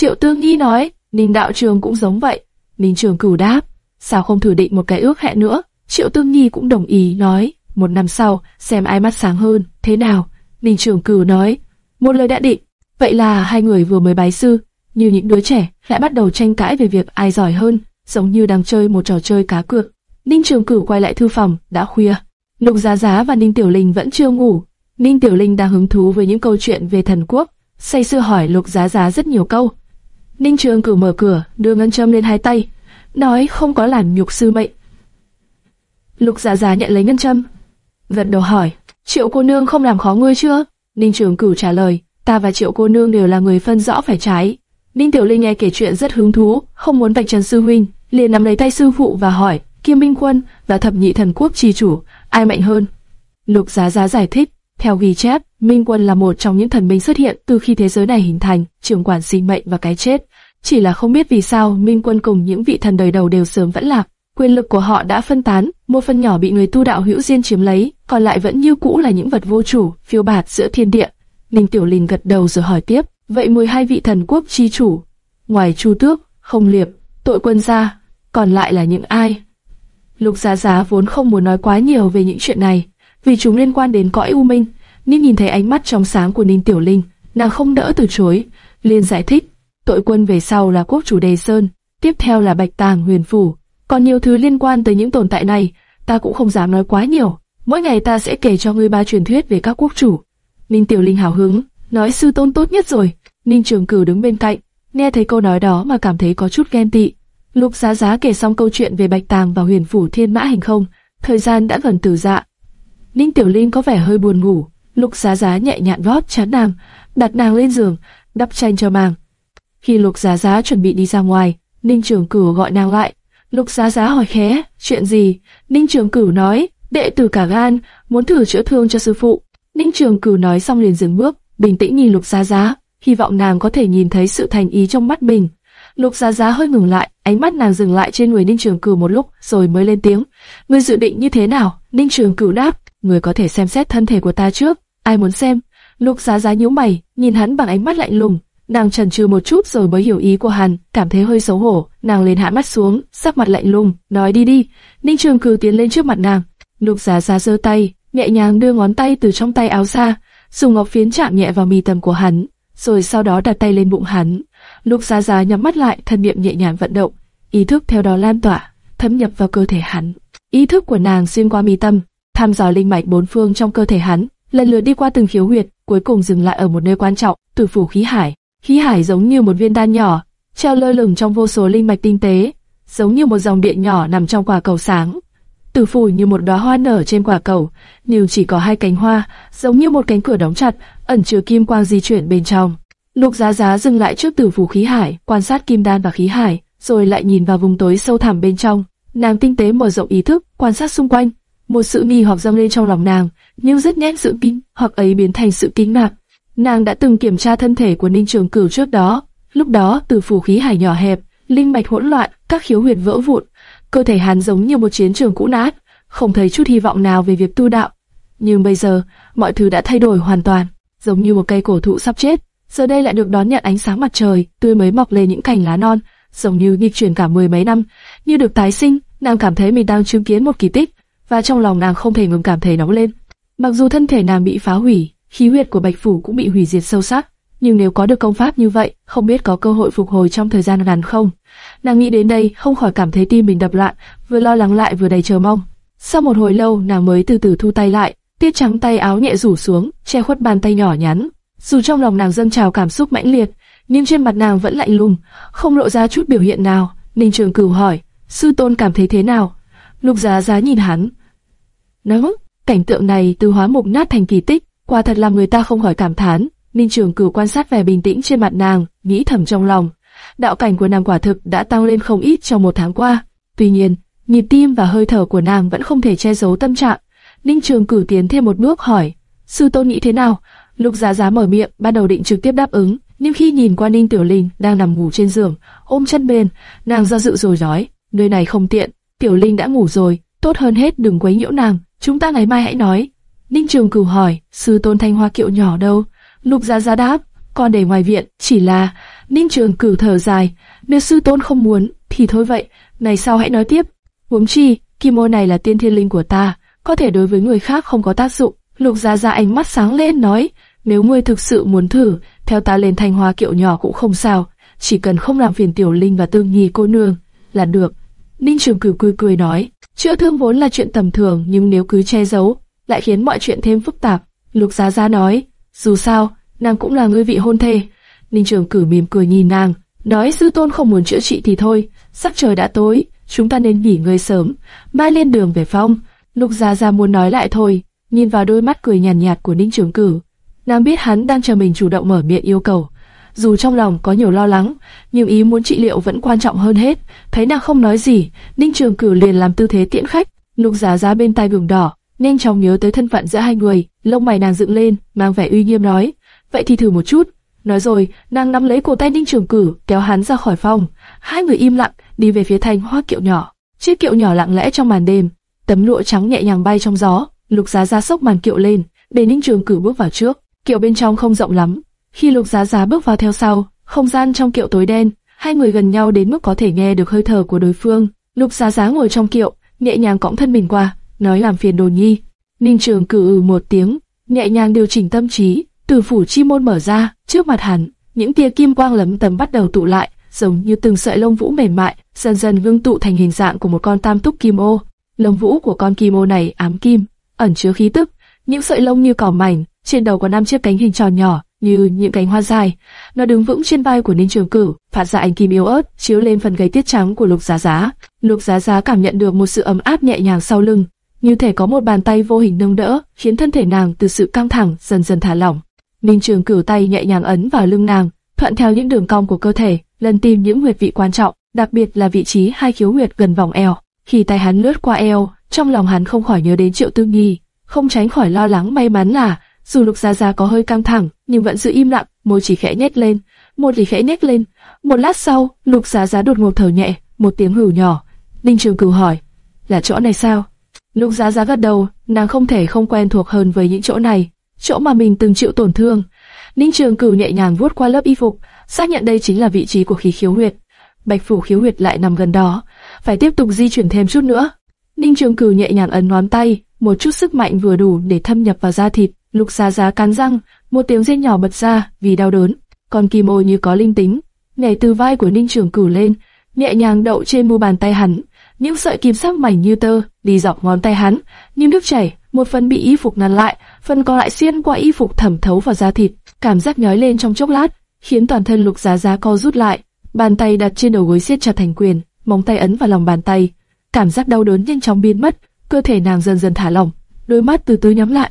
Triệu Tương Nhi nói, Ninh đạo trường cũng giống vậy. Ninh trường cửu đáp, sao không thử định một cái ước hẹn nữa? Triệu Tương Nhi cũng đồng ý nói, một năm sau, xem ai mắt sáng hơn, thế nào? Ninh trường cửu nói, một lời đã định. Vậy là hai người vừa mới bái sư, như những đứa trẻ, lại bắt đầu tranh cãi về việc ai giỏi hơn, giống như đang chơi một trò chơi cá cược. Ninh Trường Cửu quay lại thư phòng, đã khuya. Lục Giá Giá và Ninh Tiểu Linh vẫn chưa ngủ. Ninh Tiểu Linh đang hứng thú với những câu chuyện về thần quốc, say sưa hỏi Lục Giá Giá rất nhiều câu. Ninh Trường cử mở cửa, đưa ngân châm lên hai tay, nói không có làm nhục sư mệnh. Lục Giá Giá nhận lấy ngân châm, gật đầu hỏi, Triệu cô nương không làm khó ngươi chưa? Ninh Trường cử trả lời, ta và Triệu cô nương đều là người phân rõ phải trái. Ninh Tiểu Linh nghe kể chuyện rất hứng thú, không muốn vạch trần sư huynh, liền nắm lấy tay sư phụ và hỏi, Kim Minh Quân và thập nhị thần quốc chi chủ, ai mạnh hơn? Lục Giá Giá giải thích, theo ghi chép, Minh Quân là một trong những thần minh xuất hiện từ khi thế giới này hình thành, trưởng quản sinh mệnh và cái chết. Chỉ là không biết vì sao Minh Quân cùng những vị thần đời đầu đều sớm vẫn lạc, quyền lực của họ đã phân tán, một phần nhỏ bị người tu đạo hữu diên chiếm lấy, còn lại vẫn như cũ là những vật vô chủ, phiêu bạt giữa thiên địa. Ninh Tiểu Linh gật đầu rồi hỏi tiếp, vậy 12 vị thần quốc chi chủ, ngoài Chu Tước, Không Liệp, Tội Quân gia, còn lại là những ai? Lục Giá Giá vốn không muốn nói quá nhiều về những chuyện này, vì chúng liên quan đến cõi u minh. Nhưng nhìn thấy ánh mắt trong sáng của Ninh Tiểu Linh, nàng không đỡ từ chối, liền giải thích. Tội quân về sau là quốc chủ Đề Sơn, tiếp theo là Bạch Tàng Huyền Phủ, còn nhiều thứ liên quan tới những tồn tại này, ta cũng không dám nói quá nhiều. Mỗi ngày ta sẽ kể cho ngươi ba truyền thuyết về các quốc chủ. Ninh Tiểu Linh hào hứng, nói sư tôn tốt nhất rồi. Ninh Trường Cửu đứng bên cạnh, nghe thấy câu nói đó mà cảm thấy có chút ghen tị. Lục Giá Giá kể xong câu chuyện về Bạch Tàng và Huyền Phủ Thiên Mã Hành Không, thời gian đã gần từ dạ. Ninh Tiểu Linh có vẻ hơi buồn ngủ, Lục Giá Giá nhẹ nhàng vót chán nàng, đặt nàng lên giường, đắp chăn cho màng. Khi Lục Giá Giá chuẩn bị đi ra ngoài, Ninh Trường Cửu gọi nàng lại. Lục Giá Giá hỏi khẽ, chuyện gì? Ninh Trường Cửu nói, đệ tử cả gan, muốn thử chữa thương cho sư phụ. Ninh Trường Cửu nói xong liền dừng bước, bình tĩnh nhìn Lục Giá Giá, hy vọng nàng có thể nhìn thấy sự thành ý trong mắt mình. Lục Giá Giá hơi ngừng lại, ánh mắt nàng dừng lại trên người Ninh Trường Cửu một lúc, rồi mới lên tiếng. Ngươi dự định như thế nào? Ninh Trường Cửu đáp, ngươi có thể xem xét thân thể của ta trước. Ai muốn xem? Lục Giá Giá nhíu mày, nhìn hắn bằng ánh mắt lạnh lùng. Nàng chần chừ một chút rồi mới hiểu ý của hắn, cảm thấy hơi xấu hổ. Nàng lên hạ mắt xuống, sắc mặt lạnh lùng, nói đi đi. Ninh Trường Cửu tiến lên trước mặt nàng. Lục Giá Giá giơ tay, nhẹ nhàng đưa ngón tay từ trong tay áo ra, dùng ngọc phiến chạm nhẹ vào mi tâm của hắn, rồi sau đó đặt tay lên bụng hắn. Lục Giá Giá nhắm mắt lại, thân niệm nhẹ nhàng vận động, ý thức theo đó lan tỏa, thấm nhập vào cơ thể hắn. Ý thức của nàng xuyên qua mi tâm, thăm dò linh mạch bốn phương trong cơ thể hắn, lần lượt đi qua từng khiếu huyệt, cuối cùng dừng lại ở một nơi quan trọng, tử phủ khí hải. Khí hải giống như một viên đan nhỏ, treo lơ lửng trong vô số linh mạch tinh tế, giống như một dòng điện nhỏ nằm trong quả cầu sáng. Tử phủ như một đóa hoa nở trên quả cầu, nhưng chỉ có hai cánh hoa, giống như một cánh cửa đóng chặt, ẩn chứa kim quang di chuyển bên trong. Lục Giá Giá dừng lại trước tử phủ khí hải, quan sát kim đan và khí hải, rồi lại nhìn vào vùng tối sâu thẳm bên trong. Nàng tinh tế mở rộng ý thức, quan sát xung quanh. Một sự nghi hoặc dâng lên trong lòng nàng, nhưng rất nhanh sự kinh hoặc ấy biến thành sự kinh ngạc. Nàng đã từng kiểm tra thân thể của Ninh Trường Cửu trước đó. Lúc đó, tử phủ khí hải nhỏ hẹp, linh mạch hỗn loạn, các khiếu huyệt vỡ vụn, cơ thể hắn giống như một chiến trường cũ nát, không thấy chút hy vọng nào về việc tu đạo. Nhưng bây giờ, mọi thứ đã thay đổi hoàn toàn, giống như một cây cổ thụ sắp chết, giờ đây lại được đón nhận ánh sáng mặt trời, tươi mới mọc lên những cành lá non, giống như nghịch chuyển cả mười mấy năm, như được tái sinh, nàng cảm thấy mình đang chứng kiến một kỳ tích, và trong lòng nàng không thể ngừng cảm thấy nóng lên. Mặc dù thân thể nàng bị phá hủy, khí huyết của Bạch Phủ cũng bị hủy diệt sâu sắc, nhưng nếu có được công pháp như vậy, không biết có cơ hội phục hồi trong thời gian ngắn không. Nàng nghĩ đến đây, không khỏi cảm thấy tim mình đập loạn, vừa lo lắng lại vừa đầy chờ mong. Sau một hồi lâu, nàng mới từ từ thu tay lại, tiết trắng tay áo nhẹ rủ xuống, che khuất bàn tay nhỏ nhắn. Dù trong lòng nàng dâng trào cảm xúc mãnh liệt, nhưng trên mặt nàng vẫn lạnh lùng, không lộ ra chút biểu hiện nào. Ninh Trường Cửu hỏi, sư tôn cảm thấy thế nào? Lục Giá Giá nhìn hắn, nói, cảnh tượng này từ hóa mục nát thành kỳ tích, quả thật làm người ta không khỏi cảm thán. Ninh Trường Cửu quan sát vẻ bình tĩnh trên mặt nàng, nghĩ thầm trong lòng, đạo cảnh của nàng quả thực đã tăng lên không ít trong một tháng qua. Tuy nhiên, nhịp tim và hơi thở của nàng vẫn không thể che giấu tâm trạng. Ninh Trường Cửu tiến thêm một bước hỏi, sư tôn nghĩ thế nào? Lục Giá Giá mở miệng, ban đầu định trực tiếp đáp ứng, nhưng khi nhìn qua Ninh Tiểu Linh đang nằm ngủ trên giường, ôm chân bên, nàng do dự rồi nói, nơi này không tiện, Tiểu Linh đã ngủ rồi, tốt hơn hết đừng quấy nhiễu nàng, chúng ta ngày mai hãy nói. Ninh Trường Cửu hỏi, sư tôn Thanh Hoa Kiệu nhỏ đâu? Lục Giá Giá đáp, còn để ngoài viện chỉ là Ninh Trường cử thở dài, nếu sư tôn không muốn thì thôi vậy, này sau hãy nói tiếp. Huống chi, kim ô này là tiên thiên linh của ta, có thể đối với người khác không có tác dụng. Lục Gia Gia ánh mắt sáng lên nói, nếu ngươi thực sự muốn thử, theo ta lên thanh hoa kiệu nhỏ cũng không sao, chỉ cần không làm phiền tiểu linh và tương nhi cô nương là được. Ninh Trường Cửu cười cười nói, chữa thương vốn là chuyện tầm thường nhưng nếu cứ che giấu, lại khiến mọi chuyện thêm phức tạp. Lục Giá Giá nói, dù sao, nàng cũng là người vị hôn thê. Ninh Trường Cử mỉm cười nhìn nàng, nói sư tôn không muốn chữa trị thì thôi, Sắp trời đã tối, chúng ta nên nghỉ ngơi sớm, mai lên đường về phong. Lục Giá Giá muốn nói lại thôi, nhìn vào đôi mắt cười nhàn nhạt, nhạt của Ninh Trường Cử, nàng biết hắn đang chờ mình chủ động mở miệng yêu cầu. Dù trong lòng có nhiều lo lắng, nhưng ý muốn trị liệu vẫn quan trọng hơn hết. Thấy nàng không nói gì, Ninh Trường Cửu liền làm tư thế tiễn khách. Lục Giá Giá bên tai gừng đỏ, nhanh chóng nhớ tới thân phận giữa hai người, lông mày nàng dựng lên, mang vẻ uy nghiêm nói, vậy thì thử một chút. Nói rồi, nàng nắm lấy cổ tay Ninh Trường Cử, kéo hắn ra khỏi phòng. Hai người im lặng, đi về phía thành hoa kiệu nhỏ. Chiếc kiệu nhỏ lặng lẽ trong màn đêm, tấm lụa trắng nhẹ nhàng bay trong gió. Lục Giá Giá sốc màn kiệu lên, để Ninh Trường Cử bước vào trước. Kiệu bên trong không rộng lắm. Khi Lục Giá Giá bước vào theo sau, không gian trong kiệu tối đen, hai người gần nhau đến mức có thể nghe được hơi thở của đối phương. Lục Giá Giá ngồi trong kiệu, nhẹ nhàng cõng thân mình qua, nói làm phiền đồ nhi. Ninh Trường cử ừ một tiếng, nhẹ nhàng điều chỉnh tâm trí, từ phủ chi môn mở ra, trước mặt hắn, những tia kim quang lấm tấm bắt đầu tụ lại, giống như từng sợi lông vũ mềm mại, dần dần ngưng tụ thành hình dạng của một con tam túc kim ô. Lông vũ của con kim ô này ám kim, ẩn chứa khí tức, những sợi lông như cỏ mảnh, trên đầu có năm chiếc cánh hình tròn nhỏ, như những cánh hoa dài. Nó đứng vững trên vai của Ninh Trường Cửu, phát ra ánh kim yếu ớt, chiếu lên phần gáy tiết trắng của Lục Giá Giá. Lục Giá Giá cảm nhận được một sự ấm áp nhẹ nhàng sau lưng, như thể có một bàn tay vô hình nâng đỡ, khiến thân thể nàng từ sự căng thẳng dần dần thả lỏng. Ninh Trường cửu tay nhẹ nhàng ấn vào lưng nàng, thuận theo những đường cong của cơ thể, lần tìm những huyệt vị quan trọng, đặc biệt là vị trí hai khiếu huyệt gần vòng eo. Khi tay hắn lướt qua eo, trong lòng hắn không khỏi nhớ đến Triệu Tư Nghi, không tránh khỏi lo lắng may mắn là dù Lục Gia Gia có hơi căng thẳng, nhưng vẫn giữ im lặng, môi chỉ khẽ nhếch lên, một lì khẽ nhếch lên. Một lát sau, Lục Gia Gia đột ngột thở nhẹ, một tiếng hừ nhỏ. Ninh Trường Cửu hỏi, là chỗ này sao? Lục Giá Giá gật đầu, nàng không thể không quen thuộc hơn với những chỗ này, chỗ mà mình từng chịu tổn thương. Ninh Trường Cửu nhẹ nhàng vuốt qua lớp y phục, xác nhận đây chính là vị trí của khí khiếu huyệt. Bạch phủ khiếu huyệt lại nằm gần đó, phải tiếp tục di chuyển thêm chút nữa. Ninh Trường Cửu nhẹ nhàng ấn ngón tay, một chút sức mạnh vừa đủ để thâm nhập vào da thịt. Lục Giá Giá cắn răng, một tiếng rên nhỏ bật ra vì đau đớn. Còn Kim Ô như có linh tính, nhảy từ vai của Ninh Trường Cửu lên, nhẹ nhàng đậu trên mu bàn tay hắn, những sợi kim sắc mảnh như tơ đi dọc ngón tay hắn, như nước chảy, một phần bị y phục ngăn lại, phần còn lại xuyên qua y phục thẩm thấu vào da thịt, cảm giác nhói lên trong chốc lát, khiến toàn thân Lục Giá Giá co rút lại, bàn tay đặt trên đầu gối siết chặt thành quyền, móng tay ấn vào lòng bàn tay, cảm giác đau đớn nhanh chóng biến mất, cơ thể nàng dần dần thả lỏng, đôi mắt từ từ nhắm lại.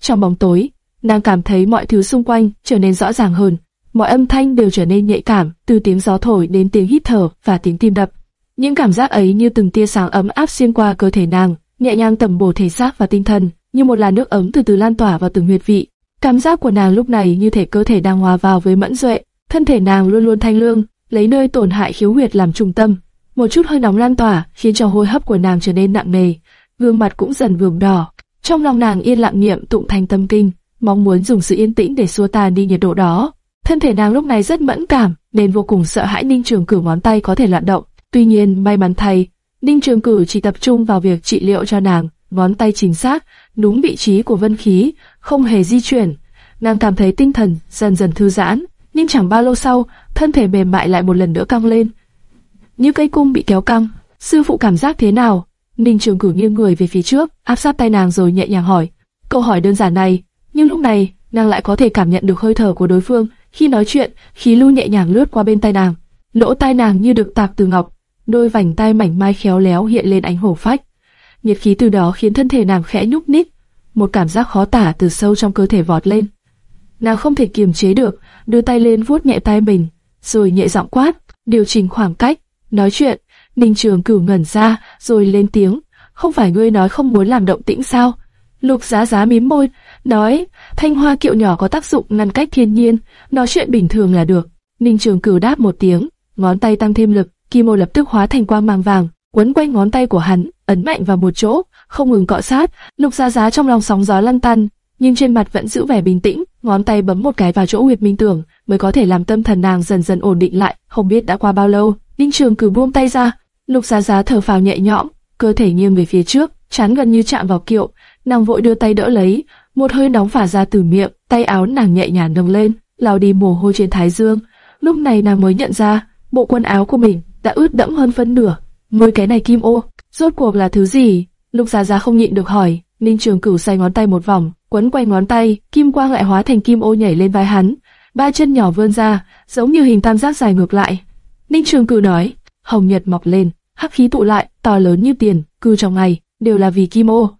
Trong bóng tối, nàng cảm thấy mọi thứ xung quanh trở nên rõ ràng hơn, mọi âm thanh đều trở nên nhạy cảm, từ tiếng gió thổi đến tiếng hít thở và tiếng tim đập. Những cảm giác ấy như từng tia sáng ấm áp xuyên qua cơ thể nàng, nhẹ nhàng tẩm bổ thể xác và tinh thần, như một làn nước ấm từ từ lan tỏa vào từng huyệt vị. Cảm giác của nàng lúc này như thể cơ thể đang hòa vào với mẫn duệ, thân thể nàng luôn luôn thanh lương, lấy nơi tổn hại khiếu huyệt làm trung tâm. Một chút hơi nóng lan tỏa khiến cho hô hấp của nàng trở nên nặng nề, gương mặt cũng dần vườm đỏ. Trong lòng nàng yên lặng niệm tụng thành tâm kinh, mong muốn dùng sự yên tĩnh để xua tan đi nhiệt độ đó. Thân thể nàng lúc này rất mẫn cảm, nên vô cùng sợ hãi Ninh Trường cử ngón tay có thể loạn động. Tuy nhiên, may mắn thay, Ninh Trường Cử chỉ tập trung vào việc trị liệu cho nàng, ngón tay chính xác, đúng vị trí của vân khí, không hề di chuyển. Nàng cảm thấy tinh thần dần dần thư giãn, nhưng chẳng bao lâu sau, thân thể mềm mại lại một lần nữa căng lên. Như cây cung bị kéo căng, sư phụ cảm giác thế nào? Ninh Trường Cử nghiêng người về phía trước, áp sát tay nàng rồi nhẹ nhàng hỏi. Câu hỏi đơn giản này, nhưng lúc này, nàng lại có thể cảm nhận được hơi thở của đối phương. Khi nói chuyện, khí lưu nhẹ nhàng lướt qua bên tai nàng. Lỗ tai nàng như được tạc từ ngọc, đôi vành tai mảnh mai khéo léo hiện lên ánh hổ phách. Nhiệt khí từ đó khiến thân thể nàng khẽ nhúc nhích, một cảm giác khó tả từ sâu trong cơ thể vọt lên. Nàng không thể kiềm chế được, đưa tay lên vuốt nhẹ tai mình, rồi nhẹ giọng quát, điều chỉnh khoảng cách, nói chuyện. Ninh Trường Cửu ngẩn ra, rồi lên tiếng, không phải ngươi nói không muốn làm động tĩnh sao? Lục Giá Giá mím môi, nói, thanh hoa kiệu nhỏ có tác dụng ngăn cách thiên nhiên, nói chuyện bình thường là được. Ninh Trường Cửu đáp một tiếng, ngón tay tăng thêm lực, Kim Mô lập tức hóa thành quang màng vàng, quấn quanh ngón tay của hắn, ấn mạnh vào một chỗ, không ngừng cọ sát. Lục Giá Giá trong lòng sóng gió lăn tăn, nhưng trên mặt vẫn giữ vẻ bình tĩnh, ngón tay bấm một cái vào chỗ huyệt minh tưởng, mới có thể làm tâm thần nàng dần dần ổn định lại. Không biết đã qua bao lâu, Ninh Trường cử buông tay ra, Lục Giá Giá thở phào nhẹ nhõm, cơ thể nghiêng về phía trước, chán gần như chạm vào kiệu, nàng vội đưa tay đỡ lấy, một hơi nóng phả ra từ miệng, tay áo nàng nhẹ nhàng nâng lên, lau đi mồ hôi trên thái dương. Lúc này nàng mới nhận ra, bộ quần áo của mình đã ướt đẫm hơn phân nửa. Mới cái này kim ô, rốt cuộc là thứ gì? Lục Giá Giá không nhịn được hỏi. Ninh Trường Cửu xoay ngón tay một vòng, quấn quanh ngón tay, kim quang lại hóa thành kim ô nhảy lên vai hắn, ba chân nhỏ vươn ra, giống như hình tam giác dài ngược lại. Ninh Trường Cửu nói, hồng nhật mọc lên, hắc khí tụ lại, to lớn như tiền, cư trong ngày, đều là vì kim ô.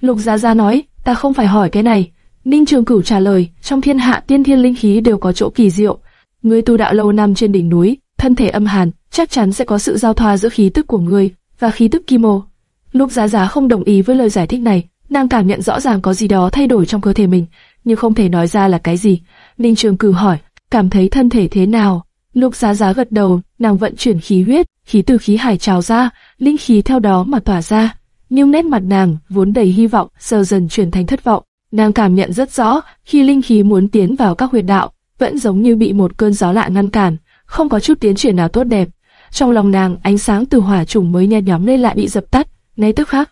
Lục Giá Giá nói, ta không phải hỏi cái này. Ninh Trường Cửu trả lời, trong thiên hạ tiên thiên linh khí đều có chỗ kỳ diệu. Ngươi tu đạo lâu năm trên đỉnh núi, thân thể âm hàn, chắc chắn sẽ có sự giao thoa giữa khí tức của ngươi và khí tức kim ô. Lúc Giá Giá không đồng ý với lời giải thích này, nàng cảm nhận rõ ràng có gì đó thay đổi trong cơ thể mình, nhưng không thể nói ra là cái gì. Ninh Trường Cửu hỏi, cảm thấy thân thể thế nào? Lục Giá Giá gật đầu, nàng vận chuyển khí huyết, khí từ khí hải trào ra, linh khí theo đó mà tỏa ra. Nhưng nét mặt nàng vốn đầy hy vọng, giờ dần chuyển thành thất vọng. Nàng cảm nhận rất rõ, khi linh khí muốn tiến vào các huyệt đạo, vẫn giống như bị một cơn gió lạ ngăn cản, không có chút tiến triển nào tốt đẹp. Trong lòng nàng, ánh sáng từ hỏa chủng mới nhen nhóm lên lại bị dập tắt. Ngay tức khắc,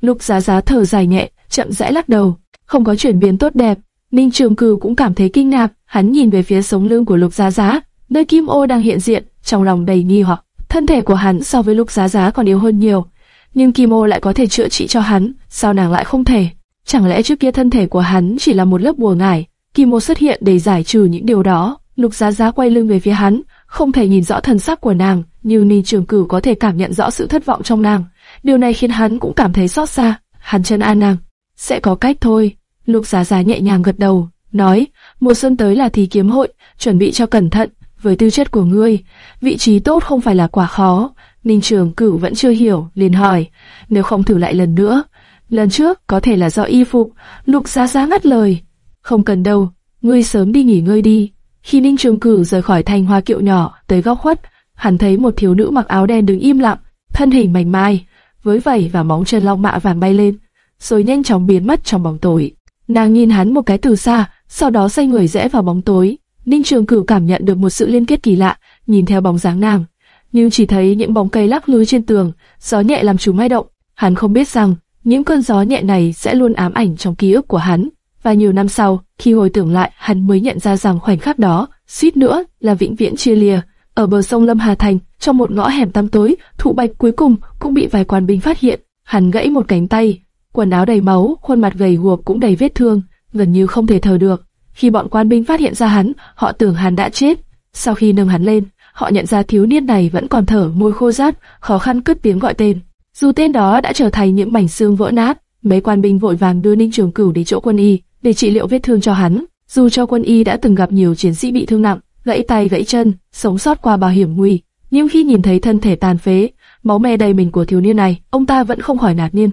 Lục Giá Giá thở dài nhẹ, chậm rãi lắc đầu, không có chuyển biến tốt đẹp. Ninh Trường cừ cũng cảm thấy kinh ngạc, hắn nhìn về phía sống lưng của Lục Giá Giá, nơi Kim Ô đang hiện diện, trong lòng đầy nghi hoặc. Thân thể của hắn so với Lục Giá Giá còn yếu hơn nhiều, nhưng Kim Ô lại có thể chữa trị cho hắn, sao nàng lại không thể? Chẳng lẽ trước kia thân thể của hắn chỉ là một lớp bùa ngải? Kim Ô xuất hiện để giải trừ những điều đó. Lục Giá Giá quay lưng về phía hắn, không thể nhìn rõ thần sắc của nàng, nhưng Ninh Trường cửu có thể cảm nhận rõ sự thất vọng trong nàng. Điều này khiến hắn cũng cảm thấy xót xa. Hắn chân an nàng, sẽ có cách thôi. Lục Giá Giá nhẹ nhàng gật đầu, nói, mùa xuân tới là thi kiếm hội, chuẩn bị cho cẩn thận. Với tư chất của ngươi, vị trí tốt không phải là quả khó. Ninh Trường Cửu vẫn chưa hiểu, liền hỏi, nếu không thử lại lần nữa, lần trước có thể là do y phục. Lục Giá Giá ngắt lời, không cần đâu, ngươi sớm đi nghỉ ngơi đi. Khi Ninh Trường Cửu rời khỏi thành hoa kiệu nhỏ tới góc khuất, hắn thấy một thiếu nữ mặc áo đen đứng im lặng, thân hình mảnh mai, với vảy và móng chân long mạ vàng bay lên, rồi nhanh chóng biến mất trong bóng tối. Nàng nhìn hắn một cái từ xa, sau đó xoay người rẽ vào bóng tối. Ninh Trường Cửu cảm nhận được một sự liên kết kỳ lạ, nhìn theo bóng dáng nàng, nhưng chỉ thấy những bóng cây lắc lư trên tường, gió nhẹ làm chúng may động. Hắn không biết rằng những cơn gió nhẹ này sẽ luôn ám ảnh trong ký ức của hắn. Và nhiều năm sau, khi hồi tưởng lại, hắn mới nhận ra rằng khoảnh khắc đó, suýt nữa là vĩnh viễn chia lìa. Ở bờ sông Lâm Hà Thành, trong một ngõ hẻm tăm tối, thụ bạch cuối cùng cũng bị vài quan binh phát hiện. Hắn gãy một cánh tay, quần áo đầy máu, khuôn mặt gầy guộc cũng đầy vết thương, gần như không thể thở được. Khi bọn quan binh phát hiện ra hắn, họ tưởng hắn đã chết. Sau khi nâng hắn lên, họ nhận ra thiếu niên này vẫn còn thở, môi khô rát, khó khăn cất tiếng gọi tên. Dù tên đó đã trở thành những mảnh xương vỡ nát, mấy quan binh vội vàng đưa Ninh Trường Cửu đến chỗ quân y để trị liệu vết thương cho hắn. Dù cho quân y đã từng gặp nhiều chiến sĩ bị thương nặng, gãy tay gãy chân, sống sót qua bao hiểm nguy, nhưng khi nhìn thấy thân thể tàn phế, máu me đầy mình của thiếu niên này, ông ta vẫn không khỏi nạt niên.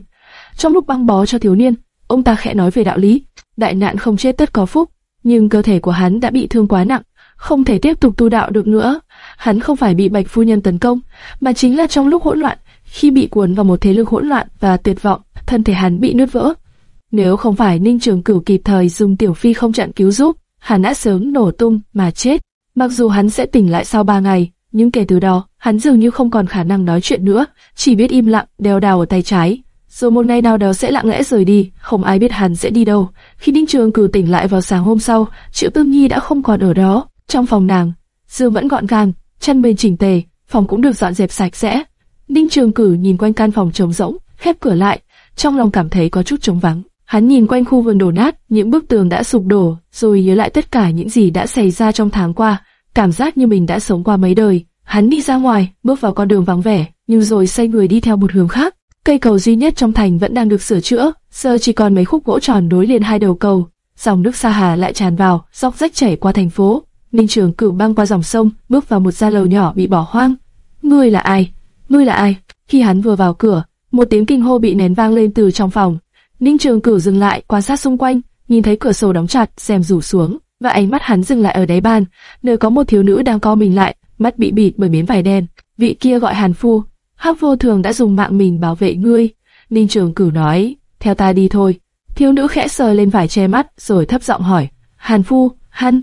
Trong lúc băng bó cho thiếu niên, ông ta khẽ nói về đạo lý, đại nạn không chết tất có phúc, nhưng cơ thể của hắn đã bị thương quá nặng, không thể tiếp tục tu đạo được nữa. Hắn không phải bị Bạch phu nhân tấn công, mà chính là trong lúc hỗn loạn, khi bị cuốn vào một thế lực hỗn loạn và tuyệt vọng, thân thể hắn bị nứt vỡ. Nếu không phải Ninh Trường Cửu kịp thời dùng tiểu phi không chặn cứu giúp, hắn đã sớm nổ tung mà chết. Mặc dù hắn sẽ tỉnh lại sau ba ngày, nhưng kể từ đó, hắn dường như không còn khả năng nói chuyện nữa, chỉ biết im lặng, đeo đào ở tay trái. Rồi một ngày nào đó sẽ lặng lẽ rời đi, không ai biết hắn sẽ đi đâu. Khi Ninh Trường Cửu tỉnh lại vào sáng hôm sau, Triệu Tương Nhi đã không còn ở đó. Trong phòng nàng, giường vẫn gọn gàng, chăn bên chỉnh tề, phòng cũng được dọn dẹp sạch sẽ. Ninh Trường Cửu nhìn quanh căn phòng trống rỗng, khép cửa lại, trong lòng cảm thấy có chút trống vắng. Hắn nhìn quanh khu vườn đổ nát, những bức tường đã sụp đổ, rồi nhớ lại tất cả những gì đã xảy ra trong tháng qua, cảm giác như mình đã sống qua mấy đời. Hắn đi ra ngoài, bước vào con đường vắng vẻ, nhưng rồi xoay người đi theo một hướng khác. Cây cầu duy nhất trong thành vẫn đang được sửa chữa, giờ chỉ còn mấy khúc gỗ tròn nối liền hai đầu cầu. Dòng nước xa Hà lại tràn vào, dọc rách chảy qua thành phố. Ninh Trường Cửu băng qua dòng sông, bước vào một gia lầu nhỏ bị bỏ hoang. Ngươi là ai? Ngươi là ai? Khi hắn vừa vào cửa, một tiếng kinh hô bị nén vang lên từ trong phòng. Ninh Trường Cửu dừng lại, quan sát xung quanh, nhìn thấy cửa sổ đóng chặt, xem rủ xuống, và ánh mắt hắn dừng lại ở đáy bàn, nơi có một thiếu nữ đang co mình lại, mắt bị bịt bởi miếng vải đen. Vị kia gọi Hàn Phu, Hắc Vô Thường đã dùng mạng mình bảo vệ ngươi. Ninh Trường Cửu nói, theo ta đi thôi. Thiếu nữ khẽ sờ lên vải che mắt, rồi thấp giọng hỏi, Hàn Phu, hắn,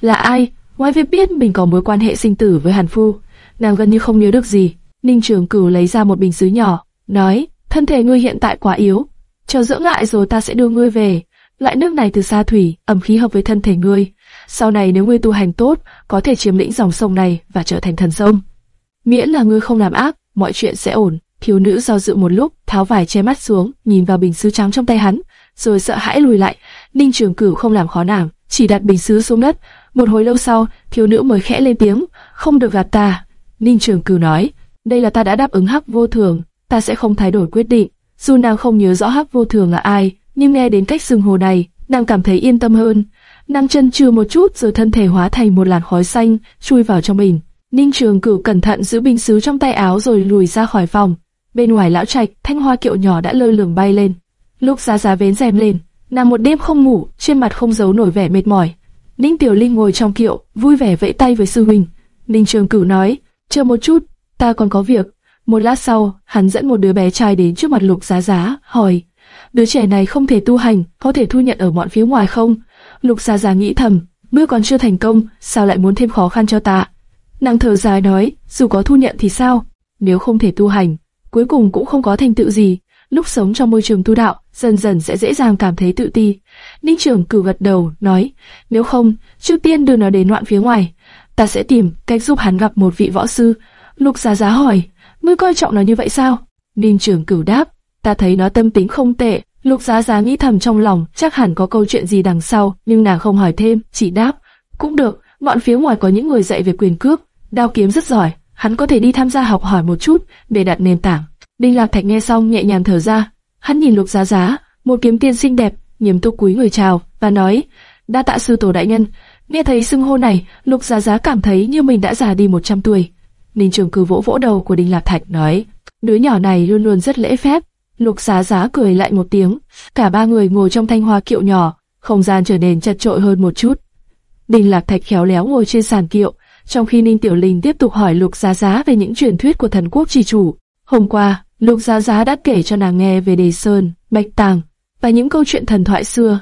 là ai? Ngoài việc biết mình có mối quan hệ sinh tử với Hàn Phu, nàng gần như không nhớ được gì. Ninh Trường Cửu lấy ra một bình sứ nhỏ, nói, thân thể ngươi hiện tại quá yếu, chờ dưỡng lại rồi ta sẽ đưa ngươi về. Loại nước này từ xa thủy, ẩm khí hợp với thân thể ngươi. Sau này nếu ngươi tu hành tốt, có thể chiếm lĩnh dòng sông này và trở thành thần sông. Miễn là ngươi không làm ác, mọi chuyện sẽ ổn. Thiếu nữ do dự một lúc, tháo vải che mắt xuống, nhìn vào bình sứ trắng trong tay hắn, rồi sợ hãi lùi lại. Ninh Trường Cửu không làm khó nàng, chỉ đặt bình sứ xuống đất. Một hồi lâu sau, thiếu nữ mới khẽ lên tiếng, không được gạt ta. Ninh Trường Cửu nói, đây là ta đã đáp ứng hắc vô thường, ta sẽ không thay đổi quyết định. Dù nàng không nhớ rõ hắc vô thường là ai, nhưng nghe đến cách xưng hồ này, nàng cảm thấy yên tâm hơn. Nàng chân chừ một chút rồi thân thể hóa thành một làn khói xanh, chui vào trong mình. Ninh Trường Cửu cẩn thận giữ bình sứ trong tay áo rồi lùi ra khỏi phòng. Bên ngoài lão trạch, thanh hoa kiệu nhỏ đã lơ lửng bay lên. Lúc giá giá vén rèm lên, nàng một đêm không ngủ, trên mặt không giấu nổi vẻ mệt mỏi. Ninh Tiểu Linh ngồi trong kiệu, vui vẻ vẫy tay với sư huynh. Ninh Trường Cửu nói, chờ một chút, ta còn có việc. Một lát sau, hắn dẫn một đứa bé trai đến trước mặt Lục Giá Giá, hỏi, đứa trẻ này không thể tu hành, có thể thu nhận ở bọn phía ngoài không? Lục Giá Giá nghĩ thầm, bước còn chưa thành công, sao lại muốn thêm khó khăn cho ta? Nàng thở dài nói, dù có thu nhận thì sao? Nếu không thể tu hành, cuối cùng cũng không có thành tựu gì. Lúc sống trong môi trường tu đạo, dần dần sẽ dễ dàng cảm thấy tự ti. Ninh trưởng cử gật đầu, nói, nếu không, trước tiên đưa nó đến loạn phía ngoài. Ta sẽ tìm cách giúp hắn gặp một vị võ sư. Lục Giá Giá hỏi, ngươi coi trọng nó như vậy sao? Ninh trưởng cửu đáp, ta thấy nó tâm tính không tệ. Lục Giá Giá nghĩ thầm trong lòng, chắc hẳn có câu chuyện gì đằng sau, nhưng nàng không hỏi thêm, chỉ đáp, cũng được. Bọn phía ngoài có những người dạy về quyền cước, đao kiếm rất giỏi, hắn có thể đi tham gia học hỏi một chút để đặt nền tảng. Đinh Lạc Thạch nghe xong nhẹ nhàng thở ra, hắn nhìn Lục Giá Giá, một kiếm tiên xinh đẹp, nghiêm túc cúi người chào và nói: "Đa tạ sư tổ đại nhân." Nghe thấy xưng hô này, Lục Giá Giá cảm thấy như mình đã già đi 100 tuổi. Ninh Trường Cử vỗ vỗ đầu của Đinh Lạp Thạch nói: "Đứa nhỏ này luôn luôn rất lễ phép." Lục Giá Giá cười lại một tiếng. Cả ba người ngồi trong thanh hoa kiệu nhỏ, không gian trở nên chật trội hơn một chút. Đinh Lạc Thạch khéo léo ngồi trên sàn kiệu, trong khi Ninh Tiểu Linh tiếp tục hỏi Lục Giá Giá về những truyền thuyết của thần quốc trì chủ. Hôm qua, Lục Giá Giá đã kể cho nàng nghe về Đề Sơn, Bạch Tàng và những câu chuyện thần thoại xưa.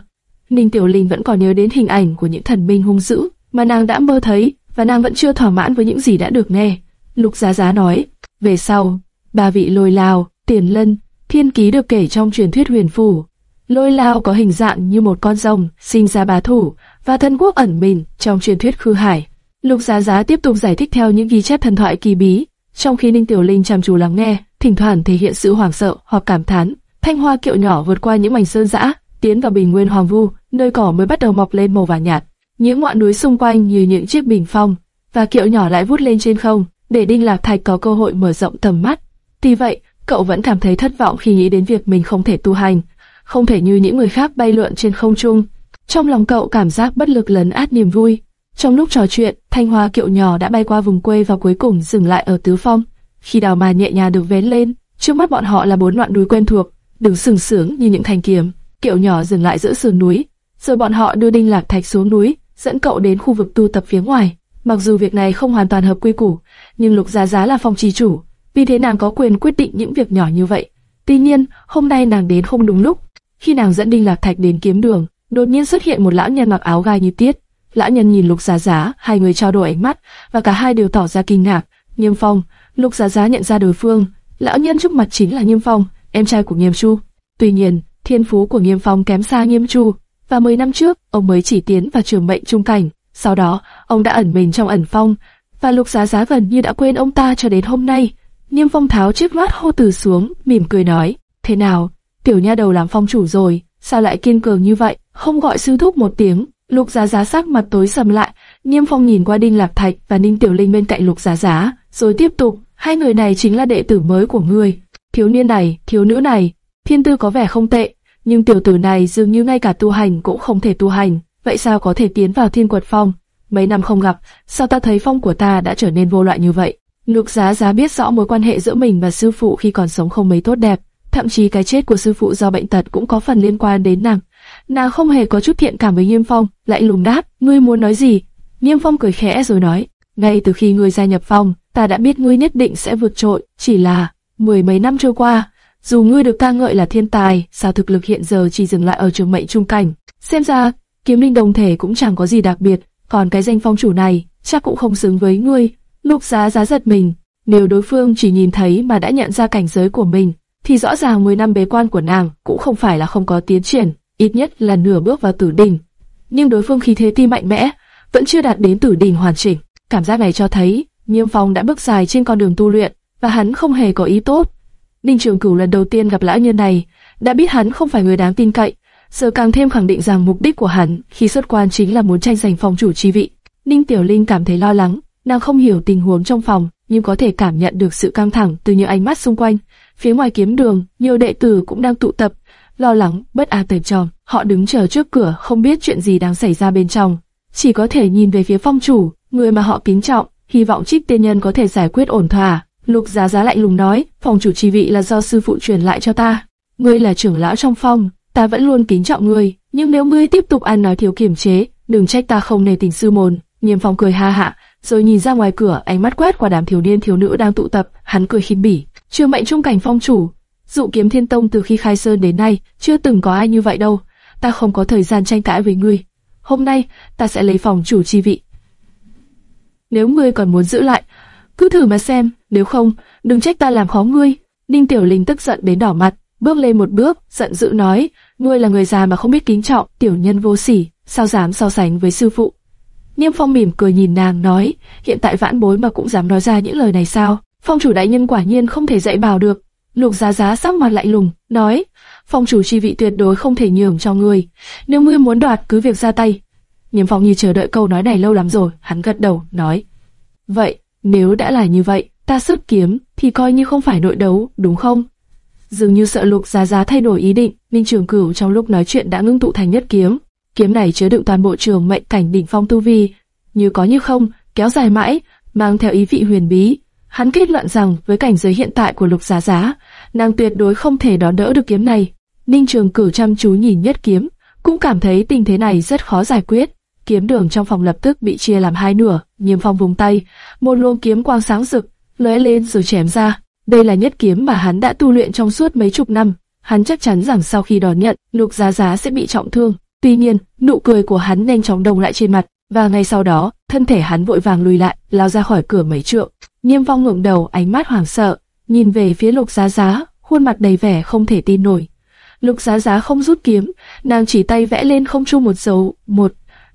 Ninh Tiểu Linh vẫn còn nhớ đến hình ảnh của những thần minh hung dữ mà nàng đã mơ thấy và nàng vẫn chưa thỏa mãn với những gì đã được nghe. Lục Giá Giá nói, về sau, ba vị lôi lao, tiền lân, thiên ký được kể trong truyền thuyết huyền phủ. Lôi lao có hình dạng như một con rồng, sinh ra bá thủ, và thân quốc ẩn mình trong truyền thuyết khư hải. Lục Giá Giá tiếp tục giải thích theo những ghi chép thần thoại kỳ bí, trong khi Ninh Tiểu Linh chăm chú lắng nghe, thỉnh thoảng thể hiện sự hoảng sợ hoặc cảm thán. Thanh hoa kiệu nhỏ vượt qua những mảnh sơn dã, tiến vào bình nguyên hoàng vu, nơi cỏ mới bắt đầu mọc lên màu vàng nhạt. Những ngọn núi xung quanh như những chiếc bình phong, và kiệu nhỏ lại vút lên trên không, để Đinh Lạc Thạch có cơ hội mở rộng tầm mắt. Tuy vậy, cậu vẫn cảm thấy thất vọng khi nghĩ đến việc mình không thể tu hành, không thể như những người khác bay lượn trên không trung. Trong lòng cậu cảm giác bất lực lấn át niềm vui. Trong lúc trò chuyện, thanh hoa kiệu nhỏ đã bay qua vùng quê và cuối cùng dừng lại ở tứ phong. Khi đào mà nhẹ nhàng được vén lên, trước mắt bọn họ là bốn đoạn núi quen thuộc, đứng sừng sướng như những thanh kiếm. Kiệu nhỏ dừng lại giữa sườn núi, rồi bọn họ đưa Đinh Lạc Thạch xuống núi, dẫn cậu đến khu vực tu tập phía ngoài. Mặc dù việc này không hoàn toàn hợp quy củ, nhưng Lục Giá Giá là phong trì chủ, vì thế nàng có quyền quyết định những việc nhỏ như vậy. Tuy nhiên, hôm nay nàng đến không đúng lúc. Khi nàng dẫn Đinh Lạc Thạch đến kiếm đường, đột nhiên xuất hiện một lão nhân mặc áo gai như tiết. Lão nhân nhìn Lục Giá Giá, hai người trao đổi ánh mắt, và cả hai đều tỏ ra kinh ngạc. Nghiêm Phong, Lục Giá Giá nhận ra đối phương, lão nhân trước mặt chính là Nghiêm Phong, em trai của Nghiêm Chu. Tuy nhiên, thiên phú của Nghiêm Phong kém xa Nghiêm Chu, và 10 năm trước, ông mới chỉ tiến vào trường mệnh trung cảnh. Sau đó, ông đã ẩn mình trong ẩn phong, và Lục Giá Giá gần như đã quên ông ta cho đến hôm nay. niêm Phong tháo chiếc loát hô từ xuống, mỉm cười nói, thế nào, tiểu nha đầu làm phong chủ rồi, sao lại kiên cường như vậy, không gọi sư thúc một tiếng. Lục Giá Giá sắc mặt tối sầm lại, niêm Phong nhìn qua Đinh Lạp Thạch và Ninh Tiểu Linh bên cạnh Lục Giá Giá, rồi tiếp tục, hai người này chính là đệ tử mới của ngươi. Thiếu niên này, thiếu nữ này, thiên tư có vẻ không tệ, nhưng tiểu tử này dường như ngay cả tu hành cũng không thể tu hành, vậy sao có thể tiến vào thiên quật phong? Mấy năm không gặp, sao ta thấy phong của ta đã trở nên vô loại như vậy? Lục Giá Giá biết rõ mối quan hệ giữa mình và sư phụ khi còn sống không mấy tốt đẹp, thậm chí cái chết của sư phụ do bệnh tật cũng có phần liên quan đến nàng. Nàng không hề có chút thiện cảm với Nghiêm Phong, lại lùng đáp, ngươi muốn nói gì? Nghiêm Phong cười khẽ rồi nói, ngay từ khi ngươi gia nhập phong, ta đã biết ngươi nhất định sẽ vượt trội, chỉ là mười mấy năm trôi qua, dù ngươi được ca ngợi là thiên tài, sao thực lực hiện giờ chỉ dừng lại ở trường mệnh trung cảnh? Xem ra, kiếm linh đồng thể cũng chẳng có gì đặc biệt, còn cái danh phong chủ này, chắc cũng không xứng với ngươi. Lục giá giá giật mình, nếu đối phương chỉ nhìn thấy mà đã nhận ra cảnh giới của mình, thì rõ ràng 10 năm bế quan của nàng cũng không phải là không có tiến triển, ít nhất là nửa bước vào tử đỉnh. Nhưng đối phương khí thế tuy mạnh mẽ, vẫn chưa đạt đến tử đỉnh hoàn chỉnh. Cảm giác này cho thấy, Nghiêm Phong đã bước dài trên con đường tu luyện, và hắn không hề có ý tốt. Ninh Trường Cửu lần đầu tiên gặp lão nhân này, đã biết hắn không phải người đáng tin cậy, giờ càng thêm khẳng định rằng mục đích của hắn khi xuất quan chính là muốn tranh giành phòng chủ chi vị. Ninh Tiểu Linh cảm thấy lo lắng, nàng không hiểu tình huống trong phòng, nhưng có thể cảm nhận được sự căng thẳng từ những ánh mắt xung quanh. Phía ngoài kiếm đường, nhiều đệ tử cũng đang tụ tập, lo lắng, bất an tề tròn. Họ đứng chờ trước cửa, không biết chuyện gì đang xảy ra bên trong, chỉ có thể nhìn về phía phong chủ, người mà họ kính trọng, hy vọng trích tiên nhân có thể giải quyết ổn thỏa. Lục Giá Giá lạnh lùng nói, phòng chủ chi vị là do sư phụ truyền lại cho ta. Ngươi là trưởng lão trong phong, ta vẫn luôn kính trọng ngươi, nhưng nếu ngươi tiếp tục ăn nói thiếu kiểm chế, đừng trách ta không nề tình sư môn. Nghiêm Phong cười ha hạ, rồi nhìn ra ngoài cửa, ánh mắt quét qua đám thiếu niên thiếu nữ đang tụ tập, hắn cười khinh bỉ. Chưa mạnh trung cảnh phong chủ, dụ kiếm thiên tông từ khi khai sơn đến nay, chưa từng có ai như vậy đâu. Ta không có thời gian tranh cãi với ngươi. Hôm nay, ta sẽ lấy phòng chủ chi vị. Nếu ngươi còn muốn giữ lại, cứ thử mà xem, nếu không, đừng trách ta làm khó ngươi. Ninh Tiểu Linh tức giận đến đỏ mặt, bước lên một bước, giận dữ nói, ngươi là người già mà không biết kính trọng, tiểu nhân vô sỉ, sao dám so sánh với sư phụ. Niêm Phong mỉm cười nhìn nàng nói, hiện tại vãn bối mà cũng dám nói ra những lời này sao? Phong chủ đại nhân quả nhiên không thể dạy bảo được. Lục Giá Giá sắc mặt lạnh lùng, nói, phong chủ chi vị tuyệt đối không thể nhường cho ngươi. Nếu ngươi muốn đoạt cứ việc ra tay. Niêm Phong như chờ đợi câu nói này lâu lắm rồi, hắn gật đầu, nói, vậy nếu đã là như vậy, ta xuất kiếm thì coi như không phải nội đấu, đúng không? Dường như sợ Lục Giá Giá thay đổi ý định, Minh Trường Cửu trong lúc nói chuyện đã ngưng tụ thành nhất kiếm. Kiếm này chứa đựng toàn bộ trường mệnh cảnh đỉnh phong tu vi, như có như không, kéo dài mãi, mang theo ý vị huyền bí. Hắn kết luận rằng với cảnh giới hiện tại của Lục Giá Giá, nàng tuyệt đối không thể đón đỡ được kiếm này. Ninh Trường Cửu chăm chú nhìn nhất kiếm, cũng cảm thấy tình thế này rất khó giải quyết. Kiếm đường trong phòng lập tức bị chia làm hai nửa, Niêm Phong vùng tay, một luồng kiếm quang sáng rực lóe lên rồi chém ra. Đây là nhất kiếm mà hắn đã tu luyện trong suốt mấy chục năm. Hắn chắc chắn rằng sau khi đón nhận, Lục Giá Giá sẽ bị trọng thương. Tuy nhiên, nụ cười của hắn nhanh chóng đông lại trên mặt, và ngay sau đó, thân thể hắn vội vàng lùi lại, lao ra khỏi cửa mấy trượng. Niêm Phong ngẩng đầu, ánh mắt hoảng sợ, nhìn về phía Lục Giá Giá, khuôn mặt đầy vẻ không thể tin nổi. Lục Giá Giá không rút kiếm, nàng chỉ tay vẽ lên không trung một dấu, một.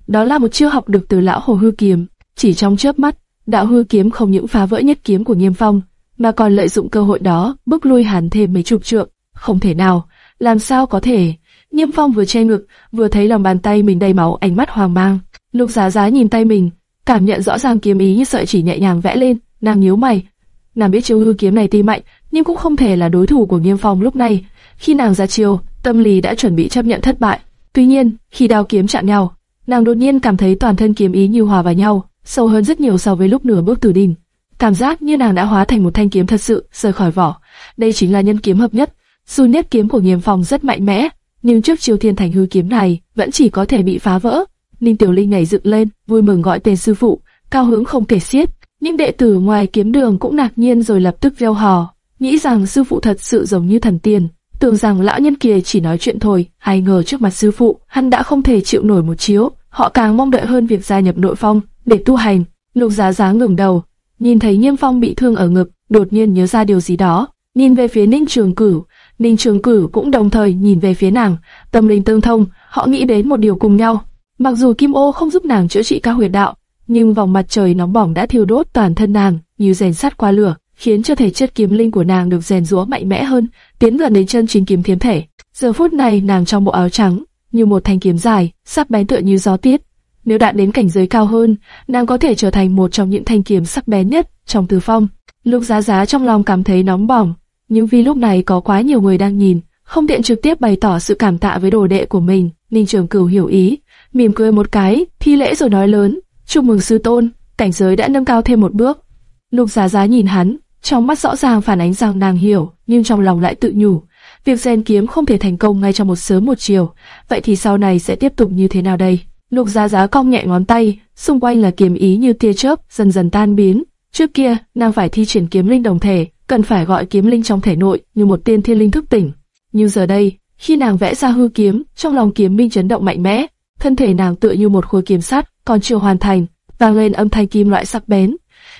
Đó là một chiêu học được từ lão Hồ Hư Kiếm. Chỉ trong chớp mắt, đạo hư kiếm không những phá vỡ nhất kiếm của niêm Phong, mà còn lợi dụng cơ hội đó bước lui hắn thêm mấy chục trượng. Không thể nào, làm sao có thể? Nghiêm Phong vừa che ngực, vừa thấy lòng bàn tay mình đầy máu, ánh mắt hoang mang. Lục Giá Giá nhìn tay mình, cảm nhận rõ ràng kiếm ý như sợi chỉ nhẹ nhàng vẽ lên, nàng nhíu mày. Nàng biết chiêu hư kiếm này tuy mạnh, nhưng cũng không thể là đối thủ của Nghiêm Phong lúc này. Khi nàng ra chiêu, tâm lý đã chuẩn bị chấp nhận thất bại. Tuy nhiên, khi đao kiếm chạm nhau, nàng đột nhiên cảm thấy toàn thân kiếm ý như hòa vào nhau, sâu hơn rất nhiều so với lúc nửa bước tử đỉnh. Cảm giác như nàng đã hóa thành một thanh kiếm thật sự rời khỏi vỏ. Đây chính là nhân kiếm hợp nhất. Dù nét kiếm của Nghiêm Phong rất mạnh mẽ, nhưng trước chiêu thiên thành hư kiếm này vẫn chỉ có thể bị phá vỡ. Ninh Tiểu Linh nhảy dựng lên, vui mừng gọi tên sư phụ, cao hứng không kể xiết. Những đệ tử ngoài kiếm đường cũng ngạc nhiên rồi lập tức reo hò, nghĩ rằng sư phụ thật sự giống như thần tiên, tưởng rằng lão nhân kia chỉ nói chuyện thôi, ai ngờ trước mặt sư phụ, hắn đã không thể chịu nổi một chiếu. Họ càng mong đợi hơn việc gia nhập nội phong để tu hành. Lục Giá Giá ngẩng đầu, nhìn thấy Nhiêm Phong bị thương ở ngực, đột nhiên nhớ ra điều gì đó, nhìn về phía Ninh Trường Cửu. Ninh Trường Cửu cũng đồng thời nhìn về phía nàng, tâm linh tương thông, họ nghĩ đến một điều cùng nhau. Mặc dù Kim Ô không giúp nàng chữa trị cao huyệt đạo, nhưng vòng mặt trời nóng bỏng đã thiêu đốt toàn thân nàng, như rèn sắt qua lửa, khiến cho thể chất kiếm linh của nàng được rèn rũa mạnh mẽ hơn, tiến gần đến chân chính kiếm thiếm thể. Giờ phút này nàng trong bộ áo trắng, như một thanh kiếm dài, sắc bén tựa như gió tiết, nếu đạt đến cảnh giới cao hơn, nàng có thể trở thành một trong những thanh kiếm sắc bén nhất trong Từ Phong. Lục Giá Giá trong lòng cảm thấy nóng bỏng, nhưng vì lúc này có quá nhiều người đang nhìn, không tiện trực tiếp bày tỏ sự cảm tạ với đồ đệ của mình. Ninh Trường Cửu hiểu ý, mỉm cười một cái, thi lễ rồi nói lớn: "Chúc mừng sư tôn, cảnh giới đã nâng cao thêm một bước." Lục Giá Giá nhìn hắn, trong mắt rõ ràng phản ánh rằng nàng hiểu, nhưng trong lòng lại tự nhủ, việc rèn kiếm không thể thành công ngay trong một sớm một chiều, vậy thì sau này sẽ tiếp tục như thế nào đây? Lục Giá Giá cong nhẹ ngón tay, xung quanh là kiếm ý như tia chớp dần dần tan biến. Trước kia, nàng phải thi triển kiếm linh đồng thể, cần phải gọi kiếm linh trong thể nội như một tiên thiên linh thức tỉnh. Nhưng giờ đây, khi nàng vẽ ra hư kiếm, trong lòng kiếm minh chấn động mạnh mẽ, thân thể nàng tựa như một khối kiếm sắt, còn chưa hoàn thành, vang lên âm thanh kim loại sắc bén.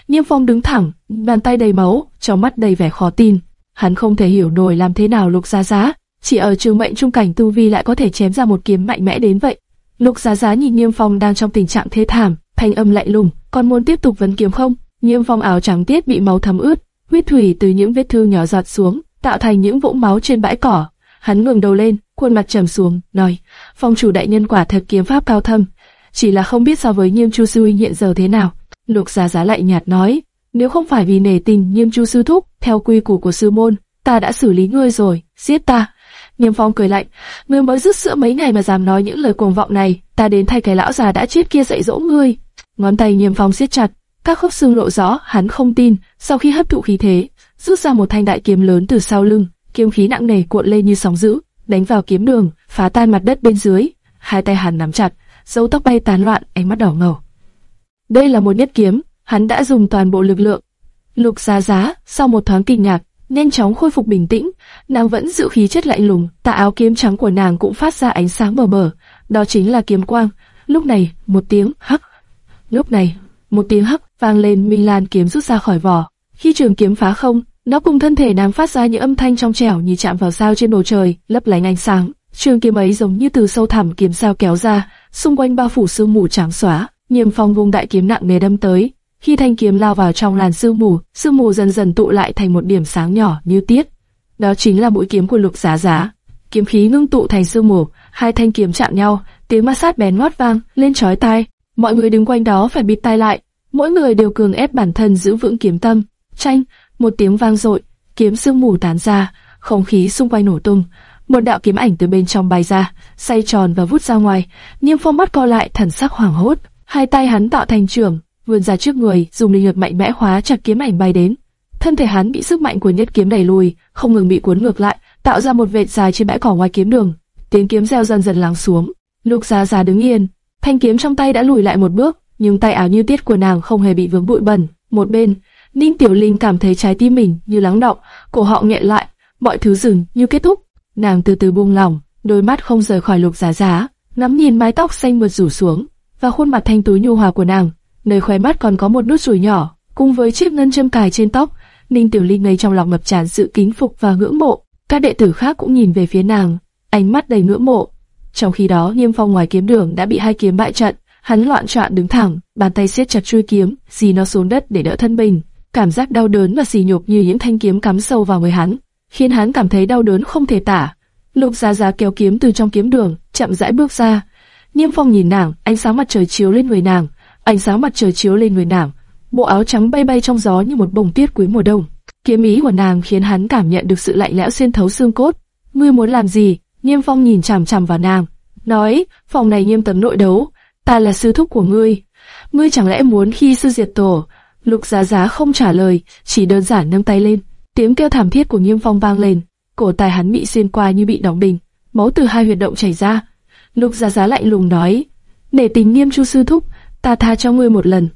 Niêm Phong đứng thẳng, bàn tay đầy máu, trong mắt đầy vẻ khó tin. Hắn không thể hiểu nổi làm thế nào Lục Giá Giá, chỉ ở trường mệnh trung cảnh tu vi lại có thể chém ra một kiếm mạnh mẽ đến vậy. Lục Giá Giá nhìn Niêm Phong đang trong tình trạng thế thảm, thanh âm lạnh lùng, còn muốn tiếp tục vấn kiếm không? Niêm Phong áo trắng tiết bị máu thấm ướt, huyết thủy từ những vết thương nhỏ giọt xuống, tạo thành những vũng máu trên bãi cỏ. Hắn ngẩng đầu lên, khuôn mặt trầm xuống, nói: "Phong chủ đại nhân quả thật kiếm pháp cao thâm, chỉ là không biết so với Nhiêm Chu sư huynh hiện giờ thế nào." Lục Giá Giá lạnh nhạt nói: "Nếu không phải vì nể tình Nhiêm Chu sư thúc, theo quy củ của sư môn, ta đã xử lý ngươi rồi, giết ta." Niêm Phong cười lạnh, ngươi mới rứt sữa mấy ngày mà dám nói những lời cuồng vọng này, ta đến thay cái lão già đã chết kia dạy dỗ ngươi. Ngón tay Niêm Phong siết chặt, các khớp xương lộ rõ, hắn không tin. Sau khi hấp thụ khí thế, rút ra một thanh đại kiếm lớn từ sau lưng, kiếm khí nặng nề cuộn lên như sóng dữ, đánh vào kiếm đường, phá tan mặt đất bên dưới. Hai tay hắn nắm chặt, dấu tóc bay tán loạn, ánh mắt đỏ ngầu. Đây là một nhất kiếm, hắn đã dùng toàn bộ lực lượng. Lục Giá Giá, sau một thoáng kinh ngạc, nhanh chóng khôi phục bình tĩnh, nàng vẫn giữ khí chất lạnh lùng, tà áo kiếm trắng của nàng cũng phát ra ánh sáng mờ mờ, đó chính là kiếm quang. Lúc này, một tiếng hắc. Lúc này, một tiếng hắc vang lên, Minh Lan kiếm rút ra khỏi vỏ. Khi trường kiếm phá không, nó cùng thân thể nàng phát ra những âm thanh trong trẻo như chạm vào sao trên bầu trời, lấp lánh ánh sáng. Trường kiếm ấy giống như từ sâu thẳm kiếm sao kéo ra, xung quanh bao phủ sương mù trắng xóa. Niềm phong vung đại kiếm nặng nề đâm tới, khi thanh kiếm lao vào trong làn sương mù, sương mù dần dần tụ lại thành một điểm sáng nhỏ như tiết. Đó chính là mũi kiếm của Lục Giá Giá. Kiếm khí ngưng tụ thành sương mù, hai thanh kiếm chạm nhau, tiếng ma sát bén ngót vang lên chói tai. Mọi người đứng quanh đó phải bịt tai lại, mỗi người đều cường ép bản thân giữ vững kiếm tâm. Chanh, một tiếng vang dội, kiếm sương mù tán ra, không khí xung quanh nổ tung. Một đạo kiếm ảnh từ bên trong bay ra, xoay tròn và vút ra ngoài. Niêm Phong mắt co lại, thần sắc hoảng hốt. Hai tay hắn tạo thành trường, vươn ra trước người, dùng linh lực mạnh mẽ khóa chặt kiếm ảnh bay đến. Thân thể hắn bị sức mạnh của nhất kiếm đẩy lùi, không ngừng bị cuốn ngược lại, tạo ra một vệt dài trên bãi cỏ ngoài kiếm đường. Tiếng kiếm reo dần dần lắng xuống. Lục Giá Giá đứng yên, thanh kiếm trong tay đã lùi lại một bước, nhưng tay áo như tiết của nàng không hề bị vướng bụi bẩn. Một bên, Ninh Tiểu Linh cảm thấy trái tim mình như lắng động, cổ họng nghẹn lại, mọi thứ dừng như kết thúc. Nàng từ từ buông lỏng, đôi mắt không rời khỏi Lục Giá Giá, ngắm nhìn mái tóc xanh mượt rủ xuống và khuôn mặt thanh tú nhu hòa của nàng nơi khóe mắt còn có một nút ruồi nhỏ, cùng với chiếc ngân châm cài trên tóc. Ninh Tiểu Linh ngây trong lòng ngập tràn sự kính phục và ngưỡng mộ. Các đệ tử khác cũng nhìn về phía nàng, ánh mắt đầy ngưỡng mộ. Trong khi đó, Nghiêm Phong ngoài kiếm đường đã bị hai kiếm bại trận, hắn loạn trọn đứng thẳng, bàn tay siết chặt chuôi kiếm, dì nó xuống đất để đỡ thân mình. Cảm giác đau đớn và xì nhục như những thanh kiếm cắm sâu vào người hắn, khiến hắn cảm thấy đau đớn không thể tả. Lục Giá Giá kéo kiếm từ trong kiếm đường, chậm rãi bước ra. Nghiêm Phong nhìn nàng, ánh sáng mặt trời chiếu lên người nàng, ánh sáng mặt trời chiếu lên người nàng, bộ áo trắng bay bay trong gió như một bông tuyết cuối mùa đông. Kiếm ý của nàng khiến hắn cảm nhận được sự lạnh lẽo xuyên thấu xương cốt. Ngươi muốn làm gì? Nghiêm Phong nhìn chằm chằm vào nàng, nói: phòng này nghiêm tấm nội đấu, ta là sư thúc của ngươi, ngươi chẳng lẽ muốn khi sư diệt tổ? Lục Giá Giá không trả lời, chỉ đơn giản nâng tay lên. Tiếng kêu thảm thiết của Nghiêm Phong vang lên, cổ tay hắn bị xuyên qua như bị đóng bình, máu từ hai huyệt động chảy ra. Lục Giá Giá lạnh lùng nói: "Để tình Nghiêm Chu sư thúc, ta tha cho ngươi một lần,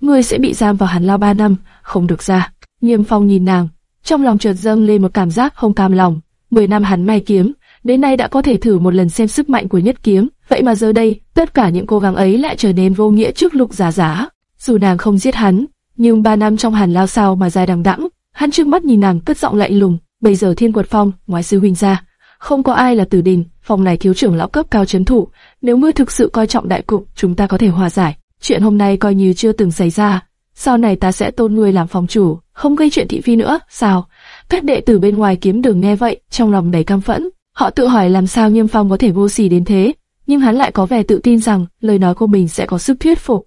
ngươi sẽ bị giam vào hàn lao ba năm, không được ra. Nghiêm Phong nhìn nàng, trong lòng chợt dâng lên một cảm giác không cam lòng. Mười năm hắn mai kiếm, đến nay đã có thể thử một lần xem sức mạnh của nhất kiếm, vậy mà giờ đây, tất cả những cố gắng ấy lại trở nên vô nghĩa trước lục giả giả. Dù nàng không giết hắn, nhưng ba năm trong hàn lao sao mà dài đằng đẵng, hắn trước mắt nhìn nàng cất giọng lạnh lùng. Bây giờ thiên quật phong, ngoài sư huynh ra, không có ai là tử đình, phòng này thiếu trưởng lão cấp cao chấn thủ. Nếu ngươi thực sự coi trọng đại cục, chúng ta có thể hòa giải chuyện hôm nay coi như chưa từng xảy ra. Sau này ta sẽ tôn ngươi làm phòng chủ, không gây chuyện thị phi nữa, sao? Các đệ tử bên ngoài kiếm đường nghe vậy, trong lòng đầy căm phẫn. Họ tự hỏi làm sao Nghiêm Phong có thể vô sỉ đến thế, nhưng hắn lại có vẻ tự tin rằng lời nói của mình sẽ có sức thuyết phục.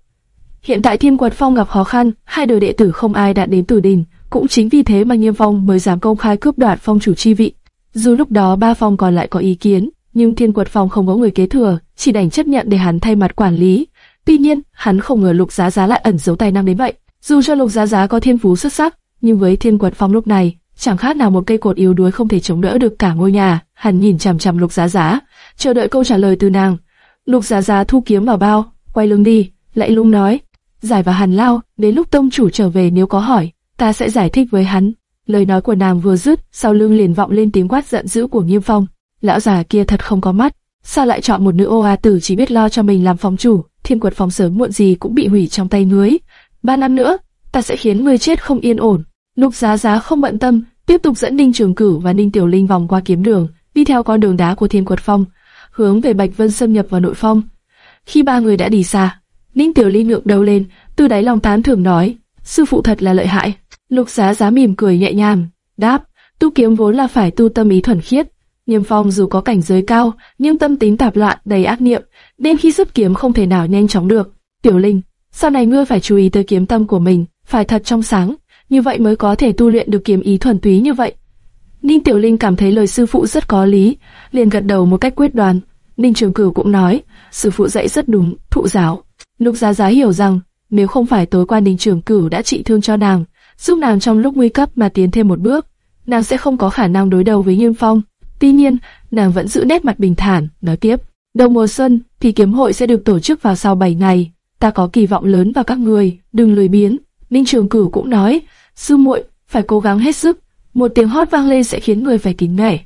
Hiện tại Thiên Quật Phong gặp khó khăn, hai đời đệ tử không ai đạt đến tử đình, cũng chính vì thế mà Nghiêm Phong mới dám công khai cướp đoạt phong chủ chi vị. Dù lúc đó ba phong còn lại có ý kiến, nhưng Thiên Quật Phong không có người kế thừa, chỉ đành chấp nhận để hắn thay mặt quản lý. Tuy nhiên, hắn không ngờ Lục Giá Giá lại ẩn giấu tài năng đến vậy. Dù cho Lục Giá Giá có thiên phú xuất sắc, nhưng với Thiên Quật Phong lúc này, chẳng khác nào một cây cột yếu đuối không thể chống đỡ được cả ngôi nhà. Hắn nhìn chằm chằm Lục Giá Giá, chờ đợi câu trả lời từ nàng. Lục Giá Giá thu kiếm vào bao, quay lưng đi, lại lung nói: "Giải vào Hàn Lao, đến lúc tông chủ trở về nếu có hỏi, ta sẽ giải thích với hắn." Lời nói của nàng vừa dứt, sau lưng liền vọng lên tiếng quát giận dữ của Nghiêm Phong. Lão già kia thật không có mắt, sao lại chọn một nữ ô a tử chỉ biết lo cho mình làm phòng chủ? Thiên quật phòng sớm muộn gì cũng bị hủy trong tay ngươi. Ba năm nữa, ta sẽ khiến ngươi chết không yên ổn. Lục Giá Giá không bận tâm, tiếp tục dẫn Ninh Trường Cửu và Ninh Tiểu Linh vòng qua kiếm đường, đi theo con đường đá của Thiên Quật Phong, hướng về Bạch Vân xâm nhập vào nội phong. Khi ba người đã đi xa, Ninh Tiểu Linh ngượng đầu lên, từ đáy lòng tán thưởng nói, sư phụ thật là lợi hại. Lục Giá Giá mỉm cười nhẹ nhàng, đáp, tu kiếm vốn là phải tu tâm ý thuần khiết. Niêm Phong dù có cảnh giới cao, nhưng tâm tính tạp loạn, đầy ác niệm, nên khi rút kiếm không thể nào nhanh chóng được. Tiểu Linh, sau này ngươi phải chú ý tới kiếm tâm của mình, phải thật trong sáng, như vậy mới có thể tu luyện được kiếm ý thuần túy như vậy. Ninh Tiểu Linh cảm thấy lời sư phụ rất có lý, liền gật đầu một cách quyết đoán. Ninh Trường Cửu cũng nói, sư phụ dạy rất đúng, thụ giáo. Lục Giá Giá hiểu rằng, nếu không phải tối qua Ninh Trường Cửu đã trị thương cho nàng, giúp nàng trong lúc nguy cấp mà tiến thêm một bước, nàng sẽ không có khả năng đối đầu với Nghiêm Phong. Tuy nhiên, nàng vẫn giữ nét mặt bình thản, nói tiếp, đầu mùa xuân thì kiếm hội sẽ được tổ chức vào sau 7 ngày, ta có kỳ vọng lớn vào các người, đừng lười biếng. Ninh Trường Cửu cũng nói, sư muội phải cố gắng hết sức, một tiếng hót vang lên sẽ khiến người phải kính nể.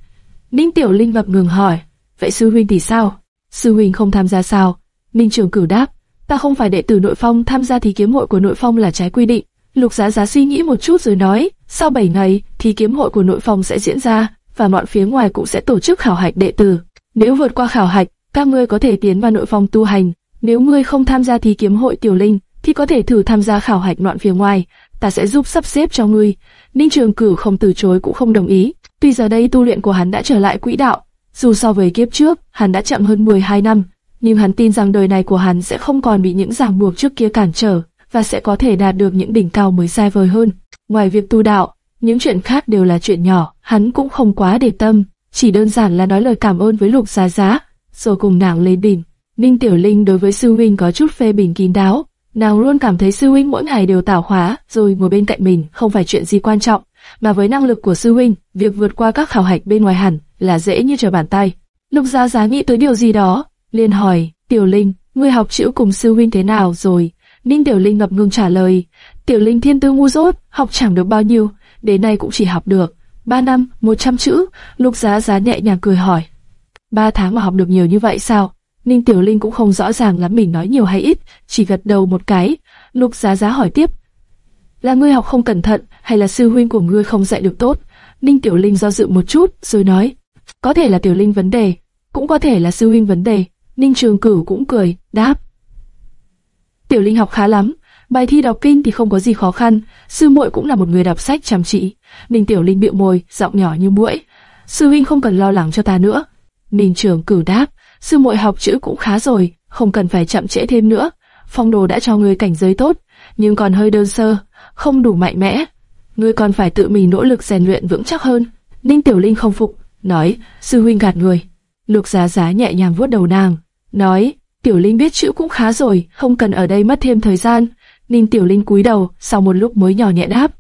Ninh Tiểu Linh ngập ngừng hỏi, vậy sư huynh thì sao? Sư huynh không tham gia sao? Ninh Trường Cửu đáp, ta không phải đệ tử nội phong tham gia thì kiếm hội của nội phong là trái quy định. Lục Giá Giá suy nghĩ một chút rồi nói, sau 7 ngày thì kiếm hội của nội phong sẽ diễn ra và mọi phía ngoài cũng sẽ tổ chức khảo hạch đệ tử. Nếu vượt qua khảo hạch, các ngươi có thể tiến vào nội phòng tu hành. Nếu ngươi không tham gia thí kiếm hội tiểu linh, thì có thể thử tham gia khảo hạch loạn phía ngoài. Ta sẽ giúp sắp xếp cho ngươi. Ninh Trường Cửu không từ chối cũng không đồng ý. Tuy giờ đây tu luyện của hắn đã trở lại quỹ đạo, dù so với kiếp trước, hắn đã chậm hơn 12 năm, nhưng hắn tin rằng đời này của hắn sẽ không còn bị những ràng buộc trước kia cản trở và sẽ có thể đạt được những đỉnh cao mới xa vời hơn. Ngoài việc tu đạo, những chuyện khác đều là chuyện nhỏ, hắn cũng không quá để tâm, chỉ đơn giản là nói lời cảm ơn với Lục Giá Giá, rồi cùng nàng lên đỉnh. Ninh Tiểu Linh đối với sư huynh có chút phê bình kín đáo, nàng luôn cảm thấy sư huynh mỗi ngày đều tảo hóa rồi ngồi bên cạnh mình không phải chuyện gì quan trọng, mà với năng lực của sư huynh, việc vượt qua các khảo hạch bên ngoài hẳn là dễ như trở bàn tay. Lục Giá Giá nghĩ tới điều gì đó, liền hỏi, Tiểu Linh, ngươi học chữ cùng sư huynh thế nào rồi? Ninh Tiểu Linh ngập ngừng trả lời, Tiểu Linh thiên tư ngu dốt, học chẳng được bao nhiêu, đến nay cũng chỉ học được ba năm, một trăm chữ. Lục Giá Giá nhẹ nhàng cười hỏi, ba tháng mà học được nhiều như vậy sao? Ninh Tiểu Linh cũng không rõ ràng lắm mình nói nhiều hay ít, chỉ gật đầu một cái. Lục Giá Giá hỏi tiếp, là ngươi học không cẩn thận, hay là sư huynh của ngươi không dạy được tốt? Ninh Tiểu Linh do dự một chút, rồi nói, có thể là Tiểu Linh vấn đề, cũng có thể là sư huynh vấn đề. Ninh Trường Cửu cũng cười, đáp. Tiểu Linh học khá lắm, bài thi đọc kinh thì không có gì khó khăn, sư muội cũng là một người đọc sách chăm chỉ. Ninh Tiểu Linh bĩu môi, giọng nhỏ như muỗi. Sư huynh không cần lo lắng cho ta nữa. Ninh Trường Cửu đáp, sư muội học chữ cũng khá rồi, không cần phải chậm trễ thêm nữa. Phong đồ đã cho người cảnh giới tốt, nhưng còn hơi đơn sơ, không đủ mạnh mẽ. Ngươi còn phải tự mình nỗ lực rèn luyện vững chắc hơn. Ninh Tiểu Linh không phục, nói, sư huynh gạt người. Lục Giá Giá nhẹ nhàng vuốt đầu nàng, nói, Tiểu Linh biết chữ cũng khá rồi, không cần ở đây mất thêm thời gian. Ninh Tiểu Linh cúi đầu, sau một lúc mới nhỏ nhẹ đáp.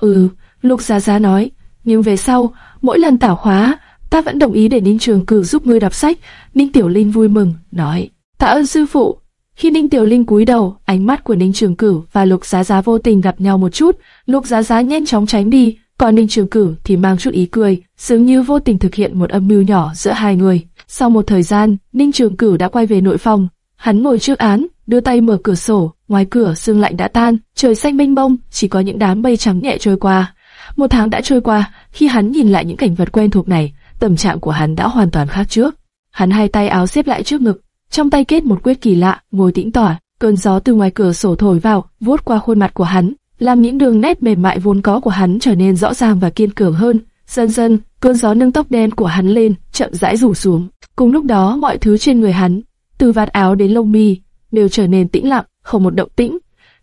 Ừ, Lục Giá Giá nói, nhưng về sau, mỗi lần tảo khóa, ta vẫn đồng ý để Ninh Trường Cử giúp ngươi đọc sách. Ninh Tiểu Linh vui mừng, nói, tạ ơn sư phụ. Khi Ninh Tiểu Linh cúi đầu, ánh mắt của Ninh Trường Cửu và Lục Giá Giá vô tình gặp nhau một chút, Lục Giá Giá nhanh chóng tránh đi, còn Ninh Trường Cửu thì mang chút ý cười, dường như vô tình thực hiện một âm mưu nhỏ giữa hai người. Sau một thời gian, Ninh Trường Cửu đã quay về nội phòng. Hắn ngồi trước án, đưa tay mở cửa sổ, ngoài cửa sương lạnh đã tan, trời xanh mênh mông, chỉ có những đám mây trắng nhẹ trôi qua. Một tháng đã trôi qua, khi hắn nhìn lại những cảnh vật quen thuộc này, tâm trạng của hắn đã hoàn toàn khác trước. Hắn hai tay áo xếp lại trước ngực, trong tay kết một quyết kỳ lạ, ngồi tĩnh tỏa. Cơn gió từ ngoài cửa sổ thổi vào, vuốt qua khuôn mặt của hắn, làm những đường nét mềm mại vốn có của hắn trở nên rõ ràng và kiên cường hơn. Dần dần, cơn gió nâng tóc đen của hắn lên, chậm rãi rủ xuống. Cùng lúc đó, mọi thứ trên người hắn, từ vạt áo đến lông mi, đều trở nên tĩnh lặng, không một động tĩnh.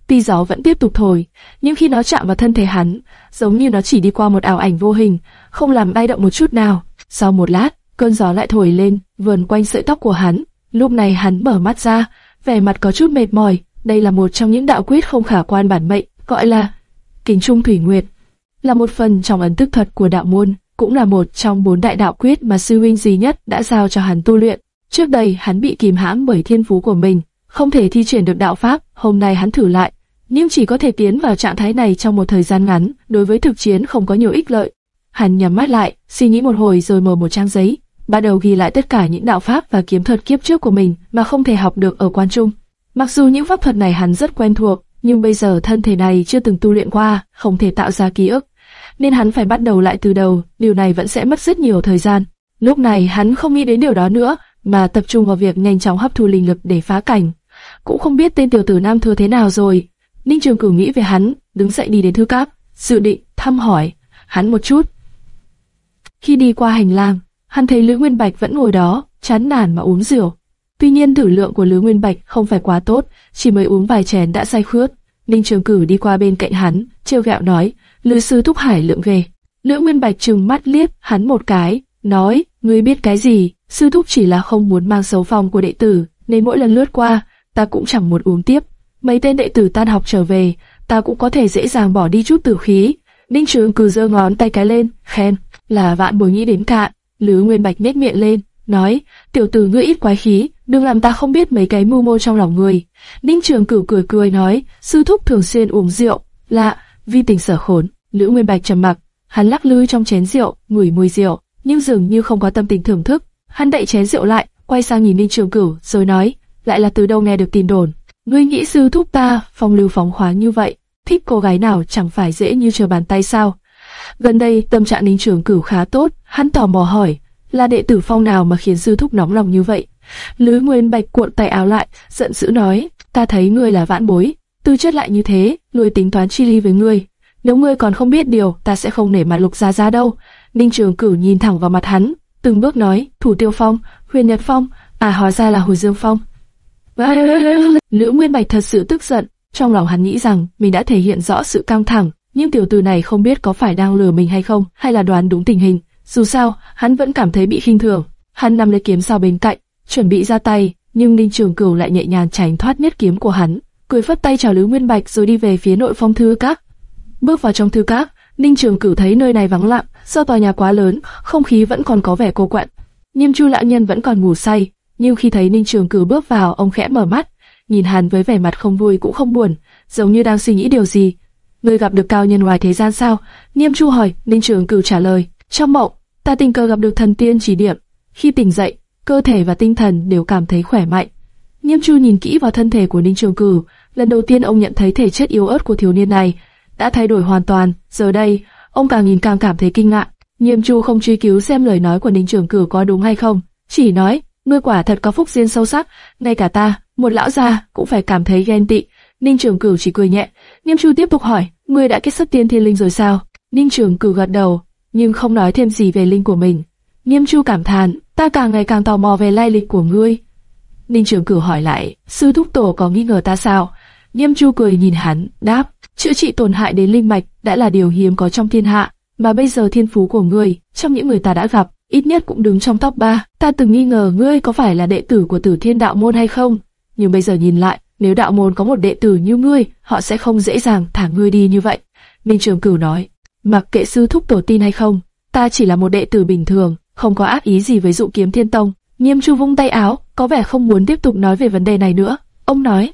Tuy gió vẫn tiếp tục thổi, nhưng khi nó chạm vào thân thể hắn, giống như nó chỉ đi qua một ảo ảnh vô hình, không làm bay động một chút nào. Sau một lát, cơn gió lại thổi lên, vườn quanh sợi tóc của hắn. Lúc này hắn mở mắt ra, vẻ mặt có chút mệt mỏi. Đây là một trong những đạo quyết không khả quan bản mệnh, gọi là Kính Trung Thủy Nguyệt, là một phần trong ấn tức thuật của đạo môn, cũng là một trong bốn đại đạo quyết mà sư huynh duy nhất đã giao cho hắn tu luyện. Trước đây hắn bị kìm hãm bởi thiên phú của mình, không thể thi triển được đạo pháp, hôm nay hắn thử lại, nhưng chỉ có thể tiến vào trạng thái này trong một thời gian ngắn, đối với thực chiến không có nhiều ích lợi. Hắn nhắm mắt lại, suy nghĩ một hồi rồi mở một trang giấy, bắt đầu ghi lại tất cả những đạo pháp và kiếm thuật kiếp trước của mình mà không thể học được ở quan trung. Mặc dù những pháp thuật này hắn rất quen thuộc, nhưng bây giờ thân thể này chưa từng tu luyện qua, không thể tạo ra ký ức, nên hắn phải bắt đầu lại từ đầu, điều này vẫn sẽ mất rất nhiều thời gian. Lúc này hắn không nghĩ đến điều đó nữa, mà tập trung vào việc nhanh chóng hấp thu linh lực để phá cảnh. Cũng không biết tên tiểu tử Nam Thừa thế nào rồi. Ninh Trường Cửu nghĩ về hắn, đứng dậy đi đến thư cáp, dự định thăm hỏi hắn một chút. Khi đi qua hành lang, hắn thấy Lữ Nguyên Bạch vẫn ngồi đó, chán nản mà uống rượu. Tuy nhiên tử lượng của Lữ Nguyên Bạch không phải quá tốt, chỉ mới uống vài chén đã say khướt. Ninh Trường Cửu đi qua bên cạnh hắn, trêu ghẹo nói, Lữ sư thúc hải lượng về. Lữ Nguyên Bạch trừng mắt liếc hắn một cái, nói, ngươi biết cái gì? Sư thúc chỉ là không muốn mang xấu phong của đệ tử, nên mỗi lần lướt qua, ta cũng chẳng muốn uống tiếp. Mấy tên đệ tử tan học trở về, ta cũng có thể dễ dàng bỏ đi chút tử khí. Ninh Trường Cửu giơ ngón tay cái lên, khen, là vạn bối nghĩ đến cạn. Lữ Nguyên Bạch nét miệng lên, nói, tiểu tử ngươi ít quái khí, đừng làm ta không biết mấy cái mưu mô trong lòng người. Ninh Trường Cửu cười cười nói, sư thúc thường xuyên uống rượu, lạ, vi tình sở khốn. Lữ Nguyên Bạch trầm mặc, hắn lắc lư trong chén rượu, ngửi mùi rượu, nhưng dường như không có tâm tình thưởng thức. Hắn đậy chén rượu lại, quay sang nhìn Ninh Trường Cửu, rồi nói, lại là từ đâu nghe được tin đồn. Ngươi nghĩ sư thúc ta phong lưu phóng khoáng như vậy, thích cô gái nào chẳng phải dễ như chờ bàn tay sao? Gần đây tâm trạng Ninh Trường Cửu khá tốt, hắn tò mò hỏi, là đệ tử phong nào mà khiến sư thúc nóng lòng như vậy? Lữ Nguyên Bạch cuộn tay áo lại, giận dữ nói, ta thấy ngươi là vãn bối, tư chất lại như thế, nuôi tính toán chi ly với ngươi. Nếu ngươi còn không biết điều, ta sẽ không nể mặt lục gia gia đâu. Ninh Trường Cửu nhìn thẳng vào mặt hắn, từng bước nói, Thủ Tiêu Phong, Huyền Nhật Phong, à hóa ra là Hồi Dương Phong. Lữ Nguyên Bạch thật sự tức giận, trong lòng hắn nghĩ rằng mình đã thể hiện rõ sự căng thẳng, nhưng tiểu tử này không biết có phải đang lừa mình hay không, hay là đoán đúng tình hình. Dù sao, hắn vẫn cảm thấy bị khinh thường. Hắn nắm lấy kiếm sau bên cạnh, chuẩn bị ra tay, nhưng Ninh Trường Cửu lại nhẹ nhàng tránh thoát nhất kiếm của hắn, cười phất tay chào Lữ Nguyên Bạch rồi đi về phía nội phong thư các. Bước vào trong thư các, Ninh Trường Cửu thấy nơi này vắng lặng, do tòa nhà quá lớn, không khí vẫn còn có vẻ cô quạnh. Niêm Chu lão nhân vẫn còn ngủ say, nhưng khi thấy Ninh Trường Cửu bước vào, ông khẽ mở mắt, nhìn hắn với vẻ mặt không vui cũng không buồn, giống như đang suy nghĩ điều gì. Ngươi gặp được cao nhân ngoài thế gian sao? Niêm Chu hỏi, Ninh Trường Cửu trả lời, trong mộng, ta tình cờ gặp được thần tiên chỉ điểm. Khi tỉnh dậy, cơ thể và tinh thần đều cảm thấy khỏe mạnh. Niêm Chu nhìn kỹ vào thân thể của Ninh Trường Cửu, lần đầu tiên ông nhận thấy thể chất yếu ớt của thiếu niên này đã thay đổi hoàn toàn. Giờ đây, ông càng nhìn càng cảm thấy kinh ngạc. Niêm Chu không truy cứu xem lời nói của Ninh Trường Cửu có đúng hay không, chỉ nói, ngươi quả thật có phúc duyên sâu sắc, ngay cả ta, một lão già cũng phải cảm thấy ghen tị. Ninh Trường Cửu chỉ cười nhẹ. Nghiêm Chu tiếp tục hỏi, ngươi đã kết xuất tiên thiên linh rồi sao? Ninh Trường Cửu gật đầu, nhưng không nói thêm gì về linh của mình. Nghiêm Chu cảm thán, ta càng ngày càng tò mò về lai lịch của ngươi. Ninh Trường Cửu hỏi lại, sư thúc tổ có nghi ngờ ta sao? Nghiêm Chu cười nhìn hắn, đáp, chữa trị tổn hại đến linh mạch đã là điều hiếm có trong thiên hạ, mà bây giờ thiên phú của ngươi, trong những người ta đã gặp, ít nhất cũng đứng trong top 3. Ta từng nghi ngờ ngươi có phải là đệ tử của Tử Thiên Đạo môn hay không, nhưng bây giờ nhìn lại, nếu đạo môn có một đệ tử như ngươi, họ sẽ không dễ dàng thả ngươi đi như vậy. Minh Trường Cửu nói, mặc kệ sư thúc tổ tin hay không, ta chỉ là một đệ tử bình thường, không có ác ý gì với dụ kiếm thiên tông. Nghiêm Chu vung tay áo, có vẻ không muốn tiếp tục nói về vấn đề này nữa. Ông nói,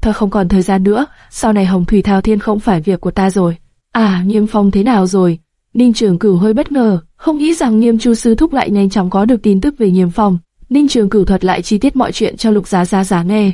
Thôi không còn thời gian nữa, sau này Hồng Thủy Thao Thiên không phải việc của ta rồi. À, Nghiêm Phong thế nào rồi? Ninh Trường Cửu hơi bất ngờ, không nghĩ rằng Nghiêm Chu sư thúc lại nhanh chóng có được tin tức về Nghiêm Phong. Ninh Trường Cửu thuật lại chi tiết mọi chuyện cho Lục Giá Giá Giá nghe.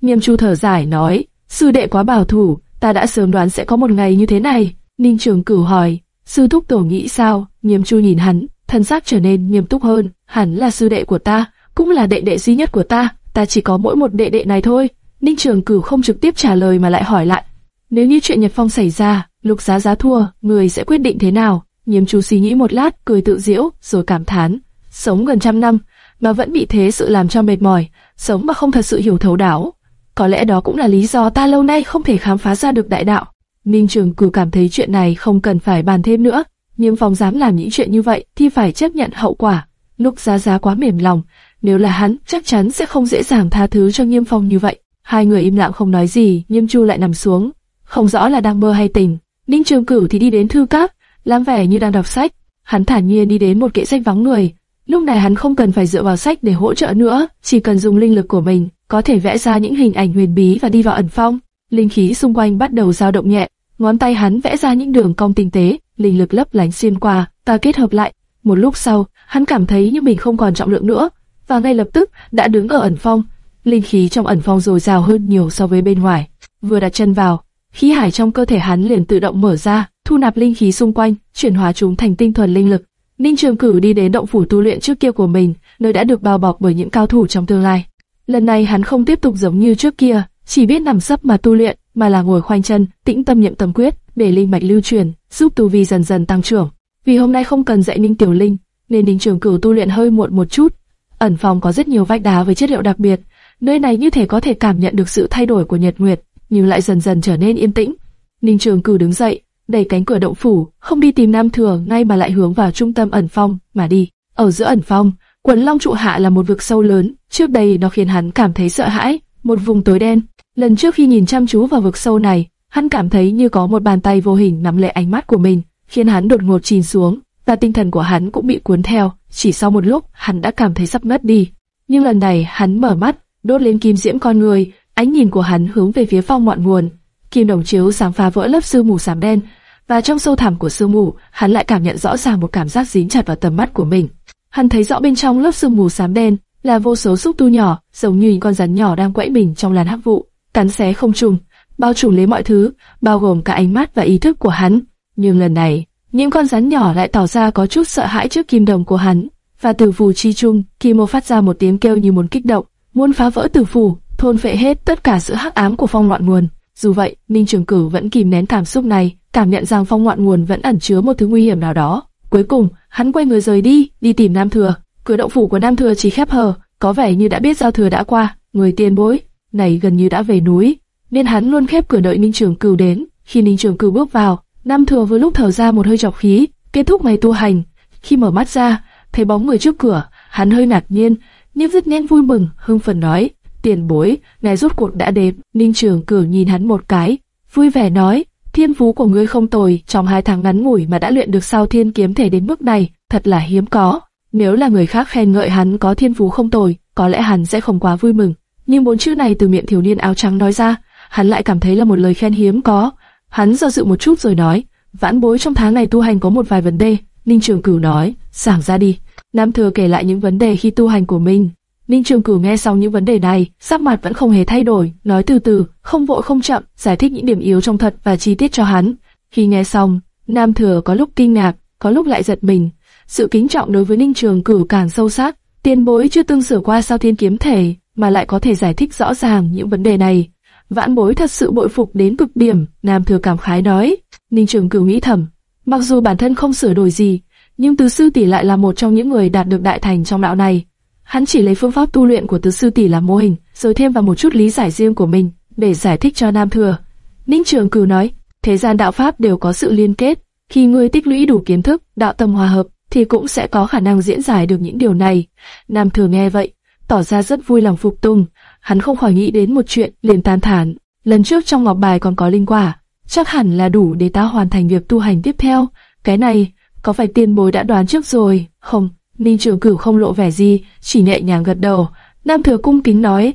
Nghiêm Chu thở dài nói, sư đệ quá bảo thủ, ta đã sớm đoán sẽ có một ngày như thế này. Ninh Trường Cửu hỏi, sư thúc tổ nghĩ sao? Nghiêm Chu nhìn hắn, thân xác trở nên nghiêm túc hơn. Hắn là sư đệ của ta, cũng là đệ đệ duy nhất của ta. Ta chỉ có mỗi một đệ đệ này thôi. Ninh Trường Cửu không trực tiếp trả lời mà lại hỏi lại. Nếu như chuyện Nhật Phong xảy ra, Lục Giá Giá thua, người sẽ quyết định thế nào? Nhiêm Chu suy nghĩ một lát, cười tự giễu, rồi cảm thán. Sống gần trăm năm, mà vẫn bị thế sự làm cho mệt mỏi, sống mà không thật sự hiểu thấu đáo. Có lẽ đó cũng là lý do ta lâu nay không thể khám phá ra được đại đạo. Ninh Trường Cửu cảm thấy chuyện này không cần phải bàn thêm nữa. Niêm Phong dám làm những chuyện như vậy thì phải chấp nhận hậu quả. Lục Giá Giá quá mềm lòng, nếu là hắn chắc chắn sẽ không dễ dàng tha thứ cho Niêm Phong như vậy. Hai người im lặng không nói gì, Niêm Chu lại nằm xuống, không rõ là đang mơ hay tỉnh. Ninh Trường Cửu thì đi đến thư cáp, làm vẻ như đang đọc sách. Hắn thản nhiên đi đến một kệ sách vắng người. Lúc này hắn không cần phải dựa vào sách để hỗ trợ nữa, chỉ cần dùng linh lực của mình, có thể vẽ ra những hình ảnh huyền bí và đi vào ẩn phong. linh khí xung quanh bắt đầu dao động nhẹ, ngón tay hắn vẽ ra những đường cong tinh tế, linh lực lấp lánh xuyên qua, ta kết hợp lại. Một lúc sau, hắn cảm thấy như mình không còn trọng lượng nữa, và ngay lập tức đã đứng ở ẩn phong. Linh khí trong ẩn phong dồi dào hơn nhiều so với bên ngoài. Vừa đặt chân vào, khí hải trong cơ thể hắn liền tự động mở ra, thu nạp linh khí xung quanh, chuyển hóa chúng thành tinh thuần linh lực. Ninh Trường Cử đi đến động phủ tu luyện trước kia của mình, nơi đã được bao bọc bởi những cao thủ trong tương lai. Lần này hắn không tiếp tục giống như trước kia, chỉ biết nằm sấp mà tu luyện, mà là ngồi khoanh chân, tĩnh tâm niệm tâm quyết, để linh mạch lưu truyền, giúp tu vi dần dần tăng trưởng. Vì hôm nay không cần dạy Ninh Tiểu Linh, nên Ninh Trường Cửu tu luyện hơi muộn một chút. Ẩn phòng có rất nhiều vách đá với chất liệu đặc biệt, nơi này như thể có thể cảm nhận được sự thay đổi của nhật nguyệt, nhưng lại dần dần trở nên yên tĩnh. Ninh Trường Cửu đứng dậy, đẩy cánh cửa động phủ, không đi tìm Nam Thừa, ngay mà lại hướng vào trung tâm ẩn phong mà đi. Ở giữa ẩn phong, quần long trụ hạ là một vực sâu lớn, trước đây nó khiến hắn cảm thấy sợ hãi, một vùng tối đen. Lần trước khi nhìn chăm chú vào vực sâu này, hắn cảm thấy như có một bàn tay vô hình nắm lấy ánh mắt của mình, khiến hắn đột ngột chìm xuống, và tinh thần của hắn cũng bị cuốn theo. Chỉ sau một lúc, hắn đã cảm thấy sắp ngất đi. Nhưng lần này, hắn mở mắt, đốt lên kim diễm con người, ánh nhìn của hắn hướng về phía phong ngọn nguồn. Kim đồng chiếu sáng phá vỡ lớp sương mù xám đen, và trong sâu thẳm của sương mù, hắn lại cảm nhận rõ ràng một cảm giác dính chặt vào tầm mắt của mình. Hắn thấy rõ bên trong lớp sương mù xám đen là vô số xúc tu nhỏ, giống như những con rắn nhỏ đang quẫy mình trong làn hắc vụ, cắn xé không trùng, bao trùm lấy mọi thứ, bao gồm cả ánh mắt và ý thức của hắn. Nhưng lần này, những con rắn nhỏ lại tỏ ra có chút sợ hãi trước kim đồng của hắn, và từ phù chi trung, kim phát ra một tiếng kêu như muốn kích động, muốn phá vỡ tử phù, thôn phệ hết tất cả sự hắc ám của phong loạn nguồn. Dù vậy, Ninh Trường cử vẫn kìm nén cảm xúc này, cảm nhận rằng phong ngoạn nguồn vẫn ẩn chứa một thứ nguy hiểm nào đó. Cuối cùng, hắn quay người rời đi, đi tìm Nam Thừa. Cửa động phủ của Nam Thừa chỉ khép hờ, có vẻ như đã biết giao thừa đã qua. Người tiền bối này gần như đã về núi, nên hắn luôn khép cửa đợi Ninh Trường Cửu đến. Khi Ninh Trường Cửu bước vào, Nam Thừa vừa lúc thở ra một hơi trọc khí, kết thúc ngày tu hành. Khi mở mắt ra, thấy bóng người trước cửa, hắn hơi ngạc nhiên, nhưng rất nhanh vui mừng, hưng phấn nói: "Tiền bối, ngài rốt cuộc đã đến." Ninh Trường Cửu nhìn hắn một cái, vui vẻ nói: Thiên phú của ngươi không tồi, trong hai tháng ngắn ngủi mà đã luyện được sao thiên kiếm thể đến mức này, thật là hiếm có. Nếu là người khác khen ngợi hắn có thiên phú không tồi, có lẽ hắn sẽ không quá vui mừng. Nhưng bốn chữ này từ miệng thiếu niên áo trắng nói ra, hắn lại cảm thấy là một lời khen hiếm có. Hắn do dự một chút rồi nói, vãn bối trong tháng này tu hành có một vài vấn đề. Ninh Trường Cửu nói, giảng ra đi. Nam Thừa kể lại những vấn đề khi tu hành của mình, Ninh Trường Cửu nghe xong những vấn đề này, sắc mặt vẫn không hề thay đổi, nói từ từ, không vội không chậm, giải thích những điểm yếu trong thật và chi tiết cho hắn. Khi nghe xong, Nam Thừa có lúc kinh ngạc, có lúc lại giật mình. Sự kính trọng đối với Ninh Trường Cửu càng sâu sắc, tiền bối chưa từng sửa qua sao thiên kiếm thể, mà lại có thể giải thích rõ ràng những vấn đề này. Vãn bối thật sự bội phục đến cực điểm, Nam Thừa cảm khái nói. Ninh Trường Cửu nghĩ thầm, mặc dù bản thân không sửa đổi gì, nhưng tứ sư tỷ lại là một trong những người đạt được đại thành trong đạo này. Hắn chỉ lấy phương pháp tu luyện của tứ sư tỷ làm mô hình, rồi thêm vào một chút lý giải riêng của mình để giải thích cho Nam Thừa. Ninh Trường Cửu nói, thế gian đạo pháp đều có sự liên kết, khi ngươi tích lũy đủ kiến thức, đạo tâm hòa hợp, thì cũng sẽ có khả năng diễn giải được những điều này. Nam Thừa nghe vậy, tỏ ra rất vui lòng phục tùng, hắn không khỏi nghĩ đến một chuyện, liền tan thản. Lần trước trong ngọc bài còn có linh quả, chắc hẳn là đủ để ta hoàn thành việc tu hành tiếp theo. Cái này, có phải tiên bối đã đoán trước rồi? Không, Ninh Trường Cửu không lộ vẻ gì, chỉ nhẹ nhàng gật đầu. Nam Thừa cung kính nói,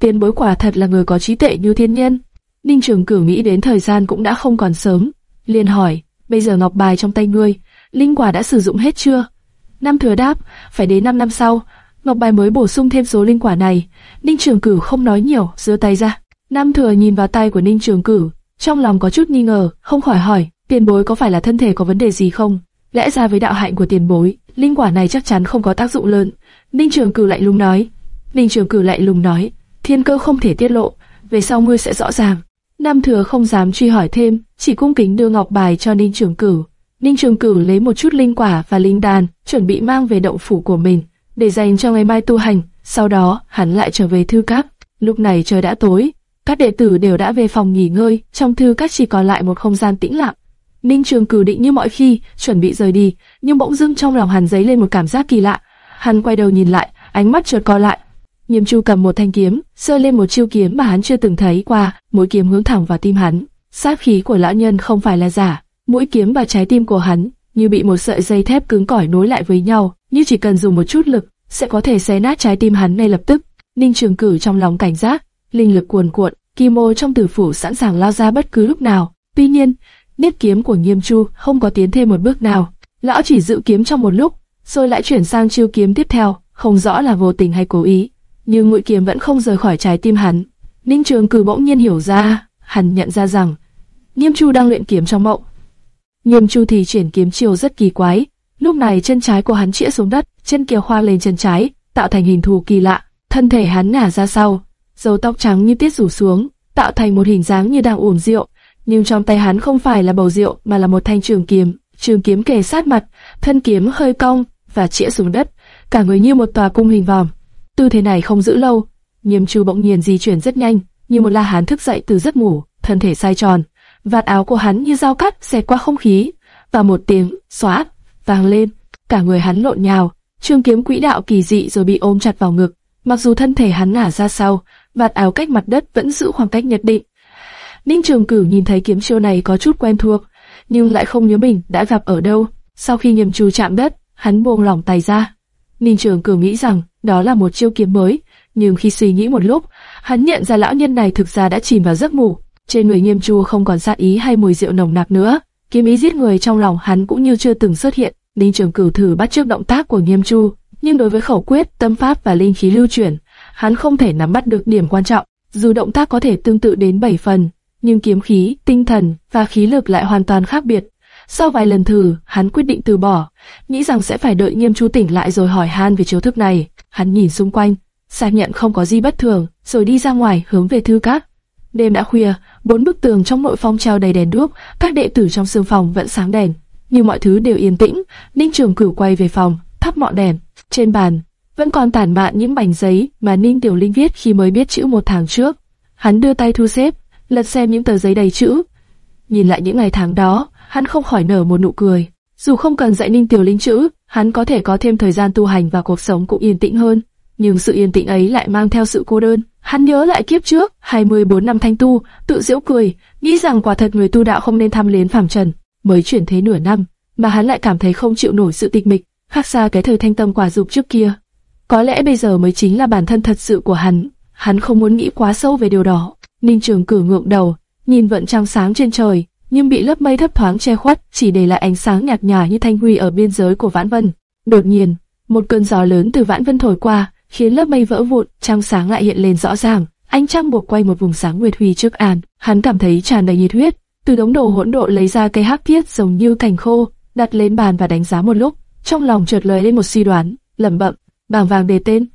tiền bối quả thật là người có trí tuệ như thiên nhân. Ninh Trường Cửu nghĩ đến thời gian cũng đã không còn sớm, liền hỏi, bây giờ ngọc bài trong tay ngươi, linh quả đã sử dụng hết chưa? Nam Thừa đáp, phải đến 5 năm sau, ngọc bài mới bổ sung thêm số linh quả này. Ninh Trường Cửu không nói nhiều, giơ tay ra. Nam Thừa nhìn vào tay của Ninh Trường Cửu, trong lòng có chút nghi ngờ, không khỏi hỏi, tiền bối có phải là thân thể có vấn đề gì không? Lẽ ra với đạo hạnh của tiền bối, linh quả này chắc chắn không có tác dụng lớn. Ninh Trường Cửu lại lùng nói. Ninh Trường Cửu lại lùng nói, thiên cơ không thể tiết lộ, về sau ngươi sẽ rõ ràng. Nam Thừa không dám truy hỏi thêm, chỉ cung kính đưa ngọc bài cho Ninh Trường Cửu. Ninh Trường Cửu lấy một chút linh quả và linh đàn, chuẩn bị mang về động phủ của mình, để dành cho ngày mai tu hành. Sau đó, hắn lại trở về thư các. Lúc này trời đã tối, các đệ tử đều đã về phòng nghỉ ngơi, trong thư các chỉ còn lại một không gian tĩnh lặng. Ninh Trường Cửu định như mọi khi, chuẩn bị rời đi, nhưng bỗng dưng trong lòng hắn dấy lên một cảm giác kỳ lạ. Hắn quay đầu nhìn lại, ánh mắt chợt co lại. Nghiêm Chu cầm một thanh kiếm, sơ lên một chiêu kiếm mà hắn chưa từng thấy qua, mũi kiếm hướng thẳng vào tim hắn. Sát khí của lão nhân không phải là giả, mũi kiếm và trái tim của hắn như bị một sợi dây thép cứng cỏi nối lại với nhau, như chỉ cần dùng một chút lực sẽ có thể xé nát trái tim hắn ngay lập tức. Ninh Trường Cửu trong lòng cảnh giác, linh lực cuồn cuộn, Kim Ô trong tử phủ sẵn sàng lao ra bất cứ lúc nào. Tuy nhiên, niết kiếm của Nghiêm Chu không có tiến thêm một bước nào. Lão chỉ giữ kiếm trong một lúc, rồi lại chuyển sang chiêu kiếm tiếp theo, không rõ là vô tình hay cố ý. Nhưng mũi kiếm vẫn không rời khỏi trái tim hắn. Ninh Trường Cử bỗng nhiên hiểu ra, hắn nhận ra rằng Nghiêm Chu đang luyện kiếm trong mộng. Nghiêm Chu thì chuyển kiếm chiều rất kỳ quái. Lúc này chân trái của hắn chĩa xuống đất, chân kia khoa lên chân trái, tạo thành hình thù kỳ lạ. Thân thể hắn ngả ra sau, râu tóc trắng như tiết rủ xuống, tạo thành một hình dáng như đang uống rượu. Nhưng trong tay hắn không phải là bầu rượu mà là một thanh trường kiếm. Trường kiếm kề sát mặt, thân kiếm hơi cong và chĩa xuống đất, cả người như một tòa cung hình vòm. Tư thế này không giữ lâu, Nghiêm Chu bỗng nhiên di chuyển rất nhanh, như một la hán thức dậy từ giấc ngủ, thân thể sai tròn, vạt áo của hắn như dao cắt xẹt qua không khí, và một tiếng xóa vang lên, cả người hắn lộn nhào, trường kiếm quỹ đạo kỳ dị rồi bị ôm chặt vào ngực. Mặc dù thân thể hắn ngả ra sau, vạt áo cách mặt đất vẫn giữ khoảng cách nhất định. Ninh Trường Cửu nhìn thấy kiếm chiêu này có chút quen thuộc, nhưng lại không nhớ mình đã gặp ở đâu. Sau khi Nghiêm Chu chạm đất, hắn buông lỏng tay ra. Ninh Trường Cửu nghĩ rằng đó là một chiêu kiếm mới, nhưng khi suy nghĩ một lúc, hắn nhận ra lão nhân này thực ra đã chìm vào giấc ngủ. Trên người Nghiêm Chu không còn sát ý hay mùi rượu nồng nặc nữa, kiếm ý giết người trong lòng hắn cũng như chưa từng xuất hiện. Ninh Trường Cửu thử bắt trước động tác của Nghiêm Chu, nhưng đối với khẩu quyết, tâm pháp và linh khí lưu chuyển, hắn không thể nắm bắt được điểm quan trọng. Dù động tác có thể tương tự đến 7 phần, nhưng kiếm khí, tinh thần và khí lực lại hoàn toàn khác biệt. Sau vài lần thử, hắn quyết định từ bỏ, nghĩ rằng sẽ phải đợi Nghiêm Chu tỉnh lại rồi hỏi han về chiếu thức này. Hắn nhìn xung quanh, xác nhận không có gì bất thường, rồi đi ra ngoài hướng về thư các. Đêm đã khuya, bốn bức tường trong nội phong treo đầy đèn đuốc, các đệ tử trong sương phòng vẫn sáng đèn, nhưng mọi thứ đều yên tĩnh. Ninh Trường Cửu quay về phòng, thắp ngọn đèn. Trên bàn vẫn còn tản mạn những mảnh giấy mà Ninh Tiểu Linh viết khi mới biết chữ một tháng trước. Hắn đưa tay thu xếp, lật xem những tờ giấy đầy chữ. Nhìn lại những ngày tháng đó, hắn không khỏi nở một nụ cười. Dù không cần dạy Ninh Tiểu Linh chữ, hắn có thể có thêm thời gian tu hành và cuộc sống cũng yên tĩnh hơn nhưng sự yên tĩnh ấy lại mang theo sự cô đơn. Hắn nhớ lại kiếp trước, 24 năm thanh tu, tự giễu cười, nghĩ rằng quả thật người tu đạo không nên tham luyến phàm trần. Mới chuyển thế nửa năm, mà hắn lại cảm thấy không chịu nổi sự tịch mịch, khác xa cái thời thanh tâm quả dục trước kia. Có lẽ bây giờ mới chính là bản thân thật sự của hắn. Hắn không muốn nghĩ quá sâu về điều đó. Ninh Trường cử ngượng đầu, nhìn vận trăng sáng trên trời, nhưng bị lớp mây thấp thoáng che khuất, chỉ để lại ánh sáng nhạt nhòa như thanh huy ở biên giới của Vãn Vân. Đột nhiên, một cơn gió lớn từ Vãn Vân thổi qua, khiến lớp mây vỡ vụn, trăng sáng lại hiện lên rõ ràng. Ánh trăng buộc quay một vùng sáng nguyệt huy trước An, hắn cảm thấy tràn đầy nhiệt huyết. Từ đống đồ hỗn độn lấy ra cây hắc thiết giống như cành khô, đặt lên bàn và đánh giá một lúc. Trong lòng chợt lời lên một suy đoán, lẩm bẩm, bảng vàng đề tên.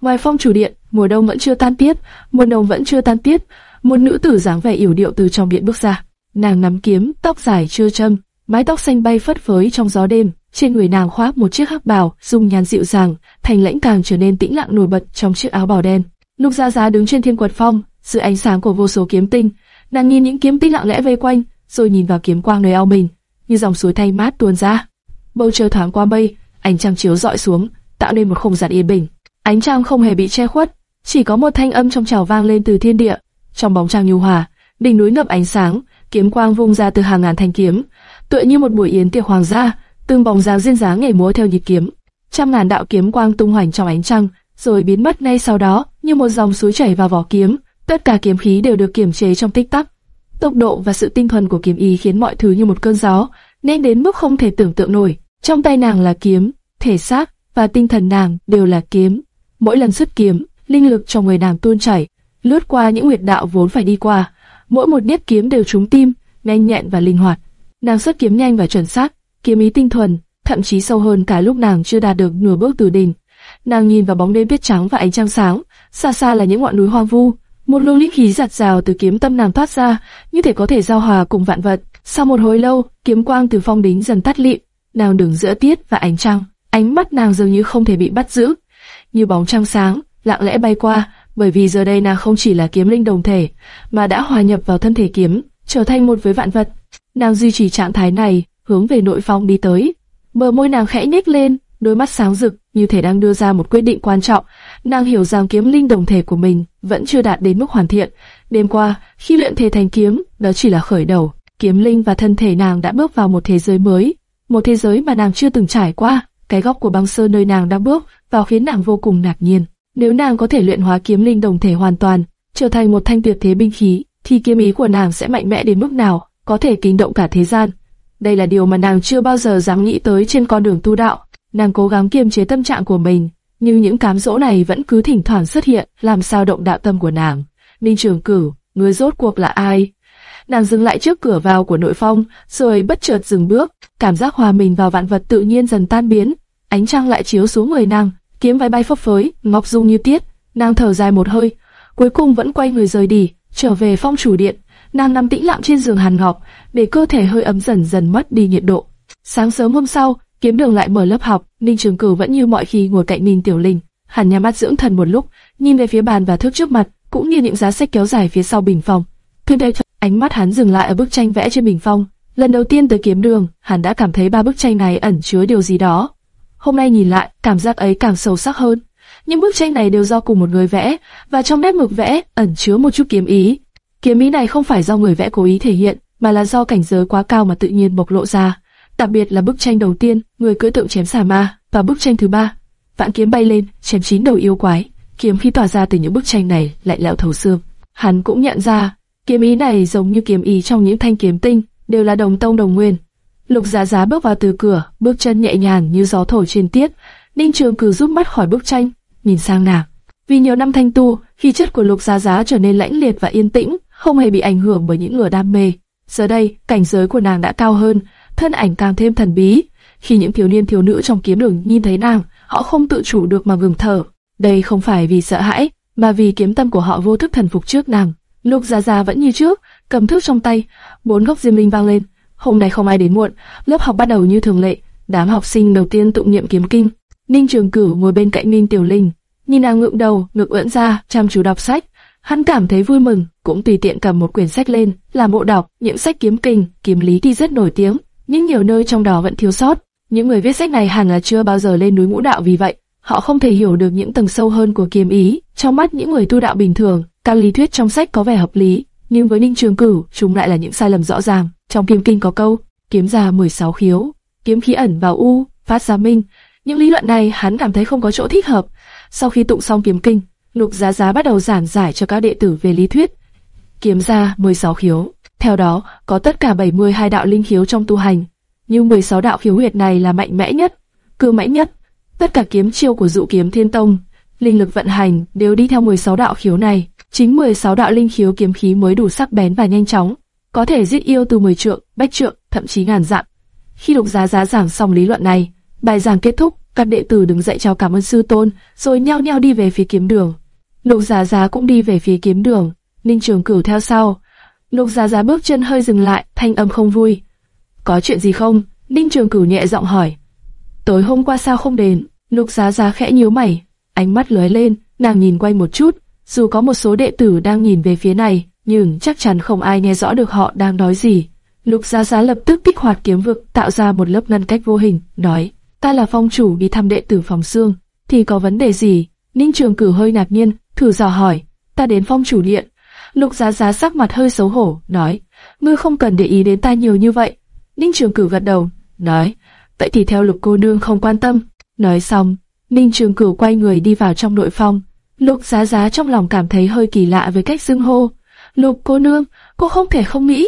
Ngoài phong chủ điện, mùa đông vẫn chưa tan tiết, mùa đông vẫn chưa tan tiết. Một nữ tử dáng vẻ yểu điệu từ trong điện bước ra. Nàng nắm kiếm, tóc dài chưa châm, mái tóc xanh bay phất phới trong gió đêm, trên người nàng khoác một chiếc hắc bào, dung nhan dịu dàng, thành lãnh càng trở nên tĩnh lặng nổi bật trong chiếc áo bào đen. Lục Gia Giá đứng trên thiên quật phong, dưới ánh sáng của vô số kiếm tinh, nàng nhìn những kiếm tinh lặng lẽ vây quanh, rồi nhìn vào kiếm quang nơi eo mình, như dòng suối thay mát tuôn ra. Bầu trời thoáng qua mây, ánh trăng chiếu rọi xuống, tạo nên một không gian yên bình. Ánh trăng không hề bị che khuất, chỉ có một thanh âm trong trào vang lên từ thiên địa. Trong bóng trăng nhu hòa, đỉnh núi ngập ánh sáng, kiếm quang vung ra từ hàng ngàn thanh kiếm, tựa như một buổi yến tiệc hoàng gia từng bóng dáng duyên dáng nhảy múa theo nhịp kiếm. Trăm ngàn đạo kiếm quang tung hoành trong ánh trăng, rồi biến mất ngay sau đó, như một dòng suối chảy vào vỏ kiếm. Tất cả kiếm khí đều được kiềm chế trong tích tắc. Tốc độ và sự tinh thuần của kiếm ý khiến mọi thứ như một cơn gió, nên đến mức không thể tưởng tượng nổi. Trong tay nàng là kiếm, thể xác và tinh thần nàng đều là kiếm. Mỗi lần xuất kiếm, linh lực trong người nàng tuôn chảy, lướt qua những huyệt đạo vốn phải đi qua. Mỗi một nếp kiếm đều trúng tim, nhanh nhẹn và linh hoạt. Nàng xuất kiếm nhanh và chuẩn xác, kiếm ý tinh thuần, thậm chí sâu hơn cả lúc nàng chưa đạt được nửa bước từ đỉnh. Nàng nhìn vào bóng đêm biết trắng và ánh trăng sáng, xa xa là những ngọn núi hoang vu, một luồng linh khí giạt rào từ kiếm tâm nàng thoát ra, như thể có thể giao hòa cùng vạn vật. Sau một hồi lâu, kiếm quang từ phong đính dần tắt lịm, nàng đứng giữa tiết và ánh trăng, ánh mắt nàng dường như không thể bị bắt giữ, như bóng trăng sáng, lặng lẽ bay qua, bởi vì giờ đây nàng không chỉ là kiếm linh đồng thể, mà đã hòa nhập vào thân thể kiếm, trở thành một với vạn vật. Nàng duy trì trạng thái này, hướng về nội phong đi tới. Bờ môi nàng khẽ nhếch lên, đôi mắt sáng rực, như thể đang đưa ra một quyết định quan trọng. Nàng hiểu rằng kiếm linh đồng thể của mình vẫn chưa đạt đến mức hoàn thiện. Đêm qua, khi luyện thể thành kiếm, đó chỉ là khởi đầu. Kiếm linh và thân thể nàng đã bước vào một thế giới mới, một thế giới mà nàng chưa từng trải qua. Cái góc của băng sơn nơi nàng đang bước vào khiến nàng vô cùng ngạc nhiên. Nếu nàng có thể luyện hóa kiếm linh đồng thể hoàn toàn, trở thành một thanh tuyệt thế binh khí, thì kiếm ý của nàng sẽ mạnh mẽ đến mức nào, có thể kinh động cả thế gian. Đây là điều mà nàng chưa bao giờ dám nghĩ tới trên con đường tu đạo. Nàng cố gắng kiềm chế tâm trạng của mình, nhưng những cám dỗ này vẫn cứ thỉnh thoảng xuất hiện, làm sao động đạo tâm của nàng. Ninh Trường Cửu, người rốt cuộc là ai? Nàng dừng lại trước cửa vào của nội phong, rồi bất chợt dừng bước, cảm giác hòa mình vào vạn vật tự nhiên dần tan biến. Ánh trăng lại chiếu xuống người nàng, kiếm váy bay phấp phới, ngọc dung như tiết. Nàng thở dài một hơi, cuối cùng vẫn quay người rời đi, trở về phong chủ điện. Nàng nằm tĩnh lặng trên giường hàn ngọc, để cơ thể hơi ấm dần dần mất đi nhiệt độ. Sáng sớm hôm sau, kiếm đường lại mở lớp học, Ninh Trường Cửu vẫn như mọi khi ngồi cạnh Ninh Tiểu Linh. hàn nhắm mắt dưỡng thần một lúc, nhìn về phía bàn và thước trước mặt, cũng như những giá sách kéo dài phía sau bình phòng. Cứ đây, ánh mắt hắn dừng lại ở bức tranh vẽ trên bình phong. Lần đầu tiên tới kiếm đường, hắn đã cảm thấy ba bức tranh này ẩn chứa điều gì đó. Hôm nay nhìn lại, cảm giác ấy càng sâu sắc hơn. Những bức tranh này đều do cùng một người vẽ, và trong nét mực vẽ ẩn chứa một chút kiếm ý. Kiếm ý này không phải do người vẽ cố ý thể hiện, mà là do cảnh giới quá cao mà tự nhiên bộc lộ ra. Đặc biệt là bức tranh đầu tiên, người cưỡi tượng chém xà ma, và bức tranh thứ ba, vạn kiếm bay lên, chém chín đầu yêu quái. Kiếm khí tỏa ra từ những bức tranh này lại lẽo thấu xương. Hắn cũng nhận ra, kiếm ý này giống như kiếm ý trong những thanh kiếm tinh, đều là đồng tông đồng nguyên. Lục Giá Giá bước vào từ cửa, bước chân nhẹ nhàng như gió thổi trên tiết. Ninh Trường Cử rút mắt khỏi bức tranh, nhìn sang nàng. Vì nhiều năm thanh tu, khí chất của Lục Giá Giá trở nên lãnh liệt và yên tĩnh, không hề bị ảnh hưởng bởi những lửa đam mê. Giờ đây, cảnh giới của nàng đã cao hơn, thân ảnh càng thêm thần bí. Khi những thiếu niên thiếu nữ trong kiếm đường nhìn thấy nàng, họ không tự chủ được mà ngừng thở. Đây không phải vì sợ hãi, mà vì kiếm tâm của họ vô thức thần phục trước nàng. Lục Giá Giá vẫn như trước, cầm thước trong tay, bốn góc diêm linh vang lên. Hôm nay không ai đến muộn, lớp học bắt đầu như thường lệ. Đám học sinh đầu tiên tụng niệm kiếm kinh. Ninh Trường Cửu ngồi bên cạnh Ninh Tiểu Linh, nhìn nàng ngượng đầu, ngực ưỡn ra, chăm chú đọc sách. Hắn cảm thấy vui mừng, cũng tùy tiện cầm một quyển sách lên, làm bộ đọc. Những sách kiếm kinh, kiếm lý thì rất nổi tiếng, nhưng nhiều nơi trong đó vẫn thiếu sót. Những người viết sách này hẳn là chưa bao giờ lên núi ngũ đạo vì vậy, họ không thể hiểu được những tầng sâu hơn của kiếm ý. Trong mắt những người tu đạo bình thường, các lý thuyết trong sách có vẻ hợp lý, nhưng với Ninh Trường Cửu, chúng lại là những sai lầm rõ ràng. Trong kiếm kinh có câu, kiếm ra 16 khiếu, kiếm khí ẩn vào u, phát ra minh. Những lý luận này hắn cảm thấy không có chỗ thích hợp. Sau khi tụng xong kiếm kinh, Lục Giá Giá bắt đầu giảng giải cho các đệ tử về lý thuyết. Kiếm ra 16 khiếu, theo đó có tất cả 72 đạo linh khiếu trong tu hành, nhưng 16 đạo khiếu huyệt này là mạnh mẽ nhất, cương mãnh nhất. Tất cả kiếm chiêu của dụ kiếm thiên tông, linh lực vận hành đều đi theo 16 đạo khiếu này. Chính 16 đạo linh khiếu kiếm khí mới đủ sắc bén và nhanh chóng, có thể giết yêu từ 10 trượng, bách trượng, thậm chí ngàn dặm. Khi Lục Giá Giá giảng xong lý luận này, bài giảng kết thúc, các đệ tử đứng dậy chào cảm ơn sư tôn, rồi nhao nhao đi về phía kiếm đường. Lục Giá Giá cũng đi về phía kiếm đường, Ninh Trường Cửu theo sau. Lục Giá Giá bước chân hơi dừng lại, thanh âm không vui. Có chuyện gì không? Ninh Trường Cửu nhẹ giọng hỏi. Tối hôm qua sao không đến? Lục Giá Giá khẽ nhíu mày, ánh mắt lóe lên, nàng nhìn quanh một chút, dù có một số đệ tử đang nhìn về phía này, nhưng chắc chắn không ai nghe rõ được họ đang nói gì. Lục Giá Giá lập tức kích hoạt kiếm vực, tạo ra một lớp ngăn cách vô hình, nói: "Ta là phong chủ đi thăm đệ tử phòng xương, thì có vấn đề gì?" Ninh Trường cử hơi ngạc nhiên, thử dò hỏi: "Ta đến phong chủ điện." Lục Giá Giá sắc mặt hơi xấu hổ, nói: "Ngươi không cần để ý đến ta nhiều như vậy." Ninh Trường cử gật đầu, nói: "Vậy thì theo Lục cô nương không quan tâm." Nói xong, Ninh Trường Cửu quay người đi vào trong nội phong. Lục Giá Giá trong lòng cảm thấy hơi kỳ lạ với cách xưng hô. Lục cô nương, cô không thể không nghĩ.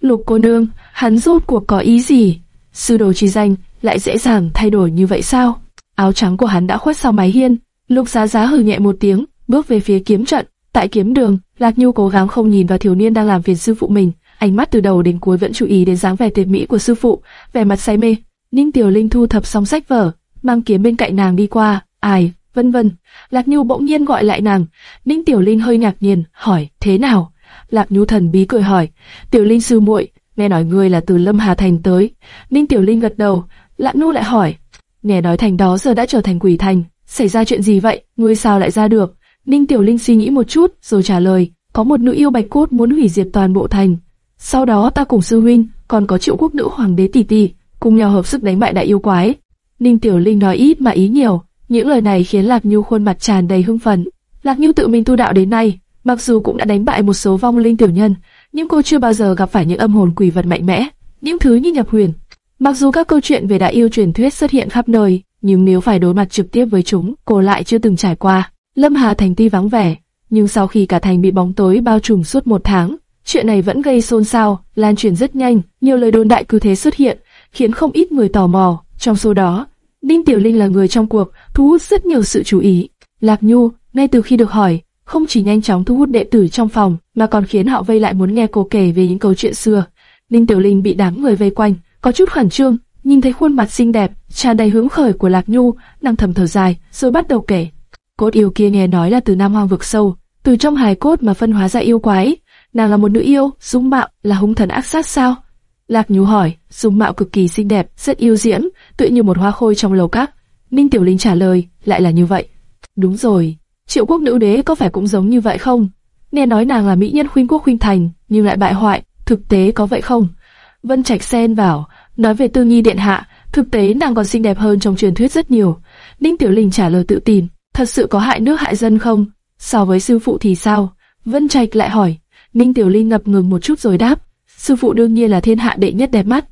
Lục cô nương, hắn rốt cuộc có ý gì? Sư đồ chi danh lại dễ dàng thay đổi như vậy sao? Áo trắng của hắn đã khuất sau mái hiên. Lục Giá Giá hừ nhẹ một tiếng, bước về phía kiếm trận. Tại kiếm đường, Lạc Nhu cố gắng không nhìn vào thiếu niên đang làm phiền sư phụ mình, ánh mắt từ đầu đến cuối vẫn chú ý đến dáng vẻ tuyệt mỹ của sư phụ, vẻ mặt say mê. Ninh Tiểu Linh thu thập xong sách vở, mang kiếm bên cạnh nàng đi qua, ai, vân vân. Lạc Nhu bỗng nhiên gọi lại nàng, Ninh Tiểu Linh hơi ngạc nhiên, hỏi, thế nào? Lạc Nhu thần bí cười hỏi, Tiểu Linh sư muội, nghe nói ngươi là từ Lâm Hà Thành tới. Ninh Tiểu Linh gật đầu, Lạc Nhu lại hỏi, nghe nói thành đó giờ đã trở thành quỷ thành, xảy ra chuyện gì vậy, ngươi sao lại ra được? Ninh Tiểu Linh suy nghĩ một chút, rồi trả lời, có một nữ yêu bạch cốt muốn hủy diệt toàn bộ thành. Sau đó ta cùng sư huynh, còn có triệu quốc nữ hoàng đế tỷ tỷ, cùng nhau hợp sức đánh bại đại yêu quái. Ninh Tiểu Linh nói ít mà ý nhiều, những lời này khiến Lạc Nhu khuôn mặt tràn đầy hưng phấn. Lạc Nhu tự mình tu đạo đến nay, mặc dù cũng đã đánh bại một số vong linh tiểu nhân, nhưng cô chưa bao giờ gặp phải những âm hồn quỷ vật mạnh mẽ, những thứ như nhập huyền. Mặc dù các câu chuyện về đại yêu truyền thuyết xuất hiện khắp nơi, nhưng nếu phải đối mặt trực tiếp với chúng, cô lại chưa từng trải qua. Lâm Hà thành tuy vắng vẻ, Nhưng sau khi cả thành bị bóng tối bao trùm suốt một tháng, chuyện này vẫn gây xôn xao, lan truyền rất nhanh, nhiều lời đồn đại cứ thế xuất hiện, khiến không ít người tò mò. Trong số đó, Ninh Tiểu Linh là người trong cuộc, thu hút rất nhiều sự chú ý. Lạc Nhu, ngay từ khi được hỏi, không chỉ nhanh chóng thu hút đệ tử trong phòng, mà còn khiến họ vây lại muốn nghe cô kể về những câu chuyện xưa. Ninh Tiểu Linh bị đám người vây quanh, có chút khẩn trương, nhìn thấy khuôn mặt xinh đẹp, tràn đầy hứng khởi của Lạc Nhu, nàng thầm thở dài, rồi bắt đầu kể. Cốt yêu kia nghe nói là từ Nam Hoang vực sâu, từ trong hài cốt mà phân hóa ra yêu quái. Nàng là một nữ yêu, dung mạo là hung thần ác sát sao? Lạc Nhú hỏi, dung mạo cực kỳ xinh đẹp, rất yêu diễm, tựa như một hoa khôi trong lầu các. Ninh Tiểu Linh trả lời, lại là như vậy. Đúng rồi, triệu quốc nữ đế có phải cũng giống như vậy không? Nghe nói nàng là mỹ nhân khuynh quốc khuynh thành, nhưng lại bại hoại, thực tế có vậy không? Vân Trạch xen vào, nói về Tư Nhi điện hạ, thực tế nàng còn xinh đẹp hơn trong truyền thuyết rất nhiều. Ninh Tiểu Linh trả lời tự tin, thật sự có hại nước hại dân không? So với sư phụ thì sao? Vân Trạch lại hỏi. Ninh Tiểu Linh ngập ngừng một chút rồi đáp, sư phụ đương nhiên là thiên hạ đệ nhất đẹp mắt.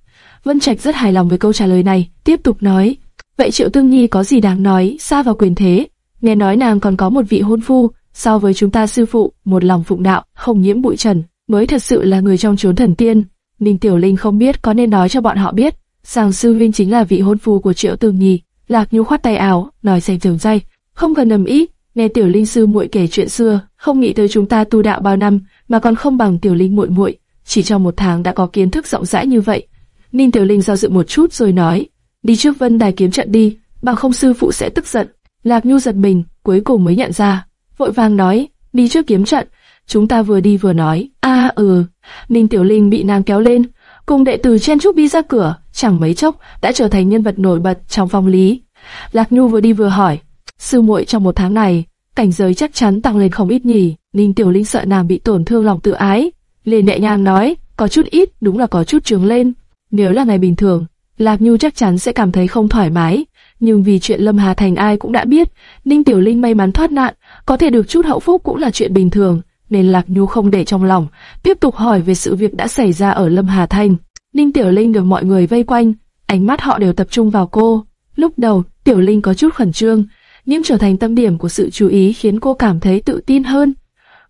Vân Trạch rất hài lòng với câu trả lời này, tiếp tục nói, vậy Triệu Tương Nhi có gì đáng nói, xa vào quyền thế? Nghe nói nàng còn có một vị hôn phu, so với chúng ta sư phụ, một lòng phụng đạo, không nhiễm bụi trần, mới thật sự là người trong chốn thần tiên. Ninh Tiểu Linh không biết có nên nói cho bọn họ biết, rằng sư vinh chính là vị hôn phu của Triệu Tương Nhi. Lạc Nhu khoát tay áo, nói dành dường dây, không cần nầm ý, nghe Tiểu Linh sư muội kể chuyện xưa, không nghĩ tới chúng ta tu đạo bao năm, mà còn không bằng Tiểu Linh muội muội, chỉ trong một tháng đã có kiến thức rộng rãi như vậy. Ninh Tiểu Linh do dự một chút rồi nói, đi trước Vân Đài kiếm trận đi, bằng không sư phụ sẽ tức giận. Lạc Nhu giật mình, cuối cùng mới nhận ra, vội vàng nói, đi trước kiếm trận. Chúng ta vừa đi vừa nói, a ừ. Ninh Tiểu Linh bị nàng kéo lên, cùng đệ tử chen chúc đi ra cửa, chẳng mấy chốc đã trở thành nhân vật nổi bật trong phong lý. Lạc Nhu vừa đi vừa hỏi, sư muội trong một tháng này, cảnh giới chắc chắn tăng lên không ít nhỉ. Ninh Tiểu Linh sợ nàng bị tổn thương lòng tự ái, liền nhẹ nhàng nói, có chút ít, đúng là có chút trướng lên. Nếu là ngày bình thường, Lạc Nhu chắc chắn sẽ cảm thấy không thoải mái, nhưng vì chuyện Lâm Hà Thành ai cũng đã biết, Ninh Tiểu Linh may mắn thoát nạn, có thể được chút hậu phúc cũng là chuyện bình thường, nên Lạc Nhu không để trong lòng, tiếp tục hỏi về sự việc đã xảy ra ở Lâm Hà Thành. Ninh Tiểu Linh được mọi người vây quanh, ánh mắt họ đều tập trung vào cô. Lúc đầu, Tiểu Linh có chút khẩn trương, nhưng trở thành tâm điểm của sự chú ý khiến cô cảm thấy tự tin hơn.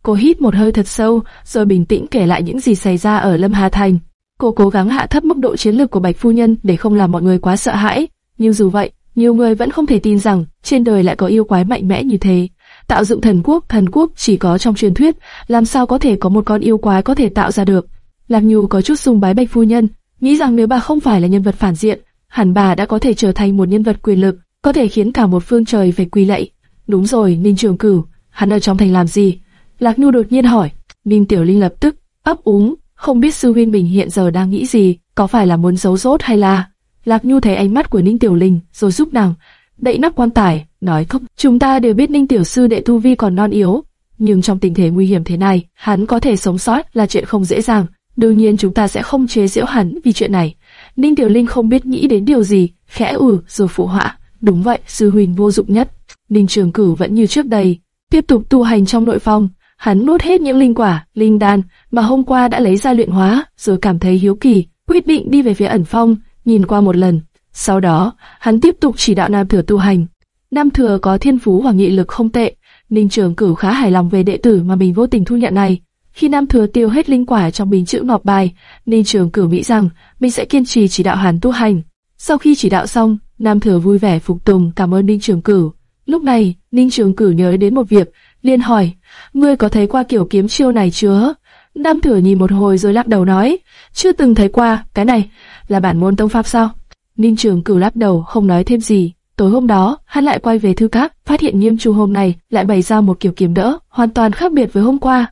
Cô hít một hơi thật sâu, rồi bình tĩnh kể lại những gì xảy ra ở Lâm Hà Thành. Cô cố gắng hạ thấp mức độ chiến lược của Bạch Phu Nhân để không làm mọi người quá sợ hãi. Nhưng dù vậy, nhiều người vẫn không thể tin rằng trên đời lại có yêu quái mạnh mẽ như thế. Tạo dựng thần quốc, thần quốc chỉ có trong truyền thuyết, làm sao có thể có một con yêu quái có thể tạo ra được. Lạc Nhu có chút sùng bái Bạch Phu Nhân, nghĩ rằng nếu bà không phải là nhân vật phản diện, hẳn bà đã có thể trở thành một nhân vật quyền lực, có thể khiến cả một phương trời phải quỳ lạy. Đúng rồi, Ninh Trường Cửu, hắn ở trong thành làm gì? Lạc Nhu đột nhiên hỏi. Ninh Tiểu Linh lập tức ấp úng, không biết sư huynh mình hiện giờ đang nghĩ gì, có phải là muốn giấu rốt hay là... Lạc Nhu thấy ánh mắt của Ninh Tiểu Linh, rồi giúp nàng đậy nắp quan tài, nói không, chúng ta đều biết Ninh Tiểu Sư đệ tu vi còn non yếu, nhưng trong tình thế nguy hiểm thế này, hắn có thể sống sót là chuyện không dễ dàng. Đương nhiên chúng ta sẽ không chế giễu hắn vì chuyện này. Ninh Tiểu Linh không biết nghĩ đến điều gì, khẽ ử rồi phụ họa. Đúng vậy, sư huynh vô dụng nhất. Ninh Trường Cử vẫn như trước đây, tiếp tục tu hành trong nội phong. Hắn nuốt hết những linh quả, linh đan mà hôm qua đã lấy ra luyện hóa, rồi cảm thấy hiếu kỳ, quyết định đi về phía ẩn phong, nhìn qua một lần. Sau đó, hắn tiếp tục chỉ đạo Nam Thừa tu hành. Nam Thừa có thiên phú và nghị lực không tệ, Ninh Trường Cửu khá hài lòng về đệ tử mà mình vô tình thu nhận này. Khi Nam Thừa tiêu hết linh quả trong bình chữ ngọc bài, Ninh Trường Cửu nghĩ rằng mình sẽ kiên trì chỉ đạo hắn tu hành. Sau khi chỉ đạo xong, Nam Thừa vui vẻ phục tùng cảm ơn Ninh Trường Cửu. Lúc này, Ninh Trường Cửu nhớ đến một việc, liền hỏi, ngươi có thấy qua kiểu kiếm chiêu này chưa? Nam Thừa nhìn một hồi rồi lắc đầu nói, chưa từng thấy qua, cái này là bản môn tông pháp sao? Ninh Trường Cửu lắc đầu không nói thêm gì. Tối hôm đó, hắn lại quay về thư các, phát hiện Nghiêm Chu hôm nay lại bày ra một kiểu kiếm đỡ, hoàn toàn khác biệt với hôm qua.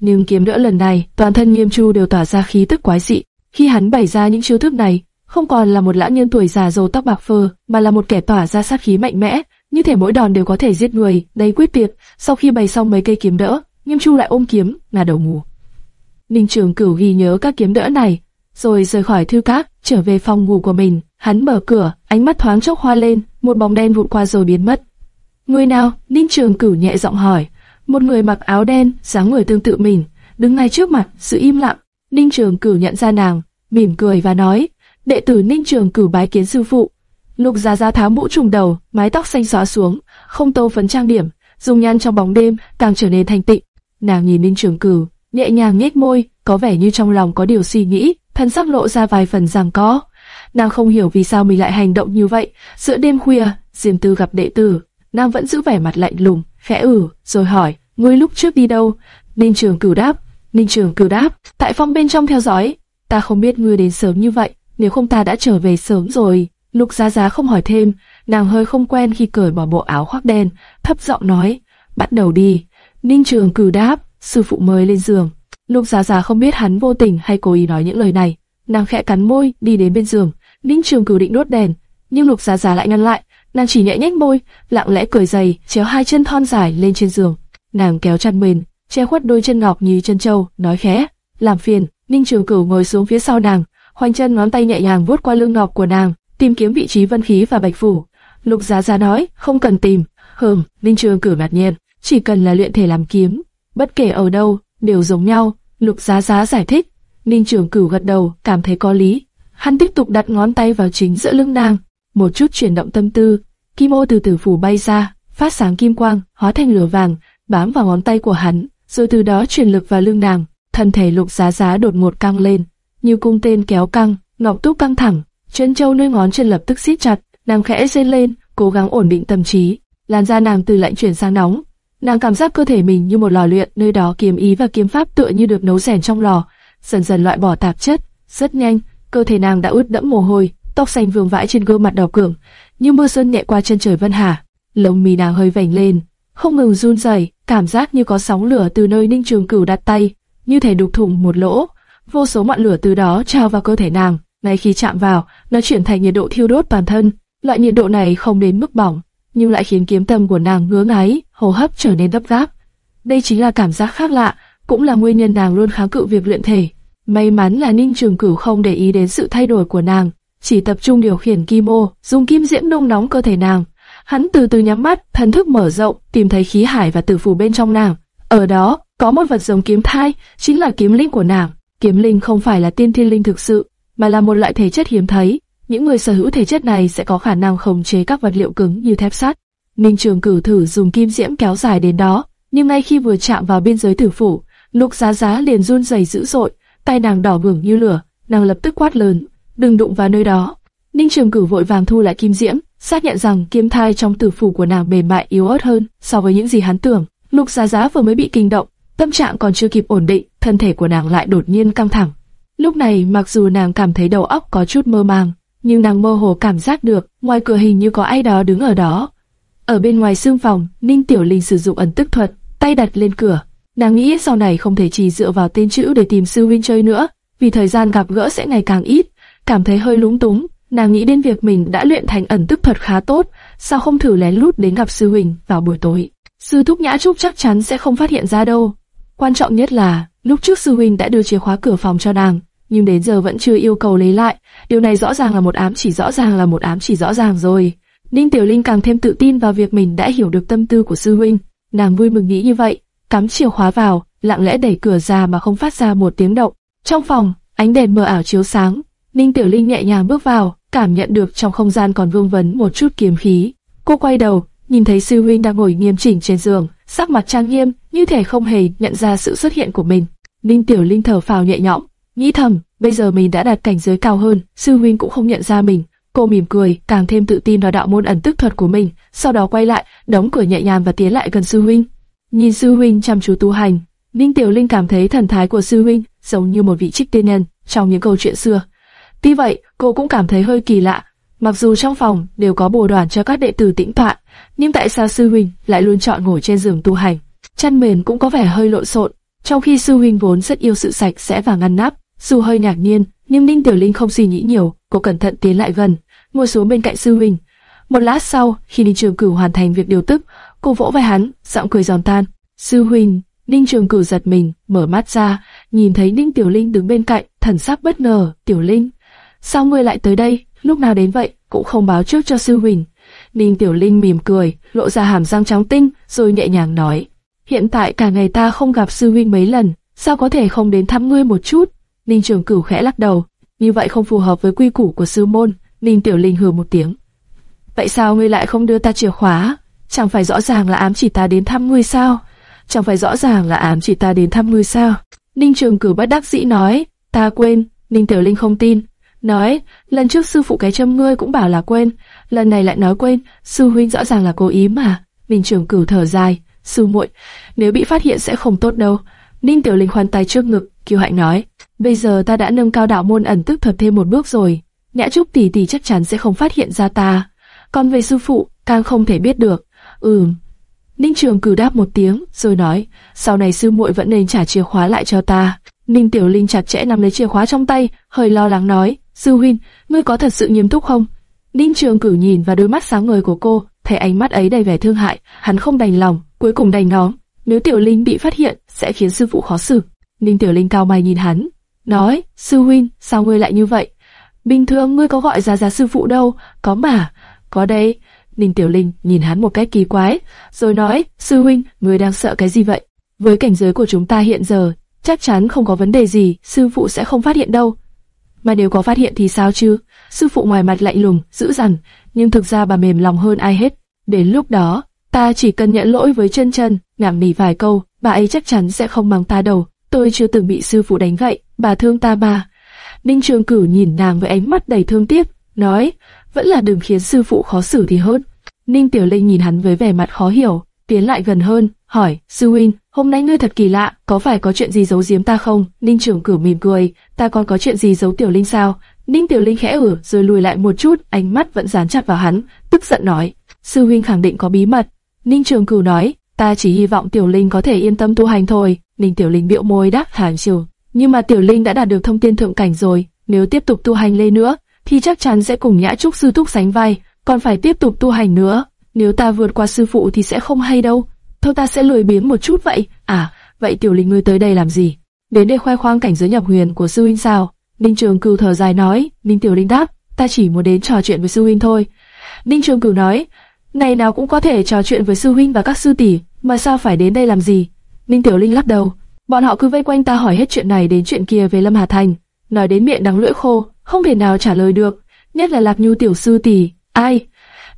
Nhưng kiếm đỡ lần này, toàn thân Nghiêm Chu đều tỏa ra khí tức quái dị. Khi hắn bày ra những chiêu thức này, không còn là một lão nhân tuổi già râu tóc bạc phơ, mà là một kẻ tỏa ra sát khí mạnh mẽ, như thể mỗi đòn đều có thể giết người, đầy quyết tuyệt. Sau khi bày xong mấy cây kiếm đỡ, Nghiêm Chu lại ôm kiếm, ngả đầu ngủ. Ninh Trường Cửu ghi nhớ các kiếm đỡ này, rồi rời khỏi thư các, trở về phòng ngủ của mình. Hắn mở cửa, ánh mắt thoáng chốc hoa lên, một bóng đen vụt qua rồi biến mất. Người nào? Ninh Trường Cửu nhẹ giọng hỏi. Một người mặc áo đen, dáng người tương tự mình, đứng ngay trước mặt, sự im lặng. Ninh Trường Cửu nhận ra nàng, mỉm cười và nói: đệ tử Ninh Trường Cửu bái kiến sư phụ. Lục Gia Gia tháo mũ trùng đầu, mái tóc xanh xóa xuống, không tô phấn trang điểm, dùng nhan trong bóng đêm càng trở nên thanh tịnh. Nàng nhìn Ninh Trường Cửu, nhẹ nhàng nhếch môi, có vẻ như trong lòng có điều suy nghĩ, thân sắc lộ ra vài phần giằng có. Nàng không hiểu vì sao mình lại hành động như vậy. Giữa đêm khuya, Diêm Tư gặp đệ tử, nàng vẫn giữ vẻ mặt lạnh lùng, khẽ ử, rồi hỏi, ngươi lúc trước đi đâu? Ninh Trường Cửu đáp, Ninh Trường Cửu đáp, tại phong bên trong theo dõi. Ta không biết ngươi đến sớm như vậy, nếu không ta đã trở về sớm rồi. Lục Giá Giá không hỏi thêm, nàng hơi không quen khi cởi bỏ bộ áo khoác đen, thấp giọng nói, bắt đầu đi. Ninh Trường Cửu đáp, sư phụ mời lên giường. Lục Giá Giá không biết hắn vô tình hay cố ý nói những lời này, nàng khẽ cắn môi, đi đến bên giường. Ninh Trường Cửu định đốt đèn, nhưng Lục Giá Giá lại ngăn lại, nàng chỉ nhẹ nhếch môi, lặng lẽ cười dày, chéo hai chân thon dài lên trên giường. Nàng kéo chăn mền, che khuất đôi chân ngọc như chân châu, nói khẽ, làm phiền. Ninh Trường Cửu ngồi xuống phía sau nàng, khoanh chân ngón tay nhẹ nhàng vuốt qua lưng ngọc của nàng, tìm kiếm vị trí vân khí và bạch phủ. Lục Giá Giá nói, không cần tìm. Hừm, Ninh Trường Cửu ngạc nhiên, chỉ cần là luyện thể làm kiếm, bất kể ở đâu, đều giống nhau. Lục Giá Giá giải thích. Ninh Trường Cửu gật đầu, cảm thấy có lý. Hắn tiếp tục đặt ngón tay vào chính giữa lưng nàng, một chút chuyển động tâm tư, kim ô từ từ phủ bay ra, phát sáng kim quang, hóa thành lửa vàng, bám vào ngón tay của hắn, rồi từ đó truyền lực vào lưng nàng. Thân thể Lục Giá Giá đột ngột căng lên, như cung tên kéo căng, ngọc túc căng thẳng, chân châu nơi ngón chân lập tức siết chặt, nàng khẽ rên lên, cố gắng ổn định tâm trí. Làn da nàng từ lạnh chuyển sang nóng, nàng cảm giác cơ thể mình như một lò luyện, nơi đó kiếm ý và kiếm pháp tựa như được nấu rèn trong lò, dần dần loại bỏ tạp chất. Rất nhanh, cơ thể nàng đã ướt đẫm mồ hôi, tóc xanh vương vãi trên gương mặt đỏ cường, như mưa sơn nhẹ qua chân trời vân hà. Lông mì nàng hơi vảnh lên, không ngừng run rẩy, cảm giác như có sóng lửa từ nơi Ninh Trường Cửu đặt tay, như thể đục thủng một lỗ. Vô số ngọn lửa từ đó trào vào cơ thể nàng, ngay khi chạm vào, nó chuyển thành nhiệt độ thiêu đốt bản thân. Loại nhiệt độ này không đến mức bỏng, nhưng lại khiến kiếm tâm của nàng ngứa ngáy, hô hấp trở nên gấp gáp. Đây chính là cảm giác khác lạ, cũng là nguyên nhân nàng luôn kháng cự việc luyện thể. May mắn là Ninh Trường Cửu không để ý đến sự thay đổi của nàng, chỉ tập trung điều khiển kim ô, dùng kim diễm nung nóng cơ thể nàng. Hắn từ từ nhắm mắt, thần thức mở rộng, tìm thấy khí hải và tử phù bên trong nàng. Ở đó, có một vật giống kiếm thai, chính là kiếm linh của nàng. Kiếm linh không phải là tiên thiên linh thực sự, mà là một loại thể chất hiếm thấy. Những người sở hữu thể chất này sẽ có khả năng khống chế các vật liệu cứng như thép sắt. Ninh Trường cử thử dùng kim diễm kéo dài đến đó, nhưng ngay khi vừa chạm vào biên giới tử phủ, Lục Giá Giá liền run rẩy dữ dội, tay nàng đỏ bừng như lửa, nàng lập tức quát lớn, đừng đụng vào nơi đó. Ninh Trường Cửu vội vàng thu lại kim diễm, xác nhận rằng kim thai trong tử phủ của nàng mềm mại yếu ớt hơn so với những gì hắn tưởng. Lục Giá Giá vừa mới bị kinh động, tâm trạng còn chưa kịp ổn định, thân thể của nàng lại đột nhiên căng thẳng. Lúc này, mặc dù nàng cảm thấy đầu óc có chút mơ màng, nhưng nàng mơ hồ cảm giác được ngoài cửa hình như có ai đó đứng ở đó. Ở bên ngoài xương phòng, Ninh Tiểu Linh sử dụng ẩn tức thuật, tay đặt lên cửa. Nàng nghĩ sau này không thể chỉ dựa vào tên chữ để tìm sư huynh chơi nữa, vì thời gian gặp gỡ sẽ ngày càng ít. Cảm thấy hơi lúng túng, nàng nghĩ đến việc mình đã luyện thành ẩn tức thuật khá tốt, sao không thử lén lút đến gặp sư huynh vào buổi tối. Sư thúc nhã trúc chắc chắn sẽ không phát hiện ra đâu. Quan trọng nhất là, lúc trước sư huynh đã đưa chìa khóa cửa phòng cho nàng, nhưng đến giờ vẫn chưa yêu cầu lấy lại. Điều này rõ ràng là một ám chỉ rõ ràng là một ám chỉ rõ ràng rồi. Ninh Tiểu Linh càng thêm tự tin vào việc mình đã hiểu được tâm tư của sư huynh. Nàng vui mừng nghĩ như vậy, cắm chìa khóa vào, lặng lẽ đẩy cửa ra mà không phát ra một tiếng động. Trong phòng, ánh đèn mờ ảo chiếu sáng, Ninh Tiểu Linh nhẹ nhàng bước vào, cảm nhận được trong không gian còn vương vấn một chút kiếm khí. Cô quay đầu, nhìn thấy sư huynh đang ngồi nghiêm chỉnh trên giường, sắc mặt trang nghiêm, như thể không hề nhận ra sự xuất hiện của mình. Ninh Tiểu Linh thở phào nhẹ nhõm, nghĩ thầm, bây giờ mình đã đạt cảnh giới cao hơn, sư huynh cũng không nhận ra mình. Cô mỉm cười, càng thêm tự tin vào đạo môn ẩn tức thuật của mình, sau đó quay lại, đóng cửa nhẹ nhàng và tiến lại gần sư huynh. Nhìn sư huynh chăm chú tu hành, Ninh Tiểu Linh cảm thấy thần thái của sư huynh giống như một vị trích tiên nhân trong những câu chuyện xưa. Tuy vậy, cô cũng cảm thấy hơi kỳ lạ, mặc dù trong phòng đều có bồ đoàn cho các đệ tử tĩnh tọa, nhưng tại sao sư huynh lại luôn chọn ngồi trên giường tu hành? Chăn mền cũng có vẻ hơi lộn xộn, trong khi sư huynh vốn rất yêu sự sạch sẽ và ngăn nắp. Dù hơi ngạc nhiên, nhưng Ninh Tiểu Linh không suy nghĩ nhiều, cô cẩn thận tiến lại gần, ngồi xuống bên cạnh sư huynh. Một lát sau, khi Ninh Trường Cửu hoàn thành việc điều tức, cô vỗ vai hắn, giọng cười giòn tan. Sư huynh, Ninh Trường Cửu giật mình, mở mắt ra, nhìn thấy Ninh Tiểu Linh đứng bên cạnh, thần sắc bất ngờ. Tiểu Linh, sao ngươi lại tới đây? Lúc nào đến vậy, cũng không báo trước cho sư huynh. Ninh Tiểu Linh mỉm cười, lộ ra hàm răng trắng tinh, rồi nhẹ nhàng nói: Hiện tại cả ngày ta không gặp sư huynh mấy lần, sao có thể không đến thăm ngươi một chút? Ninh Trường Cửu khẽ lắc đầu, như vậy không phù hợp với quy củ của sư môn. Ninh Tiểu Linh hừ một tiếng. Vậy sao ngươi lại không đưa ta chìa khóa? chẳng phải rõ ràng là ám chỉ ta đến thăm ngươi sao? Chẳng phải rõ ràng là ám chỉ ta đến thăm ngươi sao? Ninh Trường Cửu bất đắc dĩ nói, ta quên. Ninh Tiểu Linh không tin, nói, lần trước sư phụ cái châm ngươi cũng bảo là quên, lần này lại nói quên, sư huynh rõ ràng là cố ý mà. Ninh Trường Cửu thở dài, sư muội, nếu bị phát hiện sẽ không tốt đâu. Ninh Tiểu Linh khoan tay trước ngực, kiêu hạnh nói, bây giờ ta đã nâng cao đạo môn ẩn tức thuật thêm một bước rồi, Nhã Trúc tỷ tỷ chắc chắn sẽ không phát hiện ra ta. Còn về sư phụ, càng không thể biết được. Ừm. Ninh Trường cử đáp một tiếng, rồi nói, sau này sư muội vẫn nên trả chìa khóa lại cho ta. Ninh Tiểu Linh chặt chẽ nắm lấy chìa khóa trong tay, hơi lo lắng nói, sư huynh, ngươi có thật sự nghiêm túc không? Ninh Trường cử nhìn vào đôi mắt sáng ngời của cô, thấy ánh mắt ấy đầy vẻ thương hại, hắn không đành lòng, cuối cùng đành nói, nếu Tiểu Linh bị phát hiện, sẽ khiến sư phụ khó xử. Ninh Tiểu Linh cao mày nhìn hắn, nói, sư huynh, sao ngươi lại như vậy? Bình thường ngươi có gọi ra giá sư phụ đâu, có mà, có đây. Ninh Tiểu Linh nhìn hắn một cách kỳ quái, rồi nói, sư huynh, ngươi đang sợ cái gì vậy? Với cảnh giới của chúng ta hiện giờ, chắc chắn không có vấn đề gì, sư phụ sẽ không phát hiện đâu. Mà nếu có phát hiện thì sao chứ? Sư phụ ngoài mặt lạnh lùng, dữ dằn, nhưng thực ra bà mềm lòng hơn ai hết. Đến lúc đó, ta chỉ cần nhận lỗi với chân chân, ngảm nỉ vài câu, bà ấy chắc chắn sẽ không mang ta đầu. Tôi chưa từng bị sư phụ đánh vậy, bà thương ta mà, Ninh Trường Cửu nhìn nàng với ánh mắt đầy thương tiếc, nói, vẫn là đừng khiến sư phụ khó xử thì hơn. Ninh Tiểu Linh nhìn hắn với vẻ mặt khó hiểu, tiến lại gần hơn, hỏi, sư huynh, hôm nay ngươi thật kỳ lạ, có phải có chuyện gì giấu giếm ta không? Ninh Trường Cửu mỉm cười, ta còn có chuyện gì giấu Tiểu Linh sao? Ninh Tiểu Linh khẽ ử, rồi lùi lại một chút, ánh mắt vẫn dán chặt vào hắn, tức giận nói, sư huynh khẳng định có bí mật. Ninh Trường Cửu nói, ta chỉ hy vọng Tiểu Linh có thể yên tâm tu hành thôi. Ninh Tiểu Linh bĩu môi đáp hàn chiều, nhưng mà Tiểu Linh đã đạt được thông tin thượng cảnh rồi, nếu tiếp tục tu hành lên nữa, thì chắc chắn sẽ cùng Nhã Trúc sư thúc sánh vai, còn phải tiếp tục tu hành nữa. Nếu ta vượt qua sư phụ thì sẽ không hay đâu. Thôi ta sẽ lười biếng một chút vậy. À, vậy Tiểu Linh ngươi tới đây làm gì? Đến đây khoe khoang cảnh giới nhập huyền của sư huynh sao? Ninh Trường Cửu thở dài nói. Ninh Tiểu Linh đáp, ta chỉ muốn đến trò chuyện với sư huynh thôi. Ninh Trường Cửu nói, này nào cũng có thể trò chuyện với sư huynh và các sư tỷ, mà sao phải đến đây làm gì? Ninh Tiểu Linh lắc đầu, Bọn họ cứ vây quanh ta hỏi hết chuyện này đến chuyện kia về Lâm Hà Thành, nói đến miệng đắng lưỡi khô, không thể nào trả lời được. Nhất là Lạc Nhu tiểu sư tỷ, ai?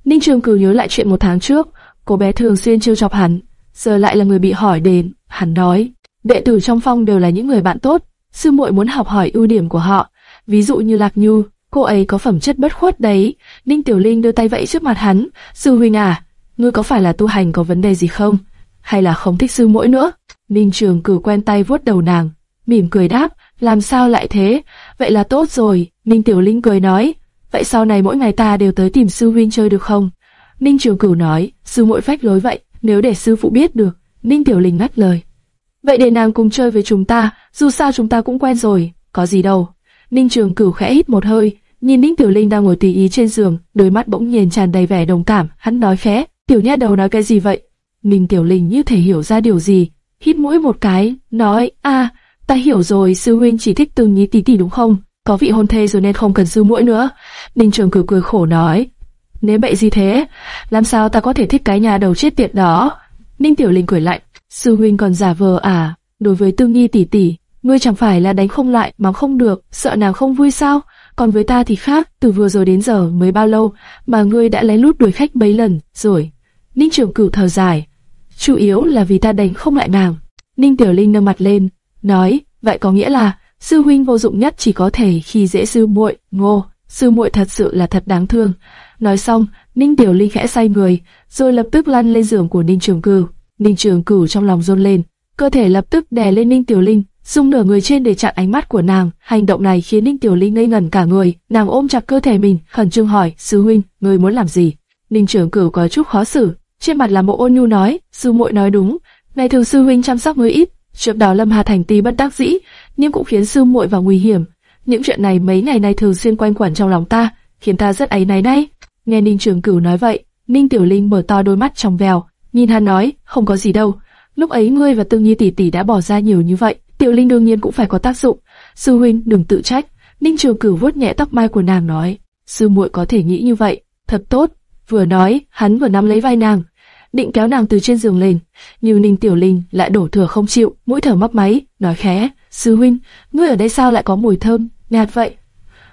Ninh Trường Cửu nhớ lại chuyện một tháng trước, cô bé thường xuyên trêu chọc hắn, giờ lại là người bị hỏi đến. Hắn nói, đệ tử trong phong đều là những người bạn tốt, sư muội muốn học hỏi ưu điểm của họ, ví dụ như Lạc Nhu, cô ấy có phẩm chất bất khuất đấy. Ninh Tiểu Linh đưa tay vẫy trước mặt hắn, sư huynh à, ngươi có phải là tu hành có vấn đề gì không? Hay là không thích sư muội nữa? Ninh Trường cử quen tay vuốt đầu nàng, mỉm cười đáp, làm sao lại thế? Vậy là tốt rồi. Ninh Tiểu Linh cười nói, vậy sau này mỗi ngày ta đều tới tìm sư huynh chơi được không? Ninh Trường Cửu nói, sư muội phách lối vậy, nếu để sư phụ biết được. Ninh Tiểu Linh ngắt lời. Vậy để nàng cùng chơi với chúng ta, dù sao chúng ta cũng quen rồi, có gì đâu. Ninh Trường Cửu khẽ hít một hơi, nhìn Ninh Tiểu Linh đang ngồi tùy ý trên giường, đôi mắt bỗng nhiên tràn đầy vẻ đồng cảm, hắn nói khẽ, tiểu nhát đầu nói cái gì vậy? Ninh Tiểu Linh như thể hiểu ra điều gì, hít mũi một cái, nói, a, ta hiểu rồi, sư huynh chỉ thích từng nhí tí tỷ đúng không? Có vị hôn thê rồi nên không cần sư mũi nữa. Ninh Trường cười cười khổ nói, nếu bậy gì thế, làm sao ta có thể thích cái nhà đầu chết tiệt đó? Ninh Tiểu Linh cười lạnh, sư huynh còn giả vờ à? Đối với Tương Nhi tỷ tỷ, ngươi chẳng phải là đánh không lại, mà không được, sợ nàng không vui sao? Còn với ta thì khác, từ vừa rồi đến giờ mới bao lâu mà ngươi đã lén lút đuổi khách mấy lần rồi? Ninh Trường Cửu thở dài, chủ yếu là vì ta đánh không lại nàng. Ninh Tiểu Linh nâng mặt lên, nói, vậy có nghĩa là sư huynh vô dụng nhất chỉ có thể khi dễ sư muội. Ngô, sư muội thật sự là thật đáng thương. Nói xong, Ninh Tiểu Linh khẽ say người, rồi lập tức lăn lên giường của Ninh Trường Cửu. Ninh Trường Cửu trong lòng run lên, cơ thể lập tức đè lên Ninh Tiểu Linh, dùng nửa người trên để chặn ánh mắt của nàng. Hành động này khiến Ninh Tiểu Linh ngây ngẩn cả người, nàng ôm chặt cơ thể mình, khẩn trương hỏi, sư huynh, ngươi muốn làm gì? Ninh Trường Cửu có chút khó xử, trên mặt là bộ ôn nhu nói, sư muội nói đúng, ngày thường sư huynh chăm sóc ngươi ít, trước đó Lâm Hà Thành ti bất đắc dĩ, nhưng cũng khiến sư muội vào nguy hiểm. Những chuyện này mấy ngày nay thường xuyên quanh quẩn trong lòng ta, khiến ta rất áy náy nay. Nghe Ninh Trường Cửu nói vậy, Ninh Tiểu Linh mở to đôi mắt trong vèo, nhìn hắn nói, không có gì đâu. Lúc ấy ngươi và Tương Nhi tỷ tỷ đã bỏ ra nhiều như vậy, Tiểu Linh đương nhiên cũng phải có tác dụng. Sư huynh đừng tự trách. Ninh Trường Cửu vuốt nhẹ tóc mai của nàng nói, sư muội có thể nghĩ như vậy, thật tốt. Vừa nói, hắn vừa nắm lấy vai nàng, định kéo nàng từ trên giường lên, nhưng Ninh Tiểu Linh lại đổ thừa không chịu, mũi thở mấp máy, nói khẽ, sư huynh, ngươi ở đây sao lại có mùi thơm, nhạt vậy?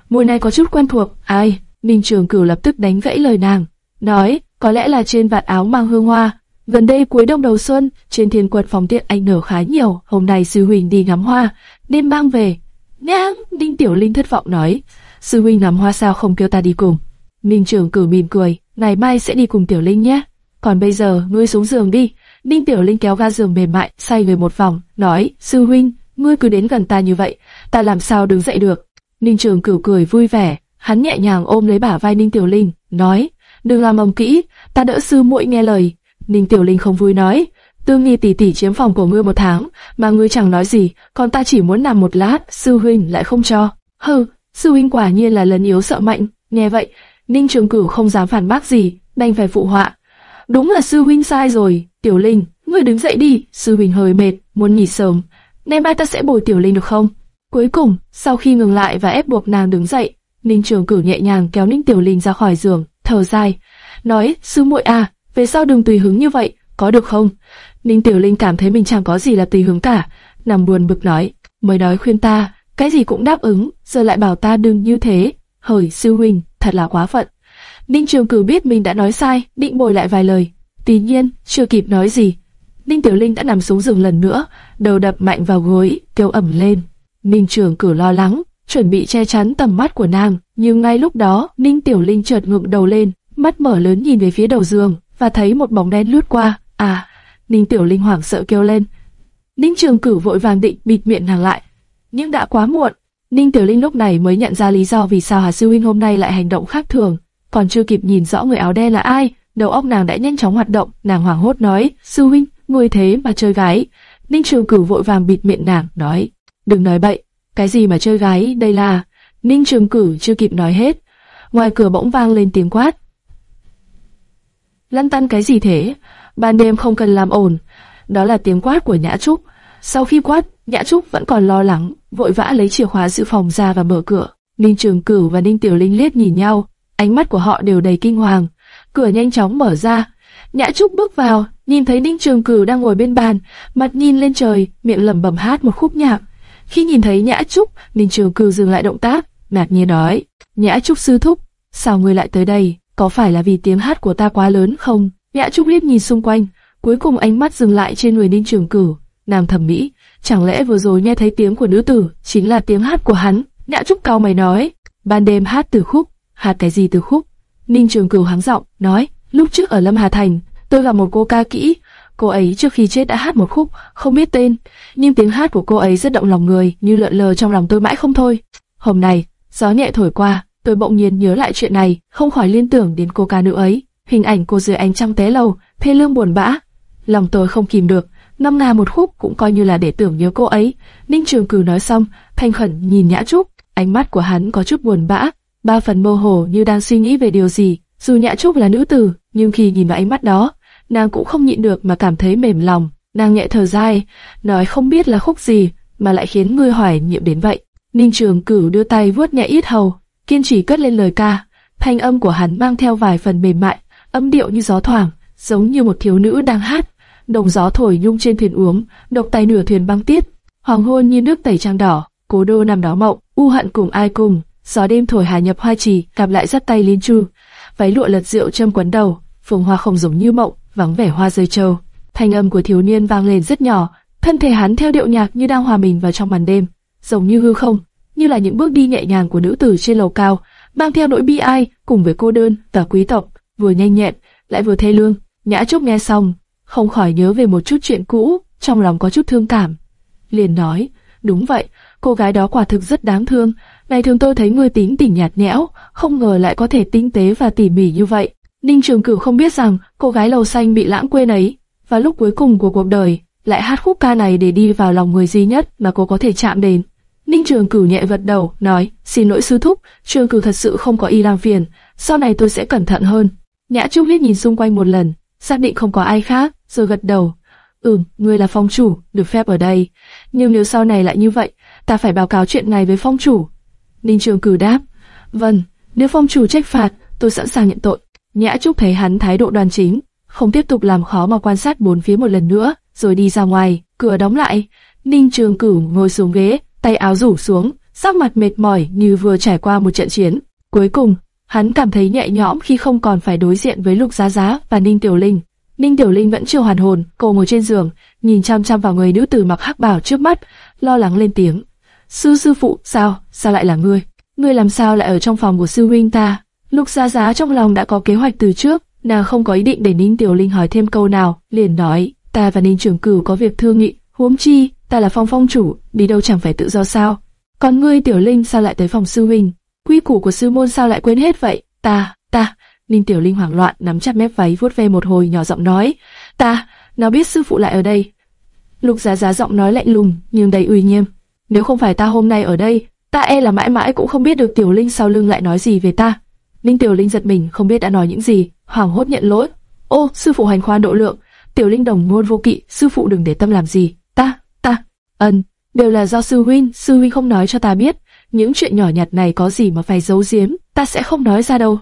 Mùi này có chút quen thuộc, ai? Ninh Trường Cửu lập tức đánh gãy lời nàng, nói, có lẽ là trên vạt áo mang hương hoa. Gần đây cuối đông đầu xuân, trên thiên quật phòng tiện anh nở khá nhiều, hôm nay sư huynh đi ngắm hoa, đêm mang về. Nhang, Ninh Tiểu Linh thất vọng nói, sư huynh ngắm hoa sao không kêu ta đi cùng. Ninh Trường cử mỉm cười, ngày mai sẽ đi cùng Tiểu Linh nhé. Còn bây giờ, ngươi xuống giường đi. Ninh Tiểu Linh kéo ga giường mềm mại, xoay người một vòng, nói, sư huynh, ngươi cứ đến gần ta như vậy, ta làm sao đứng dậy được. Ninh Trường cửu cười vui vẻ, hắn nhẹ nhàng ôm lấy bả vai Ninh Tiểu Linh, nói, đừng làm ầm kỹ, ta đỡ sư muội nghe lời. Ninh Tiểu Linh không vui nói, Tương Nghi tỷ tỷ chiếm phòng của ngươi một tháng, mà ngươi chẳng nói gì, còn ta chỉ muốn nằm một lát, sư huynh lại không cho. Hừ, sư huynh quả nhiên là lần yếu sợ mạnh. Nghe vậy, Ninh Trường Cửu không dám phản bác gì, đành phải phụ họa. Đúng là sư huynh sai rồi, Tiểu Linh, ngươi đứng dậy đi, sư huynh hơi mệt, muốn nghỉ sớm. Ngày mai ta sẽ bồi Tiểu Linh được không? Cuối cùng, sau khi ngừng lại và ép buộc nàng đứng dậy, Ninh Trường Cửu nhẹ nhàng kéo Ninh Tiểu Linh ra khỏi giường, thở dài, nói: "Sư muội à, về sau đừng tùy hứng như vậy, có được không?" Ninh Tiểu Linh cảm thấy mình chẳng có gì là tùy hứng cả, nằm buồn bực nói: "Mới nói khuyên ta, cái gì cũng đáp ứng, giờ lại bảo ta đừng như thế." hỡi sư huynh, thật là quá phận. Ninh Trường Cửu biết mình đã nói sai, định bồi lại vài lời. Tuy nhiên, chưa kịp nói gì, Ninh Tiểu Linh đã nằm xuống giường lần nữa, đầu đập mạnh vào gối, kêu ẩm lên. Ninh Trường Cửu lo lắng, chuẩn bị che chắn tầm mắt của nàng, nhưng ngay lúc đó, Ninh Tiểu Linh chợt ngượng đầu lên, mắt mở lớn nhìn về phía đầu giường và thấy một bóng đen lướt qua. À, Ninh Tiểu Linh hoảng sợ kêu lên. Ninh Trường Cửu vội vàng định bịt miệng nàng lại, nhưng đã quá muộn. Ninh Tiểu Linh lúc này mới nhận ra lý do vì sao Hà Sư Huynh hôm nay lại hành động khác thường, còn chưa kịp nhìn rõ người áo đen là ai, đầu óc nàng đã nhanh chóng hoạt động, nàng hoảng hốt nói: "Sư Huynh, ngươi thế mà chơi gái?" Ninh Trường Cửu vội vàng bịt miệng nàng, nói: "Đừng nói bậy, cái gì mà chơi gái, đây là..." Ninh Trường Cửu chưa kịp nói hết, ngoài cửa bỗng vang lên tiếng quát. Lăn tăn cái gì thế? Ban đêm không cần làm ồn. Đó là tiếng quát của Nhã Trúc. Sau khi quát, Nhã Trúc vẫn còn lo lắng, vội vã lấy chìa khóa dự phòng ra và mở cửa. Ninh Trường Cửu và Ninh Tiểu Linh liếc nhìn nhau, ánh mắt của họ đều đầy kinh hoàng. Cửa nhanh chóng mở ra, Nhã Trúc bước vào, nhìn thấy Ninh Trường Cửu đang ngồi bên bàn, mặt nhìn lên trời, miệng lẩm bẩm hát một khúc nhạc. Khi nhìn thấy Nhã Trúc, Ninh Trường Cửu dừng lại động tác, ngạc nhiên nói: "Nhã Trúc sư thúc, sao ngươi lại tới đây? Có phải là vì tiếng hát của ta quá lớn không?" Nhã Trúc liếc nhìn xung quanh, cuối cùng ánh mắt dừng lại trên người Ninh Trường Cửu, nàng thẩm mỹ, chẳng lẽ vừa rồi nghe thấy tiếng của nữ tử chính là tiếng hát của hắn? Nhã Trúc cao mày nói: "Ban đêm hát từ khúc, hát cái gì từ khúc?" Ninh Trường Cửu hắng giọng nói: "Lúc trước ở Lâm Hà Thành, tôi gặp một cô ca kỹ, cô ấy trước khi chết đã hát một khúc, không biết tên, nhưng tiếng hát của cô ấy rất động lòng người, như lượn lờ trong lòng tôi mãi không thôi. Hôm nay, gió nhẹ thổi qua, tôi bỗng nhiên nhớ lại chuyện này, không khỏi liên tưởng đến cô ca nữ ấy, hình ảnh cô dưới ánh trăng té lầu, thê lương buồn bã. Lòng tôi không kìm được, năm nga một khúc cũng coi như là để tưởng nhớ cô ấy. Ninh Trường Cửu nói xong, thanh khẩn nhìn Nhã Trúc, ánh mắt của hắn có chút buồn bã, ba phần mơ hồ như đang suy nghĩ về điều gì. Dù Nhã Trúc là nữ tử, nhưng khi nhìn vào ánh mắt đó, nàng cũng không nhịn được mà cảm thấy mềm lòng. Nàng nhẹ thở dài, nói không biết là khúc gì mà lại khiến người hoài niệm đến vậy. Ninh Trường Cửu đưa tay vuốt nhẹ ít hầu, kiên trì cất lên lời ca. Thanh âm của hắn mang theo vài phần mềm mại, âm điệu như gió thoảng, giống như một thiếu nữ đang hát. Đồng gió thổi nhung trên thuyền uống, độc tay nửa thuyền băng tiết. Hoàng hôn như nước tẩy trang đỏ, cố đô nằm đó mộng, u hận cùng ai cùng. Gió đêm thổi hà nhập hoa trì, gặp lại dắt tay liên chu. Váy lụa lật rượu châm quấn đầu, phùng hoa không giống như mộng, vắng vẻ hoa rơi trâu. Thanh âm của thiếu niên vang lên rất nhỏ, thân thể hắn theo điệu nhạc như đang hòa mình vào trong màn đêm, giống như hư không, như là những bước đi nhẹ nhàng của nữ tử trên lầu cao, mang theo nỗi bi ai cùng với cô đơn và quý tộc, vừa nhanh nhẹn lại vừa thê lương. Nhã Trúc nghe xong, không khỏi nhớ về một chút chuyện cũ, trong lòng có chút thương cảm. Liền nói, đúng vậy, cô gái đó quả thực rất đáng thương. Ngày thường tôi thấy người tính tình nhạt nhẽo, không ngờ lại có thể tinh tế và tỉ mỉ như vậy. Ninh Trường Cửu không biết rằng cô gái lầu xanh bị lãng quên ấy, và lúc cuối cùng của cuộc đời, lại hát khúc ca này để đi vào lòng người duy nhất mà cô có thể chạm đến. Ninh Trường Cửu nhẹ gật đầu, nói, xin lỗi sư thúc, Trường Cửu thật sự không có ý làm phiền, sau này tôi sẽ cẩn thận hơn. Nhã Trúc liếc nhìn xung quanh một lần, xác định không có ai khác, rồi gật đầu. Ừm, ngươi là phong chủ, được phép ở đây. Nhưng nếu sau này lại như vậy, ta phải báo cáo chuyện này với phong chủ. Ninh Trường Cử đáp, vâng, nếu phong chủ trách phạt, tôi sẵn sàng nhận tội. Nhã Trúc thấy hắn thái độ đoan chính, không tiếp tục làm khó mà quan sát bốn phía một lần nữa, rồi đi ra ngoài, cửa đóng lại. Ninh Trường Cửu ngồi xuống ghế, tay áo rủ xuống, sắc mặt mệt mỏi như vừa trải qua một trận chiến. Cuối cùng, Hắn cảm thấy nhẹ nhõm khi không còn phải đối diện với Lục Giá Giá và Ninh Tiểu Linh. Ninh Tiểu Linh vẫn chưa hoàn hồn, cô ngồi trên giường, nhìn chăm chăm vào người nữ tử mặc hắc bào trước mắt, lo lắng lên tiếng. Sư sư phụ, sao, sao lại là ngươi? Ngươi làm sao lại ở trong phòng của sư huynh ta? Lục Giá Giá trong lòng đã có kế hoạch từ trước, nàng không có ý định để Ninh Tiểu Linh hỏi thêm câu nào, liền nói, ta và Ninh Trường Cửu có việc thương nghị, huống chi, ta là phong phong chủ, đi đâu chẳng phải tự do sao? Còn ngươi Tiểu Linh sao lại tới phòng sư huynh? Quy củ của sư môn sao lại quên hết vậy? Ta, ta, Ninh Tiểu Linh hoảng loạn nắm chặt mép váy vuốt ve một hồi nhỏ giọng nói, ta, nó biết sư phụ lại ở đây. Lục Giá Giá giọng nói lạnh lùng nhưng đầy uy nghiêm. Nếu không phải ta hôm nay ở đây, ta e là mãi mãi cũng không biết được Tiểu Linh sau lưng lại nói gì về ta. Ninh Tiểu Linh giật mình không biết đã nói những gì, hoảng hốt nhận lỗi. Ô, sư phụ hành khoan độ lượng. Tiểu Linh đồng ngôn vô kỵ, sư phụ đừng để tâm làm gì. Ta, ta, ân, đều là do sư huynh, sư huynh không nói cho ta biết. Những chuyện nhỏ nhặt này có gì mà phải giấu giếm, ta sẽ không nói ra đâu.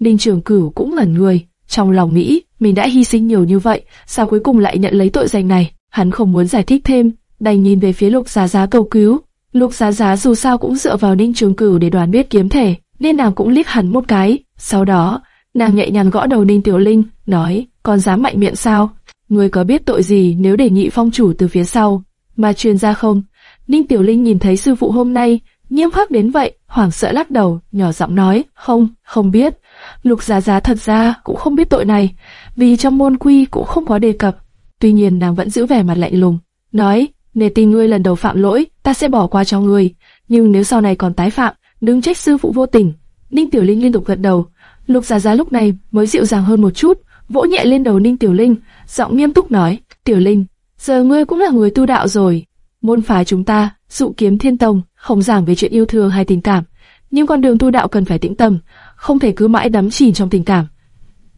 Ninh Trường Cửu cũng ngẩn người, trong lòng nghĩ, mình đã hy sinh nhiều như vậy, sao cuối cùng lại nhận lấy tội danh này? Hắn không muốn giải thích thêm, đành nhìn về phía Lục Giá Giá cầu cứu. Lục Giá Giá dù sao cũng dựa vào Ninh Trường Cửu để đoán biết kiếm thể, nên nàng cũng liếc hắn một cái. Sau đó, nàng nhẹ nhàng gõ đầu Ninh Tiểu Linh, nói, còn dám mạnh miệng sao? Ngươi có biết tội gì nếu đề nghị phong chủ từ phía sau, mà truyền ra không? Ninh Tiểu Linh nhìn thấy sư phụ hôm nay, nghiêm khắc đến vậy, hoảng sợ lắc đầu, nhỏ giọng nói, không, không biết. Lục Giá Giá thật ra cũng không biết tội này, vì trong môn quy cũng không có đề cập. Tuy nhiên nàng vẫn giữ vẻ mặt lạnh lùng, nói, nề tình ngươi lần đầu phạm lỗi, ta sẽ bỏ qua cho ngươi, nhưng nếu sau này còn tái phạm, đừng trách sư phụ vô tình. Ninh Tiểu Linh liên tục gật đầu, Lục Giá Giá lúc này mới dịu dàng hơn một chút, vỗ nhẹ lên đầu Ninh Tiểu Linh, giọng nghiêm túc nói, Tiểu Linh, giờ ngươi cũng là người tu đạo rồi, môn phái chúng ta, dụ kiếm thiên tông, không giảng về chuyện yêu thương hay tình cảm, nhưng con đường tu đạo cần phải tĩnh tâm, không thể cứ mãi đắm chìm trong tình cảm.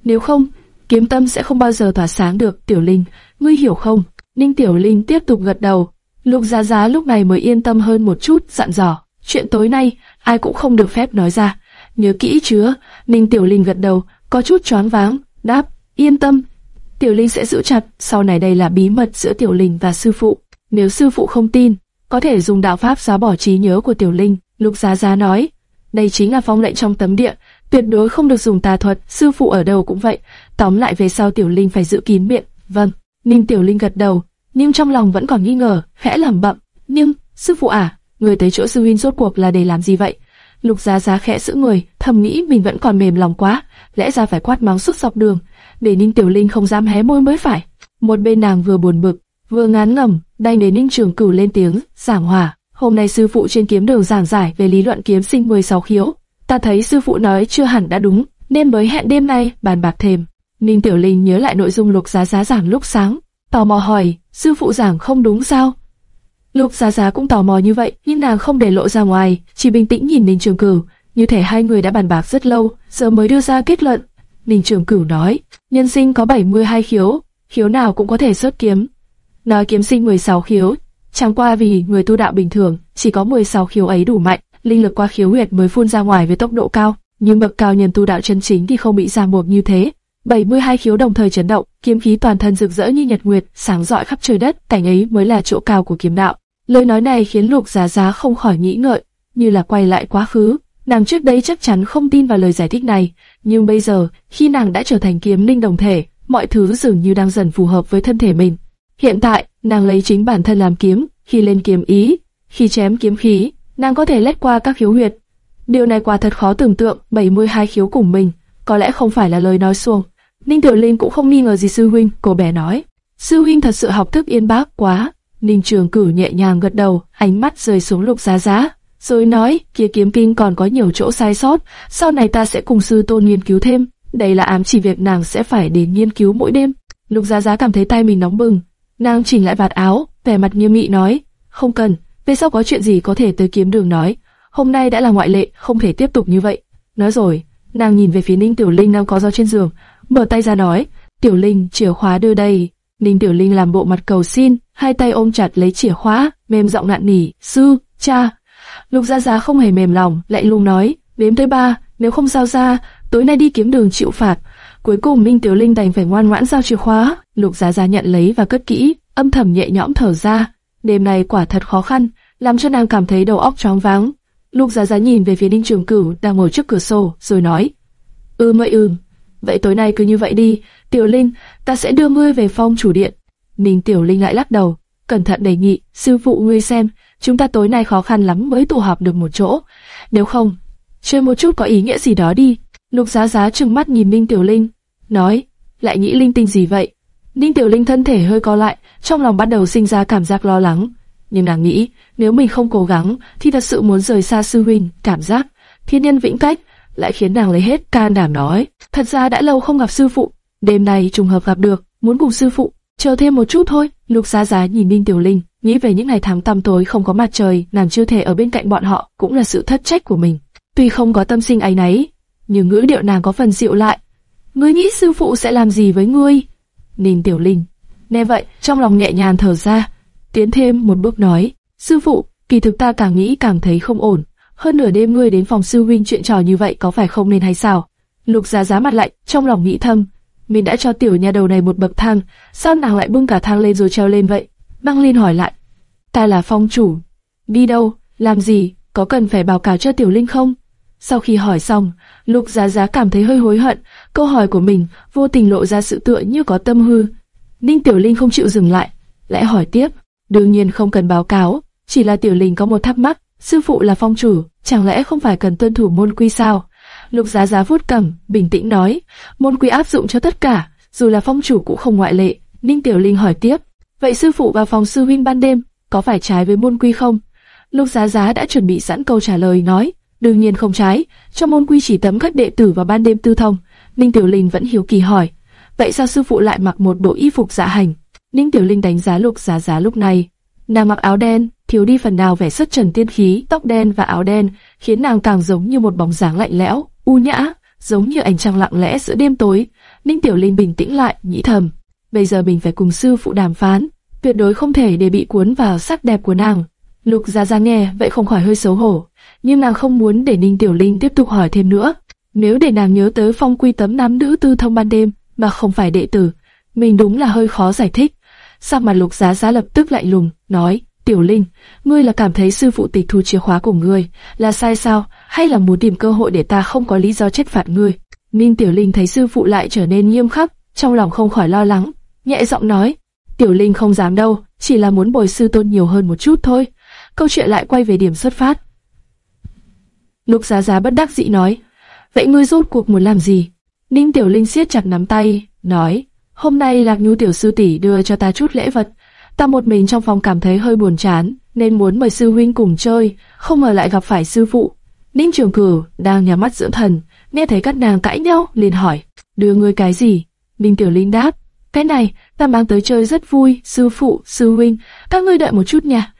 Nếu không, kiếm tâm sẽ không bao giờ tỏa sáng được, Tiểu Linh, ngươi hiểu không? Ninh Tiểu Linh tiếp tục gật đầu. Lục Giá Giá lúc này mới yên tâm hơn một chút, dặn dò. Chuyện tối nay, ai cũng không được phép nói ra. Nhớ kỹ chứa, Ninh Tiểu Linh gật đầu, có chút choáng váng, đáp, yên tâm. Tiểu Linh sẽ giữ chặt, sau này đây là bí mật giữa Tiểu Linh và sư phụ. Nếu sư phụ không tin, có thể dùng đạo pháp xóa bỏ trí nhớ của Tiểu Linh. Lục Giá Giá nói, đây chính là phong lệnh trong tấm địa, tuyệt đối không được dùng tà thuật, sư phụ ở đâu cũng vậy. Tóm lại về sau Tiểu Linh phải giữ kín miệng. Vâng, Ninh Tiểu Linh gật đầu, nhưng trong lòng vẫn còn nghi ngờ, khẽ lẩm bẩm. Nhưng, sư phụ à, người tới chỗ sư huynh rốt cuộc là để làm gì vậy? Lục Giá Giá khẽ giữ người, thầm nghĩ mình vẫn còn mềm lòng quá, lẽ ra phải quát mắng suốt dọc đường, để Ninh Tiểu Linh không dám hé môi mới phải. Một bên nàng vừa buồn bực, vừa ngán ngẩm, đành để Ninh Trường Cửu lên tiếng, giảng hòa. Hôm nay sư phụ trên kiếm đường giảng giải về lý luận kiếm sinh 16 khiếu, ta thấy sư phụ nói chưa hẳn đã đúng, nên mới hẹn đêm nay bàn bạc thêm. Ninh Tiểu Linh nhớ lại nội dung Lục Giá Giá giảng lúc sáng, tò mò hỏi, sư phụ giảng không đúng sao? Lục Giá Giá cũng tò mò như vậy, nhưng nàng không để lộ ra ngoài, chỉ bình tĩnh nhìn Ninh Trường Cửu, như thể hai người đã bàn bạc rất lâu, giờ mới đưa ra kết luận. Ninh Trường Cửu nói, nhân sinh có 72 khiếu, khiếu nào cũng có thể xuất kiếm. Nói kiếm sinh 16 khiếu, chẳng qua vì người tu đạo bình thường chỉ có 16 khiếu ấy đủ mạnh, linh lực qua khiếu huyệt mới phun ra ngoài với tốc độ cao, nhưng bậc cao nhân tu đạo chân chính thì không bị ràng buộc như thế. 72 khiếu đồng thời chấn động, kiếm khí toàn thân rực rỡ như nhật nguyệt, sáng rọi khắp trời đất, cảnh ấy mới là chỗ cao của kiếm đạo. Lời nói này khiến Lục Giá Giá không khỏi nghĩ ngợi, như là quay lại quá khứ. Nàng trước đây chắc chắn không tin vào lời giải thích này, nhưng bây giờ, khi nàng đã trở thành kiếm linh đồng thể, mọi thứ dường như đang dần phù hợp với thân thể mình. Hiện tại, nàng lấy chính bản thân làm kiếm, khi lên kiếm ý, khi chém kiếm khí, nàng có thể lách qua các khiếu huyệt. Điều này quả thật khó tưởng tượng, 72 khiếu cùng mình, có lẽ không phải là lời nói xuông. Ninh Tiểu Linh cũng không nghi ngờ gì sư huynh, cô bé nói. Sư huynh thật sự học thức yên bác quá. Ninh Trường Cử nhẹ nhàng gật đầu, ánh mắt rơi xuống lục giá giá, rồi nói, kia kiếm kinh còn có nhiều chỗ sai sót, sau này ta sẽ cùng sư tôn nghiên cứu thêm. Đây là ám chỉ việc nàng sẽ phải đến nghiên cứu mỗi đêm. Lục giá giá cảm thấy tay mình nóng bừng, nàng chỉnh lại vạt áo, vẻ mặt nghiêm nghị nói, không cần, về sau có chuyện gì có thể tới kiếm đường nói, hôm nay đã là ngoại lệ, không thể tiếp tục như vậy. Nói rồi, nàng nhìn về phía Ninh Tiểu Linh đang có do trên giường, mở tay ra nói, Tiểu Linh, chìa khóa đưa đây. Ninh Tiểu Linh làm bộ mặt cầu xin, hai tay ôm chặt lấy chìa khóa, mềm giọng nặn nỉ, sư, cha. Lục Gia Gia không hề mềm lòng, lại lung nói, đếm tới ba, nếu không giao ra, tối nay đi kiếm đường chịu phạt. Cuối cùng Minh Tiểu Linh đành phải ngoan ngoãn giao chìa khóa. Lục Gia Gia nhận lấy và cất kỹ, âm thầm nhẹ nhõm thở ra. Đêm này quả thật khó khăn, làm cho nàng cảm thấy đầu óc choáng váng. Lục Giá Giá nhìn về phía Đinh Trường Cửu đang ngồi trước cửa sổ, rồi nói: Ừ, ơi ừm, vậy tối nay cứ như vậy đi, Tiểu Linh, ta sẽ đưa ngươi về phong chủ điện." Ninh Tiểu Linh lại lắc đầu, cẩn thận đề nghị: "Sư phụ ngươi xem, chúng ta tối nay khó khăn lắm mới tụ họp được một chỗ, nếu không, chơi một chút có ý nghĩa gì đó đi." Lục Giá Giá trừng mắt nhìn Ninh Tiểu Linh, nói: "Lại nghĩ linh tinh gì vậy?" Ninh Tiểu Linh thân thể hơi co lại, trong lòng bắt đầu sinh ra cảm giác lo lắng. Nhưng nàng nghĩ, nếu mình không cố gắng, thì thật sự muốn rời xa sư huynh, cảm giác thiên nhân vĩnh cách, lại khiến nàng lấy hết can đảm nói. Thật ra đã lâu không gặp sư phụ, đêm nay trùng hợp gặp được, muốn cùng sư phụ, chờ thêm một chút thôi. Lục Giá Giá nhìn Ninh Tiểu Linh, nghĩ về những ngày tháng tăm tối không có mặt trời, nàng chưa thể ở bên cạnh bọn họ, cũng là sự thất trách của mình. Tuy không có tâm sinh áy náy, nhưng ngữ điệu nàng có phần dịu lại. Ngươi nghĩ sư phụ sẽ làm gì với ngươi? Ninh Tiểu Linh. Nghe vậy, trong lòng nhẹ nhàng thở ra, tiến thêm một bước nói, sư phụ, kỳ thực ta càng nghĩ càng thấy không ổn. Hơn nửa đêm ngươi đến phòng sư huynh chuyện trò như vậy có phải không nên hay sao? Lục giá giá mặt lạnh, trong lòng nghĩ thầm, mình đã cho tiểu nhà đầu này một bậc thang, sao nàng lại bưng cả thang lên rồi treo lên vậy? Băng Liên hỏi lại, ta là phong chủ, đi đâu, làm gì, có cần phải báo cáo cho tiểu linh không? Sau khi hỏi xong, Lục Giá Giá cảm thấy hơi hối hận, câu hỏi của mình vô tình lộ ra sự tựa như có tâm hư. Ninh Tiểu Linh không chịu dừng lại, lại hỏi tiếp, đương nhiên không cần báo cáo, chỉ là Tiểu Linh có một thắc mắc, sư phụ là phong chủ, chẳng lẽ không phải cần tuân thủ môn quy sao? Lục Giá Giá vuốt cằm, bình tĩnh nói, môn quy áp dụng cho tất cả, dù là phong chủ cũng không ngoại lệ. Ninh Tiểu Linh hỏi tiếp, vậy sư phụ vào phòng sư huynh ban đêm, có phải trái với môn quy không? Lục Giá Giá đã chuẩn bị sẵn câu trả lời nói, đương nhiên không trái, trong môn quy chỉ tấm các đệ tử vào ban đêm tư thông. Ninh Tiểu Linh vẫn hiếu kỳ hỏi, vậy sao sư phụ lại mặc một bộ y phục dạ hành? Ninh Tiểu Linh đánh giá Lục Giá Giá lúc này, nàng mặc áo đen, thiếu đi phần nào vẻ xuất trần tiên khí, tóc đen và áo đen khiến nàng càng giống như một bóng dáng lạnh lẽo, u nhã, giống như ánh trăng lặng lẽ giữa đêm tối. Ninh Tiểu Linh bình tĩnh lại, nghĩ thầm, bây giờ mình phải cùng sư phụ đàm phán, tuyệt đối không thể để bị cuốn vào sắc đẹp của nàng. Lục Giá Giá nghe vậy không khỏi hơi xấu hổ, nhưng nàng không muốn để Ninh Tiểu Linh tiếp tục hỏi thêm nữa. Nếu để nàng nhớ tới phong quy tấm nam nữ tư thông ban đêm mà không phải đệ tử, mình đúng là hơi khó giải thích. Sắc mặt Lục Giá Giá lập tức lạnh lùng, nói: Tiểu Linh, ngươi là cảm thấy sư phụ tịch thu chìa khóa của ngươi là sai sao, hay là muốn tìm cơ hội để ta không có lý do trách phạt ngươi? Ninh Tiểu Linh thấy sư phụ lại trở nên nghiêm khắc, trong lòng không khỏi lo lắng, nhẹ giọng nói: Tiểu Linh không dám đâu, chỉ là muốn bồi sư tôn nhiều hơn một chút thôi. Câu chuyện lại quay về điểm xuất phát. Lục Giá Giá bất đắc dĩ nói, vậy ngươi rốt cuộc muốn làm gì? Ninh Tiểu Linh siết chặt nắm tay, nói, hôm nay Lạc Nhu tiểu sư tỷ đưa cho ta chút lễ vật, ta một mình trong phòng cảm thấy hơi buồn chán, nên muốn mời sư huynh cùng chơi, không ngờ lại gặp phải sư phụ. Ninh Trường Cửu đang nhắm mắt dưỡng thần, nghe thấy các nàng cãi nhau, liền hỏi, đưa ngươi cái gì? Ninh Tiểu Linh đáp, cái này ta mang tới chơi rất vui, sư phụ, sư huynh, các ngươi đợi một chút nha.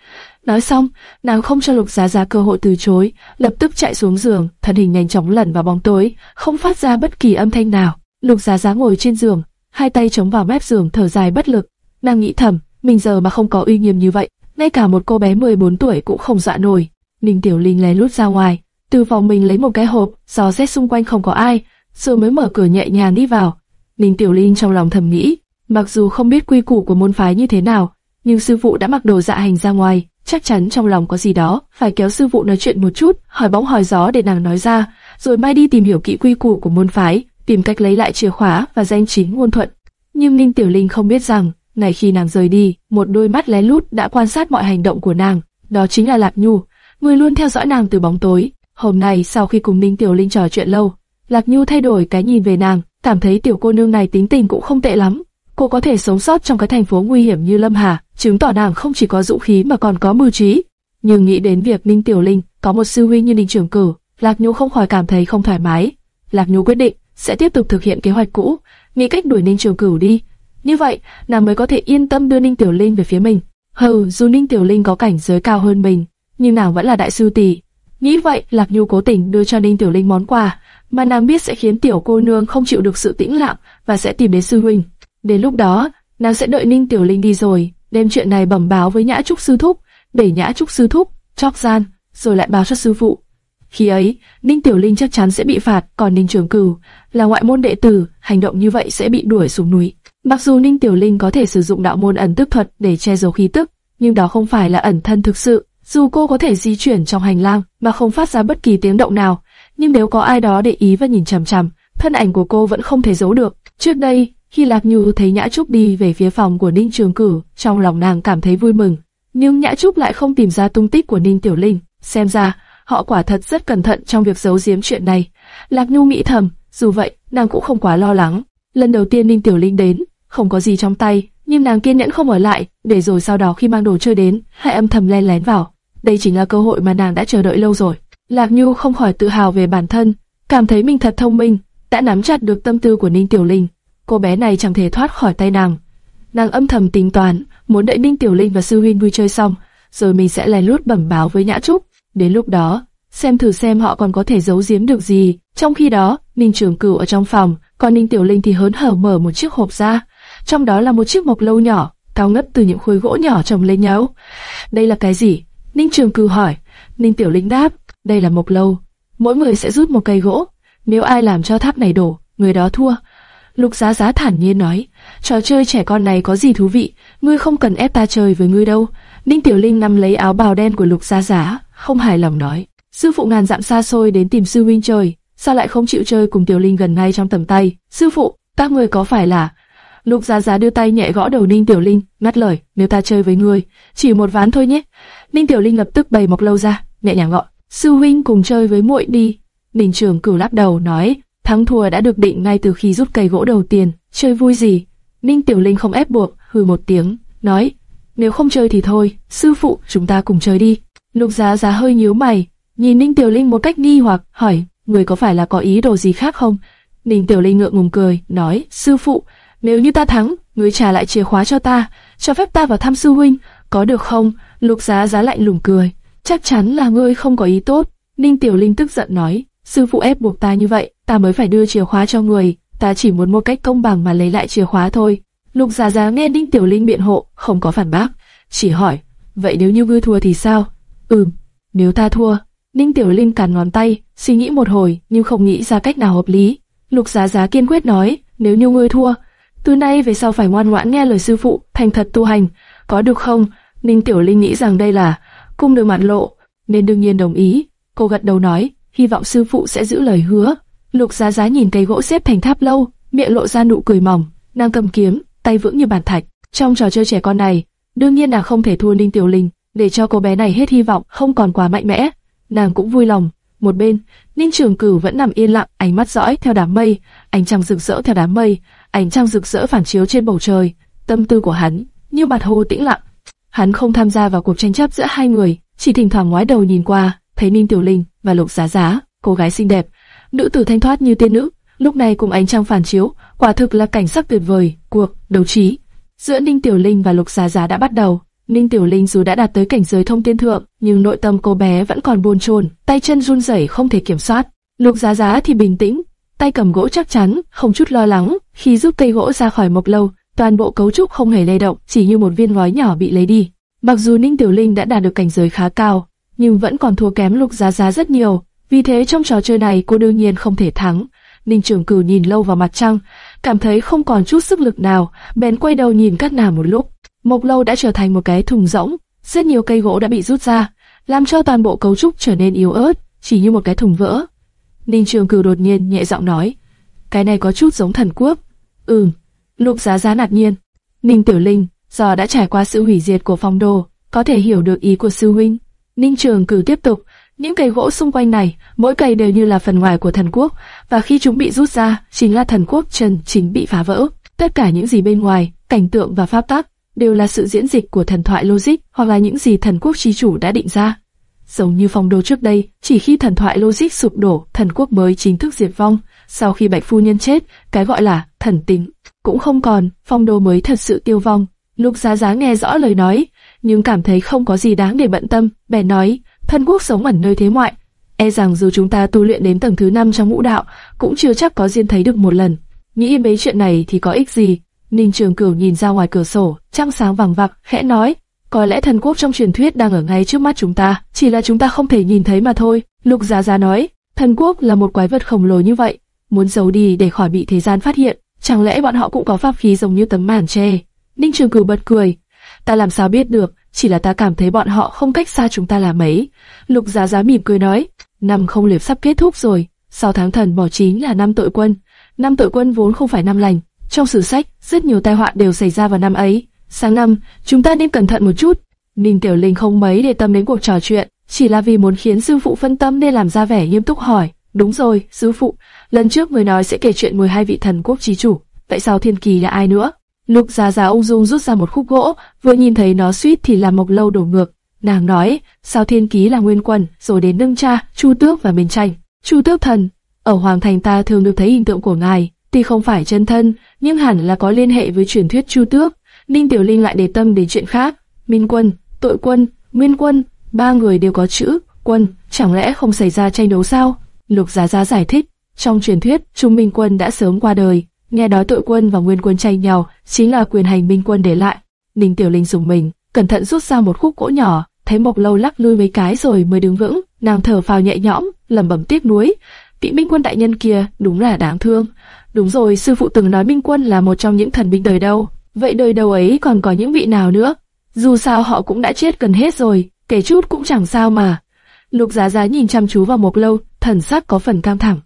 Nói xong, nàng không cho Lục Giá Giá cơ hội từ chối, lập tức chạy xuống giường, thân hình nhanh chóng lẩn vào bóng tối, không phát ra bất kỳ âm thanh nào. Lục Giá Giá ngồi trên giường, hai tay chống vào mép giường thở dài bất lực. Nàng nghĩ thầm, mình giờ mà không có uy nghiêm như vậy, ngay cả một cô bé 14 tuổi cũng không dọa nổi. Ninh Tiểu Linh lén lút ra ngoài, từ phòng mình lấy một cái hộp, dò xét xung quanh không có ai, rồi mới mở cửa nhẹ nhàng đi vào. Ninh Tiểu Linh trong lòng thầm nghĩ, mặc dù không biết quy củ của môn phái như thế nào, nhưng sư phụ đã mặc đồ dạ hành ra ngoài, chắc chắn trong lòng có gì đó, phải kéo sư phụ nói chuyện một chút, hỏi bóng hỏi gió để nàng nói ra, rồi mai đi tìm hiểu kỹ quy củ của môn phái, tìm cách lấy lại chìa khóa và danh chính ngôn thuận. Nhưng Ninh Tiểu Linh không biết rằng, ngày khi nàng rời đi, một đôi mắt lén lút đã quan sát mọi hành động của nàng, đó chính là Lạc Nhu, người luôn theo dõi nàng từ bóng tối. Hôm nay sau khi cùng Ninh Tiểu Linh trò chuyện lâu, Lạc Nhu thay đổi cái nhìn về nàng, cảm thấy tiểu cô nương này tính tình cũng không tệ lắm, cô có thể sống sót trong cái thành phố nguy hiểm như Lâm Hà, chứng tỏ nàng không chỉ có dũng khí mà còn có mưu trí. Nhưng nghĩ đến việc Ninh Tiểu Linh có một sư huynh như Ninh Trường Cử, Lạc Nhu không khỏi cảm thấy không thoải mái. Lạc Nhu quyết định sẽ tiếp tục thực hiện kế hoạch cũ, nghĩ cách đuổi Ninh Trường Cửu đi. Như vậy, nàng mới có thể yên tâm đưa Ninh Tiểu Linh về phía mình. Hừ, dù Ninh Tiểu Linh có cảnh giới cao hơn mình, nhưng nàng vẫn là đại sư tỷ. Nghĩ vậy, Lạc Nhu cố tình đưa cho Ninh Tiểu Linh món quà, mà nàng biết sẽ khiến tiểu cô nương không chịu được sự tĩnh lặng và sẽ tìm đến sư huynh. Đến lúc đó, nàng sẽ đợi Ninh Tiểu Linh đi rồi, đem chuyện này bẩm báo với Nhã Trúc sư thúc, để Nhã Trúc sư thúc chọc gian, rồi lại báo cho sư phụ. Khi ấy, Ninh Tiểu Linh chắc chắn sẽ bị phạt, còn Ninh Trường Cửu là ngoại môn đệ tử, hành động như vậy sẽ bị đuổi xuống núi. Mặc dù Ninh Tiểu Linh có thể sử dụng đạo môn ẩn tức thuật để che giấu khí tức, nhưng đó không phải là ẩn thân thực sự. Dù cô có thể di chuyển trong hành lang mà không phát ra bất kỳ tiếng động nào, nhưng nếu có ai đó để ý và nhìn chằm chằm, thân ảnh của cô vẫn không thể giấu được. Trước đây, khi Lạc Nhu thấy Nhã Trúc đi về phía phòng của Ninh Trường Cử, trong lòng nàng cảm thấy vui mừng. Nhưng Nhã Trúc lại không tìm ra tung tích của Ninh Tiểu Linh. Xem ra, họ quả thật rất cẩn thận trong việc giấu giếm chuyện này. Lạc Nhu nghĩ thầm, dù vậy, nàng cũng không quá lo lắng. Lần đầu tiên Ninh Tiểu Linh đến, không có gì trong tay, nhưng nàng kiên nhẫn không ở lại, để rồi sau đó khi mang đồ chơi đến, hãy âm thầm len lén vào. Đây chính là cơ hội mà nàng đã chờ đợi lâu rồi. Lạc Nhu không khỏi tự hào về bản thân, cảm thấy mình thật thông minh, đã nắm chặt được tâm tư của Ninh Tiểu Linh. Cô bé này chẳng thể thoát khỏi tay nàng. Nàng âm thầm tính toán, muốn đợi Ninh Tiểu Linh và Sư Huynh vui chơi xong, rồi mình sẽ lén lút bẩm báo với Nhã Trúc. Đến lúc đó, xem thử xem họ còn có thể giấu giếm được gì. Trong khi đó, Ninh Trường Cửu ở trong phòng, còn Ninh Tiểu Linh thì hớn hở mở một chiếc hộp ra. Trong đó là một chiếc mộc lâu nhỏ, cao ngất từ những khối gỗ nhỏ trồng lên nhau. Đây là cái gì? Ninh Trường Cửu hỏi. Ninh Tiểu Linh đáp, đây là mộc lâu. Mỗi người sẽ rút một cây gỗ. Nếu ai làm cho tháp này đổ, người đó thua. Lục Giá Giá thản nhiên nói, trò chơi trẻ con này có gì thú vị, ngươi không cần ép ta chơi với ngươi đâu. Ninh Tiểu Linh nắm lấy áo bào đen của Lục Giá Giá, không hài lòng nói, sư phụ ngàn dặm xa xôi đến tìm sư huynh chơi, sao lại không chịu chơi cùng Tiểu Linh gần ngay trong tầm tay? Sư phụ, các ngươi có phải là? Lục Giá Giá đưa tay nhẹ gõ đầu Ninh Tiểu Linh, ngắt lời, nếu ta chơi với ngươi, chỉ một ván thôi nhé. Ninh Tiểu Linh lập tức bày mọc lâu ra, nhẹ nhàng gọi, sư huynh cùng chơi với muội đi. Ninh Trường Cửu lắc đầu nói, thắng thua đã được định ngay từ khi rút cây gỗ đầu tiên, chơi vui gì? Ninh Tiểu Linh không ép buộc, hừ một tiếng, nói, nếu không chơi thì thôi, sư phụ, chúng ta cùng chơi đi. Lục Giá Giá hơi nhíu mày, nhìn Ninh Tiểu Linh một cách nghi hoặc, hỏi, người có phải là có ý đồ gì khác không? Ninh Tiểu Linh ngượng ngùng cười, nói, sư phụ, nếu như ta thắng, người trả lại chìa khóa cho ta, cho phép ta vào thăm sư huynh, có được không? Lục Giá Giá lạnh lùng cười, chắc chắn là ngươi không có ý tốt. Ninh Tiểu Linh tức giận nói, sư phụ ép buộc ta như vậy, ta mới phải đưa chìa khóa cho người, ta chỉ muốn một cách công bằng mà lấy lại chìa khóa thôi. Lục Giá Giá nghe đinh Tiểu Linh biện hộ, không có phản bác, chỉ hỏi, vậy nếu như ngươi thua thì sao? Ừm, nếu ta thua. Ninh Tiểu Linh cắn ngón tay, suy nghĩ một hồi nhưng không nghĩ ra cách nào hợp lý. Lục Giá Giá kiên quyết nói, nếu như ngươi thua, từ nay về sau phải ngoan ngoãn nghe lời sư phụ, thành thật tu hành, có được không? Ninh Tiểu Linh nghĩ rằng đây là cung đường mặt lộ, nên đương nhiên đồng ý. Cô gật đầu nói, hy vọng sư phụ sẽ giữ lời hứa. Lục Giá Giá nhìn cây gỗ xếp thành tháp lâu, miệng lộ ra nụ cười mỏng, nàng cầm kiếm, tay vững như bàn thạch. Trong trò chơi trẻ con này, đương nhiên là không thể thua Ninh Tiểu Linh, để cho cô bé này hết hy vọng, không còn quá mạnh mẽ. Nàng cũng vui lòng. Một bên, Ninh Trường Cửu vẫn nằm yên lặng, ánh mắt dõi theo đám mây, ánh trăng rực rỡ theo đám mây, ánh trăng rực rỡ phản chiếu trên bầu trời. Tâm tư của hắn như bạt hồ tĩnh lặng. Hắn không tham gia vào cuộc tranh chấp giữa hai người, chỉ thỉnh thoảng ngoái đầu nhìn qua, thấy Ninh Tiểu Linh và Lục Giá Giá, cô gái xinh đẹp, nữ tử thanh thoát như tiên nữ, lúc này cùng ánh trăng phản chiếu, quả thực là cảnh sắc tuyệt vời. Cuộc đấu trí giữa Ninh Tiểu Linh và Lục Giá Giá đã bắt đầu. Ninh Tiểu Linh dù đã đạt tới cảnh giới thông tiên thượng, nhưng nội tâm cô bé vẫn còn buồn chồn, tay chân run rẩy không thể kiểm soát. Lục Giá Giá thì bình tĩnh, tay cầm gỗ chắc chắn, không chút lo lắng. Khi rút cây gỗ ra khỏi mộc lâu, toàn bộ cấu trúc không hề lay động, chỉ như một viên gói nhỏ bị lấy đi. Mặc dù Ninh Tiểu Linh đã đạt được cảnh giới khá cao, nhưng vẫn còn thua kém Lục Giá Giá rất nhiều. Vì thế trong trò chơi này cô đương nhiên không thể thắng. Ninh Trường Cửu nhìn lâu vào mặt trăng, cảm thấy không còn chút sức lực nào, bèn quay đầu nhìn Cát Nà một lúc. Mộc lâu đã trở thành một cái thùng rỗng, rất nhiều cây gỗ đã bị rút ra, làm cho toàn bộ cấu trúc trở nên yếu ớt, chỉ như một cái thùng vỡ. Ninh Trường Cửu đột nhiên nhẹ giọng nói, cái này có chút giống thần quốc. Ừm, Lục Giá Giá ngạc nhiên. Ninh Tiểu Linh, giờ đã trải qua sự hủy diệt của phong đồ, có thể hiểu được ý của sư huynh. Ninh Trường Cửu tiếp tục, những cây gỗ xung quanh này, mỗi cây đều như là phần ngoài của thần quốc, và khi chúng bị rút ra, chính là thần quốc trần chính bị phá vỡ. Tất cả những gì bên ngoài, cảnh tượng và pháp tắc, đều là sự diễn dịch của thần thoại logic hoặc là những gì thần quốc chi chủ đã định ra. Giống như phong đô trước đây, chỉ khi thần thoại logic sụp đổ, thần quốc mới chính thức diệt vong. Sau khi bạch phu nhân chết, cái gọi là thần tính cũng không còn, phong đô mới thật sự tiêu vong. Lục Giá Giá nghe rõ lời nói, nhưng cảm thấy không có gì đáng để bận tâm, bèn nói, thần quốc sống ẩn nơi thế ngoại, e rằng dù chúng ta tu luyện đến tầng thứ năm trong ngũ đạo, cũng chưa chắc có duyên thấy được một lần. Nghĩ mấy chuyện này thì có ích gì? Ninh Trường Cửu nhìn ra ngoài cửa sổ, trăng sáng vàng vặc, khẽ nói, có lẽ thần quốc trong truyền thuyết đang ở ngay trước mắt chúng ta, chỉ là chúng ta không thể nhìn thấy mà thôi. Lục Giá Giá nói, thần quốc là một quái vật khổng lồ như vậy, muốn giấu đi để khỏi bị thế gian phát hiện, chẳng lẽ bọn họ cũng có pháp khí giống như tấm màn che? Ninh Trường Cửu bật cười, ta làm sao biết được, chỉ là ta cảm thấy bọn họ không cách xa chúng ta là mấy. Lục Giá Giá mỉm cười nói, năm không liệp sắp kết thúc rồi, sau tháng thần bỏ chính là năm tội quân. Năm tội quân vốn không phải năm lành, trong sử sách rất nhiều tai họa đều xảy ra vào năm ấy. Sáng năm, chúng ta nên cẩn thận một chút. Ninh Tiểu Linh không mấy để tâm đến cuộc trò chuyện, chỉ là vì muốn khiến sư phụ phân tâm nên làm ra vẻ nghiêm túc hỏi. Đúng rồi, sư phụ, lần trước người nói sẽ kể chuyện 12 vị thần quốc trí chủ, vậy sao thiên kỳ là ai nữa? Lục Giá Giá ung dung rút ra một khúc gỗ, vừa nhìn thấy nó suýt thì làm mộc lâu đổ ngược. Nàng nói, sao thiên ký là nguyên quân, rồi đến nâng cha, Chu Tước và Minh Tranh. Chu Tước thần, ở Hoàng Thành ta thường được thấy hình tượng của ngài, tuy không phải chân thân, nhưng hẳn là có liên hệ với truyền thuyết Chu Tước. Ninh Tiểu Linh lại để tâm đến chuyện khác. Minh quân, tội quân, nguyên quân, ba người đều có chữ quân, chẳng lẽ không xảy ra tranh đấu sao? Lục Giá Giá giải thích, trong truyền thuyết, Trung Minh quân đã sớm qua đời, nghe nói tội quân và nguyên quân tranh nhau, chính là quyền hành Minh quân để lại. Ninh Tiểu Linh dùng mình, cẩn thận rút ra một khúc gỗ nhỏ, thấy Mộc Lâu lắc lư mấy cái rồi mới đứng vững, nàng thở phào nhẹ nhõm, lẩm bẩm tiếc nuối, vị Minh quân đại nhân kia đúng là đáng thương. Đúng rồi, sư phụ từng nói Minh quân là một trong những thần binh đời đầu, vậy đời đầu ấy còn có những vị nào nữa? Dù sao họ cũng đã chết gần hết rồi, kể chút cũng chẳng sao mà. Lục Giá Giá nhìn chăm chú vào Mộc Lâu, thần sắc có phần căng thẳng.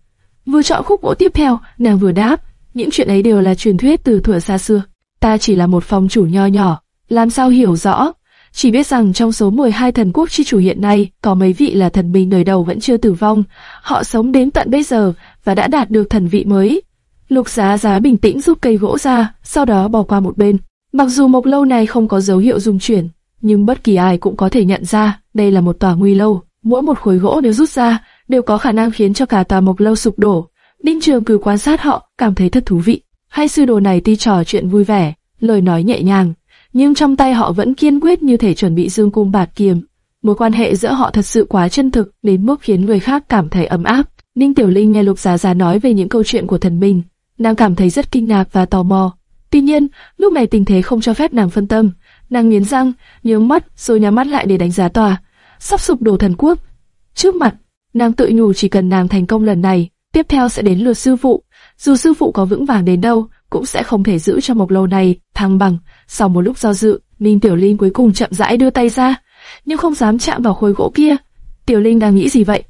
Vừa chọn khúc gỗ tiếp theo, nàng vừa đáp, những chuyện ấy đều là truyền thuyết từ thuở xa xưa. Ta chỉ là một phong chủ nho nhỏ, làm sao hiểu rõ? Chỉ biết rằng trong số 12 thần quốc chi chủ hiện nay, có mấy vị là thần minh đời đầu vẫn chưa tử vong. Họ sống đến tận bây giờ và đã đạt được thần vị mới. Lục giá giá bình tĩnh rút cây gỗ ra, sau đó bỏ qua một bên. Mặc dù mộc lâu này không có dấu hiệu dung chuyển, nhưng bất kỳ ai cũng có thể nhận ra đây là một tòa nguy lâu. Mỗi một khối gỗ nếu rút ra, đều có khả năng khiến cho cả tòa mộc lâu sụp đổ. Đinh Trường cứ quan sát họ, cảm thấy thật thú vị. Hai sư đồ này ti trò chuyện vui vẻ, lời nói nhẹ nhàng, nhưng trong tay họ vẫn kiên quyết như thể chuẩn bị dương cung bạt kiếm. Mối quan hệ giữa họ thật sự quá chân thực đến mức khiến người khác cảm thấy ấm áp. Ninh Tiểu Linh nghe Lục Giá Giá nói về những câu chuyện của thần minh, nàng cảm thấy rất kinh ngạc và tò mò. Tuy nhiên, lúc này tình thế không cho phép nàng phân tâm. Nàng nghiến răng, nhướng mắt rồi nhắm mắt lại để đánh giá tòa. Sắp sụp đổ thần quốc. Trước mặt, nàng tự nhủ chỉ cần nàng thành công lần này, tiếp theo sẽ đến lượt sư phụ. Dù sư phụ có vững vàng đến đâu, cũng sẽ không thể giữ cho mộc lâu này thăng bằng. Sau một lúc do dự, Ninh Tiểu Linh cuối cùng chậm rãi đưa tay ra, nhưng không dám chạm vào khối gỗ kia. Tiểu Linh đang nghĩ gì vậy?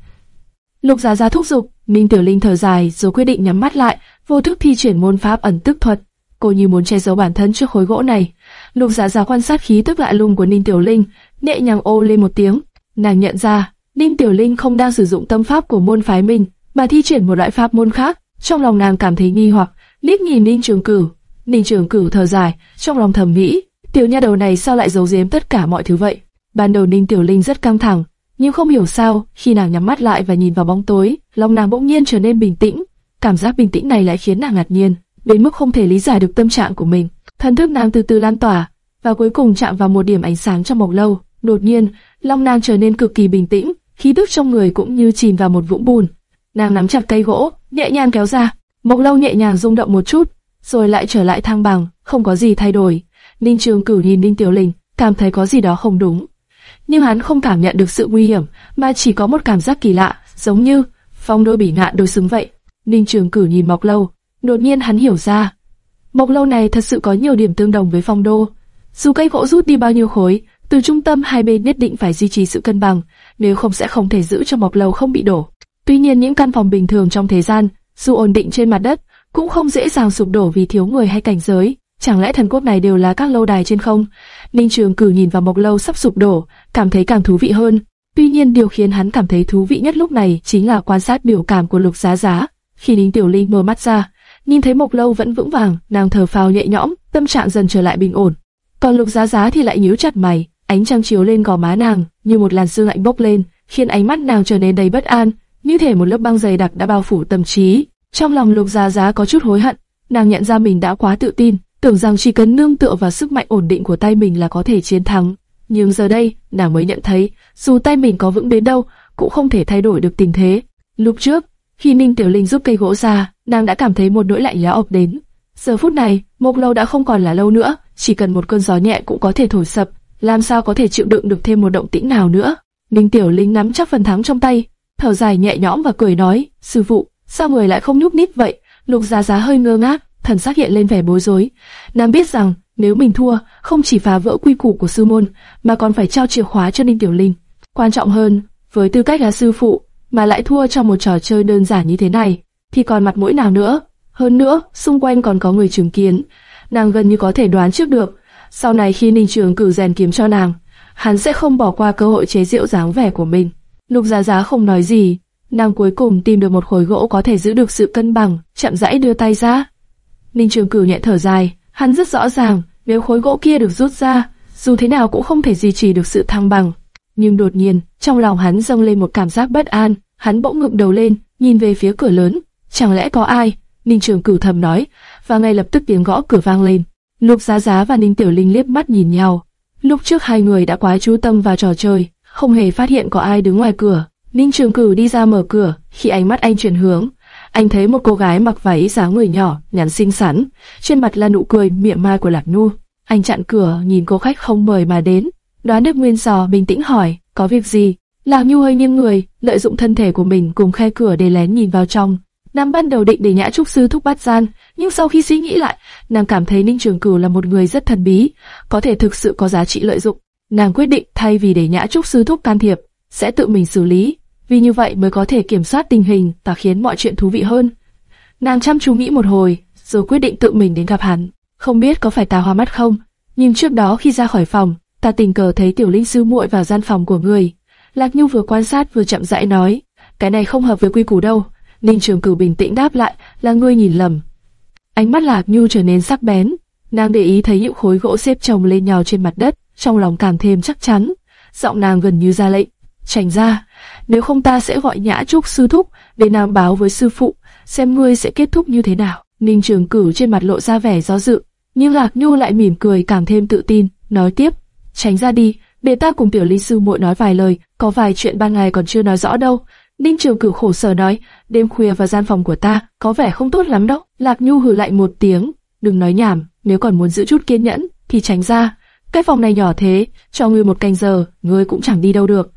Lục Giá Giá thúc giục, Ninh Tiểu Linh thở dài rồi quyết định nhắm mắt lại, vô thức thi chuyển môn pháp ẩn tức thuật. Cô như muốn che giấu bản thân trước khối gỗ này. Lục Giá Giá quan sát khí tức lạ lùng của Ninh Tiểu Linh, nhẹ nhàng ô lên một tiếng. Nàng nhận ra, Ninh Tiểu Linh không đang sử dụng tâm pháp của môn phái mình, mà thi triển một loại pháp môn khác. Trong lòng nàng cảm thấy nghi hoặc, liếc nhìn Ninh Trường Cửu. Ninh Trường Cửu thở dài, trong lòng thầm nghĩ, tiểu nha đầu này sao lại giấu giếm tất cả mọi thứ vậy? Ban đầu Ninh Tiểu Linh rất căng thẳng, nhưng không hiểu sao, khi nàng nhắm mắt lại và nhìn vào bóng tối, lòng nàng bỗng nhiên trở nên bình tĩnh. Cảm giác bình tĩnh này lại khiến nàng ngạc nhiên, đến mức không thể lý giải được tâm trạng của mình. Thần thức nàng từ từ lan tỏa, và cuối cùng chạm vào một điểm ánh sáng trong mộc lâu. Đột nhiên, lòng nàng trở nên cực kỳ bình tĩnh, khí tức trong người cũng như chìm vào một vũng bùn. Nàng nắm chặt cây gỗ, nhẹ nhàng kéo ra, mộc lâu nhẹ nhàng rung động một chút, rồi lại trở lại thăng bằng, không có gì thay đổi. Ninh Trường Cửu nhìn Ninh Tiểu Linh, cảm thấy có gì đó không đúng. Nhưng hắn không cảm nhận được sự nguy hiểm, mà chỉ có một cảm giác kỳ lạ, giống như phong đôi bỉ ngạn đối xứng vậy. Ninh Trường Cửu nhìn Mộc Lâu, đột nhiên hắn hiểu ra, Mộc Lâu này thật sự có nhiều điểm tương đồng với phong đô. Dù cây gỗ rút đi bao nhiêu khối, từ trung tâm hai bên nhất định phải duy trì sự cân bằng, nếu không sẽ không thể giữ cho Mộc Lâu không bị đổ. Tuy nhiên những căn phòng bình thường trong thế gian, dù ổn định trên mặt đất, cũng không dễ dàng sụp đổ vì thiếu người hay cảnh giới. Chẳng lẽ thần quốc này đều là các lâu đài trên không? Ninh Trường Cử nhìn vào Mộc Lâu sắp sụp đổ, cảm thấy càng thú vị hơn. Tuy nhiên điều khiến hắn cảm thấy thú vị nhất lúc này chính là quan sát biểu cảm của Lục Giá Giá. Khi Ninh Tiểu Linh mở mắt ra, nhìn thấy Mộc Lâu vẫn vững vàng, nàng thở phào nhẹ nhõm, tâm trạng dần trở lại bình ổn. Còn Lục Giá Giá thì lại nhíu chặt mày, ánh trăng chiếu lên gò má nàng, như một làn sương lạnh bốc lên, khiến ánh mắt nàng trở nên đầy bất an, như thể một lớp băng dày đặc đã bao phủ tâm trí. Trong lòng Lục Giá Giá có chút hối hận, nàng nhận ra mình đã quá tự tin, tưởng rằng chỉ cần nương tựa vào sức mạnh ổn định của tay mình là có thể chiến thắng. Nhưng giờ đây, nàng mới nhận thấy, dù tay mình có vững đến đâu, cũng không thể thay đổi được tình thế. Lúc trước, khi Ninh Tiểu Linh giúp cây gỗ ra, nàng đã cảm thấy một nỗi lạnh lẽo ập đến. Giờ phút này, một lâu đã không còn là lâu nữa, chỉ cần một cơn gió nhẹ cũng có thể thổi sập, làm sao có thể chịu đựng được thêm một động tĩnh nào nữa. Ninh Tiểu Linh nắm chắc phần thắng trong tay, thở dài nhẹ nhõm và cười nói, sư phụ, sao người lại không nhúc nít vậy? Lục Giá Giá hơi ngơ ngác, thần sắc hiện lên vẻ bối rối. Nàng biết rằng Nếu mình thua, không chỉ phá vỡ quy củ của sư môn, mà còn phải trao chìa khóa cho Ninh Tiểu Linh. Quan trọng hơn, với tư cách là sư phụ, mà lại thua trong một trò chơi đơn giản như thế này, thì còn mặt mũi nào nữa? Hơn nữa, xung quanh còn có người chứng kiến, nàng gần như có thể đoán trước được, sau này khi Ninh Trường cử rèn kiếm cho nàng, hắn sẽ không bỏ qua cơ hội chế giễu dáng vẻ của mình. Lục Giá Giá không nói gì, nàng cuối cùng tìm được một khối gỗ có thể giữ được sự cân bằng, chậm rãi đưa tay ra. Ninh Trường Cửu nhẹ thở dài, hắn rất rõ ràng, nếu khối gỗ kia được rút ra, dù thế nào cũng không thể duy trì được sự thăng bằng. Nhưng đột nhiên, trong lòng hắn dâng lên một cảm giác bất an, hắn bỗng ngẩng đầu lên, nhìn về phía cửa lớn. Chẳng lẽ có ai? Ninh Trường Cửu thầm nói, và ngay lập tức tiếng gõ cửa vang lên. Lục Giá Giá và Ninh Tiểu Linh liếc mắt nhìn nhau. Lúc trước hai người đã quá chú tâm vào trò chơi, không hề phát hiện có ai đứng ngoài cửa. Ninh Trường Cửu đi ra mở cửa, khi ánh mắt anh chuyển hướng, anh thấy một cô gái mặc váy dáng người nhỏ, nhắn xinh xắn, trên mặt là nụ cười miệng mai của Lạc nu. Anh chặn cửa, nhìn cô khách không mời mà đến, đoán được nguyên do, bình tĩnh hỏi, có việc gì? Lạc Nhu hơi nghiêng người, lợi dụng thân thể của mình cùng khe cửa để lén nhìn vào trong. Nam ban đầu định để Nhã Trúc Sư thúc bắt gian, nhưng sau khi suy nghĩ lại, nàng cảm thấy Ninh Trường Cửu là một người rất thần bí, có thể thực sự có giá trị lợi dụng. Nàng quyết định thay vì để Nhã Trúc Sư thúc can thiệp, sẽ tự mình xử lý, vì như vậy mới có thể kiểm soát tình hình và khiến mọi chuyện thú vị hơn. Nàng chăm chú nghĩ một hồi, rồi quyết định tự mình đến gặp hắn. Không biết có phải ta hoa mắt không, nhưng trước đó khi ra khỏi phòng, ta tình cờ thấy tiểu linh sư muội vào gian phòng của người. Lạc Nhu vừa quan sát vừa chậm rãi nói, cái này không hợp với quy củ đâu. Ninh Trường Cửu bình tĩnh đáp lại, là ngươi nhìn lầm. Ánh mắt Lạc Nhu trở nên sắc bén, nàng để ý thấy những khối gỗ xếp chồng lên nhau trên mặt đất, trong lòng càng thêm chắc chắn. Giọng nàng gần như ra lệnh, tránh ra, nếu không ta sẽ gọi Nhã Trúc sư thúc để nàng báo với sư phụ, xem ngươi sẽ kết thúc như thế nào. Ninh Trường Cửu trên mặt lộ ra vẻ do dự, nhưng Lạc Nhu lại mỉm cười càng thêm tự tin, nói tiếp, tránh ra đi, để ta cùng tiểu ly sư muội nói vài lời, có vài chuyện ban ngày còn chưa nói rõ đâu. Ninh Trường Cửu khổ sở nói, đêm khuya vào gian phòng của ta, có vẻ không tốt lắm đâu. Lạc Nhu hừ lại một tiếng, đừng nói nhảm, nếu còn muốn giữ chút kiên nhẫn, thì tránh ra. Cái phòng này nhỏ thế, cho ngươi một canh giờ, ngươi cũng chẳng đi đâu được.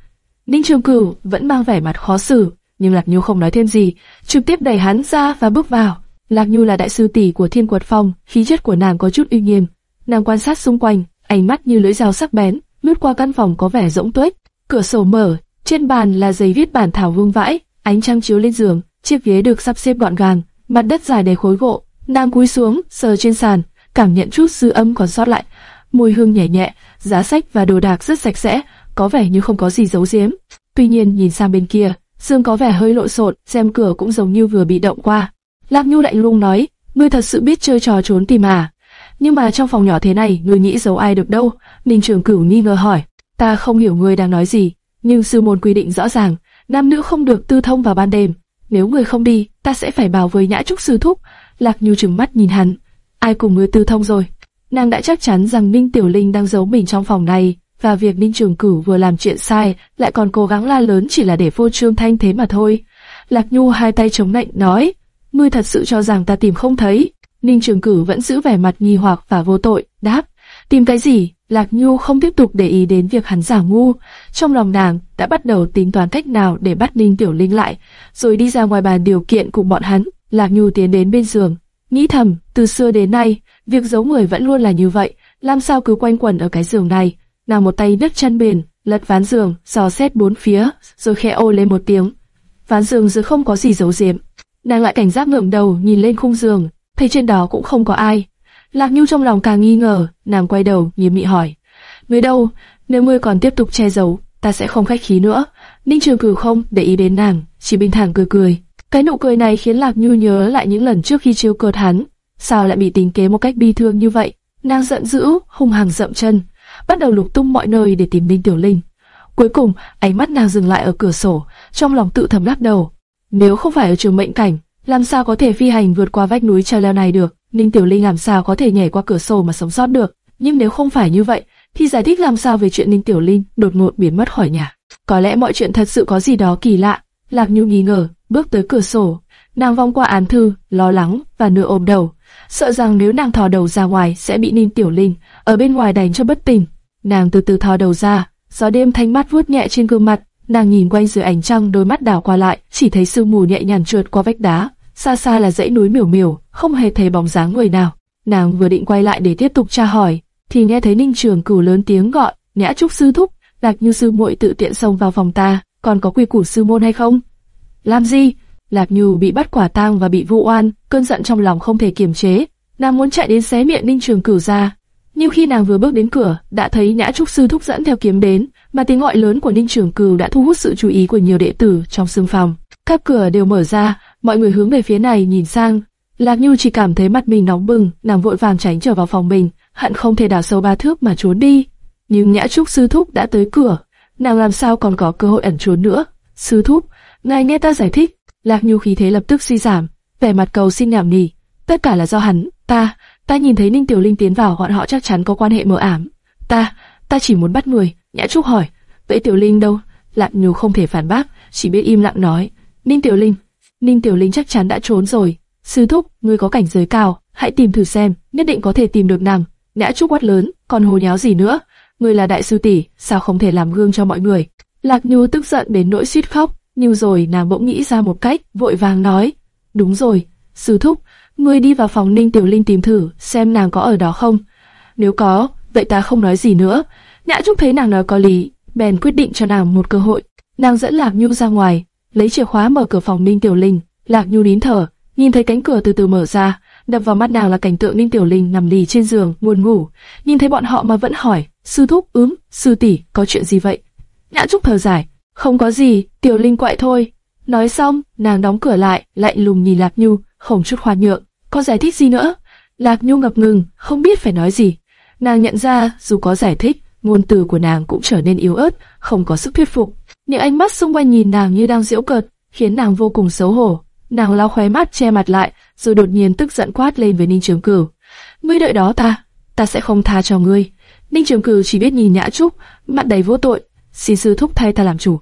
Ninh Trường Cửu vẫn mang vẻ mặt khó xử, nhưng Lạc Nhu không nói thêm gì, trực tiếp đẩy hắn ra và bước vào. Lạc Nhu là đại sư tỷ của Thiên Quật Phong, khí chất của nàng có chút uy nghiêm. Nàng quan sát xung quanh, ánh mắt như lưỡi dao sắc bén, lướt qua căn phòng có vẻ rỗng tuếch. Cửa sổ mở, trên bàn là giấy viết bản thảo vương vãi, ánh trăng chiếu lên giường, chiếc ghế được sắp xếp gọn gàng, mặt đất dài đầy khối gỗ. Nàng cúi xuống, sờ trên sàn, cảm nhận chút dư âm còn sót lại. Mùi hương nhẹ nhẹ, giá sách và đồ đạc rất sạch sẽ, có vẻ như không có gì giấu giếm. Tuy nhiên nhìn sang bên kia, Dương có vẻ hơi lộn xộn, xem cửa cũng giống như vừa bị động qua. Lạc Nhu lạnh lùng nói, ngươi thật sự biết chơi trò trốn tìm à? Nhưng mà trong phòng nhỏ thế này, ngươi nghĩ giấu ai được đâu? Ninh Trường Cửu nghi ngờ hỏi, ta không hiểu ngươi đang nói gì, nhưng sư môn quy định rõ ràng, nam nữ không được tư thông vào ban đêm. Nếu ngươi không đi, ta sẽ phải bảo với Nhã Trúc sư thúc. Lạc Nhu trừng mắt nhìn hắn, ai cùng ngươi tư thông rồi? Nàng đã chắc chắn rằng Ninh Tiểu Linh đang giấu mình trong phòng này, và việc Ninh Trường Cửu vừa làm chuyện sai, lại còn cố gắng la lớn chỉ là để vô trương thanh thế mà thôi. Lạc Nhu hai tay chống nạnh nói, ngươi thật sự cho rằng ta tìm không thấy. Ninh Trường Cửu vẫn giữ vẻ mặt nghi hoặc và vô tội, đáp, tìm cái gì? Lạc Nhu không tiếp tục để ý đến việc hắn giả ngu. Trong lòng nàng đã bắt đầu tính toán cách nào để bắt Ninh Tiểu Linh lại, rồi đi ra ngoài bàn điều kiện cùng bọn hắn. Lạc Nhu tiến đến bên giường, nghĩ thầm, từ xưa đến nay, việc giấu người vẫn luôn là như vậy, làm sao cứ quanh quẩn ở cái giường này nàng một tay đứt chân bền, lật ván giường, dò xét bốn phía, rồi khẽ ô lên một tiếng. Ván giường giờ không có gì giấu giếm. Nàng lại cảnh giác ngẩng đầu nhìn lên khung giường, thấy trên đó cũng không có ai. Lạc Nhu trong lòng càng nghi ngờ, nàng quay đầu nghiêm nghị hỏi: "Ngươi đâu? Nếu ngươi còn tiếp tục che giấu, ta sẽ không khách khí nữa." Ninh Trường Cửu không để ý đến nàng, chỉ bình thản cười cười. Cái nụ cười này khiến Lạc Nhu nhớ lại những lần trước khi chiêu cợt hắn, sao lại bị tính kế một cách bi thương như vậy? Nàng giận dữ, hung hăng dậm chân, bắt đầu lục tung mọi nơi để tìm Minh Tiểu Linh. Cuối cùng, ánh mắt nàng dừng lại ở cửa sổ, trong lòng tự thầm lắc đầu. Nếu không phải ở trường mệnh cảnh, làm sao có thể phi hành vượt qua vách núi treo leo này được? Ninh Tiểu Linh làm sao có thể nhảy qua cửa sổ mà sống sót được? Nhưng nếu không phải như vậy, thì giải thích làm sao về chuyện Ninh Tiểu Linh đột ngột biến mất khỏi nhà? Có lẽ mọi chuyện thật sự có gì đó kỳ lạ. Lạc Nhu nghi ngờ, bước tới cửa sổ, nàng vòng qua án thư, lo lắng và nửa ôm đầu, sợ rằng nếu nàng thò đầu ra ngoài sẽ bị Ninh Tiểu Linh ở bên ngoài đánh cho bất tỉnh. Nàng từ từ thò đầu ra, gió đêm thanh mát vuốt nhẹ trên gương mặt, nàng nhìn quanh dưới ánh trăng đôi mắt đảo qua lại, chỉ thấy sương mù nhẹ nhàng trượt qua vách đá, xa xa là dãy núi miểu miểu, không hề thấy bóng dáng người nào. Nàng vừa định quay lại để tiếp tục tra hỏi, thì nghe thấy Ninh Trường Cửu lớn tiếng gọi, "Nhã Trúc sư thúc, Lạc Như sư muội tự tiện xông vào phòng ta, còn có quy củ sư môn hay không?" "Làm gì?" Lạc Nhu bị bắt quả tang và bị vu oan, cơn giận trong lòng không thể kiềm chế, nàng muốn chạy đến xé miệng Ninh Trường Cửu ra. Nhưng khi nàng vừa bước đến cửa, đã thấy Nhã Trúc sư thúc dẫn theo kiếm đến, mà tiếng gọi lớn của Ninh Trường Cửu đã thu hút sự chú ý của nhiều đệ tử trong sương phòng. Các cửa đều mở ra, mọi người hướng về phía này nhìn sang. Lạc Nhu chỉ cảm thấy mặt mình nóng bừng, nàng vội vàng tránh trở vào phòng mình, hận không thể đào sâu ba thước mà trốn đi. Nhưng Nhã Trúc sư thúc đã tới cửa, nàng làm sao còn có cơ hội ẩn trốn nữa? Sư thúc, ngài nghe ta giải thích. Lạc Nhu khí thế lập tức suy giảm, vẻ mặt cầu xin nhảm nhỉ. Tất cả là do hắn, ta, ta nhìn thấy Ninh Tiểu Linh tiến vào, bọn họ chắc chắn có quan hệ mờ ảm. Ta, ta chỉ muốn bắt người. Nhã Trúc hỏi, vậy Tiểu Linh đâu? Lạc Nhu không thể phản bác, chỉ biết im lặng nói, Ninh Tiểu Linh, Ninh Tiểu Linh chắc chắn đã trốn rồi. Sư thúc, ngươi có cảnh giới cao, hãy tìm thử xem, nhất định có thể tìm được nàng. Nhã Trúc quát lớn, còn hồ nháo gì nữa? Ngươi là đại sư tỷ, sao không thể làm gương cho mọi người? Lạc Nhu tức giận đến nỗi suýt khóc, nhưng rồi nàng bỗng nghĩ ra một cách, vội vàng nói, đúng rồi, sư thúc, ngươi đi vào phòng Ninh Tiểu Linh tìm thử, xem nàng có ở đó không. Nếu có, vậy ta không nói gì nữa. Nhã Trúc thấy nàng nói có lý, bèn quyết định cho nàng một cơ hội. Nàng dẫn Lạc Nhu ra ngoài, lấy chìa khóa mở cửa phòng Ninh Tiểu Linh. Lạc Nhu nín thở, nhìn thấy cánh cửa từ từ mở ra, đập vào mắt nàng là cảnh tượng Ninh Tiểu Linh nằm lì trên giường, buồn ngủ. Nhìn thấy bọn họ mà vẫn hỏi, sư thúc, ướm, sư tỷ, có chuyện gì vậy? Nhã Trúc thở dài, không có gì, Tiểu Linh quậy thôi. Nói xong, nàng đóng cửa lại, lạnh lùng nhìn Lạc Nhu, không chút khoan nhượng. Có giải thích gì nữa? Lạc Nhu ngập ngừng, không biết phải nói gì. Nàng nhận ra, dù có giải thích, ngôn từ của nàng cũng trở nên yếu ớt, không có sức thuyết phục. Những ánh mắt xung quanh nhìn nàng như đang giễu cợt, khiến nàng vô cùng xấu hổ. Nàng lau khóe mắt che mặt lại, rồi đột nhiên tức giận quát lên với Ninh Trường Cửu. Ngươi đợi đó ta, ta sẽ không tha cho ngươi. Ninh Trường Cửu chỉ biết nhìn Nhã Trúc, mặt đầy vô tội. Xin sư thúc thay ta làm chủ.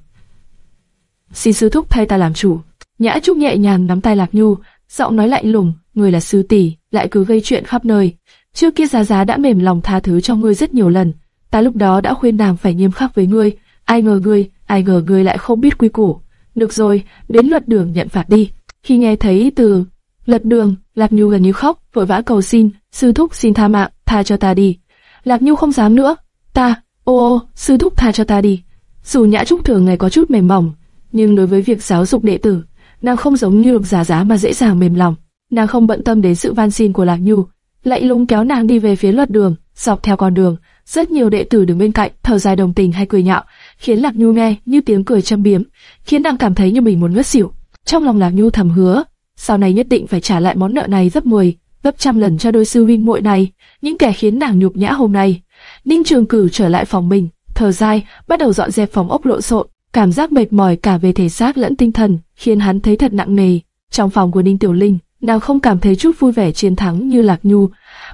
Xin sư thúc thay ta làm chủ. Nhã Trúc nhẹ nhàng nắm tay Lạc Nhu, giọng nói lạnh lùng, người là sư tỷ, lại cứ gây chuyện khắp nơi. Trước kia Giá Giá đã mềm lòng tha thứ cho ngươi rất nhiều lần, ta lúc đó đã khuyên nàng phải nghiêm khắc với ngươi, ai ngờ ngươi, ai ngờ ngươi lại không biết quy củ. Được rồi, đến luật đường nhận phạt đi. Khi nghe thấy từ lật đường, Lạc Nhu gần như khóc, vội vã cầu xin, sư thúc xin tha mạng, tha cho ta đi. Lạc Nhu không dám nữa, ta, ô ô, sư thúc tha cho ta đi. Dù nhã trúc thường ngày có chút mềm mỏng, nhưng đối với việc giáo dục đệ tử, nàng không giống như lục giả giá mà dễ dàng mềm lòng. Nàng không bận tâm đến sự van xin của Lạc Nhu, lại lúng kéo nàng đi về phía luật đường, dọc theo con đường. Rất nhiều đệ tử đứng bên cạnh, thở dài đồng tình hay cười nhạo, khiến Lạc Nhu nghe như tiếng cười châm biếm, khiến nàng cảm thấy như mình muốn ngất xỉu. Trong lòng Lạc Nhu thầm hứa, sau này nhất định phải trả lại món nợ này gấp 10, gấp trăm lần cho đôi sư huynh muội này, những kẻ khiến nàng nhục nhã hôm nay. Ninh Trường Cử trở lại phòng mình, thở dài, bắt đầu dọn dẹp phòng ốc lộn xộn, cảm giác mệt mỏi cả về thể xác lẫn tinh thần, khiến hắn thấy thật nặng nề. Trong phòng của Ninh Tiểu Linh, nàng không cảm thấy chút vui vẻ chiến thắng như Lạc Nhu,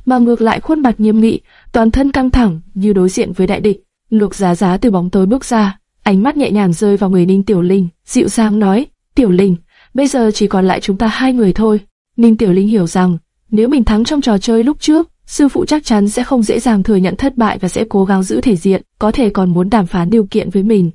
mà ngược lại khuôn mặt nghiêm nghị, toàn thân căng thẳng như đối diện với đại địch. Lục Giá Giá từ bóng tối bước ra, ánh mắt nhẹ nhàng rơi vào người Ninh Tiểu Linh, dịu dàng nói: "Tiểu Linh, bây giờ chỉ còn lại chúng ta hai người thôi." Ninh Tiểu Linh hiểu rằng, nếu mình thắng trong trò chơi lúc trước, sư phụ chắc chắn sẽ không dễ dàng thừa nhận thất bại và sẽ cố gắng giữ thể diện, có thể còn muốn đàm phán điều kiện với mình.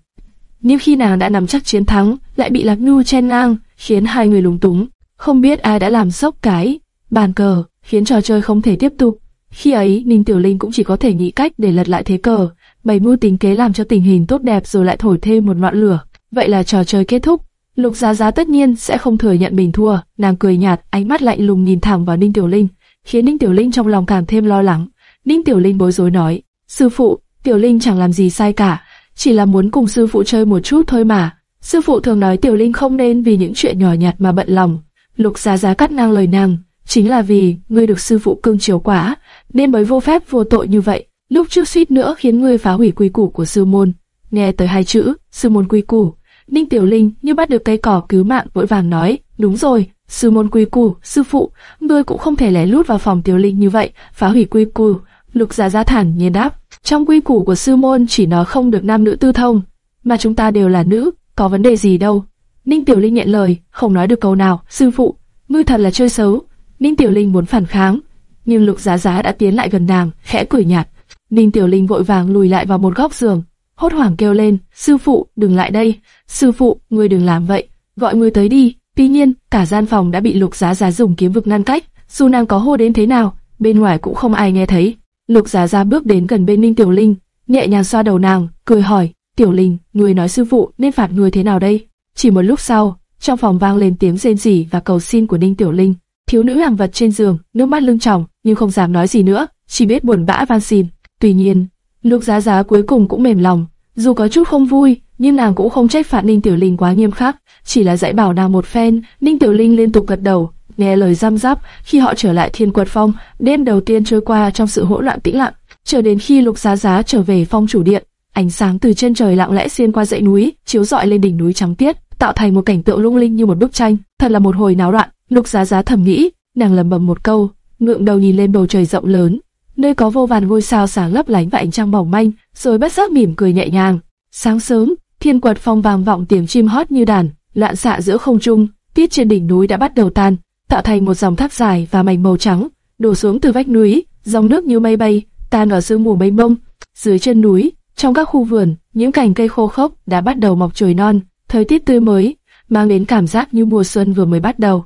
Nhưng khi nàng đã nắm chắc chiến thắng, lại bị Lạc Nhu chen ngang, khiến hai người lúng túng. Không biết ai đã làm sốc cái bàn cờ, khiến trò chơi không thể tiếp tục. Khi ấy, Ninh Tiểu Linh cũng chỉ có thể nghĩ cách để lật lại thế cờ, bày mưu tính kế làm cho tình hình tốt đẹp rồi lại thổi thêm một ngọn lửa. Vậy là trò chơi kết thúc. Lục Giá Giá tất nhiên sẽ không thừa nhận mình thua, nàng cười nhạt, ánh mắt lạnh lùng nhìn thẳng vào Ninh Tiểu Linh, khiến Ninh Tiểu Linh trong lòng càng thêm lo lắng. Ninh Tiểu Linh bối rối nói, sư phụ, Tiểu Linh chẳng làm gì sai cả, chỉ là muốn cùng sư phụ chơi một chút thôi mà. Sư phụ thường nói Tiểu Linh không nên vì những chuyện nhỏ nhặt mà bận lòng. Lục Giá Giá cắt ngang lời nàng, chính là vì ngươi được sư phụ cưng chiều quá, nên mới vô phép vô tội như vậy. Lúc trước suýt nữa khiến ngươi phá hủy quy củ của sư môn. Nghe tới hai chữ, sư môn quy củ, Ninh Tiểu Linh như bắt được cây cỏ cứu mạng vội vàng nói, đúng rồi, sư môn quy củ, sư phụ, ngươi cũng không thể lén lút vào phòng Tiểu Linh như vậy, phá hủy quy củ. Lục Giá Giá thản nhiên đáp, trong quy củ của sư môn chỉ nói không được nam nữ tư thông, mà chúng ta đều là nữ, có vấn đề gì đâu. Ninh Tiểu Linh nhận lời, không nói được câu nào, sư phụ, ngươi thật là chơi xấu. Ninh Tiểu Linh muốn phản kháng, nhưng Lục Giá Giá đã tiến lại gần nàng, khẽ cười nhạt. Ninh Tiểu Linh vội vàng lùi lại vào một góc giường, hốt hoảng kêu lên, sư phụ, đừng lại đây, sư phụ, ngươi đừng làm vậy, gọi ngươi tới đi. Tuy nhiên, cả gian phòng đã bị Lục Giá Giá dùng kiếm vực ngăn cách, dù nàng có hô đến thế nào, bên ngoài cũng không ai nghe thấy. Lục Giá Giá bước đến gần bên Ninh Tiểu Linh, nhẹ nhàng xoa đầu nàng, cười hỏi, Tiểu Linh, người nói sư phụ nên phạt người thế nào đây? Chỉ một lúc sau, trong phòng vang lên tiếng rên rỉ và cầu xin của Ninh Tiểu Linh. Thiếu nữ hàng vật trên giường, nước mắt lưng tròng, nhưng không dám nói gì nữa, chỉ biết buồn bã van xin. Tuy nhiên, Lục Giá Giá cuối cùng cũng mềm lòng, dù có chút không vui, nhưng nàng cũng không trách phạt Ninh Tiểu Linh quá nghiêm khắc, chỉ là dạy bảo nàng một phen. Ninh Tiểu Linh liên tục gật đầu, nghe lời răm rắp. Khi họ trở lại Thiên Quật Phong, đêm đầu tiên trôi qua trong sự hỗn loạn tĩnh lặng, chờ đến khi Lục Giá Giá trở về phong chủ điện, ánh sáng từ chân trời lặng lẽ xuyên qua dãy núi, chiếu rọi lên đỉnh núi trắng tiết, tạo thành một cảnh tượng lung linh như một bức tranh. Thật là một hồi náo loạn. Lục Giá Giá thầm nghĩ, nàng lẩm bẩm một câu, ngượng đầu nhìn lên bầu trời rộng lớn, nơi có vô vàn ngôi sao sáng lấp lánh và ánh trăng mỏng manh, rồi bất giác mỉm cười nhẹ nhàng. Sáng sớm, thiên quật phong vang vọng tiếng chim hót như đàn, loạn xạ giữa không trung, tiết trên đỉnh núi đã bắt đầu tan, tạo thành một dòng thác dài và mảnh màu trắng, đổ xuống từ vách núi, dòng nước như mây bay, tan vào sương mù mây mông. Dưới chân núi, trong các khu vườn, những cành cây khô khốc đã bắt đầu mọc chồi non, thời tiết tươi mới, mang đến cảm giác như mùa xuân vừa mới bắt đầu.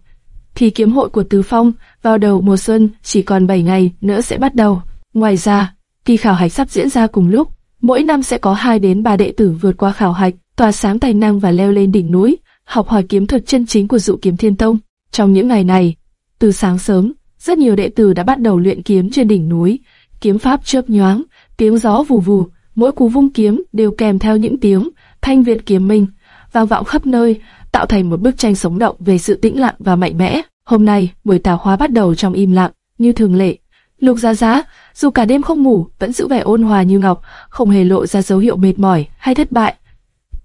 Thì kiếm hội của Tứ Phong vào đầu mùa xuân chỉ còn 7 ngày nữa sẽ bắt đầu. Ngoài ra, kỳ khảo hạch sắp diễn ra cùng lúc, mỗi năm sẽ có 2 đến 3 đệ tử vượt qua khảo hạch, tỏa sáng tài năng và leo lên đỉnh núi, học hỏi kiếm thuật chân chính của dụ kiếm thiên tông. Trong những ngày này, từ sáng sớm, rất nhiều đệ tử đã bắt đầu luyện kiếm trên đỉnh núi, kiếm pháp chớp nhoáng, tiếng gió vù vù, mỗi cú vung kiếm đều kèm theo những tiếng thanh việt kiếm minh, vang vọng khắp nơi, tạo thành một bức tranh sống động về sự tĩnh lặng và mạnh mẽ. Hôm nay, buổi tà khóa bắt đầu trong im lặng, như thường lệ. Lục Giá Giá, dù cả đêm không ngủ, vẫn giữ vẻ ôn hòa như ngọc, không hề lộ ra dấu hiệu mệt mỏi hay thất bại.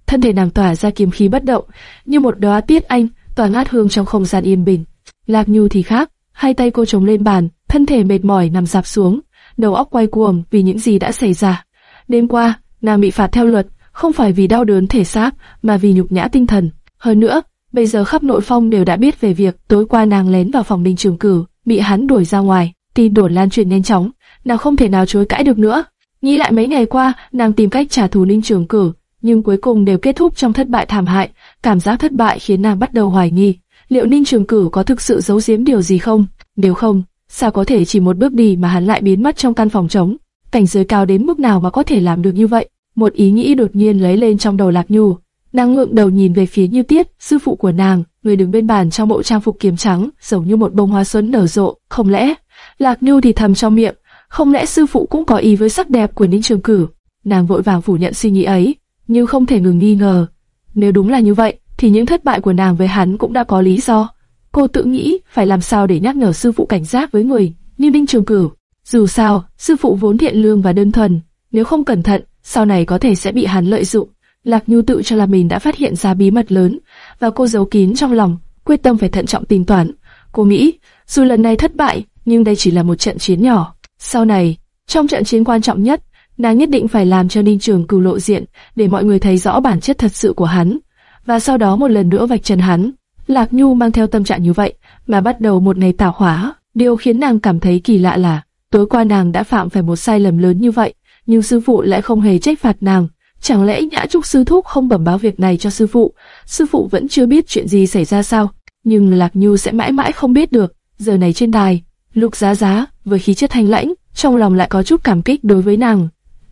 Thân thể nàng tỏa ra kiếm khí bất động, như một đóa tiết anh, tỏa ngát hương trong không gian yên bình. Lạc Nhu thì khác, hai tay cô chống lên bàn, thân thể mệt mỏi nằm dạp xuống, đầu óc quay cuồng vì những gì đã xảy ra. Đêm qua, nàng bị phạt theo luật, không phải vì đau đớn thể xác, mà vì nhục nhã tinh thần. Hơn nữa, bây giờ khắp nội phong đều đã biết về việc tối qua nàng lén vào phòng đình Trường Cử, bị hắn đuổi ra ngoài. Tin đồn lan truyền nhanh chóng, nàng không thể nào chối cãi được nữa. Nghĩ lại mấy ngày qua, nàng tìm cách trả thù Ninh Trường Cử, nhưng cuối cùng đều kết thúc trong thất bại thảm hại. Cảm giác thất bại khiến nàng bắt đầu hoài nghi, liệu Ninh Trường Cử có thực sự giấu giếm điều gì không? Nếu không, sao có thể chỉ một bước đi mà hắn lại biến mất trong căn phòng trống? Cảnh giới cao đến mức nào mà có thể làm được như vậy? Một ý nghĩ đột nhiên lấy lên trong đầu Lạc Nhu. Nàng ngượng đầu nhìn về phía Như Tiết, sư phụ của nàng, người đứng bên bàn trong bộ trang phục kiếm trắng, giống như một bông hoa xuân nở rộ. Không lẽ? Lạc Nhu thì thầm trong miệng, không lẽ sư phụ cũng có ý với sắc đẹp của Ninh Trường Cử? Nàng vội vàng phủ nhận suy nghĩ ấy, như không thể ngừng nghi ngờ. Nếu đúng là như vậy, thì những thất bại của nàng với hắn cũng đã có lý do. Cô tự nghĩ phải làm sao để nhắc nhở sư phụ cảnh giác với người như binh Trường cửu. Dù sao, sư phụ vốn thiện lương và đơn thuần, nếu không cẩn thận, sau này có thể sẽ bị hắn lợi dụng. Lạc Nhu tự cho là mình đã phát hiện ra bí mật lớn, và cô giấu kín trong lòng, quyết tâm phải thận trọng tính toán. Cô nghĩ, dù lần này thất bại, nhưng đây chỉ là một trận chiến nhỏ. Sau này, trong trận chiến quan trọng nhất, nàng nhất định phải làm cho Ninh Trường cửu lộ diện, để mọi người thấy rõ bản chất thật sự của hắn, và sau đó một lần nữa vạch trần hắn. Lạc Nhu mang theo tâm trạng như vậy, mà bắt đầu một ngày tảo hỏa. Điều khiến nàng cảm thấy kỳ lạ là, tối qua nàng đã phạm phải một sai lầm lớn như vậy, nhưng sư phụ lại không hề trách phạt nàng. Chẳng lẽ Nhã Trúc sư thúc không bẩm báo việc này cho sư phụ? Sư phụ vẫn chưa biết chuyện gì xảy ra sao? Nhưng Lạc Nhu sẽ mãi mãi không biết được. Giờ này trên đài, Lục Giá Giá với khí chất thanh lãnh, trong lòng lại có chút cảm kích đối với nàng.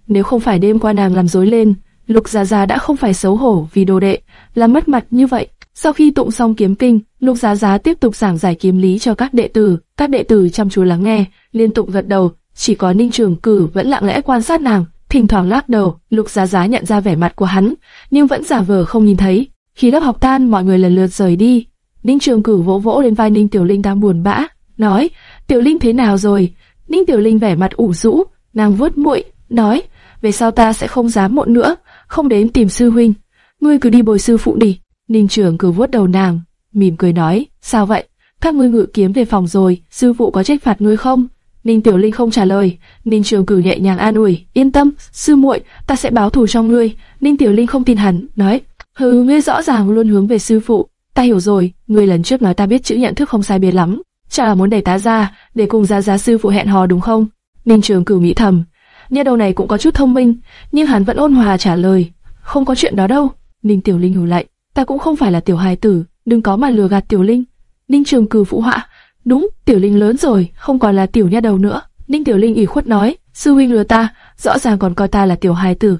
Nếu không phải đêm qua nàng làm rối lên, Lục Giá Giá đã không phải xấu hổ vì đồ đệ, làm mất mặt như vậy. Sau khi tụng xong kiếm kinh, Lục Giá Giá tiếp tục giảng giải kiếm lý cho các đệ tử. Các đệ tử chăm chú lắng nghe, liên tục gật đầu. Chỉ có Ninh Trường Cử vẫn lặng lẽ quan sát nàng, thỉnh thoảng lắc đầu. Lục Giá Giá nhận ra vẻ mặt của hắn, nhưng vẫn giả vờ không nhìn thấy. Khi lớp học tan, mọi người lần lượt rời đi. Ninh Trường Cử vỗ vỗ lên vai Ninh Tiểu Linh đang buồn bã, nói: Tiểu Linh thế nào rồi? Ninh Tiểu Linh vẻ mặt ủ rũ, nàng vuốt mũi, nói: về sau ta sẽ không dám muộn nữa, không đến tìm sư huynh. Ngươi cứ đi bồi sư phụ đi. Ninh Trường cứ vuốt đầu nàng, mỉm cười nói: sao vậy? Các ngươi ngự kiếm về phòng rồi, sư phụ có trách phạt ngươi không? Ninh Tiểu Linh không trả lời, Ninh Trường Cử nhẹ nhàng an ủi, yên tâm, sư muội, ta sẽ báo thù cho ngươi. Ninh Tiểu Linh không tin hắn, nói, hừ, ngươi rõ ràng luôn hướng về sư phụ, ta hiểu rồi, ngươi lần trước nói ta biết chữ nhận thức không sai biệt lắm, chả là muốn đẩy ta ra, để cùng ra giá sư phụ hẹn hò đúng không? Ninh Trường Cửu nghĩ thầm, nha đầu này cũng có chút thông minh, nhưng hắn vẫn ôn hòa trả lời, không có chuyện đó đâu. Ninh Tiểu Linh hừ lạnh, ta cũng không phải là tiểu hài tử, đừng có mà lừa gạt Tiểu Linh. Ninh Trường Cừ phụ họa, Đúng, Tiểu Linh lớn rồi, không còn là tiểu nha đầu nữa. Ninh Tiểu Linh ủy khuất nói, sư huynh lừa ta, rõ ràng còn coi ta là tiểu hài tử.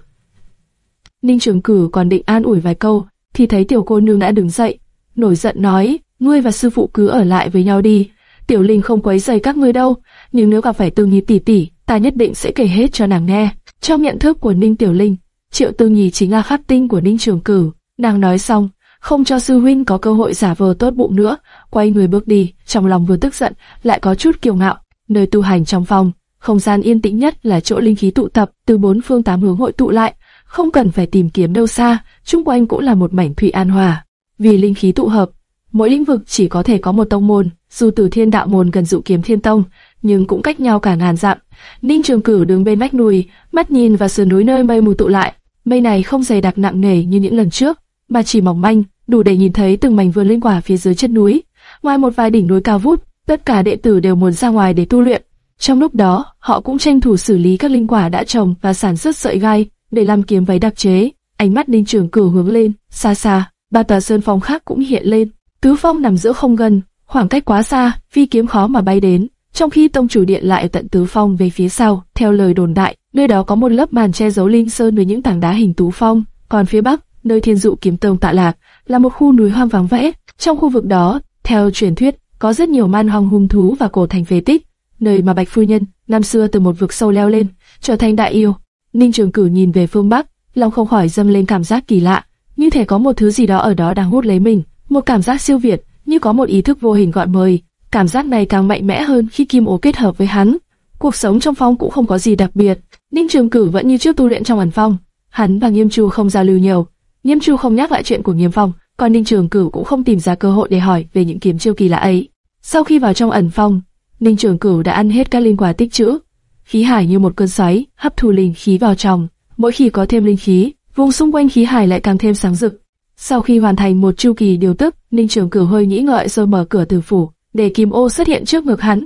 Ninh Trường Cử còn định an ủi vài câu, thì thấy tiểu cô nương đã đứng dậy, nổi giận nói, ngươi và sư phụ cứ ở lại với nhau đi. Tiểu Linh không quấy rầy các ngươi đâu, nhưng nếu gặp phải Tương Nhi tỷ tỷ, ta nhất định sẽ kể hết cho nàng nghe. Trong nhận thức của Ninh Tiểu Linh, Triệu Tư Nhi chính là khắc tinh của Ninh Trường Cử. Nàng nói xong, không cho sư huynh có cơ hội giả vờ tốt bụng nữa, quay người bước đi, trong lòng vừa tức giận, lại có chút kiêu ngạo. Nơi tu hành trong phòng, không gian yên tĩnh nhất là chỗ linh khí tụ tập, từ bốn phương tám hướng hội tụ lại, không cần phải tìm kiếm đâu xa, chung quanh cũng là một mảnh thủy an hòa. Vì linh khí tụ hợp, mỗi lĩnh vực chỉ có thể có một tông môn, dù từ thiên đạo môn gần dụ kiếm thiên tông, nhưng cũng cách nhau cả ngàn dặm. Ninh Trường cửu đứng bên vách núi, mắt nhìn vào sườn núi nơi mây mù tụ lại. Mây này không dày đặc nặng nề như những lần trước, mà chỉ mỏng manh, đủ để nhìn thấy từng mảnh vườn linh quả phía dưới chân núi. Ngoài một vài đỉnh núi cao vút, tất cả đệ tử đều muốn ra ngoài để tu luyện. Trong lúc đó, họ cũng tranh thủ xử lý các linh quả đã trồng và sản xuất sợi gai để làm kiếm váy đặc chế. Ánh mắt Ninh Trường Cửu hướng lên, xa xa, ba tòa sơn phong khác cũng hiện lên. Tứ phong nằm giữa không gần, khoảng cách quá xa, phi kiếm khó mà bay đến. Trong khi tông chủ điện lại ở tận tứ phong về phía sau, theo lời đồn đại, nơi đó có một lớp màn che giấu linh sơn với những tảng đá hình tú phong. Còn phía bắc, nơi thiên dụ kiếm tông tạ lạc, là một khu núi hoang vắng vẻ. Trong khu vực đó, theo truyền thuyết, có rất nhiều man hoang hung thú và cổ thành phế tích, nơi mà Bạch Phu Nhân năm xưa từ một vực sâu leo lên, trở thành đại yêu. Ninh Trường Cử nhìn về phương Bắc, lòng không khỏi dâng lên cảm giác kỳ lạ, như thể có một thứ gì đó ở đó đang hút lấy mình, một cảm giác siêu việt, như có một ý thức vô hình gọi mời. Cảm giác này càng mạnh mẽ hơn khi Kim Ố kết hợp với hắn. Cuộc sống trong phong cũng không có gì đặc biệt, Ninh Trường Cử vẫn như trước tu luyện trong ẩn phong. Hắn và Nghiêm Chu không giao lưu nhiều, Nghiêm Chu không nhắc lại chuyện của Nghiêm Phong, còn Ninh Trường Cửu cũng không tìm ra cơ hội để hỏi về những kiếm chiêu kỳ lạ ấy. Sau khi vào trong ẩn phong, Ninh Trường Cửu đã ăn hết các linh quả tích trữ, khí hải như một cơn xoáy hấp thu linh khí vào trong. Mỗi khi có thêm linh khí, vùng xung quanh khí hải lại càng thêm sáng rực. Sau khi hoàn thành một chu kỳ điều tức, Ninh Trường Cửu hơi nghĩ ngợi rồi mở cửa từ phủ, để kim ô xuất hiện trước ngực hắn.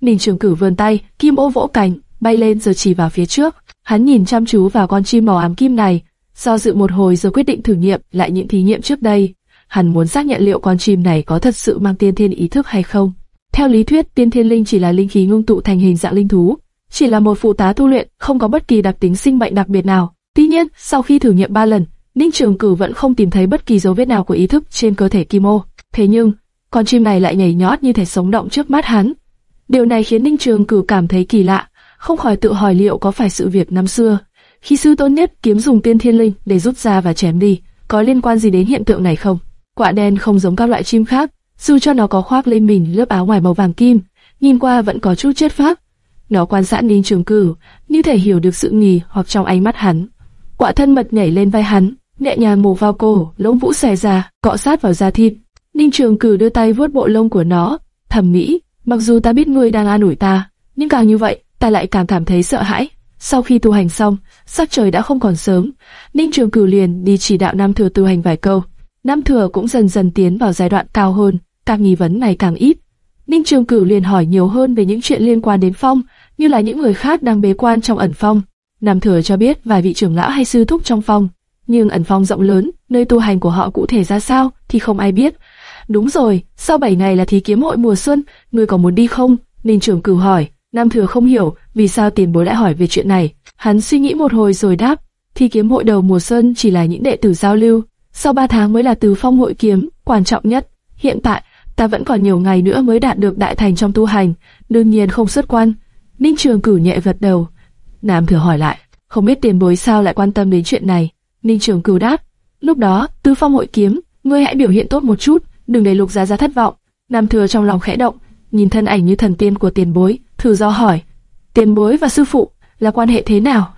Ninh Trường Cửu vươn tay, kim ô vỗ cánh, bay lên rồi chỉ vào phía trước. Hắn nhìn chăm chú vào con chim màu ám kim này, Do dự một hồi rồi quyết định thử nghiệm lại những thí nghiệm trước đây. Hắn muốn xác nhận liệu con chim này có thật sự mang tiên thiên ý thức hay không. Theo lý thuyết, tiên thiên linh chỉ là linh khí ngưng tụ thành hình dạng linh thú, chỉ là một phụ tá tu luyện, không có bất kỳ đặc tính sinh mệnh đặc biệt nào. Tuy nhiên, sau khi thử nghiệm ba lần, Ninh Trường Cử vẫn không tìm thấy bất kỳ dấu vết nào của ý thức trên cơ thể Kim Ô. Thế nhưng, con chim này lại nhảy nhót như thể sống động trước mắt hắn. Điều này khiến Ninh Trường Cử cảm thấy kỳ lạ, không khỏi tự hỏi liệu có phải sự việc năm xưa khi sư tôn nhất kiếm dùng tiên thiên linh để rút ra và chém đi, có liên quan gì đến hiện tượng này không? Quạ đen không giống các loại chim khác, dù cho nó có khoác lên mình lớp áo ngoài màu vàng kim, nhìn qua vẫn có chút chất phác. Nó quan sát Ninh Trường Cử, như thể hiểu được sự nghi hoặc trong ánh mắt hắn. Quạ thân mật nhảy lên vai hắn, nhẹ nhàng mổ vào cổ, lông vũ xòe ra, cọ sát vào da thịt. Ninh Trường Cử đưa tay vuốt bộ lông của nó, thầm nghĩ, mặc dù ta biết ngươi đang an ủi ta, nhưng càng như vậy, ta lại càng cảm thấy sợ hãi. Sau khi tu hành xong, sắc trời đã không còn sớm, Ninh Trường Cửu liền đi chỉ đạo Nam Thừa tu hành vài câu. Nam Thừa cũng dần dần tiến vào giai đoạn cao hơn, các nghi vấn này càng ít. Ninh Trường Cửu liền hỏi nhiều hơn về những chuyện liên quan đến phong, như là những người khác đang bế quan trong ẩn phong. Nam Thừa cho biết vài vị trưởng lão hay sư thúc trong phong, nhưng ẩn phong rộng lớn, nơi tu hành của họ cụ thể ra sao thì không ai biết. Đúng rồi, sau 7 ngày là thí kiếm hội mùa xuân, ngươi có muốn đi không? Ninh trưởng Cửu hỏi. Nam Thừa không hiểu vì sao tiền bối lại hỏi về chuyện này. Hắn suy nghĩ một hồi rồi đáp, thi kiếm hội đầu mùa xuân chỉ là những đệ tử giao lưu, sau ba tháng mới là từ phong hội kiếm, quan trọng nhất. Hiện tại, ta vẫn còn nhiều ngày nữa mới đạt được đại thành trong tu hành, đương nhiên không xuất quan. Ninh Trường cử nhẹ gật đầu. Nam Thừa hỏi lại, không biết tiền bối sao lại quan tâm đến chuyện này. Ninh Trường cử đáp, lúc đó, tư phong hội kiếm, ngươi hãy biểu hiện tốt một chút, đừng để lục gia gia thất vọng. Nam Thừa trong lòng khẽ động, nhìn thân ảnh như thần tiên của tiền bối, thử do hỏi, tiền bối và sư phụ là quan hệ thế nào?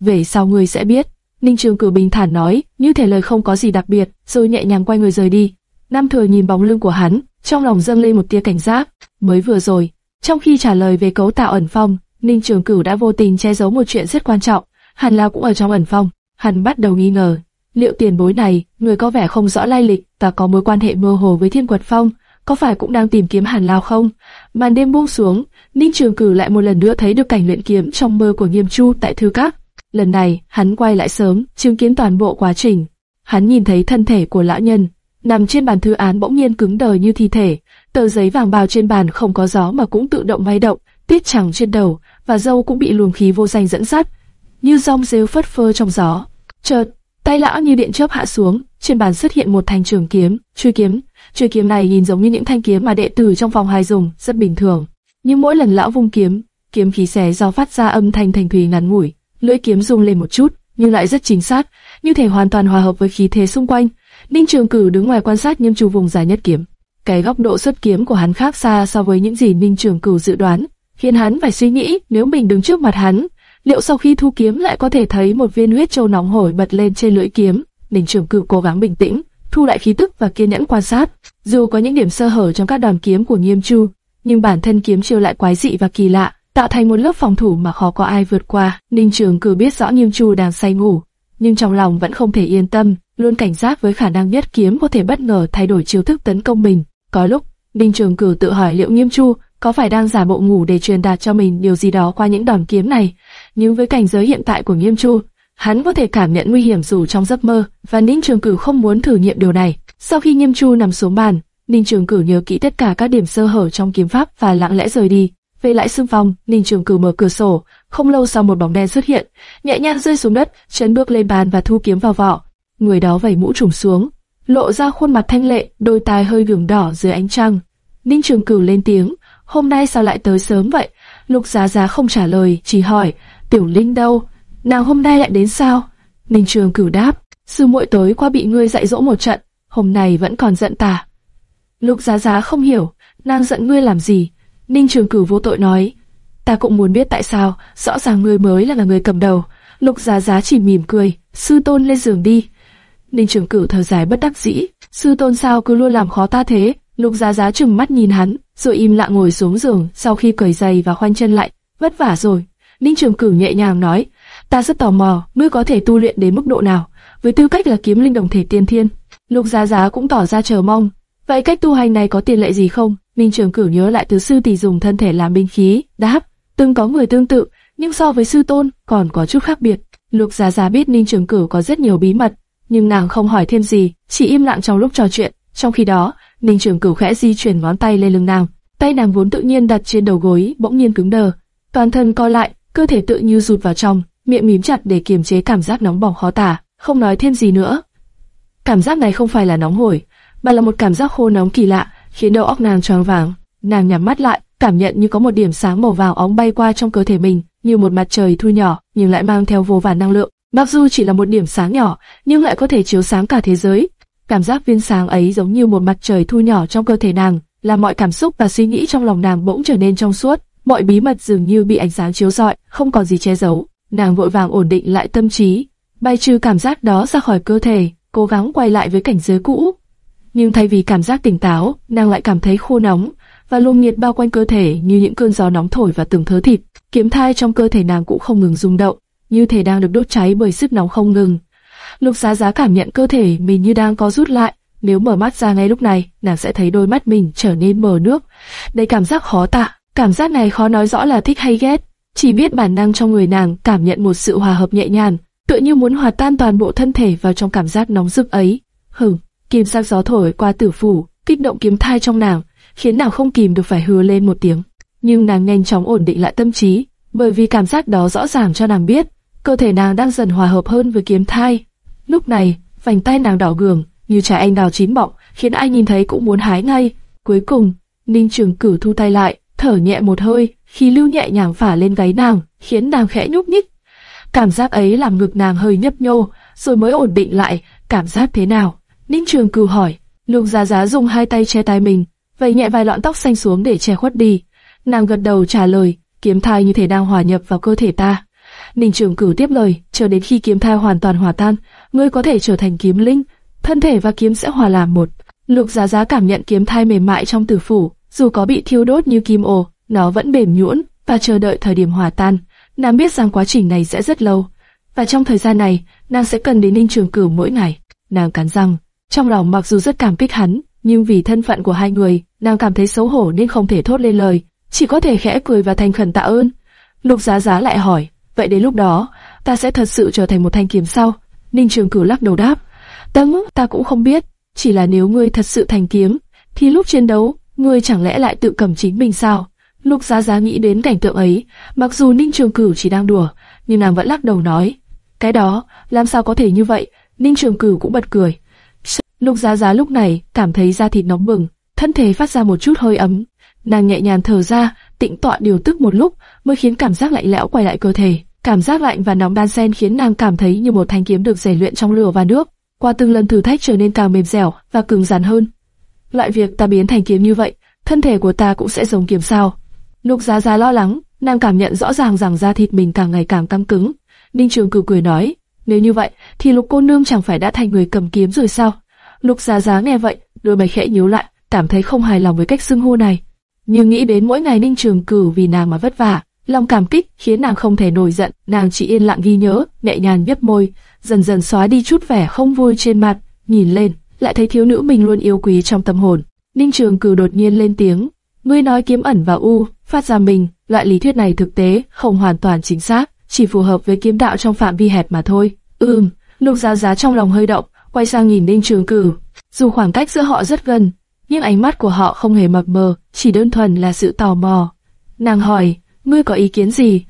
Về sau người sẽ biết. Ninh Trường Cử bình thản nói, như thể lời không có gì đặc biệt, rồi nhẹ nhàng quay người rời đi. Nam Thừa nhìn bóng lưng của hắn, trong lòng dâng lên một tia cảnh giác. Mới vừa rồi, trong khi trả lời về cấu tạo ẩn phong, Ninh Trường Cửu đã vô tình che giấu một chuyện rất quan trọng. Hàn Lao cũng ở trong ẩn phong. Hắn bắt đầu nghi ngờ, liệu tiền bối này, người có vẻ không rõ lai lịch và có mối quan hệ mơ hồ với Thiên Quật Phong, có phải cũng đang tìm kiếm Hàn Lao không? Màn đêm buông xuống, Ninh Trường Cử lại một lần nữa thấy được cảnh luyện kiếm trong mơ của Nghiêm Chu tại thư các. Lần này, hắn quay lại sớm, chứng kiến toàn bộ quá trình. Hắn nhìn thấy thân thể của lão nhân, nằm trên bàn thư án bỗng nhiên cứng đờ như thi thể. Tờ giấy vàng bào trên bàn không có gió mà cũng tự động lay động, tiết chẳng trên đầu và dâu cũng bị luồng khí vô danh dẫn dắt, như rong rêu phất phơ trong gió. Chợt, tay lão như điện chớp hạ xuống, trên bàn xuất hiện một thanh trường kiếm, chuôi kiếm. Chuôi kiếm này nhìn giống như những thanh kiếm mà đệ tử trong phòng hai dùng, rất bình thường. Nhưng mỗi lần lão vung kiếm, kiếm khí xé do phát ra âm thanh thành thủy ngắn ngủi, lưỡi kiếm rung lên một chút, nhưng lại rất chính xác, như thể hoàn toàn hòa hợp với khí thế xung quanh. Ninh Trường Cử đứng ngoài quan sát nghiêm chu vùng dài nhất kiếm. Cái góc độ xuất kiếm của hắn khác xa so với những gì Ninh Trường Cử dự đoán, khiến hắn phải suy nghĩ nếu mình đứng trước mặt hắn, liệu sau khi thu kiếm lại có thể thấy một viên huyết châu nóng hổi bật lên trên lưỡi kiếm. Ninh Trường Cử cố gắng bình tĩnh, thu lại khí tức và kiên nhẫn quan sát. Dù có những điểm sơ hở trong các đòn kiếm của Nghiêm Chu, nhưng bản thân kiếm chiêu lại quái dị và kỳ lạ, tạo thành một lớp phòng thủ mà khó có ai vượt qua. Ninh Trường Cử biết rõ Nghiêm Chu đang say ngủ, nhưng trong lòng vẫn không thể yên tâm, luôn cảnh giác với khả năng biết kiếm có thể bất ngờ thay đổi chiêu thức tấn công mình. Có lúc, Ninh Trường Cử tự hỏi liệu Nghiêm Chu có phải đang giả bộ ngủ để truyền đạt cho mình điều gì đó qua những đòn kiếm này. Nhưng với cảnh giới hiện tại của Nghiêm Chu, hắn có thể cảm nhận nguy hiểm dù trong giấc mơ, và Ninh Trường cửu không muốn thử nghiệm điều này. Sau khi Nghiêm Chu nằm xuống bàn, Ninh Trường cửu nhớ kỹ tất cả các điểm sơ hở trong kiếm pháp và lặng lẽ rời đi. Về lại xương phòng, Ninh Trường cửu mở cửa sổ, không lâu sau một bóng đen xuất hiện, nhẹ nhàng rơi xuống đất, chân bước lên bàn và thu kiếm vào vỏ. Người đó vẩy mũ trùm xuống, lộ ra khuôn mặt thanh lệ, đôi tai hơi gừng đỏ dưới ánh trăng. Ninh Trường cửu lên tiếng, hôm nay sao lại tới sớm vậy? Lục Giá Giá không trả lời, chỉ hỏi, Tiểu Linh đâu? Nào hôm nay lại đến sao? Ninh Trường Cửu đáp, sư muội tối qua bị ngươi dạy dỗ một trận, hôm nay vẫn còn giận ta. Lục Giá Giá không hiểu, nàng giận ngươi làm gì? Ninh Trường Cửu vô tội nói, ta cũng muốn biết tại sao, rõ ràng ngươi mới là, là người cầm đầu. Lục Giá Giá chỉ mỉm cười, sư tôn lên giường đi. Ninh Trường Cửu thở dài bất đắc dĩ, sư tôn sao cứ luôn làm khó ta thế? Lục Giá Giá trừng mắt nhìn hắn, rồi im lặng ngồi xuống giường. Sau khi cởi giày và khoanh chân lại, vất vả rồi. Ninh Trường Cửu nhẹ nhàng nói, ta rất tò mò, ngươi có thể tu luyện đến mức độ nào, với tư cách là kiếm linh đồng thể tiên thiên. Lục Giá Giá cũng tỏ ra chờ mong. Vậy cách tu hành này có tiền lệ gì không? Ninh Trường Cửu nhớ lại từ sư tỷ dùng thân thể làm binh khí, đáp, từng có người tương tự, nhưng so với sư tôn còn có chút khác biệt. Lục Giá Giá biết Ninh Trường Cửu có rất nhiều bí mật, nhưng nàng không hỏi thêm gì, chỉ im lặng trong lúc trò chuyện. Trong khi đó, Ninh Trường Cửu khẽ di chuyển ngón tay lên lưng nàng, tay nàng vốn tự nhiên đặt trên đầu gối bỗng nhiên cứng đờ, toàn thân co lại, cơ thể tự như rụt vào trong, miệng mím chặt để kiềm chế cảm giác nóng bỏng khó tả, không nói thêm gì nữa. Cảm giác này không phải là nóng hổi, mà là một cảm giác khô nóng kỳ lạ, khiến đầu óc nàng choáng váng. Nàng nhắm mắt lại, cảm nhận như có một điểm sáng màu vàng óng bay qua trong cơ thể mình, như một mặt trời thu nhỏ, nhưng lại mang theo vô vàn năng lượng. Mặc dù chỉ là một điểm sáng nhỏ, nhưng lại có thể chiếu sáng cả thế giới. Cảm giác viên sáng ấy giống như một mặt trời thu nhỏ trong cơ thể nàng, làm mọi cảm xúc và suy nghĩ trong lòng nàng bỗng trở nên trong suốt, mọi bí mật dường như bị ánh sáng chiếu rọi, không còn gì che giấu. Nàng vội vàng ổn định lại tâm trí, bay trừ cảm giác đó ra khỏi cơ thể, cố gắng quay lại với cảnh giới cũ. Nhưng thay vì cảm giác tỉnh táo, nàng lại cảm thấy khô nóng, và luồng nhiệt bao quanh cơ thể như những cơn gió nóng thổi và từng thớ thịt. Kiếm thai trong cơ thể nàng cũng không ngừng rung động, như thể đang được đốt cháy bởi sức nóng không ngừng. Lục Giá Giá cảm nhận cơ thể mình như đang có rút lại, nếu mở mắt ra ngay lúc này, nàng sẽ thấy đôi mắt mình trở nên mờ nước. Đây cảm giác khó tả, cảm giác này khó nói rõ là thích hay ghét, chỉ biết bản năng trong người nàng cảm nhận một sự hòa hợp nhẹ nhàng, tựa như muốn hòa tan toàn bộ thân thể vào trong cảm giác nóng rực ấy. hừ kim sắc gió thổi qua tử phủ, kích động kiếm thai trong nàng, khiến nàng không kìm được phải hừ lên một tiếng. Nhưng nàng nhanh chóng ổn định lại tâm trí, bởi vì cảm giác đó rõ ràng cho nàng biết, cơ thể nàng đang dần hòa hợp hơn với kiếm thai. Lúc này, vành tay nàng đỏ gường, như trái anh đào chín mọng, khiến ai nhìn thấy cũng muốn hái ngay. Cuối cùng, Ninh Trường Cửu thu tay lại, thở nhẹ một hơi, khi lưu nhẹ nhàng phả lên gáy nàng, khiến nàng khẽ nhúc nhích. Cảm giác ấy làm ngực nàng hơi nhấp nhô, rồi mới ổn định lại, cảm giác thế nào? Ninh Trường Cửu hỏi. Lục Giá Giá dùng hai tay che tai mình, vẩy nhẹ vài lọn tóc xanh xuống để che khuất đi. Nàng gật đầu trả lời, kiếm thai như thể đang hòa nhập vào cơ thể ta. Ninh Trường Cửu tiếp lời, chờ đến khi kiếm thai hoàn toàn hòa tan, ngươi có thể trở thành kiếm linh, thân thể và kiếm sẽ hòa làm một. Lục Giá Giá cảm nhận kiếm thai mềm mại trong tử phủ, dù có bị thiêu đốt như kim ổ, nó vẫn mềm nhũn và chờ đợi thời điểm hòa tan. Nàng biết rằng quá trình này sẽ rất lâu, và trong thời gian này, nàng sẽ cần đến Ninh Trường Cửu mỗi ngày. Nàng cắn răng, trong lòng mặc dù rất cảm kích hắn, nhưng vì thân phận của hai người, nàng cảm thấy xấu hổ nên không thể thốt lên lời, chỉ có thể khẽ cười và thành khẩn tạ ơn. Lục Giá Giá lại hỏi, vậy đến lúc đó, ta sẽ thật sự trở thành một thanh kiếm sao? Ninh Trường Cửu lắc đầu đáp, tấm, ta cũng không biết, chỉ là nếu ngươi thật sự thành kiếm, thì lúc chiến đấu, ngươi chẳng lẽ lại tự cầm chính mình sao? Lục Giá Giá nghĩ đến cảnh tượng ấy, mặc dù Ninh Trường Cửu chỉ đang đùa, nhưng nàng vẫn lắc đầu nói, cái đó, làm sao có thể như vậy? Ninh Trường Cửu cũng bật cười. Lục Giá Giá lúc này cảm thấy da thịt nóng bừng, thân thể phát ra một chút hơi ấm. Nàng nhẹ nhàng thở ra, tĩnh tọa điều tức một lúc, mới khiến cảm giác lạnh lẽo quay lại cơ thể. Cảm giác lạnh và nóng đan xen khiến nàng cảm thấy như một thanh kiếm được rèn luyện trong lửa và nước. Qua từng lần thử thách trở nên càng mềm dẻo và cứng rắn hơn. Loại việc ta biến thành kiếm như vậy, thân thể của ta cũng sẽ giống kiếm sao? Lục Giá Giá lo lắng, nàng cảm nhận rõ ràng rằng da thịt mình càng ngày càng căng cứng. Ninh Trường Cửu cười nói, nếu như vậy, thì Lục cô nương chẳng phải đã thành người cầm kiếm rồi sao? Lục Giá Giá nghe vậy, đôi mày khẽ nhíu lại, cảm thấy không hài lòng với cách xưng hô này. Nhưng nghĩ đến mỗi ngày Ninh Trường Cửu vì nàng mà vất vả, lòng cảm kích khiến nàng không thể nổi giận, nàng chỉ yên lặng ghi nhớ, nhẹ nhàng nhếch môi, dần dần xóa đi chút vẻ không vui trên mặt, nhìn lên, lại thấy thiếu nữ mình luôn yêu quý trong tâm hồn. Ninh Trường Cửu đột nhiên lên tiếng, ngươi nói kiếm ẩn và u, phát ra mình, loại lý thuyết này thực tế không hoàn toàn chính xác, chỉ phù hợp với kiếm đạo trong phạm vi hẹp mà thôi. Ừm, Lục Giá Giá trong lòng hơi động, quay sang nhìn Ninh Trường Cửu. Dù khoảng cách giữa họ rất gần, nhưng ánh mắt của họ không hề mập mờ, chỉ đơn thuần là sự tò mò. Nàng hỏi, ngươi có ý kiến gì?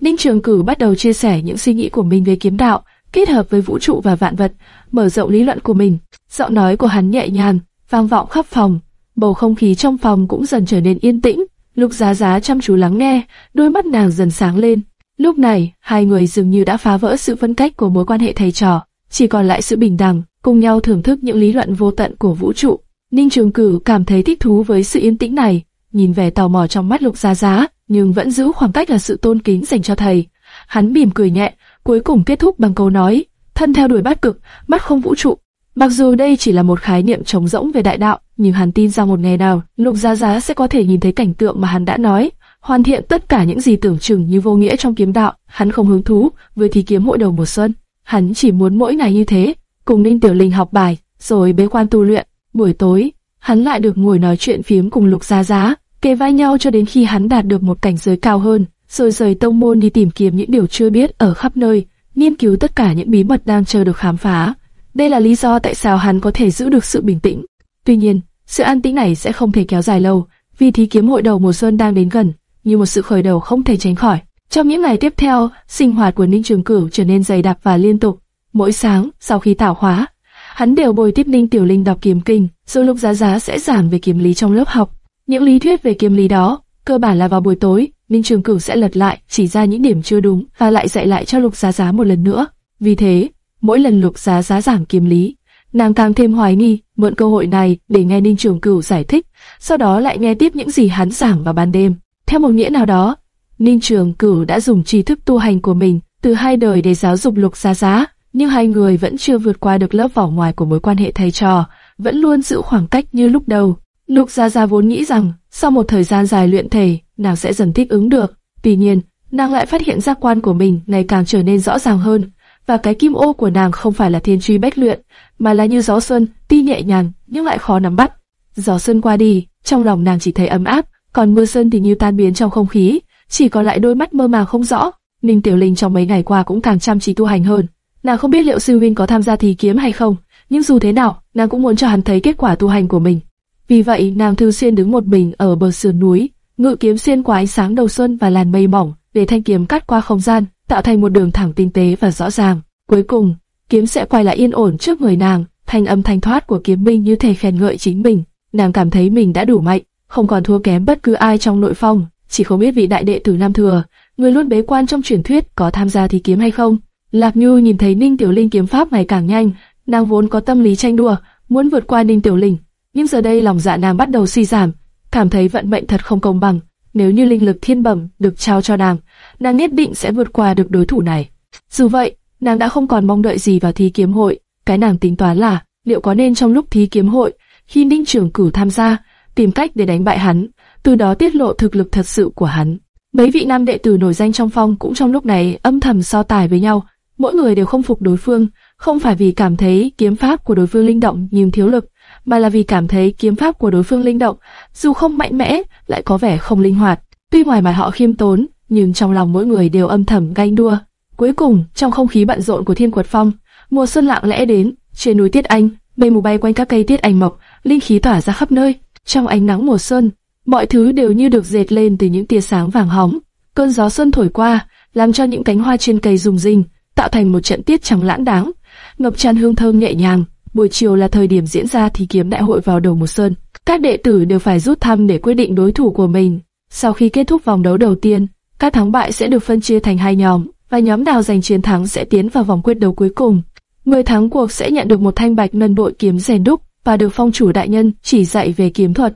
Ninh Trường Cửu bắt đầu chia sẻ những suy nghĩ của mình về kiếm đạo, kết hợp với vũ trụ và vạn vật, mở rộng lý luận của mình. Giọng nói của hắn nhẹ nhàng, vang vọng khắp phòng. Bầu không khí trong phòng cũng dần trở nên yên tĩnh. Lục Giá Giá chăm chú lắng nghe, đôi mắt nàng dần sáng lên. Lúc này, hai người dường như đã phá vỡ sự phân cách của mối quan hệ thầy trò, chỉ còn lại sự bình đẳng, cùng nhau thưởng thức những lý luận vô tận của vũ trụ. Ninh Trường Cử cảm thấy thích thú với sự yên tĩnh này, nhìn vẻ tò mò trong mắt Lục Giá Giá, nhưng vẫn giữ khoảng cách là sự tôn kính dành cho thầy. Hắn mỉm cười nhẹ, cuối cùng kết thúc bằng câu nói, thân theo đuổi bát cực, mắt không vũ trụ. Mặc dù đây chỉ là một khái niệm trống rỗng về đại đạo, nhưng hắn tin rằng một ngày nào, Lục Giá Giá sẽ có thể nhìn thấy cảnh tượng mà hắn đã nói, hoàn thiện tất cả những gì tưởng chừng như vô nghĩa trong kiếm đạo. Hắn không hứng thú với thí kiếm hội đầu mùa xuân, hắn chỉ muốn mỗi ngày như thế, cùng Ninh Tiểu Linh học bài, rồi bế quan tu luyện. Buổi tối, hắn lại được ngồi nói chuyện phiếm cùng Lục Giá Giá, kề vai nhau cho đến khi hắn đạt được một cảnh giới cao hơn, rồi rời tông môn đi tìm kiếm những điều chưa biết ở khắp nơi, nghiên cứu tất cả những bí mật đang chờ được khám phá. Đây là lý do tại sao hắn có thể giữ được sự bình tĩnh. Tuy nhiên, sự an tĩnh này sẽ không thể kéo dài lâu, vì thí kiếm hội đầu mùa xuân đang đến gần, như một sự khởi đầu không thể tránh khỏi. Trong những ngày tiếp theo, sinh hoạt của Ninh Trường Cửu trở nên dày đặc và liên tục. Mỗi sáng, sau khi tảo hóa, hắn đều bồi tiếp Ninh Tiểu Linh đọc kiếm kinh, rồi lúc giá giá sẽ giảng về kiếm lý trong lớp học. Những lý thuyết về kiếm lý đó, cơ bản là vào buổi tối, Ninh Trường Cửu sẽ lật lại, chỉ ra những điểm chưa đúng và lại dạy lại cho Lục Giá Giá một lần nữa. Vì thế, mỗi lần Lục Giá Giá giảng kiếm lý, nàng càng thêm hoài nghi, mượn cơ hội này để nghe Ninh Trường Cửu giải thích, sau đó lại nghe tiếp những gì hắn giảng vào ban đêm. Theo một nghĩa nào đó, Ninh Trường Cửu đã dùng tri thức tu hành của mình từ hai đời để giáo dục Lục Giá Giá, nhưng hai người vẫn chưa vượt qua được lớp vỏ ngoài của mối quan hệ thầy trò, vẫn luôn giữ khoảng cách như lúc đầu. Lục Gia Gia vốn nghĩ rằng sau một thời gian dài luyện thể, nàng sẽ dần thích ứng được. Tuy nhiên, nàng lại phát hiện giác quan của mình ngày càng trở nên rõ ràng hơn, và cái kim ô của nàng không phải là thiên truy bách luyện, mà là như gió xuân, tuy nhẹ nhàng nhưng lại khó nắm bắt. Gió xuân qua đi, trong lòng nàng chỉ thấy ấm áp, còn mưa xuân thì như tan biến trong không khí, chỉ còn lại đôi mắt mơ màng không rõ. Ninh Tiểu Linh trong mấy ngày qua cũng càng chăm chỉ tu hành hơn. Nàng không biết liệu sư vinh có tham gia thí kiếm hay không, nhưng dù thế nào, nàng cũng muốn cho hắn thấy kết quả tu hành của mình. Vì vậy, nàng thường xuyên đứng một mình ở bờ sườn núi, ngự kiếm xuyên qua ánh sáng đầu xuân và làn mây mỏng, để thanh kiếm cắt qua không gian, tạo thành một đường thẳng tinh tế và rõ ràng. Cuối cùng, kiếm sẽ quay lại yên ổn trước người nàng, thanh âm thanh thoát của kiếm minh như thể khen ngợi chính mình. Nàng cảm thấy mình đã đủ mạnh, không còn thua kém bất cứ ai trong nội phong, chỉ không biết vị đại đệ tử Nam Thừa, người luôn bế quan trong truyền thuyết có tham gia thi kiếm hay không. Lạc Nhu nhìn thấy Ninh Tiểu Linh kiếm pháp ngày càng nhanh, nàng vốn có tâm lý tranh đua, muốn vượt qua Ninh Tiểu Linh, nhưng giờ đây lòng dạ nàng bắt đầu suy giảm, cảm thấy vận mệnh thật không công bằng. Nếu như linh lực thiên bẩm được trao cho nàng, nàng nhất định sẽ vượt qua được đối thủ này. Dù vậy, nàng đã không còn mong đợi gì vào thi kiếm hội. Cái nàng tính toán là liệu có nên trong lúc thi kiếm hội, khi Ninh trưởng Cửu tham gia, tìm cách để đánh bại hắn, từ đó tiết lộ thực lực thật sự của hắn. Mấy vị nam đệ tử nổi danh trong phong cũng trong lúc này âm thầm so tài với nhau, mỗi người đều không phục đối phương, không phải vì cảm thấy kiếm pháp của đối phương linh động nhưng thiếu lực, mà là vì cảm thấy kiếm pháp của đối phương linh động, dù không mạnh mẽ, lại có vẻ không linh hoạt. Tuy ngoài mặt họ khiêm tốn, nhưng trong lòng mỗi người đều âm thầm ganh đua. Cuối cùng, trong không khí bận rộn của Thiên Quật Phong, mùa xuân lặng lẽ đến, trên núi Tiết Anh, mây mù bay quanh các cây tiết anh mộc, linh khí tỏa ra khắp nơi. Trong ánh nắng mùa xuân, mọi thứ đều như được dệt lên từ những tia sáng vàng hóng. Cơn gió xuân thổi qua, làm cho những cánh hoa trên cây rung rinh, tạo thành một trận tiết trắng lãng đáng, ngập tràn hương thơm nhẹ nhàng. Buổi chiều là thời điểm diễn ra thì kiếm đại hội vào đầu mùa xuân. Các đệ tử đều phải rút thăm để quyết định đối thủ của mình. Sau khi kết thúc vòng đấu đầu tiên, các thắng bại sẽ được phân chia thành hai nhóm, và nhóm nào giành chiến thắng sẽ tiến vào vòng quyết đấu cuối cùng. Người thắng cuộc sẽ nhận được một thanh bạch ngân bội kiếm rèn đúc và được phong chủ đại nhân chỉ dạy về kiếm thuật.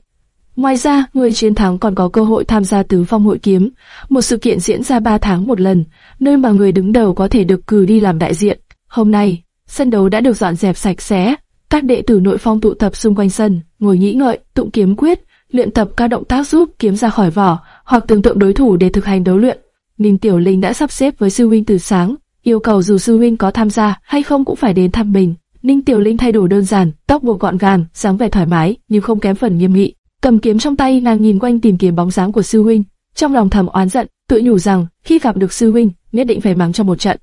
Ngoài ra, người chiến thắng còn có cơ hội tham gia tứ phong hội kiếm, một sự kiện diễn ra 3 tháng một lần, nơi mà người đứng đầu có thể được cử đi làm đại diện. Hôm nay, sân đấu đã được dọn dẹp sạch sẽ, các đệ tử nội phong tụ tập xung quanh sân, ngồi nghĩ ngợi, tụng kiếm quyết, luyện tập các động tác giúp kiếm ra khỏi vỏ, hoặc tưởng tượng đối thủ để thực hành đấu luyện. Ninh Tiểu Linh đã sắp xếp với sư huynh từ sáng, yêu cầu dù sư huynh có tham gia hay không cũng phải đến thăm mình. Ninh Tiểu Linh thay đổi đơn giản, tóc buộc gọn gàng, dáng vẻ thoải mái, nhưng không kém phần nghiêm nghị. Cầm kiếm trong tay, nàng nhìn quanh tìm kiếm bóng dáng của sư huynh, trong lòng thầm oán giận, tự nhủ rằng khi gặp được sư huynh, nhất định phải mắng cho một trận.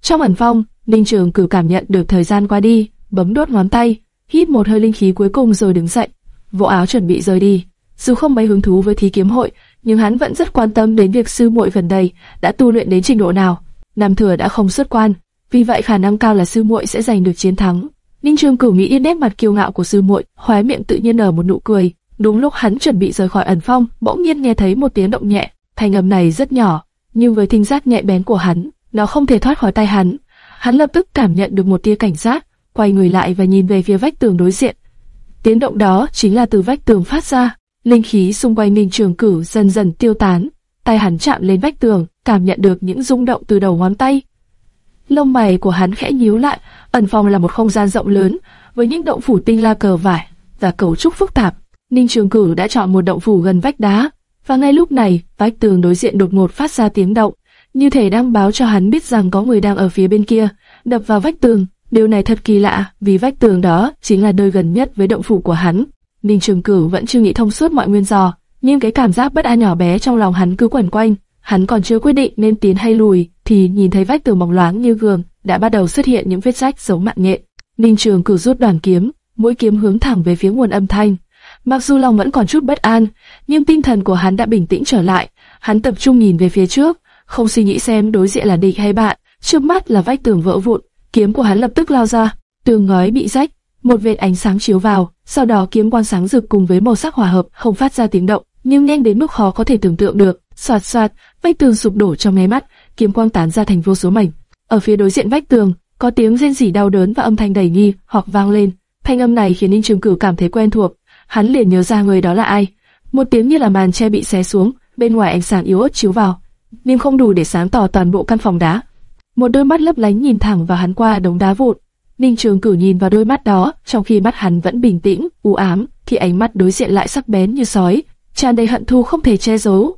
Trong ẩn phong, Ninh Trường Cử cảm nhận được thời gian qua đi, bấm đốt ngón tay, hít một hơi linh khí cuối cùng rồi đứng dậy, vỗ áo chuẩn bị rời đi. Dù không mấy hứng thú với thí kiếm hội, nhưng hắn vẫn rất quan tâm đến việc sư muội gần đây đã tu luyện đến trình độ nào. Nam thừa đã không xuất quan, vì vậy khả năng cao là sư muội sẽ giành được chiến thắng. Ninh Trường Cửu nghĩ yên nét mặt kiêu ngạo của sư muội, khóe miệng tự nhiên nở một nụ cười. Đúng lúc hắn chuẩn bị rời khỏi ẩn phong, bỗng nhiên nghe thấy một tiếng động nhẹ. Thanh âm này rất nhỏ, nhưng với thính giác nhạy bén của hắn, nó không thể thoát khỏi tay hắn. Hắn lập tức cảm nhận được một tia cảnh giác, quay người lại và nhìn về phía vách tường đối diện. Tiếng động đó chính là từ vách tường phát ra. Linh khí xung quanh Ninh Trường Cửu dần dần tiêu tán, tay hắn chạm lên vách tường, cảm nhận được những rung động từ đầu ngón tay. Lông mày của hắn khẽ nhíu lại, ẩn phòng là một không gian rộng lớn, với những động phủ tinh la cờ vải và cấu trúc phức tạp. Ninh Trường Cửu đã chọn một động phủ gần vách đá, và ngay lúc này, vách tường đối diện đột ngột phát ra tiếng động, như thể đang báo cho hắn biết rằng có người đang ở phía bên kia, đập vào vách tường. Điều này thật kỳ lạ, vì vách tường đó chính là nơi gần nhất với động phủ của hắn. Ninh Trường Cửu vẫn chưa nghĩ thông suốt mọi nguyên do, nhưng cái cảm giác bất an nhỏ bé trong lòng hắn cứ quẩn quanh. Hắn còn chưa quyết định nên tiến hay lùi, thì nhìn thấy vách tường bóng loáng như gương, đã bắt đầu xuất hiện những vết rách giống mạng nhện. Ninh Trường Cửu rút đoàn kiếm, mũi kiếm hướng thẳng về phía nguồn âm thanh. Mặc dù lòng vẫn còn chút bất an, nhưng tinh thần của hắn đã bình tĩnh trở lại. Hắn tập trung nhìn về phía trước, không suy nghĩ xem đối diện là địch hay bạn. Trước mắt là vách tường vỡ vụn, kiếm của hắn lập tức lao ra, tường ngói bị rách, một vệt ánh sáng chiếu vào, sau đó kiếm quang sáng rực cùng với màu sắc hòa hợp, không phát ra tiếng động, nhưng nhanh đến mức khó có thể tưởng tượng được. Soạt soạt, vách tường sụp đổ trong nháy mắt, kiếm quang tán ra thành vô số mảnh. Ở phía đối diện vách tường, có tiếng rên rỉ đau đớn và âm thanh đầy nghi hoặc vang lên. Thanh âm này khiến Ninh Trường Cửu cảm thấy quen thuộc, hắn liền nhớ ra người đó là ai. Một tiếng như là màn che bị xé xuống, bên ngoài ánh sáng yếu ớt chiếu vào, nhưng không đủ để sáng tỏ toàn bộ căn phòng đá. Một đôi mắt lấp lánh nhìn thẳng vào hắn qua đống đá vụn, Ninh Trường Cửu nhìn vào đôi mắt đó, trong khi mắt hắn vẫn bình tĩnh, u ám, thì ánh mắt đối diện lại sắc bén như sói, tràn đầy hận thù không thể che giấu.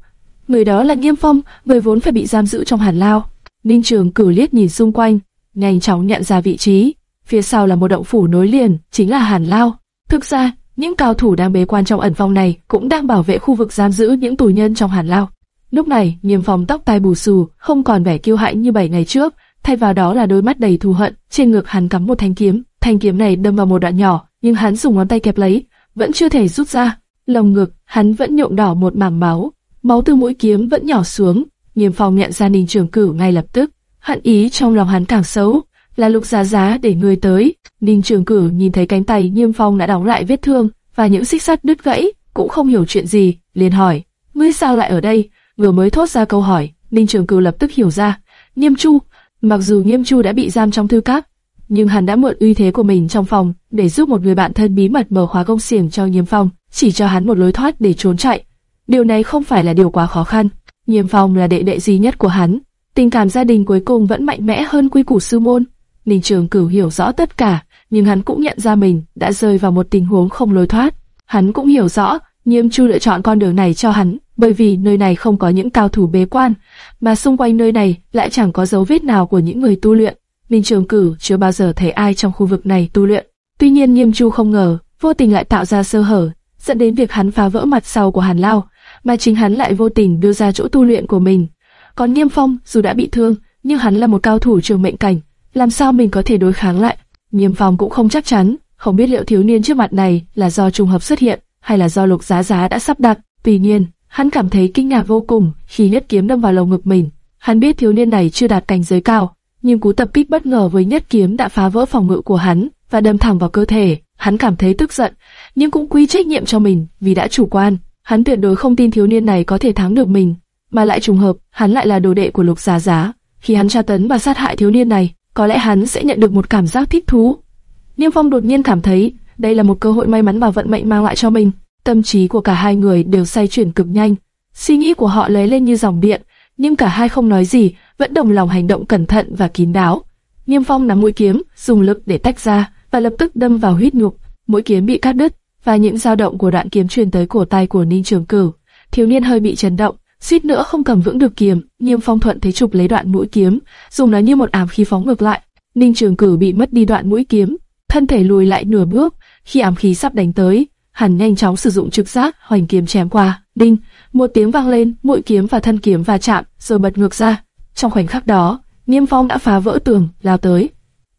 Người đó là Nghiêm Phong, người vốn phải bị giam giữ trong hàn lao. Ninh Trường Cửu liếc nhìn xung quanh, nhanh chóng nhận ra vị trí. Phía sau là một động phủ nối liền, chính là hàn lao. Thực ra, những cao thủ đang bế quan trong ẩn phong này cũng đang bảo vệ khu vực giam giữ những tù nhân trong hàn lao. Lúc này, Nghiêm Phong tóc tai bù xù, không còn vẻ kiêu hãnh như bảy ngày trước, thay vào đó là đôi mắt đầy thù hận. Trên ngực hắn cắm một thanh kiếm, thanh kiếm này đâm vào một đoạn nhỏ, nhưng hắn dùng ngón tay kẹp lấy, vẫn chưa thể rút ra. Lồng ngực, hắn vẫn nhuộm đỏ một mảng máu, máu từ mũi kiếm vẫn nhỏ xuống. Nghiêm Phong nhận ra Ninh Trường Cửu ngay lập tức, hận ý trong lòng hắn càng xấu, là lục giá giá để người tới. Ninh Trường Cửu nhìn thấy cánh tay Nghiêm Phong đã đóng lại vết thương và những xích sắt đứt gãy, cũng không hiểu chuyện gì, liền hỏi: ngươi sao lại ở đây? Vừa mới thốt ra câu hỏi, Ninh Trường Cửu lập tức hiểu ra, Nghiêm Chu, Mặc dù Nghiêm Chu đã bị giam trong thư các, nhưng hắn đã mượn uy thế của mình trong phòng để giúp một người bạn thân bí mật mở khóa công xiềng cho Nghiêm Phong, chỉ cho hắn một lối thoát để trốn chạy. Điều này không phải là điều quá khó khăn. Nghiêm Phong là đệ đệ duy nhất của hắn, tình cảm gia đình cuối cùng vẫn mạnh mẽ hơn quy củ sư môn. Ninh Trường Cửu hiểu rõ tất cả, nhưng hắn cũng nhận ra mình đã rơi vào một tình huống không lối thoát. Hắn cũng hiểu rõ, Nghiêm Chu lựa chọn con đường này cho hắn, bởi vì nơi này không có những cao thủ bế quan, mà xung quanh nơi này lại chẳng có dấu vết nào của những người tu luyện. Minh Trường Cử chưa bao giờ thấy ai trong khu vực này tu luyện. Tuy nhiên Nghiêm Chu không ngờ, vô tình lại tạo ra sơ hở, dẫn đến việc hắn phá vỡ mặt sau của Hàn Lao, mà chính hắn lại vô tình đưa ra chỗ tu luyện của mình. Còn Nghiêm Phong dù đã bị thương, nhưng hắn là một cao thủ trường mệnh cảnh, làm sao mình có thể đối kháng lại? Nghiêm Phong cũng không chắc chắn, không biết liệu thiếu niên trước mặt này là do trùng hợp xuất hiện hay là do Lục Giá Giá đã sắp đặt. Tuy nhiên, hắn cảm thấy kinh ngạc vô cùng khi nhất kiếm đâm vào lồng ngực mình. Hắn biết thiếu niên này chưa đạt cảnh giới cao, nhưng cú tập kích bất ngờ với nhất kiếm đã phá vỡ phòng ngự của hắn và đâm thẳng vào cơ thể. Hắn cảm thấy tức giận, nhưng cũng quy trách nhiệm cho mình vì đã chủ quan. Hắn tuyệt đối không tin thiếu niên này có thể thắng được mình, mà lại trùng hợp, hắn lại là đồ đệ của Lục Giá Giá. Khi hắn tra tấn và sát hại thiếu niên này, có lẽ hắn sẽ nhận được một cảm giác thích thú. Niêm Phong đột nhiên cảm thấy đây là một cơ hội may mắn mà vận mệnh mang lại cho mình. Tâm trí của cả hai người đều xoay chuyển cực nhanh, suy nghĩ của họ lấy lên như dòng điện, nhưng cả hai không nói gì, vẫn đồng lòng hành động cẩn thận và kín đáo. Niêm Phong nắm mũi kiếm, dùng lực để tách ra và lập tức đâm vào huyết nhục. Mũi kiếm bị cắt đứt và những dao động của đoạn kiếm truyền tới cổ tay của Ninh Trường Cửu. Thiếu niên hơi bị chấn động, suýt nữa không cầm vững được kiếm. Niêm Phong thuận thế chụp lấy đoạn mũi kiếm, dùng nó như một ám khí phóng ngược lại. Ninh Trường Cửu bị mất đi đoạn mũi kiếm, thân thể lùi lại nửa bước. Khi ám khí sắp đánh tới, hắn nhanh chóng sử dụng trực giác hoành kiếm chém qua. Đinh, một tiếng vang lên, mũi kiếm và thân kiếm va chạm, rồi bật ngược ra. Trong khoảnh khắc đó, Niêm Phong đã phá vỡ tường, lao tới.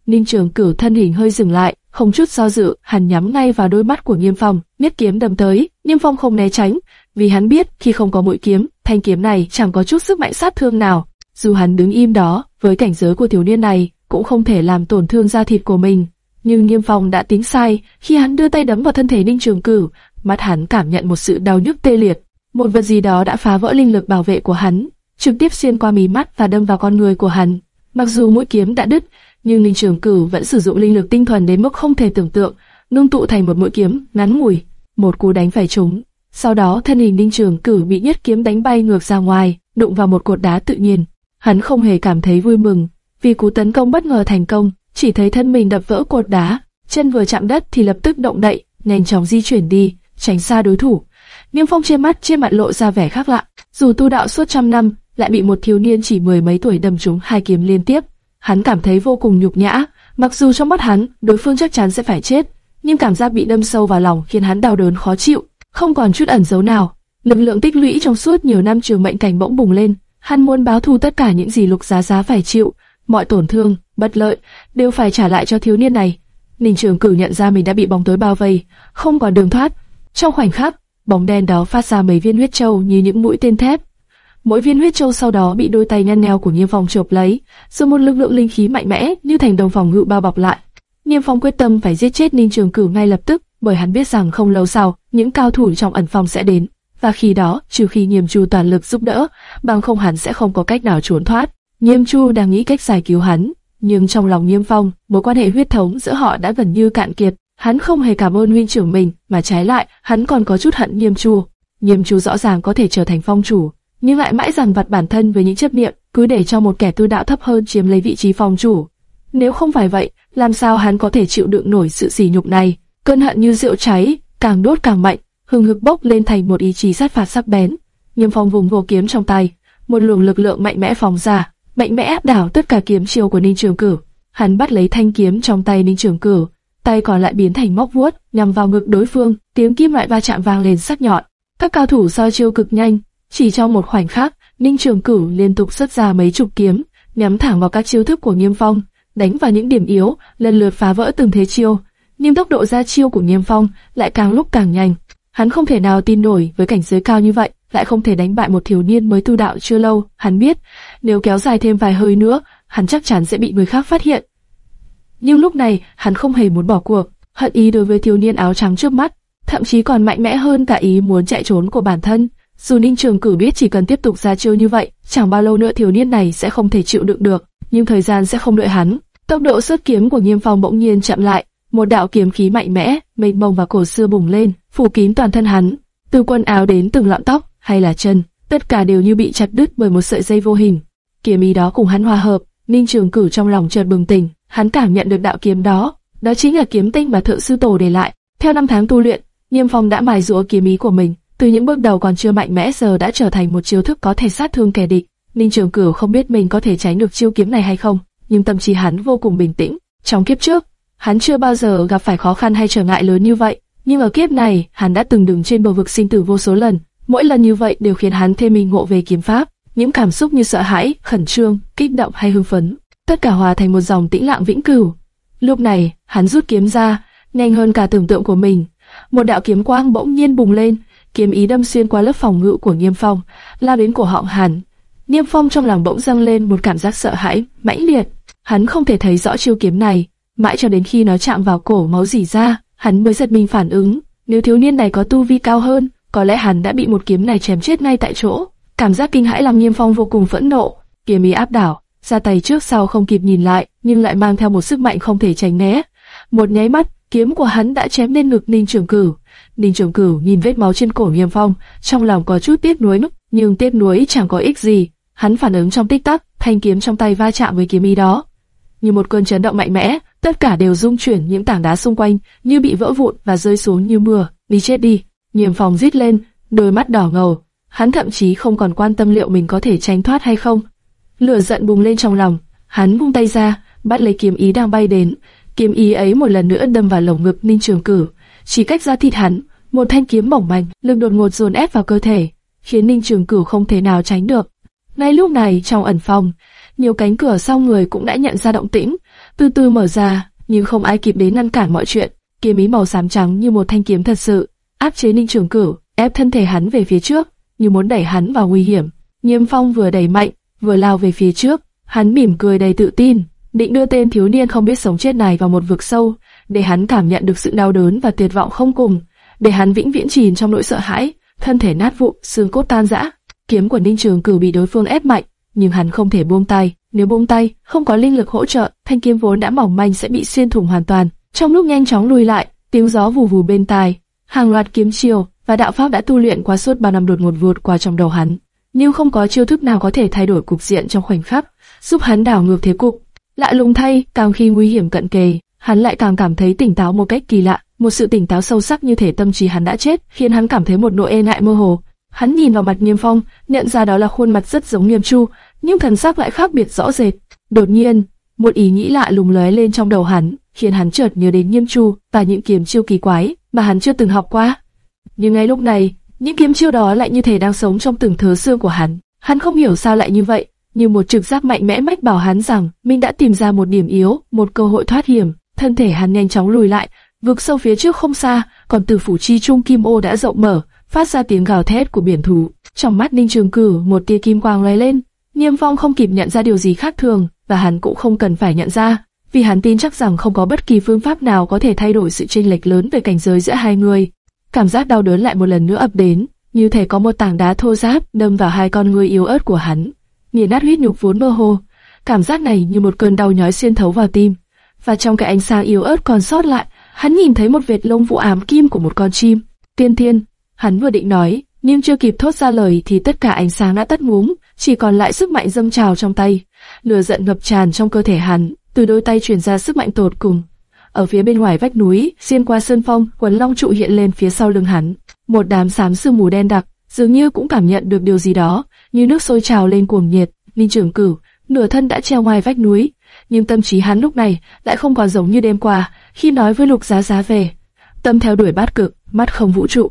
Ninh Trường Cửu thân hình hơi dừng lại, không chút do dự, hắn nhắm ngay vào đôi mắt của Niêm Phong, miết kiếm đâm tới. Niêm Phong không né tránh, vì hắn biết khi không có mũi kiếm, thanh kiếm này chẳng có chút sức mạnh sát thương nào. Dù hắn đứng im đó, với cảnh giới của thiếu niên này, cũng không thể làm tổn thương da thịt của mình. Nhưng nghiêm Phong đã tính sai, khi hắn đưa tay đấm vào thân thể Ninh Trường Cửu, mắt hắn cảm nhận một sự đau nhức tê liệt. Một vật gì đó đã phá vỡ linh lực bảo vệ của hắn, trực tiếp xuyên qua mí mắt và đâm vào con người của hắn. Mặc dù mũi kiếm đã đứt, nhưng Ninh Trường Cửu vẫn sử dụng linh lực tinh thuần đến mức không thể tưởng tượng, ngưng tụ thành một mũi kiếm ngắn ngủi, một cú đánh phải trúng. Sau đó thân hình Ninh Trường Cửu bị nhất kiếm đánh bay ngược ra ngoài, đụng vào một cột đá tự nhiên. Hắn không hề cảm thấy vui mừng, vì cú tấn công bất ngờ thành công, chỉ thấy thân mình đập vỡ cột đá, chân vừa chạm đất thì lập tức động đậy, nhanh chóng di chuyển đi, tránh xa đối thủ. Niêm Phong trên mắt trên mặt lộ ra vẻ khác lạ, dù tu đạo suốt trăm năm, lại bị một thiếu niên chỉ mười mấy tuổi đâm trúng hai kiếm liên tiếp, hắn cảm thấy vô cùng nhục nhã. Mặc dù trong mắt hắn, đối phương chắc chắn sẽ phải chết, nhưng cảm giác bị đâm sâu vào lòng khiến hắn đau đớn khó chịu, không còn chút ẩn giấu nào. Lực lượng tích lũy trong suốt nhiều năm trường mệnh cảnh bỗng bùng lên, hắn muốn báo thù tất cả những gì Lục Giá Giá phải chịu, mọi tổn thương, bất lợi đều phải trả lại cho thiếu niên này. Ninh Trường Cửu nhận ra mình đã bị bóng tối bao vây, không còn đường thoát. Trong khoảnh khắc, bóng đen đó phát ra mấy viên huyết châu như những mũi tên thép. Mỗi viên huyết châu sau đó bị đôi tay nhăn nheo của Nghiêm Phong chộp lấy, rồi một lực lượng linh khí mạnh mẽ như thành đồng phòng ngự bao bọc lại. Nghiêm Phong quyết tâm phải giết chết Ninh Trường Cửu ngay lập tức, bởi hắn biết rằng không lâu sau, những cao thủ trong ẩn phòng sẽ đến, và khi đó, trừ khi Nghiêm Chu toàn lực giúp đỡ, bằng không hắn sẽ không có cách nào trốn thoát. Niêm Chu đang nghĩ cách giải cứu hắn, nhưng trong lòng Niêm Phong, mối quan hệ huyết thống giữa họ đã gần như cạn kiệt. Hắn không hề cảm ơn huynh trưởng mình, mà trái lại, hắn còn có chút hận Niêm Chu. Niêm Chu rõ ràng có thể trở thành phong chủ, nhưng lại mãi dằn vặt bản thân với những chấp niệm, cứ để cho một kẻ tu đạo thấp hơn chiếm lấy vị trí phong chủ. Nếu không phải vậy, làm sao hắn có thể chịu đựng nổi sự sỉ nhục này? Cơn hận như rượu cháy, càng đốt càng mạnh, hừng hực bốc lên thành một ý chí sát phạt sắc bén. Niêm Phong vùng vô kiếm trong tay, một luồng lực lượng mạnh mẽ phóng ra, mạnh mẽ áp đảo tất cả kiếm chiêu của Ninh Trường Cửu. Hắn bắt lấy thanh kiếm trong tay Ninh Trường Cửu, tay còn lại biến thành móc vuốt, nhằm vào ngực đối phương, tiếng kim loại va chạm vang lên sắc nhọn. Các cao thủ so chiêu cực nhanh, chỉ trong một khoảnh khắc, Ninh Trường Cửu liên tục xuất ra mấy chục kiếm, nhắm thẳng vào các chiêu thức của Nghiêm Phong, đánh vào những điểm yếu, lần lượt phá vỡ từng thế chiêu. Nhưng tốc độ ra chiêu của Nghiêm Phong lại càng lúc càng nhanh. Hắn không thể nào tin nổi với cảnh giới cao như vậy, lại không thể đánh bại một thiếu niên mới tu đạo chưa lâu. Hắn biết, nếu kéo dài thêm vài hơi nữa, hắn chắc chắn sẽ bị người khác phát hiện. Nhưng lúc này, hắn không hề muốn bỏ cuộc, hận ý đối với thiếu niên áo trắng trước mắt, thậm chí còn mạnh mẽ hơn cả ý muốn chạy trốn của bản thân. Dù Ninh Trường Cử biết chỉ cần tiếp tục ra chiêu như vậy, chẳng bao lâu nữa thiếu niên này sẽ không thể chịu đựng được, nhưng thời gian sẽ không đợi hắn. Tốc độ xuất kiếm của Nghiêm Phong bỗng nhiên chậm lại, một đạo kiếm khí mạnh mẽ, mênh mông và cổ xưa bùng lên, phủ kín toàn thân hắn. Từ quần áo đến từng lọn tóc hay là chân, tất cả đều như bị chặt đứt bởi một sợi dây vô hình. Kiếm ý đó cùng hắn hòa hợp, Ninh Trường Cử trong lòng chợt bừng tỉnh, hắn cảm nhận được đạo kiếm đó, đó chính là kiếm tinh mà thượng sư tổ để lại. Theo năm tháng tu luyện, Nghiêm Phong đã mài dũa kiếm ý của mình, từ những bước đầu còn chưa mạnh mẽ giờ đã trở thành một chiêu thức có thể sát thương kẻ địch. Ninh Trường Cửu không biết mình có thể tránh được chiêu kiếm này hay không, nhưng tâm trí hắn vô cùng bình tĩnh. Trong kiếp trước, hắn chưa bao giờ gặp phải khó khăn hay trở ngại lớn như vậy, nhưng ở kiếp này, hắn đã từng đứng trên bờ vực sinh tử vô số lần. Mỗi lần như vậy đều khiến hắn thêm mình ngộ về kiếm pháp, những cảm xúc như sợ hãi, khẩn trương, kích động hay hưng phấn, tất cả hòa thành một dòng tĩnh lặng vĩnh cửu. Lúc này, hắn rút kiếm ra, nhanh hơn cả tưởng tượng của mình. Một đạo kiếm quang bỗng nhiên bùng lên, kiếm ý đâm xuyên qua lớp phòng ngự của Nghiêm Phong, lao đến cổ họng hắn. Nghiêm Phong trong lòng bỗng dâng lên một cảm giác sợ hãi, mãnh liệt. Hắn không thể thấy rõ chiêu kiếm này, mãi cho đến khi nó chạm vào cổ máu rỉ ra, hắn mới giật mình phản ứng. Nếu thiếu niên này có tu vi cao hơn, có lẽ hắn đã bị một kiếm này chém chết ngay tại chỗ. Cảm giác kinh hãi làm Nghiêm Phong vô cùng phẫn nộ, kiếm ý áp đảo, ra tay trước sau không kịp nhìn lại, nhưng lại mang theo một sức mạnh không thể tránh né. Một nháy mắt, kiếm của hắn đã chém lên ngực Ninh Trường Cửu. Ninh Trường Cửu nhìn vết máu trên cổ Nghiêm Phong, trong lòng có chút tiếc nuối, nhưng tiếc nuối chẳng có ích gì. Hắn phản ứng trong tích tắc, thanh kiếm trong tay va chạm với kiếm ý đó. Như một cơn chấn động mạnh mẽ, tất cả đều rung chuyển những tảng đá xung quanh, như bị vỡ vụn và rơi xuống như mưa. Đi chết đi! Nghiêm phòng rít lên, đôi mắt đỏ ngầu. Hắn thậm chí không còn quan tâm liệu mình có thể tránh thoát hay không. Lửa giận bùng lên trong lòng, hắn buông tay ra, bắt lấy kiếm ý đang bay đến. Kiếm ý ấy một lần nữa đâm vào lồng ngực Ninh Trường Cử, chỉ cách ra thịt hắn, một thanh kiếm mỏng manh, lực đột ngột dồn ép vào cơ thể, khiến Ninh Trường Cửu không thể nào tránh được. Ngay lúc này, trong ẩn phòng, nhiều cánh cửa sau người cũng đã nhận ra động tĩnh, từ từ mở ra, nhưng không ai kịp đến ngăn cản mọi chuyện. Kiếm ý màu xám trắng như một thanh kiếm thật sự, áp chế Ninh Trường Cửu, ép thân thể hắn về phía trước, như muốn đẩy hắn vào nguy hiểm. Nghiêm Phong vừa đẩy mạnh, vừa lao về phía trước, hắn mỉm cười đầy tự tin, định đưa tên thiếu niên không biết sống chết này vào một vực sâu, để hắn cảm nhận được sự đau đớn và tuyệt vọng không cùng, để hắn vĩnh viễn chìm trong nỗi sợ hãi, thân thể nát vụn, xương cốt tan rã. Kiếm của Ninh Trường Cửu bị đối phương ép mạnh, nhưng hắn không thể buông tay. Nếu buông tay, không có linh lực hỗ trợ, thanh kiếm vốn đã mỏng manh sẽ bị xuyên thủng hoàn toàn. Trong lúc nhanh chóng lùi lại, tiếng gió vù vù bên tai, hàng loạt kiếm chiêu và đạo pháp đã tu luyện qua suốt bao năm đột ngột vượt qua trong đầu hắn, nhưng không có chiêu thức nào có thể thay đổi cục diện trong khoảnh khắc, giúp hắn đảo ngược thế cục. Lạ lùng thay, càng khi nguy hiểm cận kề, hắn lại càng cảm thấy tỉnh táo một cách kỳ lạ. Một sự tỉnh táo sâu sắc như thể tâm trí hắn đã chết, khiến hắn cảm thấy một nỗi e ngại mơ hồ. Hắn nhìn vào mặt Nghiêm Phong, nhận ra đó là khuôn mặt rất giống Nghiêm Chu, nhưng thần sắc lại khác biệt rõ rệt. Đột nhiên, một ý nghĩ lạ lùng lóe lên trong đầu hắn, khiến hắn chợt nhớ đến Nghiêm Chu và những kiếm chiêu kỳ quái mà hắn chưa từng học qua. Nhưng ngay lúc này, những kiếm chiêu đó lại như thể đang sống trong từng thớ xương của hắn. Hắn không hiểu sao lại như vậy, Như một trực giác mạnh mẽ mách bảo hắn rằng mình đã tìm ra một điểm yếu, một cơ hội thoát hiểm. Thân thể hắn nhanh chóng lùi lại, vực sâu phía trước không xa, còn từ phủ chi trung kim ô đã rộng mở, phát ra tiếng gào thét của biển thú. Trong mắt Ninh Trường Cử, một tia kim quang lóe lên. Niêm Phong không kịp nhận ra điều gì khác thường, và hắn cũng không cần phải nhận ra, vì hắn tin chắc rằng không có bất kỳ phương pháp nào có thể thay đổi sự chênh lệch lớn về cảnh giới giữa hai người. Cảm giác đau đớn lại một lần nữa ập đến, như thể có một tảng đá thô ráp đâm vào hai con người yếu ớt của hắn, nghiền nát huyết nhục vốn mơ hồ. Cảm giác này như một cơn đau nhói xuyên thấu vào tim, và trong cái ánh sáng yếu ớt còn sót lại, hắn nhìn thấy một vệt lông vũ ám kim của một con chim. Tiên thiên, hắn vừa định nói, nhưng chưa kịp thốt ra lời thì tất cả ánh sáng đã tắt ngúm, chỉ còn lại sức mạnh dâng trào trong tay. Lửa giận ngập tràn trong cơ thể hắn, từ đôi tay truyền ra sức mạnh tột cùng. Ở phía bên ngoài vách núi, xuyên qua sơn phong, quần long trụ hiện lên phía sau lưng hắn. Một đám xám sương mù đen đặc, dường như cũng cảm nhận được điều gì đó, như nước sôi trào lên cuồng nhiệt. Ninh Trường Cửu, nửa thân đã treo ngoài vách núi, nhưng tâm trí hắn lúc này lại không còn giống như đêm qua khi nói với Lục Giá Giá về. Tâm theo đuổi bát cực, mắt không vũ trụ.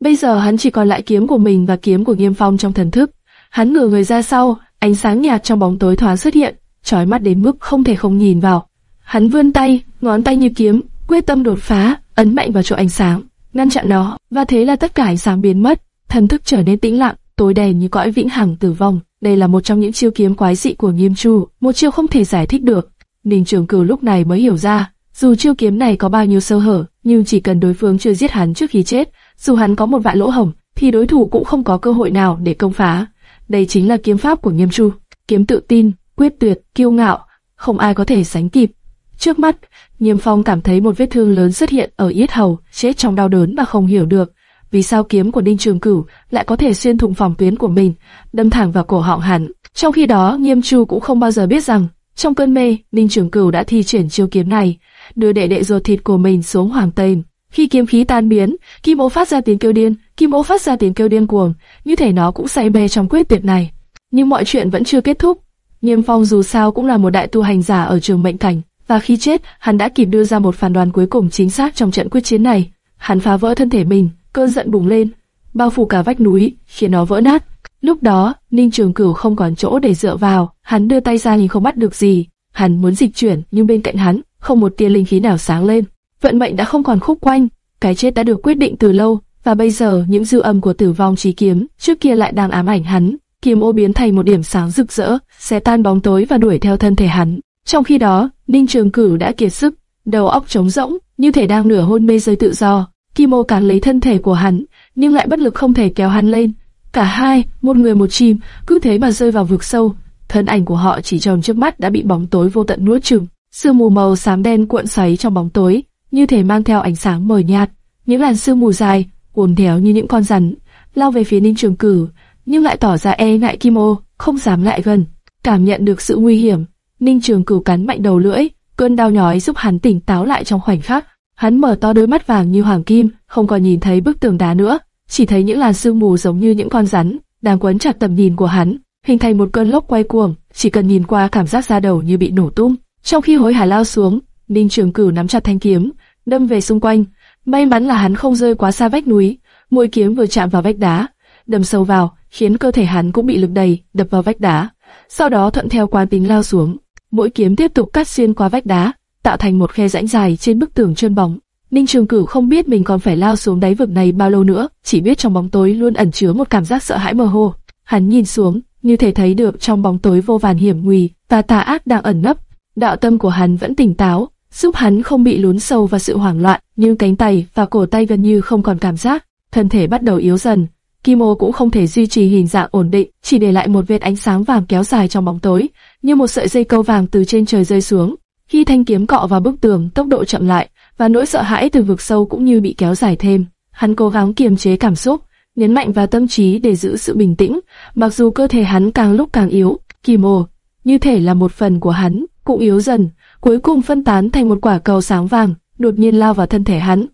Bây giờ hắn chỉ còn lại kiếm của mình và kiếm của Nghiêm Phong trong thần thức. Hắn ngửa người ra sau, ánh sáng nhạt trong bóng tối thoáng xuất hiện, chói mắt đến mức không thể không nhìn vào. Hắn vươn tay, ngón tay như kiếm, quyết tâm đột phá, ấn mạnh vào chỗ ánh sáng, ngăn chặn nó, và thế là tất cả ánh sáng biến mất, thần thức trở nên tĩnh lặng, tối đen như cõi vĩnh hằng tử vong. Đây là một trong những chiêu kiếm quái dị của Nghiêm Chu, một chiêu không thể giải thích được. Ninh Trường Cửu lúc này mới hiểu ra, dù chiêu kiếm này có bao nhiêu sơ hở, nhưng chỉ cần đối phương chưa giết hắn trước khi chết, dù hắn có một vạn lỗ hổng, thì đối thủ cũng không có cơ hội nào để công phá. Đây chính là kiếm pháp của Nghiêm Chu, kiếm tự tin, quyết tuyệt, kiêu ngạo, không ai có thể sánh kịp. Trước mắt, Nghiêm Phong cảm thấy một vết thương lớn xuất hiện ở yết hầu, chết trong đau đớn mà không hiểu được vì sao kiếm của đinh Trường Cửu lại có thể xuyên thủng phòng tuyến của mình, đâm thẳng vào cổ họng hắn. Trong khi đó, Nghiêm Chu cũng không bao giờ biết rằng, trong cơn mê, đinh Trường Cửu đã thi triển chiêu kiếm này, đưa đệ đệ ruột thịt của mình xuống hoàng tềm. Khi kiếm khí tan biến, Kim Ô phát ra tiếng kêu điên, Kim Ô phát ra tiếng kêu điên cuồng, như thể nó cũng say mê trong quyết tuyệt này. Nhưng mọi chuyện vẫn chưa kết thúc. Nghiêm Phong dù sao cũng là một đại tu hành giả ở trường mệnh cảnh, và khi chết, hắn đã kịp đưa ra một phán đoán cuối cùng chính xác trong trận quyết chiến này. Hắn phá vỡ thân thể mình, cơn giận bùng lên, bao phủ cả vách núi, khiến nó vỡ nát. Lúc đó, Ninh Trường Cửu không còn chỗ để dựa vào, hắn đưa tay ra nhưng không bắt được gì. Hắn muốn dịch chuyển, nhưng bên cạnh hắn, không một tia linh khí nào sáng lên. vận mệnh đã không còn khúc quanh, cái chết đã được quyết định từ lâu, và bây giờ những dư âm của tử vong trí kiếm trước kia lại đang ám ảnh hắn. Kiếm ô biến thành một điểm sáng rực rỡ, xé tan bóng tối và đuổi theo thân thể hắn. Trong khi đó, Ninh Trường Cửu đã kiệt sức, đầu óc trống rỗng, như thể đang nửa hôn mê rơi tự do. Kim ô cản lấy thân thể của hắn, nhưng lại bất lực không thể kéo hắn lên. Cả hai, một người một chim, cứ thế mà rơi vào vực sâu. Thân ảnh của họ chỉ trong trước mắt đã bị bóng tối vô tận nuốt chửng. Sương mù màu xám đen cuộn xoáy trong bóng tối, như thể mang theo ánh sáng mờ nhạt. Những làn sương mù dài, uốn theo như những con rắn, lao về phía Ninh Trường Cử, nhưng lại tỏ ra e ngại Kim Ô, không dám lại gần. Cảm nhận được sự nguy hiểm, Ninh Trường cửu cắn mạnh đầu lưỡi, cơn đau nhói giúp hắn tỉnh táo lại trong khoảnh khắc. Hắn mở to đôi mắt vàng như hoàng kim, không còn nhìn thấy bức tường đá nữa, chỉ thấy những làn sương mù giống như những con rắn đang quấn chặt tầm nhìn của hắn, hình thành một cơn lốc quay cuồng. Chỉ cần nhìn qua cảm giác da đầu như bị nổ tung. Trong khi hối hả lao xuống, Ninh Trường Cửu nắm chặt thanh kiếm, đâm về xung quanh. May mắn là hắn không rơi quá xa vách núi, mũi kiếm vừa chạm vào vách đá, đâm sâu vào, khiến cơ thể hắn cũng bị lực đẩy, đập vào vách đá. Sau đó thuận theo quán tính lao xuống, mũi kiếm tiếp tục cắt xuyên qua vách đá, tạo thành một khe rãnh dài trên bức tường trơn bóng. Ninh Trường Cửu không biết mình còn phải lao xuống đáy vực này bao lâu nữa, chỉ biết trong bóng tối luôn ẩn chứa một cảm giác sợ hãi mơ hồ. Hắn nhìn xuống, như thể thấy được trong bóng tối vô vàn hiểm nguy và tà ác đang ẩn nấp. Đạo tâm của hắn vẫn tỉnh táo, giúp hắn không bị lún sâu vào sự hoảng loạn, nhưng cánh tay và cổ tay gần như không còn cảm giác, thân thể bắt đầu yếu dần. Kim ô cũng không thể duy trì hình dạng ổn định, chỉ để lại một vệt ánh sáng vàng kéo dài trong bóng tối, như một sợi dây câu vàng từ trên trời rơi xuống. Khi thanh kiếm cọ vào bức tường, tốc độ chậm lại, và nỗi sợ hãi từ vực sâu cũng như bị kéo dài thêm. Hắn cố gắng kiềm chế cảm xúc, nhấn mạnh vào tâm trí để giữ sự bình tĩnh, mặc dù cơ thể hắn càng lúc càng yếu. Kim ô, như thể là một phần của hắn, cũng yếu dần, cuối cùng phân tán thành một quả cầu sáng vàng, đột nhiên lao vào thân thể hắn.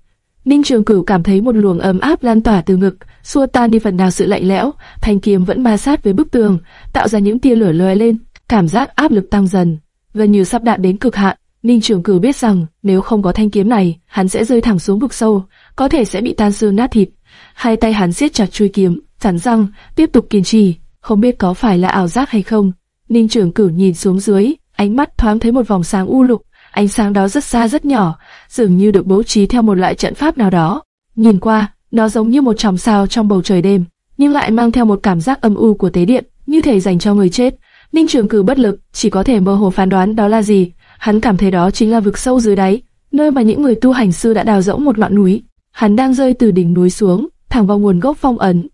Ninh Trường Cửu cảm thấy một luồng ấm áp lan tỏa từ ngực, xua tan đi phần nào sự lạnh lẽo, thanh kiếm vẫn ma sát với bức tường, tạo ra những tia lửa lóe lên, cảm giác áp lực tăng dần, gần như sắp đạt đến cực hạn. Ninh Trường Cửu biết rằng nếu không có thanh kiếm này, hắn sẽ rơi thẳng xuống vực sâu, có thể sẽ bị tan xương nát thịt. Hai tay hắn siết chặt chuôi kiếm, cắn răng, tiếp tục kiên trì. Không biết có phải là ảo giác hay không. Ninh Trường Cửu nhìn xuống dưới, ánh mắt thoáng thấy một vòng sáng u lục, ánh sáng đó rất xa rất nhỏ, dường như được bố trí theo một loại trận pháp nào đó. Nhìn qua, nó giống như một chòm sao trong bầu trời đêm, nhưng lại mang theo một cảm giác âm u của tế điện, như thể dành cho người chết. Ninh Trường Cử bất lực, chỉ có thể mơ hồ phán đoán đó là gì. Hắn cảm thấy đó chính là vực sâu dưới đáy, nơi mà những người tu hành sư đã đào rỗng một ngọn núi. Hắn đang rơi từ đỉnh núi xuống, thẳng vào nguồn gốc phong ấn.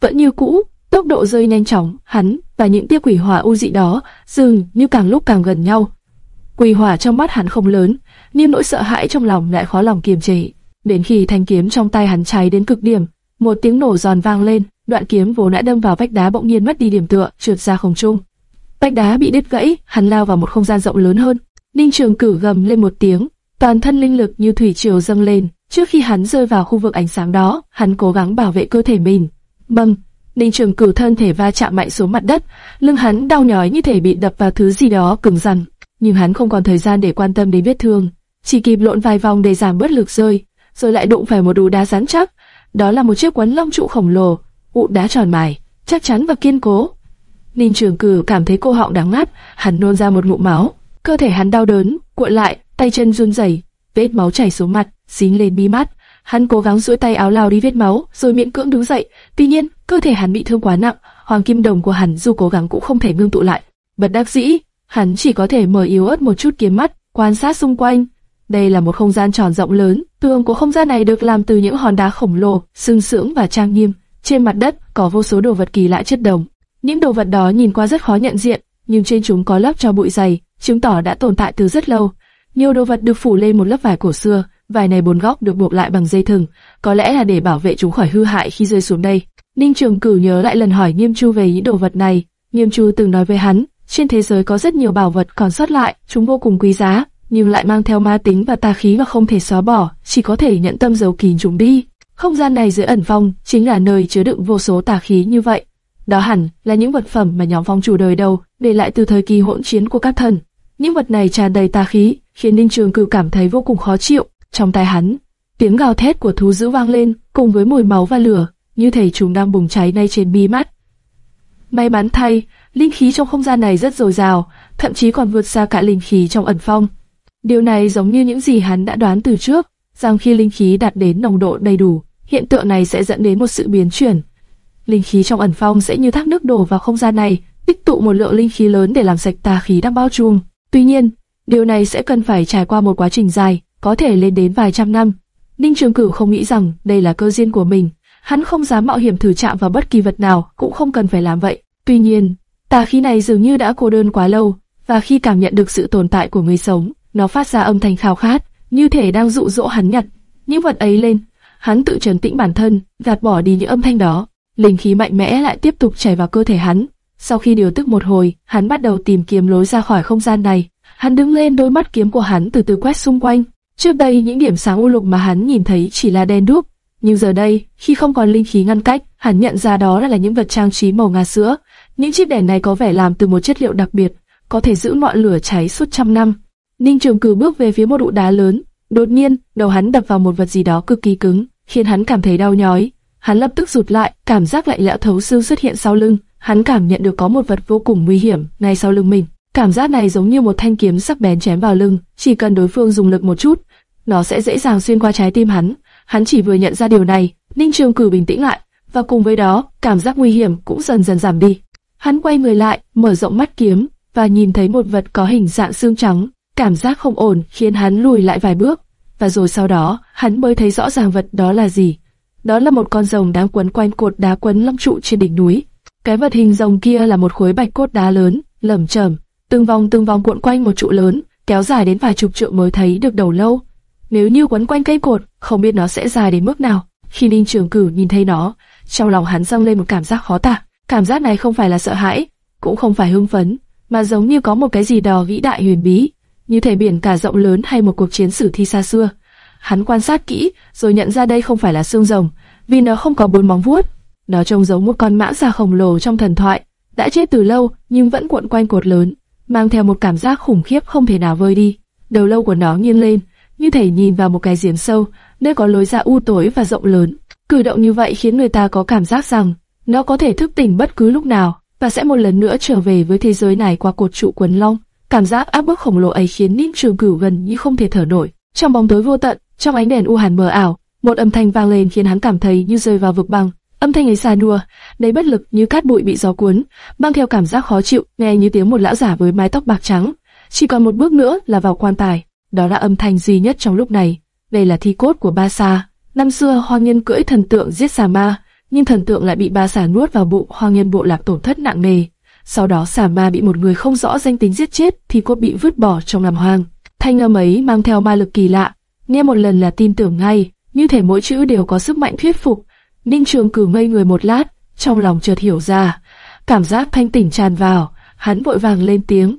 Vẫn như cũ, tốc độ rơi nhanh chóng, hắn và những tia quỷ hỏa u dị đó dường như càng lúc càng gần nhau quỳ hỏa trong mắt hắn không lớn, nhưng nỗi sợ hãi trong lòng lại khó lòng kiềm chế. Đến khi thanh kiếm trong tay hắn cháy đến cực điểm, một tiếng nổ giòn vang lên, đoạn kiếm vốn đã đâm vào vách đá bỗng nhiên mất đi điểm tựa, trượt ra không trung. Vách đá bị đứt gãy, hắn lao vào một không gian rộng lớn hơn. Ninh Trường Cử gầm lên một tiếng, toàn thân linh lực như thủy triều dâng lên. Trước khi hắn rơi vào khu vực ánh sáng đó, hắn cố gắng bảo vệ cơ thể mình. Bầm, Ninh Trường Cử thân thể va chạm mạnh xuống mặt đất, lưng hắn đau nhói như thể bị đập vào thứ gì đó cứng rắn. Nhưng hắn không còn thời gian để quan tâm đến vết thương, chỉ kịp lộn vài vòng để giảm bớt lực rơi, rồi lại đụng phải một đú đá rắn chắc. Đó là một chiếc quấn long trụ khổng lồ, ụ đá tròn mài, chắc chắn và kiên cố. Ninh Trường Cử cảm thấy cô họng đắng ngắt, hắn nôn ra một ngụm máu, cơ thể hắn đau đớn, cuộn lại, tay chân run rẩy, vết máu chảy xuống mặt, dính lên mi mắt. Hắn cố gắng duỗi tay áo lao đi vết máu, rồi miễn cưỡng đứng dậy. Tuy nhiên, cơ thể hắn bị thương quá nặng, hoàng kim đồng của hắn dù cố gắng cũng không thể ngưng tụ lại. Bất đắc dĩ, hắn chỉ có thể mở yếu ớt một chút kiếm mắt, quan sát xung quanh. Đây là một không gian tròn rộng lớn, tường của không gian này được làm từ những hòn đá khổng lồ, sừng sững và trang nghiêm. Trên mặt đất có vô số đồ vật kỳ lạ chất đồng. Những đồ vật đó nhìn qua rất khó nhận diện, nhưng trên chúng có lớp cho bụi dày, chứng tỏ đã tồn tại từ rất lâu. Nhiều đồ vật được phủ lên một lớp vải cổ xưa, vải này bốn góc được buộc lại bằng dây thừng, có lẽ là để bảo vệ chúng khỏi hư hại khi rơi xuống đây. Ninh Trường Cửu nhớ lại lần hỏi Nghiêm Chu về những đồ vật này, Nghiêm Chu từng nói với hắn, trên thế giới có rất nhiều bảo vật còn sót lại, chúng vô cùng quý giá, nhưng lại mang theo ma tính và tà khí và không thể xóa bỏ, chỉ có thể nhận tâm giấu kín chúng đi. Không gian này dưới ẩn phong chính là nơi chứa đựng vô số tà khí như vậy. Đó hẳn là những vật phẩm mà nhóm phong chủ đời đầu để lại từ thời kỳ hỗn chiến của các thần. Những vật này tràn đầy tà khí, khiến Ninh Trường Cửu cảm thấy vô cùng khó chịu. Trong tai hắn, tiếng gào thét của thú dữ vang lên, cùng với mùi máu và lửa, như thể chúng đang bùng cháy ngay trên mi mắt. May mắn thay, linh khí trong không gian này rất dồi dào, thậm chí còn vượt xa cả linh khí trong ẩn phong. Điều này giống như những gì hắn đã đoán từ trước. rằng khi linh khí đạt đến nồng độ đầy đủ, hiện tượng này sẽ dẫn đến một sự biến chuyển. Linh khí trong ẩn phong sẽ như thác nước đổ vào không gian này, tích tụ một lượng linh khí lớn để làm sạch tà khí đang bao trùm. Tuy nhiên, điều này sẽ cần phải trải qua một quá trình dài, có thể lên đến vài trăm năm. Ninh Trường Cửu không nghĩ rằng đây là cơ duyên của mình, hắn không dám mạo hiểm thử chạm vào bất kỳ vật nào, cũng không cần phải làm vậy. Tuy nhiên, tà khí này dường như đã cô đơn quá lâu, và khi cảm nhận được sự tồn tại của người sống, nó phát ra âm thanh khao khát, như thể đang dụ dỗ hắn nhặt những vật ấy lên. Hắn tự trấn tĩnh bản thân, gạt bỏ đi những âm thanh đó. Linh khí mạnh mẽ lại tiếp tục chảy vào cơ thể hắn. Sau khi điều tức một hồi, hắn bắt đầu tìm kiếm lối ra khỏi không gian này. Hắn đứng lên, đôi mắt kiếm của hắn từ từ quét xung quanh. Trước đây những điểm sáng u lục mà hắn nhìn thấy chỉ là đen đúc, nhưng giờ đây, khi không còn linh khí ngăn cách, hắn nhận ra đó là những vật trang trí màu ngà sữa. Những chiếc đèn này có vẻ làm từ một chất liệu đặc biệt, có thể giữ ngọn lửa cháy suốt trăm năm. Ninh Trường Cử bước về phía một đụ đá lớn, đột nhiên, đầu hắn đập vào một vật gì đó cực kỳ cứng, khiến hắn cảm thấy đau nhói. Hắn lập tức rụt lại, cảm giác lạnh lẽo thấu xương xuất hiện sau lưng. Hắn cảm nhận được có một vật vô cùng nguy hiểm ngay sau lưng mình. Cảm giác này giống như một thanh kiếm sắc bén chém vào lưng, chỉ cần đối phương dùng lực một chút, nó sẽ dễ dàng xuyên qua trái tim hắn. Hắn chỉ vừa nhận ra điều này, Ninh Trường Cử bình tĩnh lại, và cùng với đó, cảm giác nguy hiểm cũng dần dần giảm đi. Hắn quay người lại, mở rộng mắt kiếm và nhìn thấy một vật có hình dạng xương trắng. Cảm giác không ổn khiến hắn lùi lại vài bước, và rồi sau đó, hắn mới thấy rõ ràng vật đó là gì. Đó là một con rồng đang quấn quanh cột đá quấn long trụ trên đỉnh núi. Cái vật hình rồng kia là một khối bạch cốt đá lớn, lởm chởm, từng vòng từng vòng cuộn quanh một trụ lớn, kéo dài đến vài chục trượng mới thấy được đầu lâu. Nếu như quấn quanh cây cột, không biết nó sẽ dài đến mức nào. Khi Ninh Trường Cử nhìn thấy nó, trong lòng hắn dâng lên một cảm giác khó tả. Cảm giác này không phải là sợ hãi, cũng không phải hưng phấn, mà giống như có một cái gì đó vĩ đại huyền bí, như thể biển cả rộng lớn hay một cuộc chiến sử thi xa xưa. Hắn quan sát kỹ, rồi nhận ra đây không phải là xương rồng, vì nó không có bốn móng vuốt. Nó trông giống một con mãng xà khổng lồ trong thần thoại, đã chết từ lâu nhưng vẫn cuộn quanh cột lớn, mang theo một cảm giác khủng khiếp không thể nào vơi đi. Đầu lâu của nó nghiêng lên, như thể nhìn vào một cái giếng sâu, nơi có lối ra u tối và rộng lớn. Cử động như vậy khiến người ta có cảm giác rằng nó có thể thức tỉnh bất cứ lúc nào và sẽ một lần nữa trở về với thế giới này qua cột trụ quấn long. Cảm giác áp bức khổng lồ ấy khiến Ninh Trường Cửu gần như không thể thở nổi. Trong bóng tối vô tận, trong ánh đèn u hàn mờ ảo, một âm thanh vang lên khiến hắn cảm thấy như rơi vào vực băng. Âm thanh ấy xa đua, đầy bất lực như cát bụi bị gió cuốn, mang theo cảm giác khó chịu, nghe như tiếng một lão giả với mái tóc bạc trắng. Chỉ còn một bước nữa là vào quan tài. Đó là âm thanh duy nhất trong lúc này. Đây là thi cốt của Ba Sa. Năm xưa Hoàng Nhân cưỡi thần tượng giết xà ma, nhưng thần tượng lại bị Ba xà nuốt vào bụng Hoang Nghiên bộ lạc tổn thất nặng nề. Sau đó xà ma bị một người không rõ danh tính giết chết, thì cốt bị vứt bỏ trong làm hoang. Thanh âm ấy mang theo ma lực kỳ lạ, nghe một lần là tin tưởng ngay, như thể mỗi chữ đều có sức mạnh thuyết phục. Ninh Trường cử ngây người một lát, trong lòng chợt hiểu ra, cảm giác thanh tỉnh tràn vào, hắn vội vàng lên tiếng.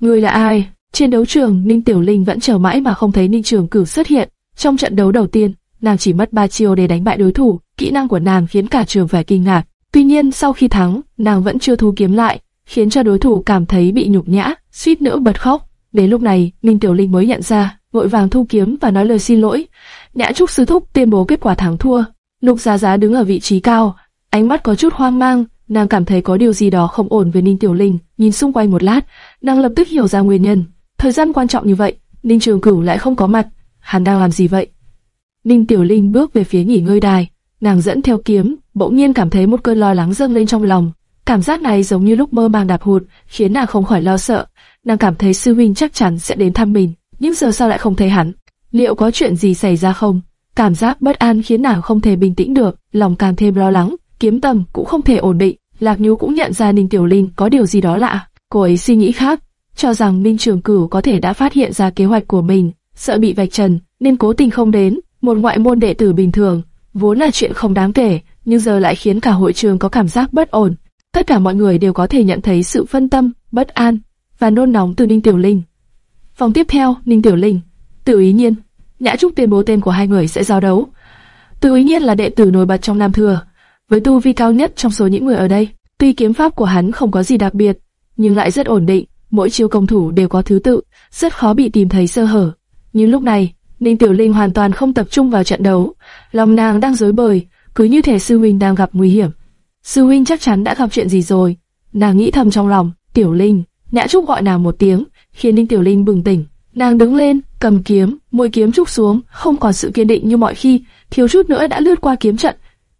Người là ai? Trên đấu trường, Ninh Tiểu Linh vẫn chờ mãi mà không thấy Ninh Trường cử xuất hiện. Trong trận đấu đầu tiên, nàng chỉ mất ba chiêu để đánh bại đối thủ, kỹ năng của nàng khiến cả trường phải kinh ngạc. Tuy nhiên sau khi thắng, nàng vẫn chưa thu kiếm lại, khiến cho đối thủ cảm thấy bị nhục nhã, suýt nữa bật khóc. Đến lúc này, Minh Tiểu Linh mới nhận ra, vội vàng thu kiếm và nói lời xin lỗi. Nhã Trúc sư thúc tuyên bố kết quả thắng thua. Lục Giá Giá đứng ở vị trí cao, ánh mắt có chút hoang mang, nàng cảm thấy có điều gì đó không ổn với Ninh Tiểu Linh. Nhìn xung quanh một lát, nàng lập tức hiểu ra nguyên nhân. Thời gian quan trọng như vậy, Ninh Trường Cửu lại không có mặt, hắn đang làm gì vậy? Ninh Tiểu Linh bước về phía nghỉ ngơi đài, nàng dẫn theo kiếm, bỗng nhiên cảm thấy một cơn lo lắng dâng lên trong lòng. Cảm giác này giống như lúc mơ màng đạp hụt, khiến nàng không khỏi lo sợ. Nàng cảm thấy sư huynh chắc chắn sẽ đến thăm mình, nhưng giờ sao lại không thấy hắn? Liệu có chuyện gì xảy ra không? Cảm giác bất an khiến nàng không thể bình tĩnh được, lòng càng thêm lo lắng. Kiếm tâm cũng không thể ổn định. Lạc Nhu cũng nhận ra Ninh Tiểu Linh có điều gì đó lạ. Cô ấy suy nghĩ khác, cho rằng Ninh Trường Cửu có thể đã phát hiện ra kế hoạch của mình, sợ bị vạch trần, nên cố tình không đến. Một ngoại môn đệ tử bình thường, vốn là chuyện không đáng kể, nhưng giờ lại khiến cả hội trường có cảm giác bất ổn. Tất cả mọi người đều có thể nhận thấy sự phân tâm, bất an và nôn nóng từ Ninh Tiểu Linh. Vòng tiếp theo, Ninh Tiểu Linh, từ Ý Nhiên, Nhã Trúc tuyên bố tên của hai người sẽ giao đấu. từ Ý Nhiên là đệ tử nổi bật trong Nam Thừa, với tu vi cao nhất trong số những người ở đây. Tuy kiếm pháp của hắn không có gì đặc biệt, nhưng lại rất ổn định, mỗi chiêu công thủ đều có thứ tự, rất khó bị tìm thấy sơ hở. Nhưng lúc này, Ninh Tiểu Linh hoàn toàn không tập trung vào trận đấu, lòng nàng đang rối bời, cứ như thể sư huynh đang gặp nguy hiểm. Sư huynh chắc chắn đã gặp chuyện gì rồi. Nàng nghĩ thầm trong lòng, Tiểu Linh, Nhã Trúc gọi nàng một tiếng, khiến Ninh Tiểu Linh bừng tỉnh. Nàng đứng lên, cầm kiếm, mũi kiếm trúc xuống, không còn sự kiên định như mọi khi, thiếu chút nữa đã lướt qua kiếm trận.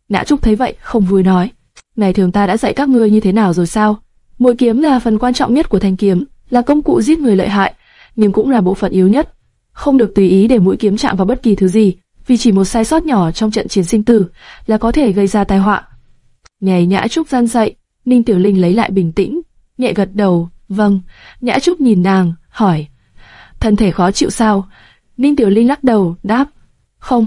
Nhã Trúc thấy vậy, không vui nói: ngày thường ta đã dạy các ngươi như thế nào rồi sao? Mũi kiếm là phần quan trọng nhất của thanh kiếm, là công cụ giết người lợi hại, nhưng cũng là bộ phận yếu nhất. Không được tùy ý để mũi kiếm chạm vào bất kỳ thứ gì, vì chỉ một sai sót nhỏ trong trận chiến sinh tử là có thể gây ra tai họa." Nhảy Nhã Trúc gian dậy, Ninh Tiểu Linh lấy lại bình tĩnh, nhẹ gật đầu, "Vâng." Nhã Trúc nhìn nàng, hỏi: "Thân thể khó chịu sao?" Ninh Tiểu Linh lắc đầu, đáp: "Không."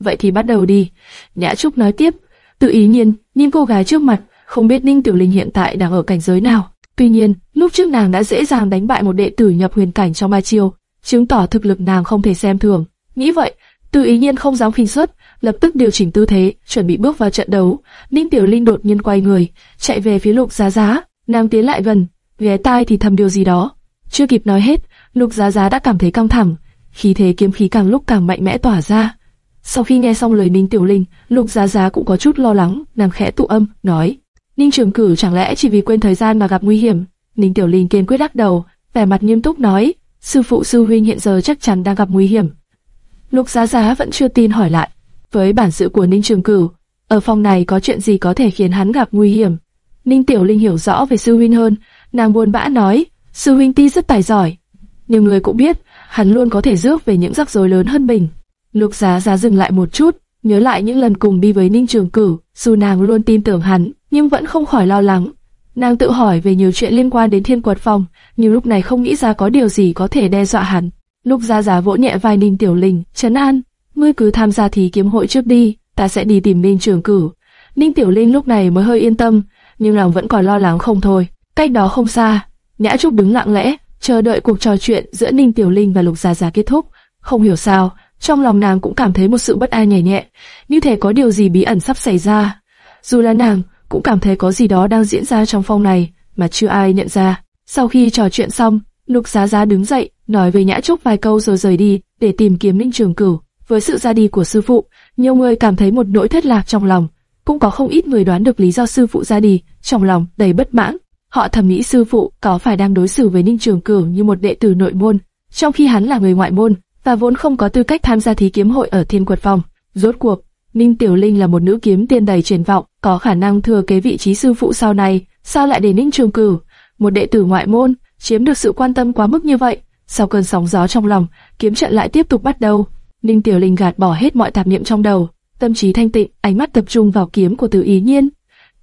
"Vậy thì bắt đầu đi." Nhã Trúc nói tiếp, tự ý nhiên nhìn cô gái trước mặt, không biết Ninh Tiểu Linh hiện tại đang ở cảnh giới nào. Tuy nhiên, lúc trước nàng đã dễ dàng đánh bại một đệ tử nhập huyền cảnh trong ba chiêu, chứng tỏ thực lực nàng không thể xem thường. Nghĩ vậy, Từ Ý Nhiên không dám khinh suất, lập tức điều chỉnh tư thế, chuẩn bị bước vào trận đấu. Ninh Tiểu Linh đột nhiên quay người, chạy về phía Lục Giá Giá, nàng tiến lại gần, ghé tai thì thầm điều gì đó. Chưa kịp nói hết, Lục Giá Giá đã cảm thấy căng thẳng, khí thế kiếm khí càng lúc càng mạnh mẽ tỏa ra. Sau khi nghe xong lời Ninh Tiểu Linh, Lục Giá Giá cũng có chút lo lắng, nàng khẽ tụ âm, nói: Ninh Trường Cử chẳng lẽ chỉ vì quên thời gian mà gặp nguy hiểm? Ninh Tiểu Linh kiên quyết lắc đầu, vẻ mặt nghiêm túc nói: sư phụ sư huynh hiện giờ chắc chắn đang gặp nguy hiểm. Lục Giá Giá vẫn chưa tin hỏi lại, với bản sự của Ninh Trường Cửu, ở phòng này có chuyện gì có thể khiến hắn gặp nguy hiểm? Ninh Tiểu Linh hiểu rõ về sư huynh hơn, nàng buồn bã nói, sư huynh ti rất tài giỏi, nhiều người cũng biết, hắn luôn có thể rước về những rắc rối lớn hơn mình. Lục Giá Giá dừng lại một chút, nhớ lại những lần cùng đi với Ninh Trường Cửu, dù nàng luôn tin tưởng hắn, nhưng vẫn không khỏi lo lắng. Nàng tự hỏi về nhiều chuyện liên quan đến Thiên Quật Phòng, nhưng lúc này không nghĩ ra có điều gì có thể đe dọa hắn. Lúc ra Giá vỗ nhẹ vai Ninh Tiểu Linh, trấn an, ngươi cứ tham gia thí kiếm hội trước đi, ta sẽ đi tìm Ninh trưởng cử. Ninh Tiểu Linh lúc này mới hơi yên tâm, nhưng lòng vẫn còn lo lắng không thôi. Cách đó không xa, Nhã Trúc đứng lặng lẽ, chờ đợi cuộc trò chuyện giữa Ninh Tiểu Linh và Lục gia gia kết thúc. Không hiểu sao, trong lòng nàng cũng cảm thấy một sự bất an nhẹ nhẹ, như thể có điều gì bí ẩn sắp xảy ra. Dù là nàng, cũng cảm thấy có gì đó đang diễn ra trong phòng này mà chưa ai nhận ra. Sau khi trò chuyện xong, Lục Giá Giá đứng dậy, nói với Nhã Trúc vài câu rồi rời đi để tìm kiếm Ninh Trường Cửu. Với sự ra đi của sư phụ, nhiều người cảm thấy một nỗi thất lạc trong lòng, cũng có không ít người đoán được lý do sư phụ ra đi, trong lòng đầy bất mãn. Họ thầm nghĩ sư phụ có phải đang đối xử với Ninh Trường Cửu như một đệ tử nội môn, trong khi hắn là người ngoại môn và vốn không có tư cách tham gia thí kiếm hội ở Thiên Quật Phòng. Rốt cuộc, Ninh Tiểu Linh là một nữ kiếm tiên đầy triển vọng, có khả năng thừa kế vị trí sư phụ sau này, sao lại để Ninh Trường Cửu, một đệ tử ngoại môn, chiếm được sự quan tâm quá mức như vậy? Sau cơn sóng gió trong lòng, kiếm trận lại tiếp tục bắt đầu. Ninh Tiểu Linh gạt bỏ hết mọi tạp niệm trong đầu, tâm trí thanh tịnh, ánh mắt tập trung vào kiếm của Từ Ý Nhiên.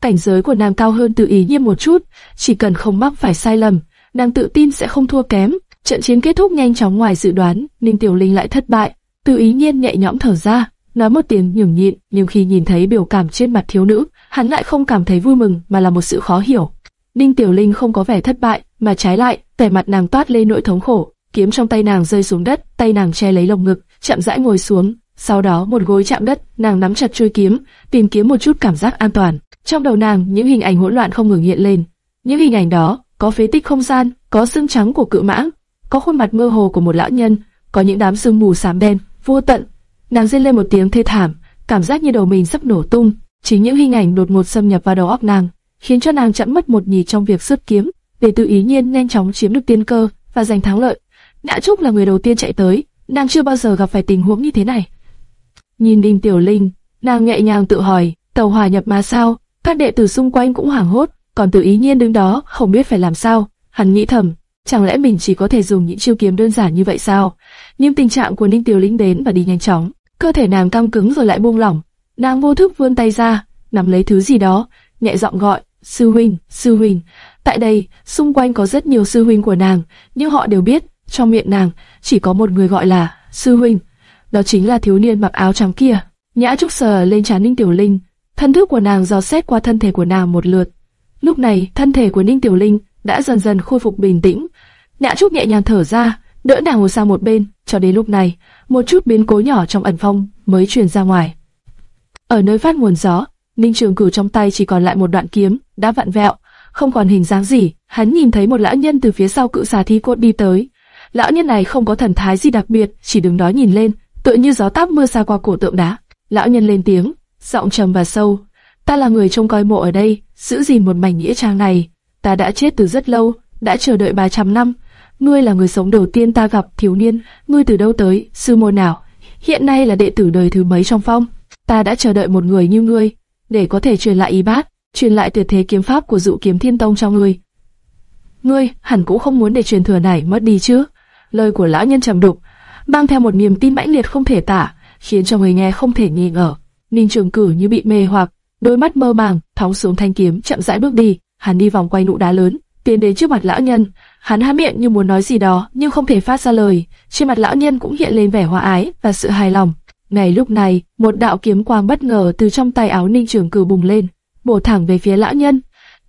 Cảnh giới của nàng cao hơn Từ Ý Nhiên một chút, chỉ cần không mắc phải sai lầm, nàng tự tin sẽ không thua kém. Trận chiến kết thúc nhanh chóng ngoài dự đoán, Ninh Tiểu Linh lại thất bại. Từ Ý Nhiên nhẹ nhõm thở ra, nói một tiếng nhường nhịn, nhưng khi nhìn thấy biểu cảm trên mặt thiếu nữ, hắn lại không cảm thấy vui mừng mà là một sự khó hiểu. Ninh Tiểu Linh không có vẻ thất bại, mà trái lại, vẻ mặt nàng toát lên nỗi thống khổ, kiếm trong tay nàng rơi xuống đất, tay nàng che lấy lồng ngực, chậm rãi ngồi xuống, sau đó một gối chạm đất, nàng nắm chặt chuôi kiếm, tìm kiếm một chút cảm giác an toàn. Trong đầu nàng, những hình ảnh hỗn loạn không ngừng hiện lên. Những hình ảnh đó, có phế tích không gian, có xương trắng của cự mãng, có khuôn mặt mơ hồ của một lão nhân, có những đám sương mù xám đen, vô tận. Nàng rên lên một tiếng thê thảm, cảm giác như đầu mình sắp nổ tung. Chính những hình ảnh đột ngột xâm nhập vào đầu óc nàng, khiến cho nàng chậm mất một nhịp trong việc xuất kiếm, để tự ý nhiên nhanh chóng chiếm được tiên cơ và giành thắng lợi. Nhã Trúc là người đầu tiên chạy tới, nàng chưa bao giờ gặp phải tình huống như thế này. Nhìn Đinh Tiểu Linh, nàng nhẹ nhàng tự hỏi, tàu hòa nhập mà sao? Các đệ tử xung quanh cũng hoảng hốt, còn tự ý nhiên đứng đó, không biết phải làm sao. Hắn nghĩ thầm, chẳng lẽ mình chỉ có thể dùng những chiêu kiếm đơn giản như vậy sao? Nhưng tình trạng của Ninh Tiểu Linh đến và đi nhanh chóng, cơ thể nàng căng cứng rồi lại buông lỏng. Nàng vô thức vươn tay ra, nắm lấy thứ gì đó, nhẹ giọng gọi, sư huynh, sư huynh. Tại đây, xung quanh có rất nhiều sư huynh của nàng, nhưng họ đều biết, trong miệng nàng chỉ có một người gọi là sư huynh, đó chính là thiếu niên mặc áo trắng kia. Nhã Trúc sờ lên trán Ninh Tiểu Linh, thân thức của nàng dò xét qua thân thể của nàng một lượt. Lúc này, thân thể của Ninh Tiểu Linh đã dần dần khôi phục bình tĩnh. Nhã Trúc nhẹ nhàng thở ra, đỡ nàng ngồi sang một bên, cho đến lúc này, một chút biến cố nhỏ trong ẩn phong mới truyền ra ngoài. Ở nơi phát nguồn gió, Ninh Trường Cửu trong tay chỉ còn lại một đoạn kiếm, đã vặn vẹo, không còn hình dáng gì. Hắn nhìn thấy một lão nhân từ phía sau cự xà thi cốt đi tới. Lão nhân này không có thần thái gì đặc biệt, chỉ đứng đó nhìn lên, tựa như gió táp mưa xa qua cổ tượng đá. Lão nhân lên tiếng, giọng trầm và sâu. Ta là người trông coi mộ ở đây, giữ gìn một mảnh nghĩa trang này. Ta đã chết từ rất lâu, đã chờ đợi 300 năm, ngươi là người sống đầu tiên ta gặp, thiếu niên, ngươi từ đâu tới, sư môn nào? Hiện nay là đệ tử đời thứ mấy trong phong? Ta đã chờ đợi một người như ngươi, để có thể truyền lại y bát, truyền lại tuyệt thế kiếm pháp của dụ kiếm thiên tông cho ngươi. Ngươi hẳn cũng không muốn để truyền thừa này mất đi chứ? Lời của lão nhân trầm đục, mang theo một niềm tin mãnh liệt không thể tả, khiến cho người nghe không thể nghi ngờ. Ninh Trường Cử như bị mê hoặc, đôi mắt mơ màng, thóng xuống thanh kiếm, chậm rãi bước đi. Hắn đi vòng quanh nụ đá lớn, tiến đến trước mặt lão nhân. Hắn há miệng như muốn nói gì đó, nhưng không thể phát ra lời. Trên mặt lão nhân cũng hiện lên vẻ hòa ái và sự hài lòng. Ngay lúc này, một đạo kiếm quang bất ngờ từ trong tay áo Ninh Trường Cử bùng lên, bổ thẳng về phía lão nhân.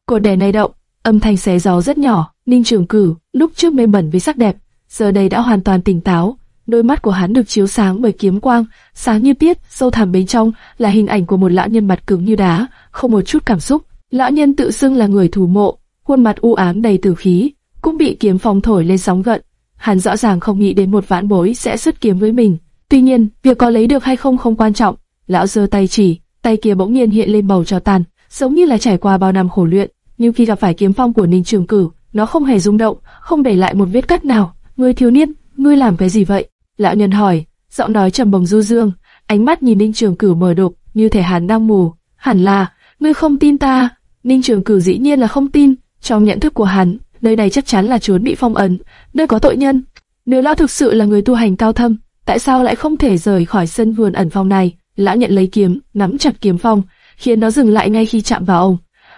Cột đèn này động, âm thanh xé gió rất nhỏ. Ninh Trường Cử lúc trước mê mẩn với sắc đẹp, giờ đây đã hoàn toàn tỉnh táo. Đôi mắt của hắn được chiếu sáng bởi kiếm quang, sáng như tiết, sâu thẳm bên trong là hình ảnh của một lão nhân mặt cứng như đá, không một chút cảm xúc. Lão nhân tự xưng là người thủ mộ, khuôn mặt u ám đầy tử khí, cũng bị kiếm phong thổi lên sóng gợn. Hắn rõ ràng không nghĩ đến một vãn bối sẽ xuất kiếm với mình. Tuy nhiên, việc có lấy được hay không không quan trọng. Lão giơ tay chỉ, tay kia bỗng nhiên hiện lên màu cho tàn, giống như là trải qua bao năm khổ luyện. Nhưng khi gặp phải kiếm phong của Ninh Trường Cử, nó không hề rung động, không để lại một vết cắt nào. Ngươi thiếu niên, ngươi làm cái gì vậy? Lão nhân hỏi, giọng nói trầm bồng du dương, ánh mắt nhìn Ninh Trường Cử mờ đục, như thể hắn đang mù. Hẳn là, ngươi không tin ta. Ninh Trường Cử dĩ nhiên là không tin. Trong nhận thức của hắn, nơi này chắc chắn là chốn bị phong ấn, nơi có tội nhân. Nếu lão thực sự là người tu hành cao thâm, tại sao lại không thể rời khỏi sân vườn ẩn phong này? Lão nhận lấy kiếm, nắm chặt kiếm phong, khiến nó dừng lại ngay khi chạm vào ông.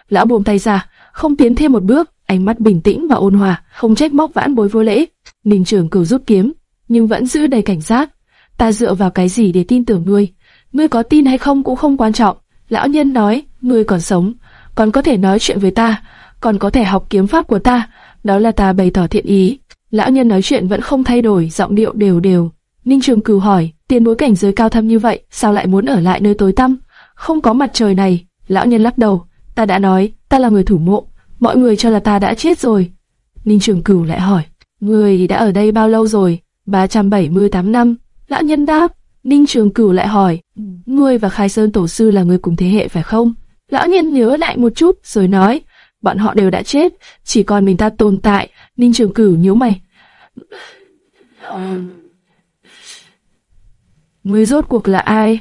Lão buông tay ra, không tiến thêm một bước, ánh mắt bình tĩnh và ôn hòa, không trách móc vãn bối vô lễ. Ninh Trường Cửu rút kiếm, nhưng vẫn giữ đầy cảnh giác. Ta dựa vào cái gì để tin tưởng ngươi? Ngươi có tin hay không cũng không quan trọng. Lão nhân nói, ngươi còn sống, còn có thể nói chuyện với ta, còn có thể học kiếm pháp của ta. Đó là ta bày tỏ thiện ý. Lão nhân nói chuyện vẫn không thay đổi, giọng điệu đều đều. Ninh Trường Cửu hỏi, tiền bối cảnh giới cao thâm như vậy, sao lại muốn ở lại nơi tối tăm? Không có mặt trời này. Lão nhân lắc đầu, ta đã nói, ta là người thủ mộ, mọi người cho là ta đã chết rồi. Ninh Trường Cửu lại hỏi, người đã ở đây bao lâu rồi? 378 năm. Lão nhân đáp, Ninh Trường Cửu lại hỏi, ngươi và Khai Sơn Tổ Sư là người cùng thế hệ phải không? Lão nhân nhớ lại một chút rồi nói, bọn họ đều đã chết, chỉ còn mình ta tồn tại. Ninh Trường Cửu nhíu mày. người rốt cuộc là ai?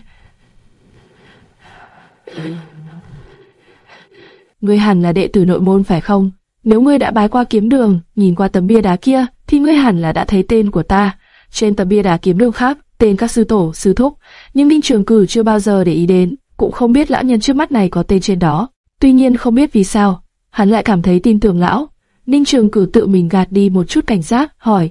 Ngươi hẳn là đệ tử nội môn phải không? Nếu ngươi đã bái qua kiếm đường, nhìn qua tấm bia đá kia, thì ngươi hẳn là đã thấy tên của ta. Trên tấm bia đá kiếm đường khác, tên các sư tổ, sư thúc, nhưng Ninh Trường Cử chưa bao giờ để ý đến, cũng không biết lão nhân trước mắt này có tên trên đó. Tuy nhiên không biết vì sao, hắn lại cảm thấy tin tưởng lão. Ninh Trường Cử tự mình gạt đi một chút cảnh giác, hỏi: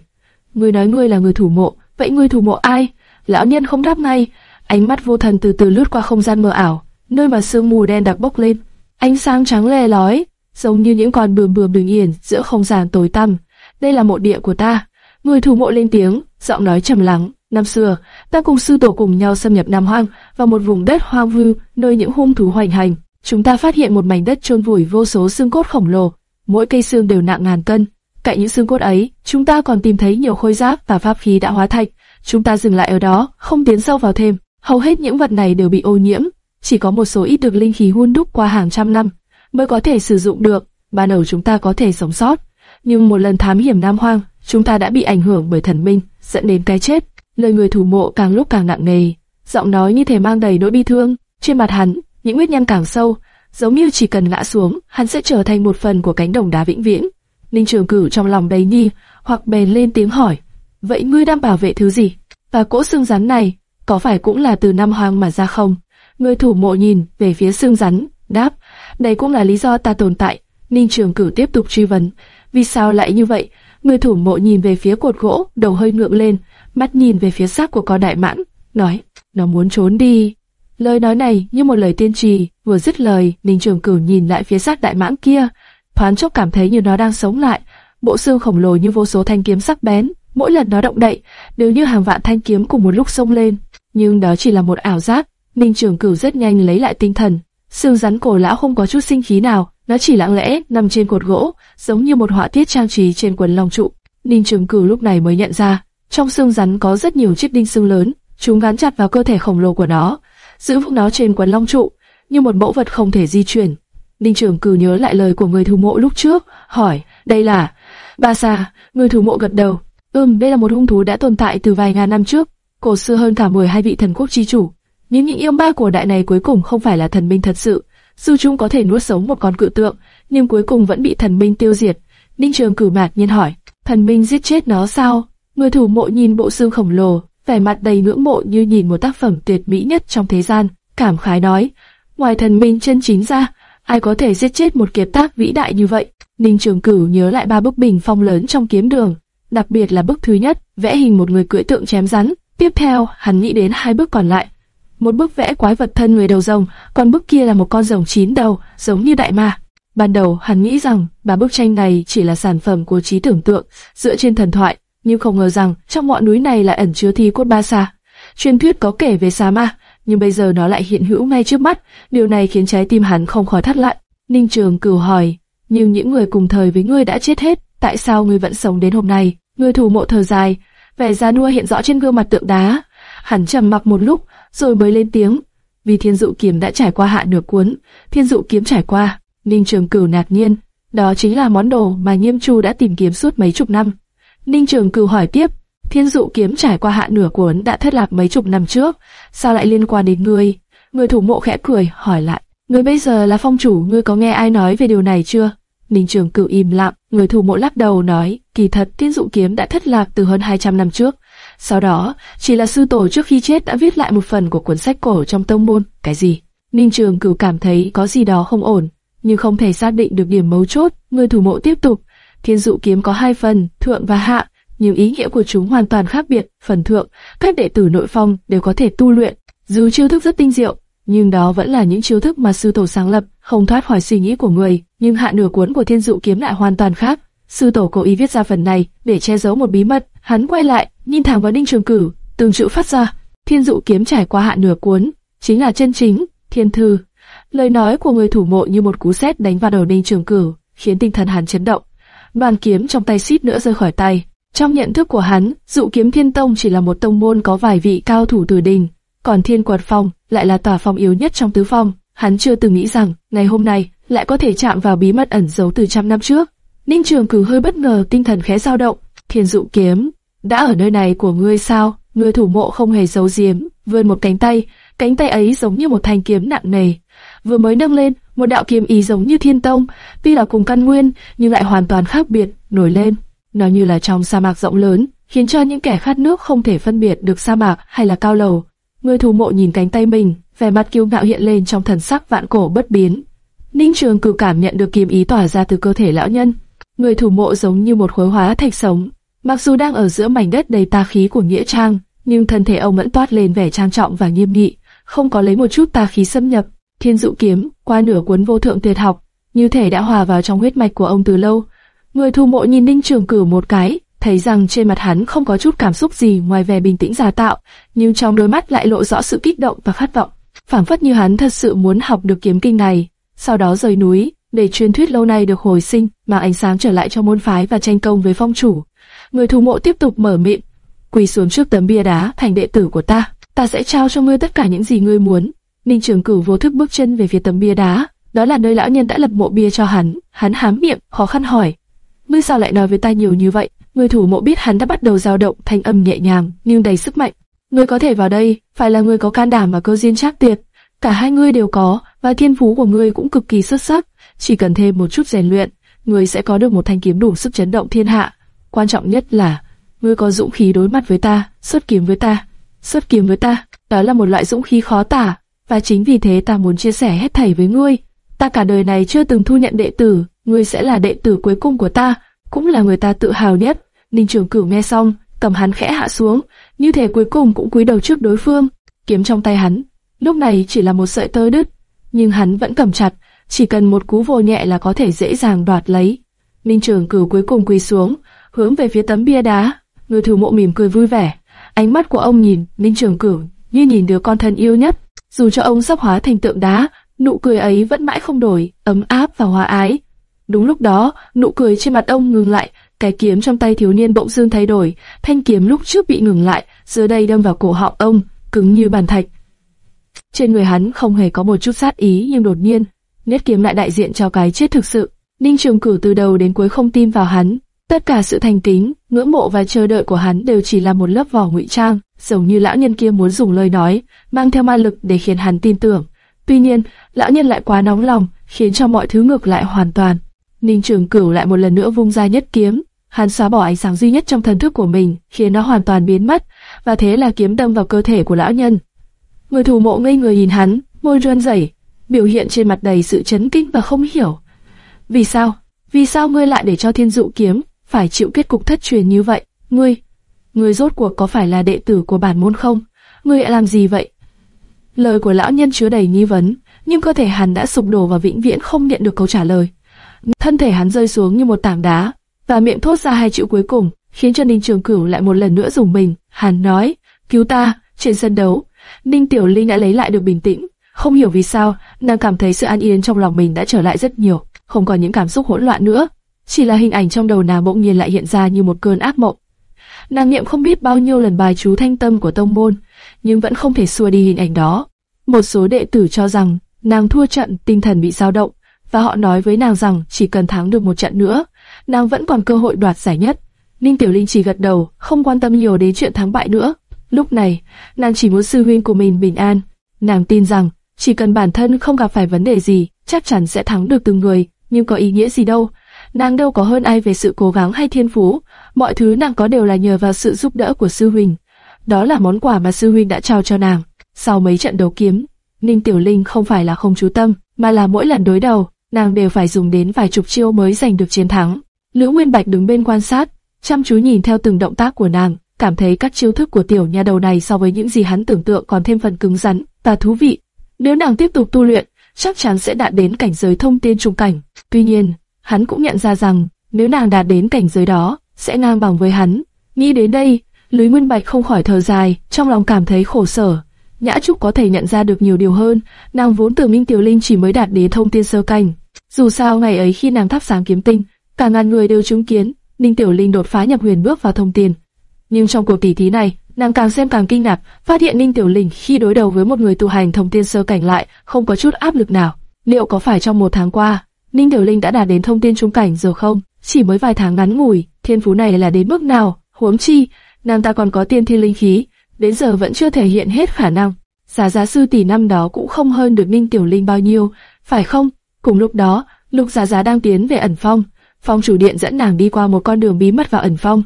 "Ngươi nói ngươi là người thủ mộ, vậy ngươi thủ mộ ai?" Lão nhân không đáp ngay, ánh mắt vô thần từ từ lướt qua không gian mờ ảo, nơi mà sương mù đen đặc bốc lên, ánh sáng trắng lè lói, giống như những con bướm bướm bình yên giữa không gian tối tăm. Đây là mộ địa của ta. Người thủ mộ lên tiếng, giọng nói trầm lắng. Năm xưa, ta cùng sư tổ cùng nhau xâm nhập Nam Hoang, vào một vùng đất hoang vu, nơi những hung thú hoành hành. Chúng ta phát hiện một mảnh đất chôn vùi vô số xương cốt khổng lồ, mỗi cây xương đều nặng ngàn cân. Cạnh những xương cốt ấy, chúng ta còn tìm thấy nhiều khôi giáp và pháp khí đã hóa thạch. Chúng ta dừng lại ở đó, không tiến sâu vào thêm. Hầu hết những vật này đều bị ô nhiễm, chỉ có một số ít được linh khí hun đúc qua hàng trăm năm mới có thể sử dụng được. Ban đầu chúng ta có thể sống sót, nhưng một lần thám hiểm Nam Hoang, chúng ta đã bị ảnh hưởng bởi thần minh, dẫn đến cái chết. Lời người thủ mộ càng lúc càng nặng nề, giọng nói như thể mang đầy nỗi bi thương. Trên mặt hắn, những huyết nhăn càng sâu, giống như chỉ cần ngã xuống, hắn sẽ trở thành một phần của cánh đồng đá vĩnh viễn. Ninh Trường Cửu trong lòng đầy nghi, hoặc bèn lên tiếng hỏi: vậy ngươi đang bảo vệ thứ gì? Và cỗ xương rắn này, có phải cũng là từ Nam Hoang mà ra không? Người thủ mộ nhìn về phía xương rắn, đáp: đây cũng là lý do ta tồn tại. Ninh Trường Cửu tiếp tục truy vấn, vì sao lại như vậy? Người thủ mộ nhìn về phía cột gỗ, đầu hơi ngượng lên, mắt nhìn về phía xác của con đại mãn, nói, nó muốn trốn đi. Lời nói này như một lời tiên trì, vừa dứt lời, Ninh Trường Cửu nhìn lại phía sát đại mãng kia, thoáng chốc cảm thấy như nó đang sống lại, bộ xương khổng lồ như vô số thanh kiếm sắc bén, mỗi lần nó động đậy, đều như hàng vạn thanh kiếm cùng một lúc xông lên. Nhưng đó chỉ là một ảo giác. Ninh Trường Cửu rất nhanh lấy lại tinh thần, xương rắn cổ lão không có chút sinh khí nào, nó chỉ lặng lẽ nằm trên cột gỗ, giống như một họa tiết trang trí trên quần long trụ. Ninh Trường Cửu lúc này mới nhận ra, trong xương rắn có rất nhiều chiếc đinh xương lớn, chúng gắn chặt vào cơ thể khổng lồ của nó, giữ vững nó trên quần long trụ, như một mẫu vật không thể di chuyển. Ninh Trường Cử nhớ lại lời của người thủ mộ lúc trước, hỏi, đây là Ba Sa, người thủ mộ gật đầu. Ừm, đây là một hung thú đã tồn tại từ vài ngàn năm trước, cổ xưa hơn cả 12 vị thần quốc chi chủ. Nhưng những yêu ma cổ đại này cuối cùng không phải là thần minh thật sự. Dù chúng có thể nuốt sống một con cự tượng, nhưng cuối cùng vẫn bị thần minh tiêu diệt. Ninh Trường cử mạc nhiên hỏi, thần minh giết chết nó sao? Người thủ mộ nhìn bộ xương khổng lồ, vẻ mặt đầy ngưỡng mộ như nhìn một tác phẩm tuyệt mỹ nhất trong thế gian, cảm khái nói, ngoài thần minh chân chính ra, ai có thể giết chết một kiệt tác vĩ đại như vậy? Ninh Trường Cửu nhớ lại ba bức bình phong lớn trong kiếm đường, đặc biệt là bức thứ nhất, vẽ hình một người cưỡi tượng chém rắn. Tiếp theo, hắn nghĩ đến hai bức còn lại. Một bức vẽ quái vật thân người đầu rồng, còn bức kia là một con rồng chín đầu, giống như đại ma. Ban đầu, hắn nghĩ rằng ba bức tranh này chỉ là sản phẩm của trí tưởng tượng, dựa trên thần thoại, nhưng không ngờ rằng trong ngọn núi này lại ẩn chứa thi cốt ba sa. Truyền thuyết có kể về sa ma, nhưng bây giờ nó lại hiện hữu ngay trước mắt, điều này khiến trái tim hắn không khỏi thắt lại. Ninh Trường Cửu hỏi, nhưng những người cùng thời với ngươi đã chết hết, tại sao ngươi vẫn sống đến hôm nay? Ngươi thủ mộ thờ dài, vẻ già nua hiện rõ trên gương mặt tượng đá. Hắn trầm mặc một lúc, rồi mới lên tiếng, vì thiên dụ kiếm đã trải qua hạ nửa cuốn, thiên dụ kiếm trải qua. Ninh Trường Cửu ngạc nhiên, đó chính là món đồ mà Nghiêm Chu đã tìm kiếm suốt mấy chục năm. Ninh Trường Cửu hỏi tiếp, Thiên dụ kiếm trải qua hạ nửa cuốn đã thất lạc mấy chục năm trước, sao lại liên quan đến ngươi? Người thủ mộ khẽ cười, hỏi lại, ngươi bây giờ là phong chủ, ngươi có nghe ai nói về điều này chưa? Ninh Trường Cửu im lặng, người thủ mộ lắc đầu nói, kỳ thật thiên dụ kiếm đã thất lạc từ hơn 200 năm trước. Sau đó, chỉ là sư tổ trước khi chết đã viết lại một phần của cuốn sách cổ trong tông môn, cái gì? Ninh Trường Cửu cảm thấy có gì đó không ổn, nhưng không thể xác định được điểm mấu chốt. Người thủ mộ tiếp tục, thiên dụ kiếm có hai phần, thượng và hạ, nhưng ý nghĩa của chúng hoàn toàn khác biệt. Phần thượng, các đệ tử nội phong đều có thể tu luyện, dù chiêu thức rất tinh diệu, nhưng đó vẫn là những chiêu thức mà sư tổ sáng lập, không thoát khỏi suy nghĩ của người. Nhưng hạ nửa cuốn của Thiên Dụ kiếm lại hoàn toàn khác. Sư tổ cố ý viết ra phần này để che giấu một bí mật. Hắn quay lại, nhìn thẳng vào Đinh Trường Cửu, từng chữ phát ra. Thiên Dụ kiếm trải qua hạ nửa cuốn, chính là chân chính Thiên Thư. Lời nói của người thủ mộ như một cú sét đánh vào đầu Đinh Trường Cửu, khiến tinh thần hắn chấn động. Đoàn kiếm trong tay xít nữa rơi khỏi tay, trong nhận thức của hắn, dụ kiếm thiên tông chỉ là một tông môn có vài vị cao thủ tử đình, còn thiên quật phong lại là tòa phong yếu nhất trong tứ phong. Hắn chưa từng nghĩ rằng, ngày hôm nay, lại có thể chạm vào bí mật ẩn giấu từ trăm năm trước. Ninh Trường Cử hơi bất ngờ, tinh thần khẽ dao động. Thiên dụ kiếm, đã ở nơi này của ngươi sao? Ngươi thủ mộ không hề giấu giếm, vươn một cánh tay, cánh tay ấy giống như một thanh kiếm nặng nề. Vừa mới nâng lên, một đạo kiếm ý giống như thiên tông, tuy là cùng căn nguyên, nhưng lại hoàn toàn khác biệt, nổi lên. Nó như là trong sa mạc rộng lớn, khiến cho những kẻ khát nước không thể phân biệt được sa mạc hay là cao lầu. Người thủ mộ nhìn cánh tay mình, vẻ mặt kiêu ngạo hiện lên trong thần sắc vạn cổ bất biến. Ninh Trường cử cảm nhận được kiếm ý tỏa ra từ cơ thể lão nhân. Người thủ mộ giống như một khối hóa thạch sống, mặc dù đang ở giữa mảnh đất đầy tà khí của nghĩa trang, nhưng thân thể ông vẫn toát lên vẻ trang trọng và nghiêm nghị, không có lấy một chút tà khí xâm nhập. Thiên dụ kiếm qua nửa cuốn vô thượng tuyệt học, như thể đã hòa vào trong huyết mạch của ông từ lâu. Người thu mộ nhìn Ninh Trường Cửu một cái, thấy rằng trên mặt hắn không có chút cảm xúc gì ngoài vẻ bình tĩnh giả tạo, nhưng trong đôi mắt lại lộ rõ sự kích động và khát vọng, phảng phất như hắn thật sự muốn học được kiếm kinh này. Sau đó rời núi, để truyền thuyết lâu nay được hồi sinh, mà ánh sáng trở lại cho môn phái và tranh công với phong chủ. Người thu mộ tiếp tục mở miệng, quỳ xuống trước tấm bia đá, thành đệ tử của ta, ta sẽ trao cho ngươi tất cả những gì ngươi muốn. Ninh Trường Cửu vô thức bước chân về phía tấm bia đá, đó là nơi lão nhân đã lập mộ bia cho hắn. Hắn hám miệng, khó khăn hỏi, ngươi sao lại nói với ta nhiều như vậy? Người thủ mộ biết hắn đã bắt đầu dao động, thanh âm nhẹ nhàng nhưng đầy sức mạnh. Ngươi có thể vào đây, phải là người có can đảm và cơ duyên chắc tuyệt. Cả hai ngươi đều có, và thiên phú của ngươi cũng cực kỳ xuất sắc. Chỉ cần thêm một chút rèn luyện, ngươi sẽ có được một thanh kiếm đủ sức chấn động thiên hạ. Quan trọng nhất là, ngươi có dũng khí đối mặt với ta, xuất kiếm với ta, xuất kiếm với ta. Đó là một loại dũng khí khó tả, và chính vì thế ta muốn chia sẻ hết thảy với ngươi. Ta cả đời này chưa từng thu nhận đệ tử, ngươi sẽ là đệ tử cuối cùng của ta, cũng là người ta tự hào nhất. Ninh Trường Cửu nghe xong, cầm hắn khẽ hạ xuống, như thể cuối cùng cũng cúi đầu trước đối phương. Kiếm trong tay hắn, lúc này chỉ là một sợi tơ đứt, nhưng hắn vẫn cầm chặt, chỉ cần một cú vồ nhẹ là có thể dễ dàng đoạt lấy. Ninh Trường Cửu cuối cùng quỳ xuống, hướng về phía tấm bia đá. Người thủ mộ mỉm cười vui vẻ, ánh mắt của ông nhìn Ninh Trường Cửu như nhìn đứa con thân yêu nhất. Dù cho ông sắp hóa thành tượng đá, nụ cười ấy vẫn mãi không đổi, ấm áp và hòa ái. Đúng lúc đó, nụ cười trên mặt ông ngừng lại, cái kiếm trong tay thiếu niên bỗng dưng thay đổi, thanh kiếm lúc trước bị ngừng lại, giờ đây đâm vào cổ họng ông, cứng như bàn thạch. Trên người hắn không hề có một chút sát ý nhưng đột nhiên, nét kiếm lại đại diện cho cái chết thực sự. Ninh Trường Cửu từ đầu đến cuối không tin vào hắn, Tất cả sự thành kính, ngưỡng mộ và chờ đợi của hắn đều chỉ là một lớp vỏ ngụy trang, giống như lão nhân kia muốn dùng lời nói, mang theo ma lực để khiến hắn tin tưởng. Tuy nhiên, lão nhân lại quá nóng lòng, khiến cho mọi thứ ngược lại hoàn toàn. Ninh Trường Cửu lại một lần nữa vung ra nhất kiếm, hắn xóa bỏ ánh sáng duy nhất trong thần thức của mình, khiến nó hoàn toàn biến mất, và thế là kiếm đâm vào cơ thể của lão nhân. Người thủ mộ ngây người nhìn hắn, môi run rẩy, biểu hiện trên mặt đầy sự chấn kinh và không hiểu. Vì sao? Vì sao ngươi lại để cho thiên dụ kiếm phải chịu kết cục thất truyền như vậy? Ngươi, ngươi rốt cuộc có phải là đệ tử của bản môn không? Ngươi lại làm gì vậy? Lời của lão nhân chứa đầy nghi vấn, nhưng cơ thể hắn đã sụp đổ và vĩnh viễn không nhận được câu trả lời. Thân thể hắn rơi xuống như một tảng đá, và miệng thốt ra hai chữ cuối cùng, khiến cho Ninh Trường Cửu lại một lần nữa dùng mình. Hắn nói, cứu ta, trên sân đấu. Ninh Tiểu Linh đã lấy lại được bình tĩnh, không hiểu vì sao, nàng cảm thấy sự an yên trong lòng mình đã trở lại rất nhiều, không còn những cảm xúc hỗn loạn nữa. Chỉ là hình ảnh trong đầu nàng bỗng nhiên lại hiện ra như một cơn ác mộng. Nàng niệm không biết bao nhiêu lần bài chú thanh tâm của tông môn, nhưng vẫn không thể xua đi hình ảnh đó. Một số đệ tử cho rằng nàng thua trận, tinh thần bị dao động, và họ nói với nàng rằng chỉ cần thắng được một trận nữa, nàng vẫn còn cơ hội đoạt giải nhất. Ninh Tiểu Linh chỉ gật đầu, không quan tâm nhiều đến chuyện thắng bại nữa. Lúc này, nàng chỉ muốn sư huynh của mình bình an. Nàng tin rằng chỉ cần bản thân không gặp phải vấn đề gì, chắc chắn sẽ thắng được từng người, nhưng có ý nghĩa gì đâu. Nàng đâu có hơn ai về sự cố gắng hay thiên phú, mọi thứ nàng có đều là nhờ vào sự giúp đỡ của sư huynh. Đó là món quà mà sư huynh đã trao cho nàng. Sau mấy trận đấu kiếm, Ninh Tiểu Linh không phải là không chú tâm, mà là mỗi lần đối đầu, nàng đều phải dùng đến vài chục chiêu mới giành được chiến thắng. Lữ Nguyên Bạch đứng bên quan sát, chăm chú nhìn theo từng động tác của nàng, cảm thấy các chiêu thức của tiểu nha đầu này so với những gì hắn tưởng tượng còn thêm phần cứng rắn và thú vị. Nếu nàng tiếp tục tu luyện, chắc chắn sẽ đạt đến cảnh giới thông tiên trung cảnh. Tuy nhiên, hắn cũng nhận ra rằng, nếu nàng đạt đến cảnh giới đó, sẽ ngang bằng với hắn. Nghĩ đến đây, Lý Nguyên Bạch không khỏi thở dài, trong lòng cảm thấy khổ sở. Nhã Trúc có thể nhận ra được nhiều điều hơn, nàng vốn tưởng Minh Tiểu Linh chỉ mới đạt đến thông tiên sơ cảnh. Dù sao ngày ấy khi nàng thắp sáng kiếm tinh, cả ngàn người đều chứng kiến, Ninh Tiểu Linh đột phá nhập huyền bước vào thông tiên. Nhưng trong cuộc tỷ thí này, nàng càng xem càng kinh ngạc, phát hiện Ninh Tiểu Linh khi đối đầu với một người tu hành thông tiên sơ cảnh lại không có chút áp lực nào. Liệu có phải trong một tháng qua, Ninh Tiểu Linh đã đạt đến thông tiên trung cảnh rồi không? Chỉ mới vài tháng ngắn ngủi, thiên phú này là đến mức nào? Huống chi, nàng ta còn có tiên thiên linh khí, đến giờ vẫn chưa thể hiện hết khả năng. Giá giá sư tỷ năm đó cũng không hơn được Ninh Tiểu Linh bao nhiêu, phải không? Cùng lúc đó, Lục Giá Giá đang tiến về ẩn phong, phong chủ điện dẫn nàng đi qua một con đường bí mật vào ẩn phong.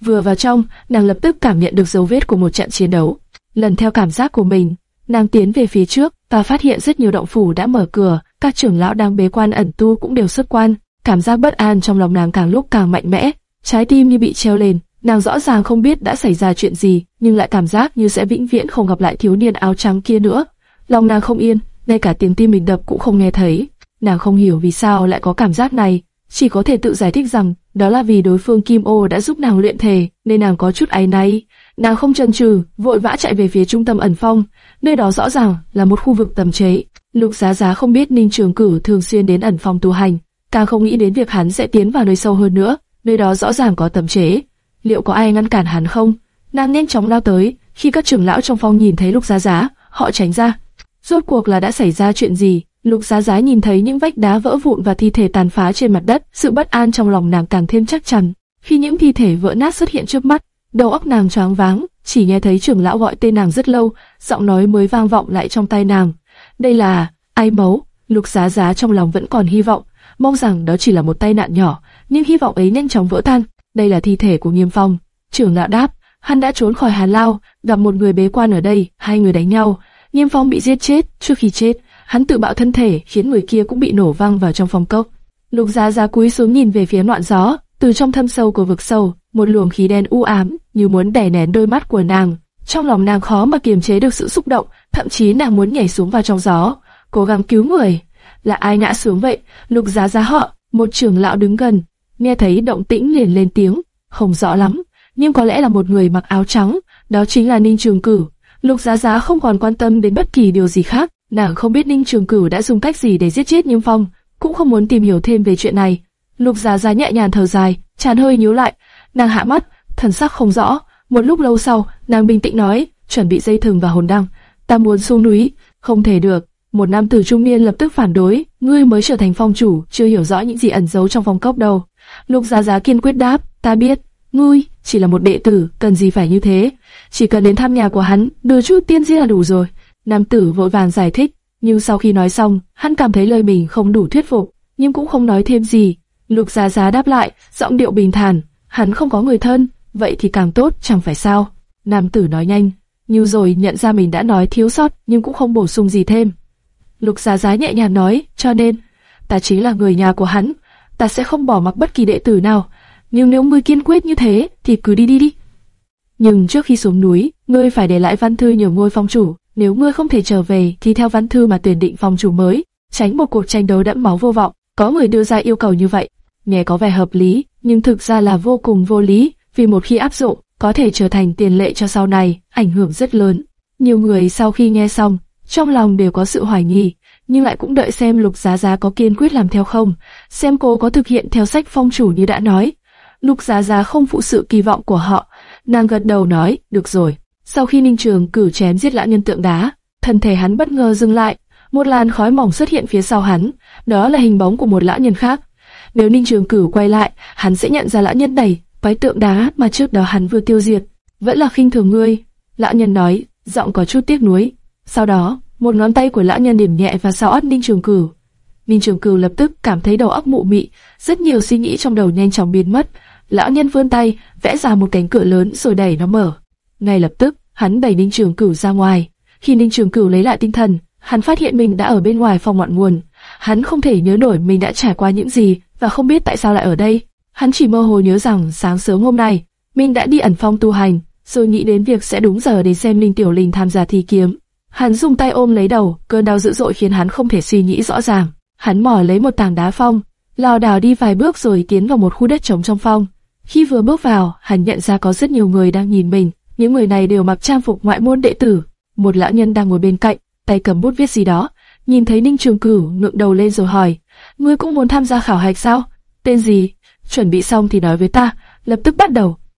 Vừa vào trong, nàng lập tức cảm nhận được dấu vết của một trận chiến đấu. Lần theo cảm giác của mình, nàng tiến về phía trước và phát hiện rất nhiều động phủ đã mở cửa, các trưởng lão đang bế quan ẩn tu cũng đều xuất quan. Cảm giác bất an trong lòng nàng càng lúc càng mạnh mẽ, trái tim như bị treo lên. Nàng rõ ràng không biết đã xảy ra chuyện gì, nhưng lại cảm giác như sẽ vĩnh viễn không gặp lại thiếu niên áo trắng kia nữa. Lòng nàng không yên, ngay cả tiếng tim mình đập cũng không nghe thấy. Nàng không hiểu vì sao lại có cảm giác này, chỉ có thể tự giải thích rằng đó là vì đối phương Kim Ô đã giúp nàng luyện thể, nên nàng có chút áy náy. Nàng không chần chừ, vội vã chạy về phía trung tâm ẩn phong, nơi đó rõ ràng là một khu vực tầm chế. Lục Giá Giá không biết Ninh Trường Cử thường xuyên đến ẩn phong tu hành, càng không nghĩ đến việc hắn sẽ tiến vào nơi sâu hơn nữa, nơi đó rõ ràng có tầm chế. Liệu có ai ngăn cản hắn không? Nàng nhanh chóng lao tới, khi các trưởng lão trong phong nhìn thấy Lục Giá Giá, họ tránh ra. Rốt cuộc là đã xảy ra chuyện gì? Lục Giá Giá nhìn thấy những vách đá vỡ vụn và thi thể tàn phá trên mặt đất, sự bất an trong lòng nàng càng thêm chắc chắn. Khi những thi thể vỡ nát xuất hiện trước mắt, đầu óc nàng choáng váng, chỉ nghe thấy trưởng lão gọi tên nàng rất lâu, giọng nói mới vang vọng lại trong tai nàng. Đây là ai máu? Lục Giá Giá trong lòng vẫn còn hy vọng, mong rằng đó chỉ là một tai nạn nhỏ, nhưng hy vọng ấy nhanh chóng vỡ tan. Đây là thi thể của Nghiêm Phong. Trưởng lão đáp, hắn đã trốn khỏi Hàn Lao, gặp một người bế quan ở đây, hai người đánh nhau. Nghiêm Phong bị giết chết, trước khi chết, hắn tự bạo thân thể, khiến người kia cũng bị nổ văng vào trong phòng cốc. Lục Giá Giá cúi xuống nhìn về phía ngọn gió, từ trong thâm sâu của vực sâu, một luồng khí đen u ám như muốn đè nén đôi mắt của nàng. Trong lòng nàng khó mà kiềm chế được sự xúc động, thậm chí nàng muốn nhảy xuống vào trong gió, cố gắng cứu người. Là ai ngã xuống vậy? Lục Giá Giá họ, một trưởng lão đứng gần, nghe thấy động tĩnh liền lên tiếng, không rõ lắm, nhưng có lẽ là một người mặc áo trắng, đó chính là Ninh Trường Cử. Lục Giá Giá không còn quan tâm đến bất kỳ điều gì khác, Nàng không biết Ninh Trường Cửu đã dùng cách gì để giết chết Nhiêm Phong, cũng không muốn tìm hiểu thêm về chuyện này. Lục Giá Giá nhẹ nhàng thở dài, chán hơi nhíu lại, nàng hạ mắt, thần sắc không rõ. Một lúc lâu sau, nàng bình tĩnh nói, chuẩn bị dây thừng và hồn đăng. Ta muốn xuống núi, không thể được. Một nam tử trung niên lập tức phản đối, ngươi mới trở thành phong chủ, chưa hiểu rõ những gì ẩn giấu trong phong cốc đâu. Lục Giá Giá kiên quyết đáp, ta biết, ngươi chỉ là một đệ tử, cần gì phải như thế? Chỉ cần đến thăm nhà của hắn, đưa chút tiên di là đủ rồi. Nam tử vội vàng giải thích, nhưng sau khi nói xong, hắn cảm thấy lời mình không đủ thuyết phục, nhưng cũng không nói thêm gì. Lục Giá Giá đáp lại, giọng điệu bình thản, hắn không có người thân, vậy thì càng tốt, chẳng phải sao? Nam tử nói nhanh, như rồi nhận ra mình đã nói thiếu sót, nhưng cũng không bổ sung gì thêm. Lục Giá Giá nhẹ nhàng nói, cho nên, ta chính là người nhà của hắn, ta sẽ không bỏ mặc bất kỳ đệ tử nào. Nhưng nếu ngươi kiên quyết như thế, thì cứ đi đi đi. Nhưng trước khi xuống núi, ngươi phải để lại văn thư nhờ ngôi phong chủ. Nếu ngươi không thể trở về, thì theo văn thư mà tuyển định phong chủ mới, tránh một cuộc tranh đấu đẫm máu vô vọng. Có người đưa ra yêu cầu như vậy, nghe có vẻ hợp lý, nhưng thực ra là vô cùng vô lý, vì một khi áp dụng, có thể trở thành tiền lệ cho sau này, ảnh hưởng rất lớn. Nhiều người sau khi nghe xong, trong lòng đều có sự hoài nghi, nhưng lại cũng đợi xem Lục Giá Giá có kiên quyết làm theo không, xem cô có thực hiện theo sách phong chủ như đã nói. Lục Giá Giá không phụ sự kỳ vọng của họ, nàng gật đầu nói, được rồi. Sau khi Ninh Trường cử chém giết lão nhân tượng đá, thân thể hắn bất ngờ dừng lại, một làn khói mỏng xuất hiện phía sau hắn, đó là hình bóng của một lão nhân khác. Nếu Ninh Trường cử quay lại, hắn sẽ nhận ra lão nhân này, quái tượng đá mà trước đó hắn vừa tiêu diệt, vẫn là khinh thường ngươi. Lão nhân nói, giọng có chút tiếc nuối. Sau đó, một ngón tay của lão nhân điểm nhẹ vào sau óc Ninh Trường Cửu. Ninh Trường Cửu lập tức cảm thấy đầu óc mụ mị, rất nhiều suy nghĩ trong đầu nhanh chóng biến mất. Lão nhân vươn tay, vẽ ra một cánh cửa lớn rồi đẩy nó mở. Ngay lập tức, hắn đẩy Ninh Trường Cửu ra ngoài. Khi Ninh Trường Cửu lấy lại tinh thần, hắn phát hiện mình đã ở bên ngoài phòng ngọn nguồn. Hắn không thể nhớ nổi mình đã trải qua những gì và không biết tại sao lại ở đây. Hắn chỉ mơ hồ nhớ rằng sáng sớm hôm nay, mình đã đi ẩn phong tu hành, rồi nghĩ đến việc sẽ đúng giờ để xem Ninh Tiểu Linh tham gia thi kiếm. Hắn dùng tay ôm lấy đầu, cơn đau dữ dội khiến hắn không thể suy nghĩ rõ ràng. Hắn mò lấy một tảng đá phong, lò đào đi vài bước rồi tiến vào một khu đất trống trong phong. Khi vừa bước vào, hắn nhận ra có rất nhiều người đang nhìn mình. Những người này đều mặc trang phục ngoại môn đệ tử. Một lão nhân đang ngồi bên cạnh, tay cầm bút viết gì đó. Nhìn thấy Ninh Trường Cửu ngượng đầu lên rồi hỏi: "Ngươi cũng muốn tham gia khảo hạch sao? Tên gì? Chuẩn bị xong thì nói với ta." Lập tức bắt đầu.